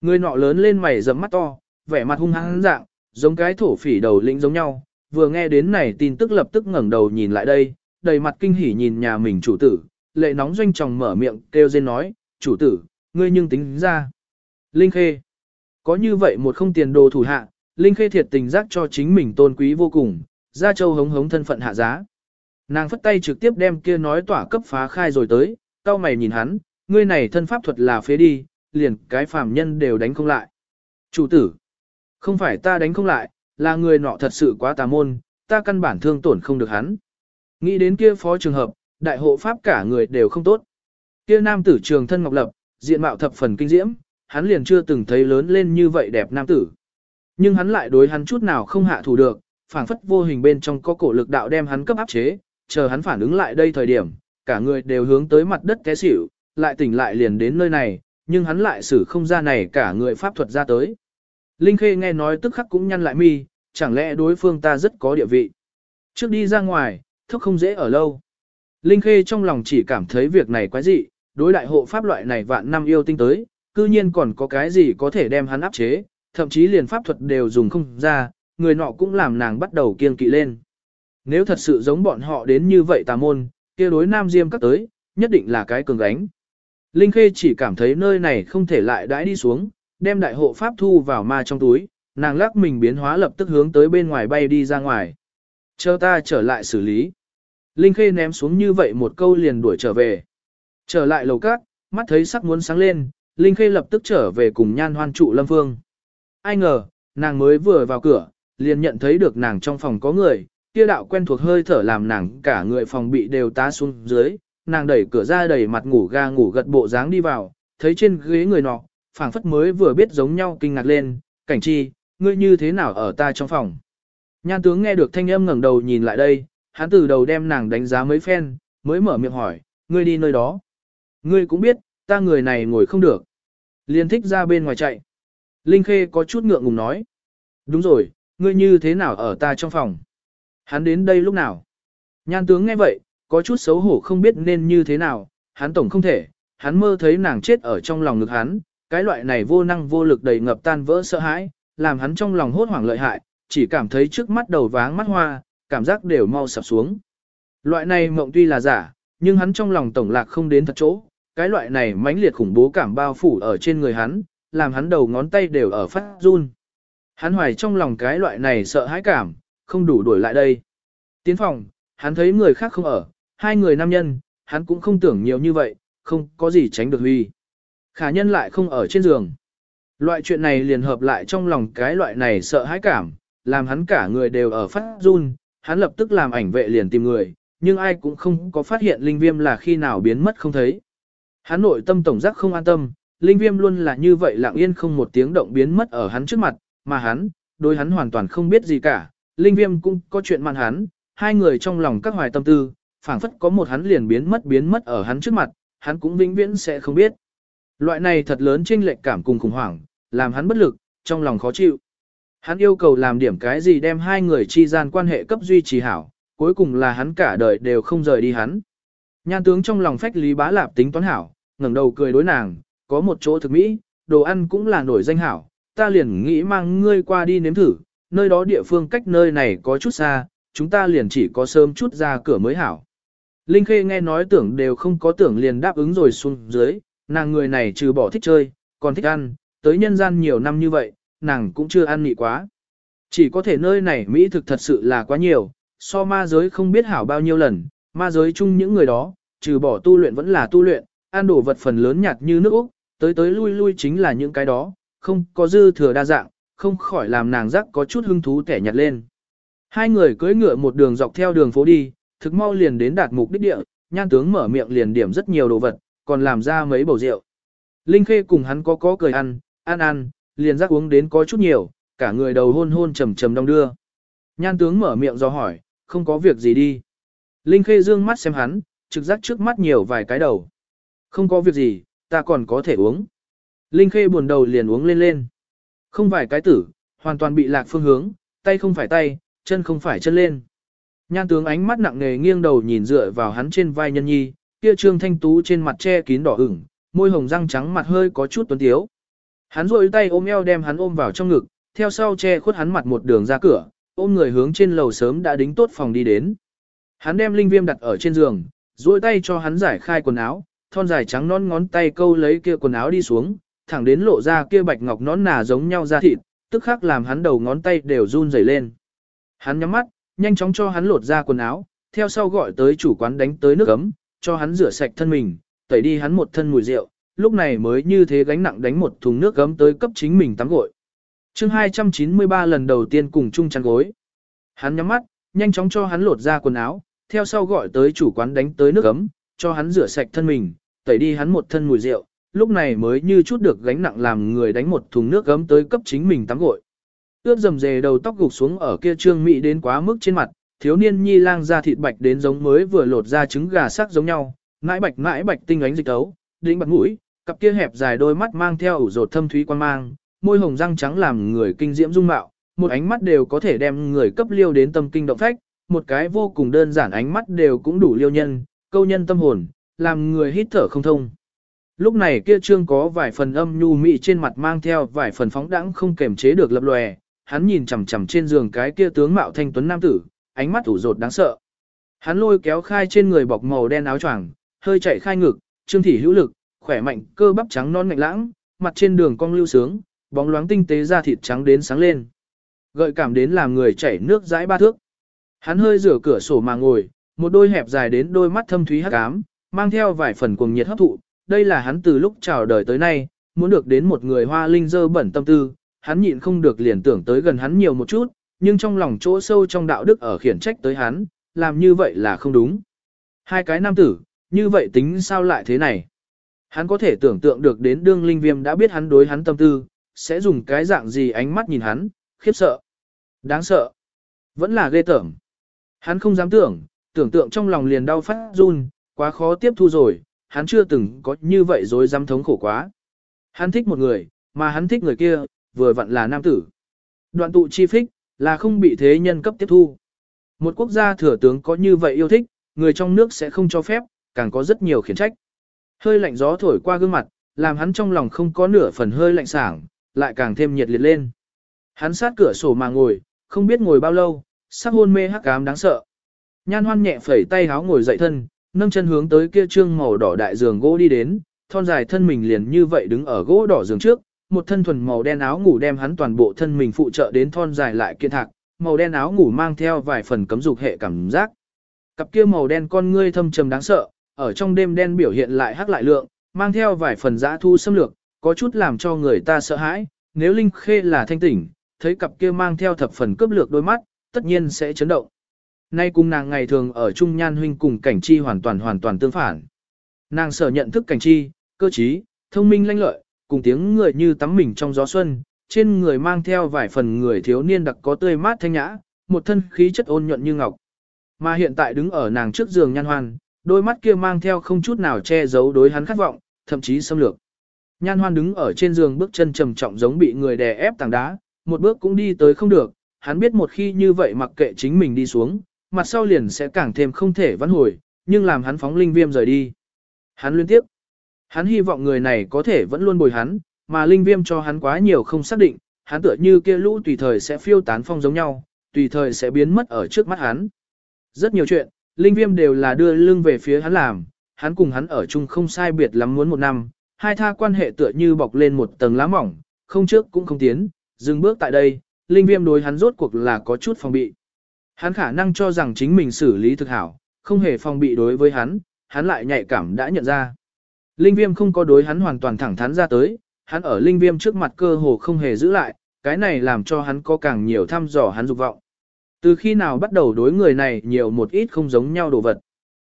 Người nọ lớn lên mày rậm mắt to, vẻ mặt hung hăng dạng, giống cái thổ phỉ đầu lĩnh giống nhau, vừa nghe đến này tin tức lập tức ngẩng đầu nhìn lại đây, đầy mặt kinh hỉ nhìn nhà mình chủ tử, lệ nóng doanh tròng mở miệng kêu dên nói, chủ tử, ngươi nhưng tính ra. Linh Khê, có như vậy một không tiền đồ thủ hạ, Linh Khê thiệt tình giác cho chính mình tôn quý vô cùng, ra châu hống hống thân phận hạ giá. Nàng phất tay trực tiếp đem kia nói tỏa cấp phá khai rồi tới, cao mày nhìn hắn, ngươi này thân pháp thuật là phế đi, liền cái phàm nhân đều đánh không lại. Chủ tử, không phải ta đánh không lại, là người nọ thật sự quá tà môn, ta căn bản thương tổn không được hắn. Nghĩ đến kia phó trường hợp, đại hộ pháp cả người đều không tốt. Kia nam tử trường thân ngọc lập, diện mạo thập phần kinh diễm, hắn liền chưa từng thấy lớn lên như vậy đẹp nam tử. Nhưng hắn lại đối hắn chút nào không hạ thủ được, phảng phất vô hình bên trong có cổ lực đạo đem hắn cấp áp chế, chờ hắn phản ứng lại đây thời điểm, cả người đều hướng tới mặt đất té xỉu, lại tỉnh lại liền đến nơi này, nhưng hắn lại xử không ra này cả người pháp thuật ra tới. Linh Khê nghe nói tức khắc cũng nhăn lại mi, chẳng lẽ đối phương ta rất có địa vị. Trước đi ra ngoài, thốc không dễ ở lâu. Linh Khê trong lòng chỉ cảm thấy việc này quái dị, đối đại hộ pháp loại này vạn năm yêu tinh tới, cư nhiên còn có cái gì có thể đem hắn áp chế, thậm chí liền pháp thuật đều dùng không ra, người nọ cũng làm nàng bắt đầu kiên kỵ lên. Nếu thật sự giống bọn họ đến như vậy tà môn, kia đối nam diêm các tới, nhất định là cái cường gánh. Linh Khê chỉ cảm thấy nơi này không thể lại đãi đi xuống, đem đại hộ pháp thu vào ma trong túi, nàng lắc mình biến hóa lập tức hướng tới bên ngoài bay đi ra ngoài. Chờ ta trở lại xử lý. Linh Khê ném xuống như vậy một câu liền đuổi trở về. Trở lại lầu cát, mắt thấy sắc muốn sáng lên, Linh Khê lập tức trở về cùng nhan hoan trụ Lâm Phương. Ai ngờ, nàng mới vừa vào cửa, liền nhận thấy được nàng trong phòng có người, kia đạo quen thuộc hơi thở làm nàng cả người phòng bị đều tá xuống dưới, nàng đẩy cửa ra đẩy mặt ngủ ga ngủ gật bộ dáng đi vào, thấy trên ghế người nọ, phảng phất mới vừa biết giống nhau kinh ngạc lên, cảnh chi, ngươi như thế nào ở ta trong phòng. Nhan tướng nghe được thanh âm ngẩng đầu nhìn lại đây, hắn từ đầu đem nàng đánh giá mấy phen, mới mở miệng hỏi, ngươi đi nơi đó. Ngươi cũng biết, ta người này ngồi không được. Liên thích ra bên ngoài chạy. Linh Khê có chút ngượng ngùng nói. Đúng rồi, ngươi như thế nào ở ta trong phòng? Hắn đến đây lúc nào? Nhan tướng nghe vậy, có chút xấu hổ không biết nên như thế nào, hắn tổng không thể, hắn mơ thấy nàng chết ở trong lòng ngực hắn, cái loại này vô năng vô lực đầy ngập tan vỡ sợ hãi, làm hắn trong lòng hốt hoảng lợi hại, chỉ cảm thấy trước mắt đầu váng mắt hoa, cảm giác đều mau sập xuống. Loại này mộng tuy là giả, nhưng hắn trong lòng tổng lạc không đến thật chỗ, cái loại này mãnh liệt khủng bố cảm bao phủ ở trên người hắn, làm hắn đầu ngón tay đều ở phát run. Hắn hoài trong lòng cái loại này sợ hãi cảm, không đủ đuổi lại đây. Tiến phòng, hắn thấy người khác không ở, hai người nam nhân, hắn cũng không tưởng nhiều như vậy, không có gì tránh được huy. Khả nhân lại không ở trên giường. Loại chuyện này liền hợp lại trong lòng cái loại này sợ hãi cảm, làm hắn cả người đều ở phát run, hắn lập tức làm ảnh vệ liền tìm người, nhưng ai cũng không có phát hiện linh viêm là khi nào biến mất không thấy. Hắn nội tâm tổng giác không an tâm, linh viêm luôn là như vậy lặng yên không một tiếng động biến mất ở hắn trước mặt, mà hắn, đối hắn hoàn toàn không biết gì cả, linh viêm cũng có chuyện mặn hắn, hai người trong lòng các hoài tâm tư, phảng phất có một hắn liền biến mất biến mất ở hắn trước mặt, hắn cũng vĩnh viễn sẽ không biết. Loại này thật lớn chênh lệch cảm cùng khủng hoảng, làm hắn bất lực, trong lòng khó chịu. Hắn yêu cầu làm điểm cái gì đem hai người chi gian quan hệ cấp duy trì hảo, cuối cùng là hắn cả đời đều không rời đi hắn. Nhan tướng trong lòng phách lý bá lạp tính toán hảo, ngẩng đầu cười đối nàng, có một chỗ thực mỹ, đồ ăn cũng là nổi danh hảo, ta liền nghĩ mang ngươi qua đi nếm thử, nơi đó địa phương cách nơi này có chút xa, chúng ta liền chỉ có sớm chút ra cửa mới hảo. Linh Khê nghe nói tưởng đều không có tưởng liền đáp ứng rồi xuống dưới, nàng người này trừ bỏ thích chơi, còn thích ăn, tới nhân gian nhiều năm như vậy, nàng cũng chưa ăn nị quá. Chỉ có thể nơi này Mỹ thực thật sự là quá nhiều, so ma giới không biết hảo bao nhiêu lần, ma giới chung những người đó, trừ bỏ tu luyện vẫn là tu luyện, ăn đồ vật phần lớn nhạt như nước Úc, tới tới lui lui chính là những cái đó, không có dư thừa đa dạng, không khỏi làm nàng rắc có chút hứng thú kẻ nhặt lên. Hai người cưỡi ngựa một đường dọc theo đường phố đi, thực mau liền đến đạt mục đích địa, nhan tướng mở miệng liền điểm rất nhiều đồ vật, còn làm ra mấy bầu rượu. Linh Khê cùng hắn có có cười ăn, ăn ăn, liền rắc uống đến có chút nhiều, cả người đầu hôn hôn trầm trầm đong đưa. Nhan tướng mở miệng do hỏi, không có việc gì đi. Linh Khê dương mắt xem hắn, trực giác trước mắt nhiều vài cái đầu. Không có việc gì, ta còn có thể uống. Linh Khê buồn đầu liền uống lên lên. Không vài cái tử, hoàn toàn bị lạc phương hướng, tay không phải tay, chân không phải chân lên. Nhan tướng ánh mắt nặng nề nghiêng đầu nhìn dựa vào hắn trên vai nhân nhi, kia trương thanh tú trên mặt che kín đỏ ửng, môi hồng răng trắng mặt hơi có chút tuấn tiếu. Hắn rôi tay ôm eo đem hắn ôm vào trong ngực, theo sau che khuất hắn mặt một đường ra cửa, ôm người hướng trên lầu sớm đã đính tốt phòng đi đến. Hắn đem linh viêm đặt ở trên giường, duỗi tay cho hắn giải khai quần áo, thon dài trắng non ngón tay câu lấy kia quần áo đi xuống, thẳng đến lộ ra kia bạch ngọc nón nà giống nhau ra thịt, tức khắc làm hắn đầu ngón tay đều run rẩy lên. Hắn nhắm mắt, nhanh chóng cho hắn lột ra quần áo, theo sau gọi tới chủ quán đánh tới nước ấm, cho hắn rửa sạch thân mình, tẩy đi hắn một thân mùi rượu, lúc này mới như thế gánh nặng đánh một thùng nước gấm tới cấp chính mình tắm gội. chương 293 lần đầu tiên cùng chung chăn gối. Hắn nhắm mắt, nhanh chóng cho hắn lột ra quần áo, theo sau gọi tới chủ quán đánh tới nước ấm, cho hắn rửa sạch thân mình, tẩy đi hắn một thân mùi rượu, lúc này mới như chút được gánh nặng làm người đánh một thùng nước gấm tới cấp chính mình tắm gội. Ướt dầm dề đầu tóc gục xuống ở kia trương mị đến quá mức trên mặt, thiếu niên nhi lang ra thịt bạch đến giống mới vừa lột ra trứng gà sắc giống nhau, mãi bạch mãi bạch tinh ánh dịch tấu, đỉnh bật mũi, cặp kia hẹp dài đôi mắt mang theo ủ rột thâm thúy quan mang, môi hồng răng trắng làm người kinh diễm dung mạo, một ánh mắt đều có thể đem người cấp liêu đến tâm kinh động phách, một cái vô cùng đơn giản ánh mắt đều cũng đủ liêu nhân, câu nhân tâm hồn, làm người hít thở không thông. Lúc này kia trương có vài phần âm nhu mị trên mặt mang theo vài phần phóng đãng không kềm chế được lập lòe, hắn nhìn chằm chằm trên giường cái kia tướng mạo thanh tuấn nam tử, ánh mắt ủ rột đáng sợ. Hắn lôi kéo khai trên người bọc màu đen áo choàng, hơi chạy khai ngực, trương thị hữu lực, khỏe mạnh, cơ bắp trắng non ngạnh lãng, mặt trên đường cong lưu sướng, bóng loáng tinh tế da thịt trắng đến sáng lên. Gợi cảm đến làm người chảy nước dãi ba thước. Hắn hơi rửa cửa sổ mà ngồi, một đôi hẹp dài đến đôi mắt thâm thúy hắc ám, mang theo vài phần cuồng nhiệt hấp thụ. Đây là hắn từ lúc chào đời tới nay, muốn được đến một người hoa linh dơ bẩn tâm tư, hắn nhịn không được liền tưởng tới gần hắn nhiều một chút, nhưng trong lòng chỗ sâu trong đạo đức ở khiển trách tới hắn, làm như vậy là không đúng. Hai cái nam tử, như vậy tính sao lại thế này? Hắn có thể tưởng tượng được đến đương linh viêm đã biết hắn đối hắn tâm tư, sẽ dùng cái dạng gì ánh mắt nhìn hắn, khiếp sợ. Đáng sợ. Vẫn là ghê tởm. Hắn không dám tưởng, tưởng tượng trong lòng liền đau phát run, quá khó tiếp thu rồi, hắn chưa từng có như vậy rồi dám thống khổ quá. Hắn thích một người, mà hắn thích người kia, vừa vặn là nam tử. Đoạn tụ chi phích, là không bị thế nhân cấp tiếp thu. Một quốc gia thừa tướng có như vậy yêu thích, người trong nước sẽ không cho phép, càng có rất nhiều khiển trách. Hơi lạnh gió thổi qua gương mặt, làm hắn trong lòng không có nửa phần hơi lạnh sảng, lại càng thêm nhiệt liệt lên. Hắn sát cửa sổ mà ngồi, không biết ngồi bao lâu, sắc hôn mê hắc ám đáng sợ. Nhan hoan nhẹ phẩy tay háo ngồi dậy thân, nâng chân hướng tới kia trương màu đỏ đại giường gỗ đi đến, thon dài thân mình liền như vậy đứng ở gỗ đỏ giường trước, một thân thuần màu đen áo ngủ đem hắn toàn bộ thân mình phụ trợ đến thon dài lại kiên thạc, màu đen áo ngủ mang theo vài phần cấm dục hệ cảm giác. Cặp kia màu đen con ngươi thâm trầm đáng sợ, ở trong đêm đen biểu hiện lại hắc lại lượng, mang theo vài phần dã thu xâm lược, có chút làm cho người ta sợ hãi, nếu Linh Khê là thanh tỉnh, thấy cặp kia mang theo thập phần cướp lược đôi mắt, tất nhiên sẽ chấn động. Nay cùng nàng ngày thường ở Trung Nhan huynh cùng cảnh chi hoàn toàn hoàn toàn tương phản. Nàng sở nhận thức cảnh chi, cơ trí, thông minh lanh lợi, cùng tiếng người như tắm mình trong gió xuân, trên người mang theo vài phần người thiếu niên đặc có tươi mát thanh nhã, một thân khí chất ôn nhuận như ngọc. Mà hiện tại đứng ở nàng trước giường nhan hoan, đôi mắt kia mang theo không chút nào che giấu đối hắn khát vọng, thậm chí xâm lược. Nhan hoan đứng ở trên giường bước chân trầm trọng giống bị người đè ép tảng đá, một bước cũng đi tới không được, hắn biết một khi như vậy mặc kệ chính mình đi xuống, mặt sau liền sẽ càng thêm không thể vãn hồi, nhưng làm hắn phóng linh viêm rời đi. Hắn liên tiếp. Hắn hy vọng người này có thể vẫn luôn bồi hắn, mà linh viêm cho hắn quá nhiều không xác định, hắn tựa như kia lũ tùy thời sẽ phiêu tán phong giống nhau, tùy thời sẽ biến mất ở trước mắt hắn. Rất nhiều chuyện, Linh Viêm đều là đưa lưng về phía hắn làm, hắn cùng hắn ở chung không sai biệt lắm muốn một năm, hai tha quan hệ tựa như bọc lên một tầng lá mỏng, không trước cũng không tiến, dừng bước tại đây, Linh Viêm đối hắn rốt cuộc là có chút phòng bị. Hắn khả năng cho rằng chính mình xử lý thực hảo, không hề phòng bị đối với hắn, hắn lại nhạy cảm đã nhận ra. Linh Viêm không có đối hắn hoàn toàn thẳng thắn ra tới, hắn ở Linh Viêm trước mặt cơ hồ không hề giữ lại, cái này làm cho hắn có càng nhiều thăm dò hắn dục vọng. Từ khi nào bắt đầu đối người này nhiều một ít không giống nhau đồ vật.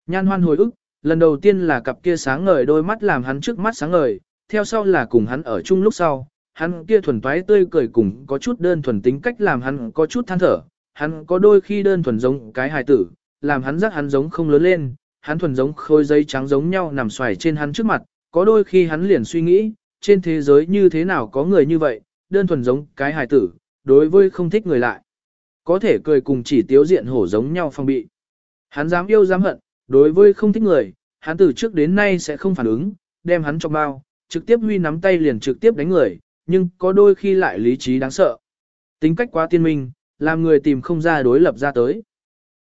Nhan hoan hồi ức, lần đầu tiên là cặp kia sáng ngời đôi mắt làm hắn trước mắt sáng ngời, theo sau là cùng hắn ở chung lúc sau, hắn kia thuần toái tươi cười cùng có chút đơn thuần tính cách làm hắn có chút than thở, hắn có đôi khi đơn thuần giống cái hài tử, làm hắn rất hắn giống không lớn lên, hắn thuần giống khôi giấy trắng giống nhau nằm xoài trên hắn trước mặt, có đôi khi hắn liền suy nghĩ, trên thế giới như thế nào có người như vậy, đơn thuần giống cái hài tử, đối với không thích người lại. Có thể cười cùng chỉ tiếu diện hổ giống nhau phong bị. Hắn dám yêu dám hận, đối với không thích người, hắn từ trước đến nay sẽ không phản ứng, đem hắn trong bao, trực tiếp huy nắm tay liền trực tiếp đánh người, nhưng có đôi khi lại lý trí đáng sợ. Tính cách quá tiên minh, làm người tìm không ra đối lập ra tới.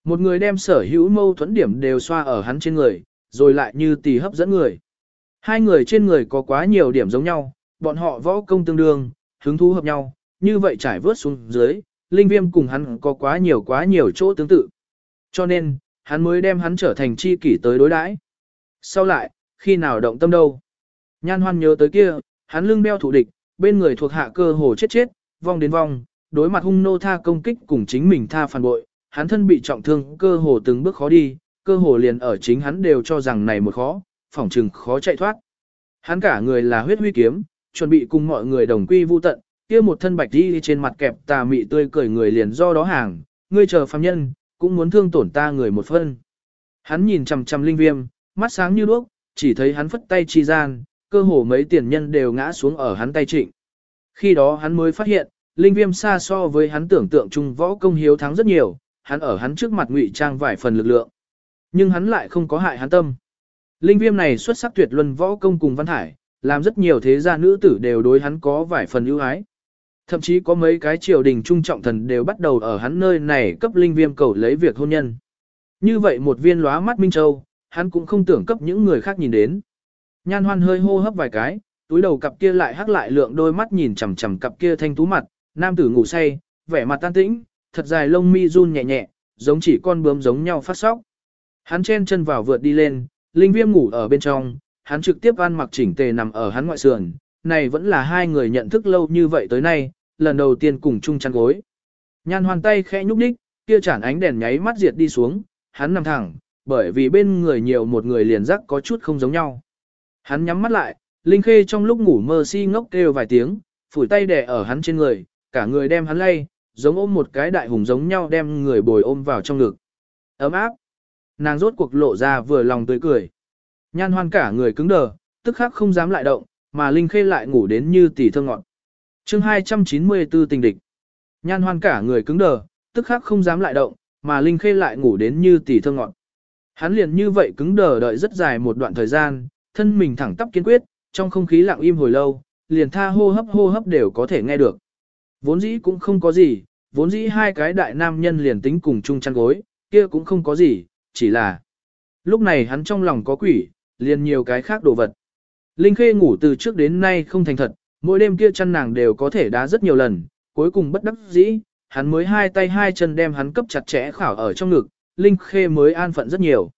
Một người đem sở hữu mâu thuẫn điểm đều xoa ở hắn trên người, rồi lại như tì hấp dẫn người. Hai người trên người có quá nhiều điểm giống nhau, bọn họ võ công tương đương, hứng thú hợp nhau, như vậy trải vớt xuống dưới, linh viêm cùng hắn có quá nhiều quá nhiều chỗ tương tự. Cho nên, hắn mới đem hắn trở thành chi kỷ tới đối đãi. Sau lại, khi nào động tâm đâu? Nhan hoan nhớ tới kia, hắn lưng beo thủ địch, bên người thuộc hạ cơ hồ chết chết, vong đến vong, đối mặt hung nô tha công kích cùng chính mình tha phản bội, hắn thân bị trọng thương, cơ hồ từng bước khó đi, cơ hồ liền ở chính hắn đều cho rằng này một khó, phỏng chừng khó chạy thoát. Hắn cả người là huyết huy kiếm, chuẩn bị cùng mọi người đồng quy vu tận, kia một thân bạch đi trên mặt kẹp tà mị tươi cười người liền do đó hàng, ngươi chờ phàm nhân, cũng muốn thương tổn ta người một phân. Hắn nhìn chằm chằm linh viêm, mắt sáng như đuốc, chỉ thấy hắn phất tay chi gian, cơ hồ mấy tiền nhân đều ngã xuống ở hắn tay trịnh. Khi đó hắn mới phát hiện, linh viêm xa so với hắn tưởng tượng chung võ công hiếu thắng rất nhiều, hắn ở hắn trước mặt ngụy trang vài phần lực lượng. Nhưng hắn lại không có hại hắn tâm. Linh viêm này xuất sắc tuyệt luân võ công cùng văn hải, làm rất nhiều thế gia nữ tử đều đối hắn có vài phần ưu ái. Thậm chí có mấy cái triều đình trung trọng thần đều bắt đầu ở hắn nơi này cấp linh viêm cầu lấy việc hôn nhân. Như vậy một viên lóa mắt Minh Châu, hắn cũng không tưởng cấp những người khác nhìn đến. Nhan hoan hơi hô hấp vài cái, túi đầu cặp kia lại hắc lại lượng đôi mắt nhìn chằm chằm cặp kia thanh tú mặt, nam tử ngủ say, vẻ mặt tan tĩnh, thật dài lông mi run nhẹ nhẹ, giống chỉ con bướm giống nhau phát sóc. Hắn chen chân vào vượt đi lên, linh viêm ngủ ở bên trong, hắn trực tiếp ăn mặc chỉnh tề nằm ở hắn ngoại sườn, này vẫn là hai người nhận thức lâu như vậy tới nay, lần đầu tiên cùng chung chăn gối. Nhan hoàn tay khẽ nhúc đích, kia chản ánh đèn nháy mắt diệt đi xuống, hắn nằm thẳng, bởi vì bên người nhiều một người liền rắc có chút không giống nhau. Hắn nhắm mắt lại, Linh Khê trong lúc ngủ mơ si ngốc kêu vài tiếng, phủi tay đè ở hắn trên người, cả người đem hắn lay, giống ôm một cái đại hùng giống nhau đem người bồi ôm vào trong ngực. Ấm áp. Nàng rốt cuộc lộ ra vừa lòng tươi cười. Nhan hoan cả người cứng đờ, tức khắc không dám lại động, mà Linh Khê lại ngủ đến như tỷ thơ ngọn. chương 294 tình địch. Nhan hoan cả người cứng đờ, tức khắc không dám lại động, mà Linh Khê lại ngủ đến như tỷ thơ ngọn. Hắn liền như vậy cứng đờ đợi rất dài một đoạn thời gian, thân mình thẳng tắp kiên quyết, trong không khí lặng im hồi lâu, liền tha hô hấp hô hấp đều có thể nghe được. Vốn dĩ cũng không có gì, vốn dĩ hai cái đại nam nhân liền tính cùng chung chăn gối, kia cũng không có gì, chỉ là lúc này hắn trong lòng có quỷ, liền nhiều cái khác đồ vật. Linh Khê ngủ từ trước đến nay không thành thật, mỗi đêm kia chăn nàng đều có thể đá rất nhiều lần, cuối cùng bất đắc dĩ, hắn mới hai tay hai chân đem hắn cấp chặt chẽ khảo ở trong ngực, Linh Khê mới an phận rất nhiều.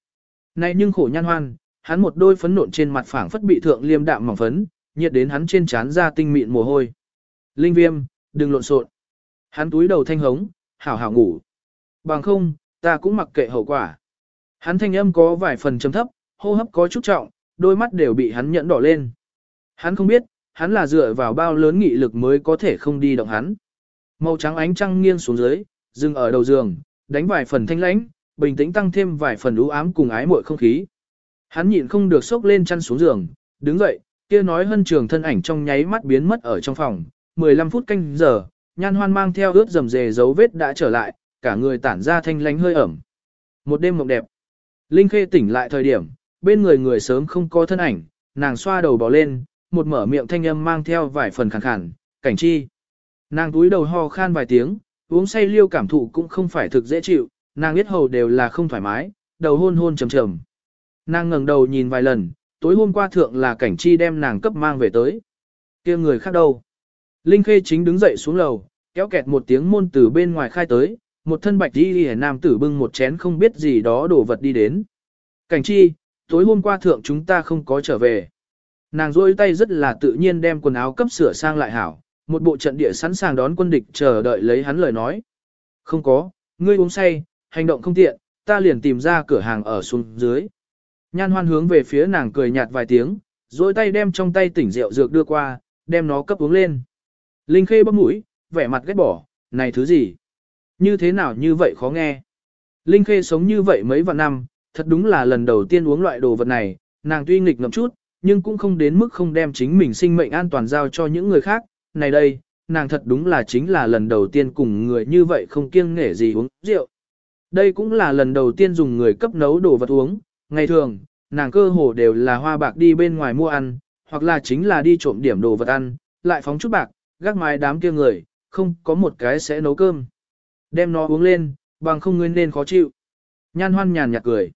Này nhưng khổ nhan hoan, hắn một đôi phấn nộn trên mặt phẳng phất bị thượng liêm đạm mỏng phấn, nhiệt đến hắn trên trán ra tinh mịn mồ hôi. Linh viêm, đừng lộn xộn. Hắn túi đầu thanh hống, hảo hảo ngủ. Bằng không, ta cũng mặc kệ hậu quả. Hắn thanh âm có vài phần trầm thấp, hô hấp có chút trọng, đôi mắt đều bị hắn nhẫn đỏ lên. Hắn không biết, hắn là dựa vào bao lớn nghị lực mới có thể không đi động hắn. Màu trắng ánh trăng nghiêng xuống dưới, dừng ở đầu giường, đánh vài phần thanh lãnh, bình tĩnh tăng thêm vài phần u ám cùng ái muội không khí. Hắn nhịn không được sốc lên chăn xuống giường, đứng dậy, kia nói hân trường thân ảnh trong nháy mắt biến mất ở trong phòng, 15 phút canh giờ, nhan hoan mang theo ướt dầm dề dấu vết đã trở lại, cả người tản ra thanh lánh hơi ẩm. Một đêm mộng đẹp. Linh Khê tỉnh lại thời điểm, bên người người sớm không có thân ảnh, nàng xoa đầu bò lên, một mở miệng thanh âm mang theo vài phần khàn khàn, cảnh chi. Nàng túi đầu ho khan vài tiếng, uống say liêu cảm thụ cũng không phải thực dễ chịu, nàng biết hầu đều là không thoải mái, đầu hôn hôn trầm trầm. Nàng ngẩng đầu nhìn vài lần, tối hôm qua thượng là cảnh chi đem nàng cấp mang về tới. kia người khác đâu? Linh Khê chính đứng dậy xuống lầu, kéo kẹt một tiếng môn từ bên ngoài khai tới, một thân bạch đi đi nam tử bưng một chén không biết gì đó đổ vật đi đến. Cảnh chi, tối hôm qua thượng chúng ta không có trở về. Nàng rôi tay rất là tự nhiên đem quần áo cấp sửa sang lại hảo, một bộ trận địa sẵn sàng đón quân địch chờ đợi lấy hắn lời nói. Không có, ngươi uống say, hành động không tiện, ta liền tìm ra cửa hàng ở xuống dưới. Nhan hoan hướng về phía nàng cười nhạt vài tiếng, rồi tay đem trong tay tỉnh rượu dược đưa qua, đem nó cấp uống lên. Linh khê bấm mũi, vẻ mặt ghét bỏ, này thứ gì? Như thế nào như vậy khó nghe? Linh khê sống như vậy mấy vạn năm, thật đúng là lần đầu tiên uống loại đồ vật này, nàng tuy nghịch ngợm chút, nhưng cũng không đến mức không đem chính mình sinh mệnh an toàn giao cho những người khác. Này đây, nàng thật đúng là chính là lần đầu tiên cùng người như vậy không kiêng nể gì uống rượu. Đây cũng là lần đầu tiên dùng người cấp nấu đồ vật uống, ngày thường, nàng cơ hồ đều là hoa bạc đi bên ngoài mua ăn, hoặc là chính là đi trộm điểm đồ vật ăn, lại phóng chút bạc, gác mái đám kia người, không có một cái sẽ nấu cơm. Đem nó uống lên, bằng không ngươi nên khó chịu. Nhan hoan nhàn nhạt cười.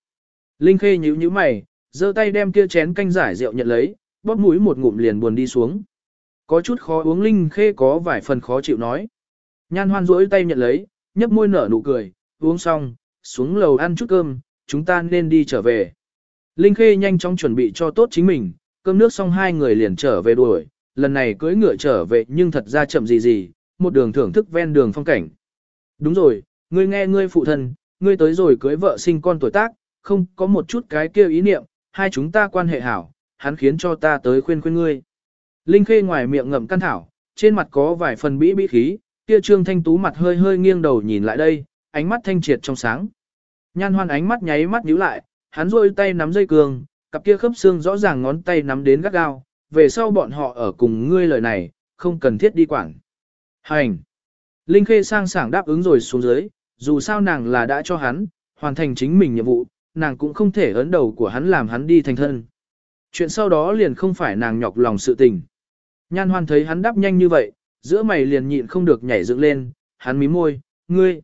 Linh Khê nhíu nhíu mày, giơ tay đem kia chén canh giải rượu nhận lấy, bóp mũi một ngụm liền buồn đi xuống. Có chút khó uống Linh Khê có vài phần khó chịu nói. Nhan hoan rỗi tay nhận lấy, nhấp môi nở nụ cười, uống xong, xuống lầu ăn chút cơm, chúng ta nên đi trở về. Linh Khê nhanh chóng chuẩn bị cho tốt chính mình, cơm nước xong hai người liền trở về đuổi, lần này cưỡi ngựa trở về nhưng thật ra chậm gì gì, một đường thưởng thức ven đường phong cảnh. Đúng rồi, ngươi nghe ngươi phụ thân, ngươi tới rồi cưới vợ sinh con tuổi tác, không có một chút cái kia ý niệm, hai chúng ta quan hệ hảo, hắn khiến cho ta tới khuyên khuyên ngươi. Linh Khê ngoài miệng ngậm căn thảo, trên mặt có vài phần bĩ bĩ khí, kia trương thanh tú mặt hơi hơi nghiêng đầu nhìn lại đây, ánh mắt thanh triệt trong sáng. Nhan hoan ánh mắt nháy mắt nhíu lại, hắn rôi tay nắm dây cường cặp kia khớp xương rõ ràng ngón tay nắm đến gắt gao, về sau bọn họ ở cùng ngươi lời này, không cần thiết đi quản. Hành! Linh Khê sang sảng đáp ứng rồi xuống dưới, dù sao nàng là đã cho hắn, hoàn thành chính mình nhiệm vụ, nàng cũng không thể ấn đầu của hắn làm hắn đi thành thân. Chuyện sau đó liền không phải nàng nhọc lòng sự tình. Nhan hoan thấy hắn đáp nhanh như vậy, giữa mày liền nhịn không được nhảy dựng lên, hắn mím môi, ngươi,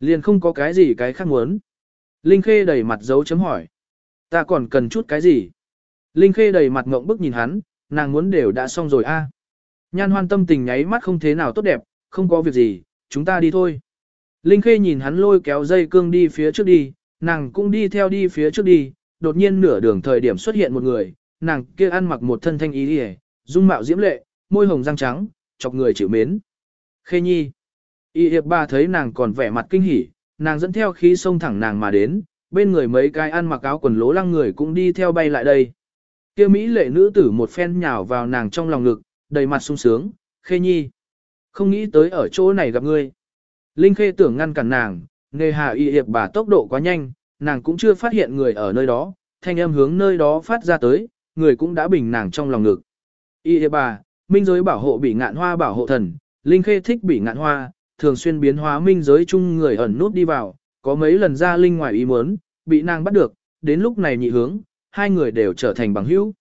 liền không có cái gì cái khác muốn. Linh Khê đầy mặt dấu chấm hỏi. Ta còn cần chút cái gì? Linh Khê đầy mặt ngộng bức nhìn hắn, nàng muốn đều đã xong rồi a. Nhan hoan tâm tình nháy mắt không thế nào tốt đẹp, không có việc gì, chúng ta đi thôi. Linh Khê nhìn hắn lôi kéo dây cương đi phía trước đi, nàng cũng đi theo đi phía trước đi, đột nhiên nửa đường thời điểm xuất hiện một người, nàng kia ăn mặc một thân thanh ý đi dung mạo diễm lệ, môi hồng răng trắng, chọc người chịu mến. Khê nhi. Y hiệp ba thấy nàng còn vẻ mặt kinh hỉ, nàng dẫn theo khí sông thẳng nàng mà đến, bên người mấy cái ăn mặc áo quần lố lăng người cũng đi theo bay lại đây. Kia Mỹ lệ nữ tử một phen nhào vào nàng trong lòng ngực, đầy mặt sung sướng, khê nhi. Không nghĩ tới ở chỗ này gặp ngươi. Linh khê tưởng ngăn cản nàng, nghề hà y hiệp bà tốc độ quá nhanh, nàng cũng chưa phát hiện người ở nơi đó, thanh âm hướng nơi đó phát ra tới, người cũng đã bình nàng trong lòng ngực. Y hiệp bà, minh giới bảo hộ bị ngạn hoa bảo hộ thần, Linh khê thích bị ngạn hoa, thường xuyên biến hóa minh giới chung người ẩn nút đi vào, có mấy lần ra Linh ngoài ý muốn, bị nàng bắt được, đến lúc này nhị hướng, hai người đều trở thành bằng hữu.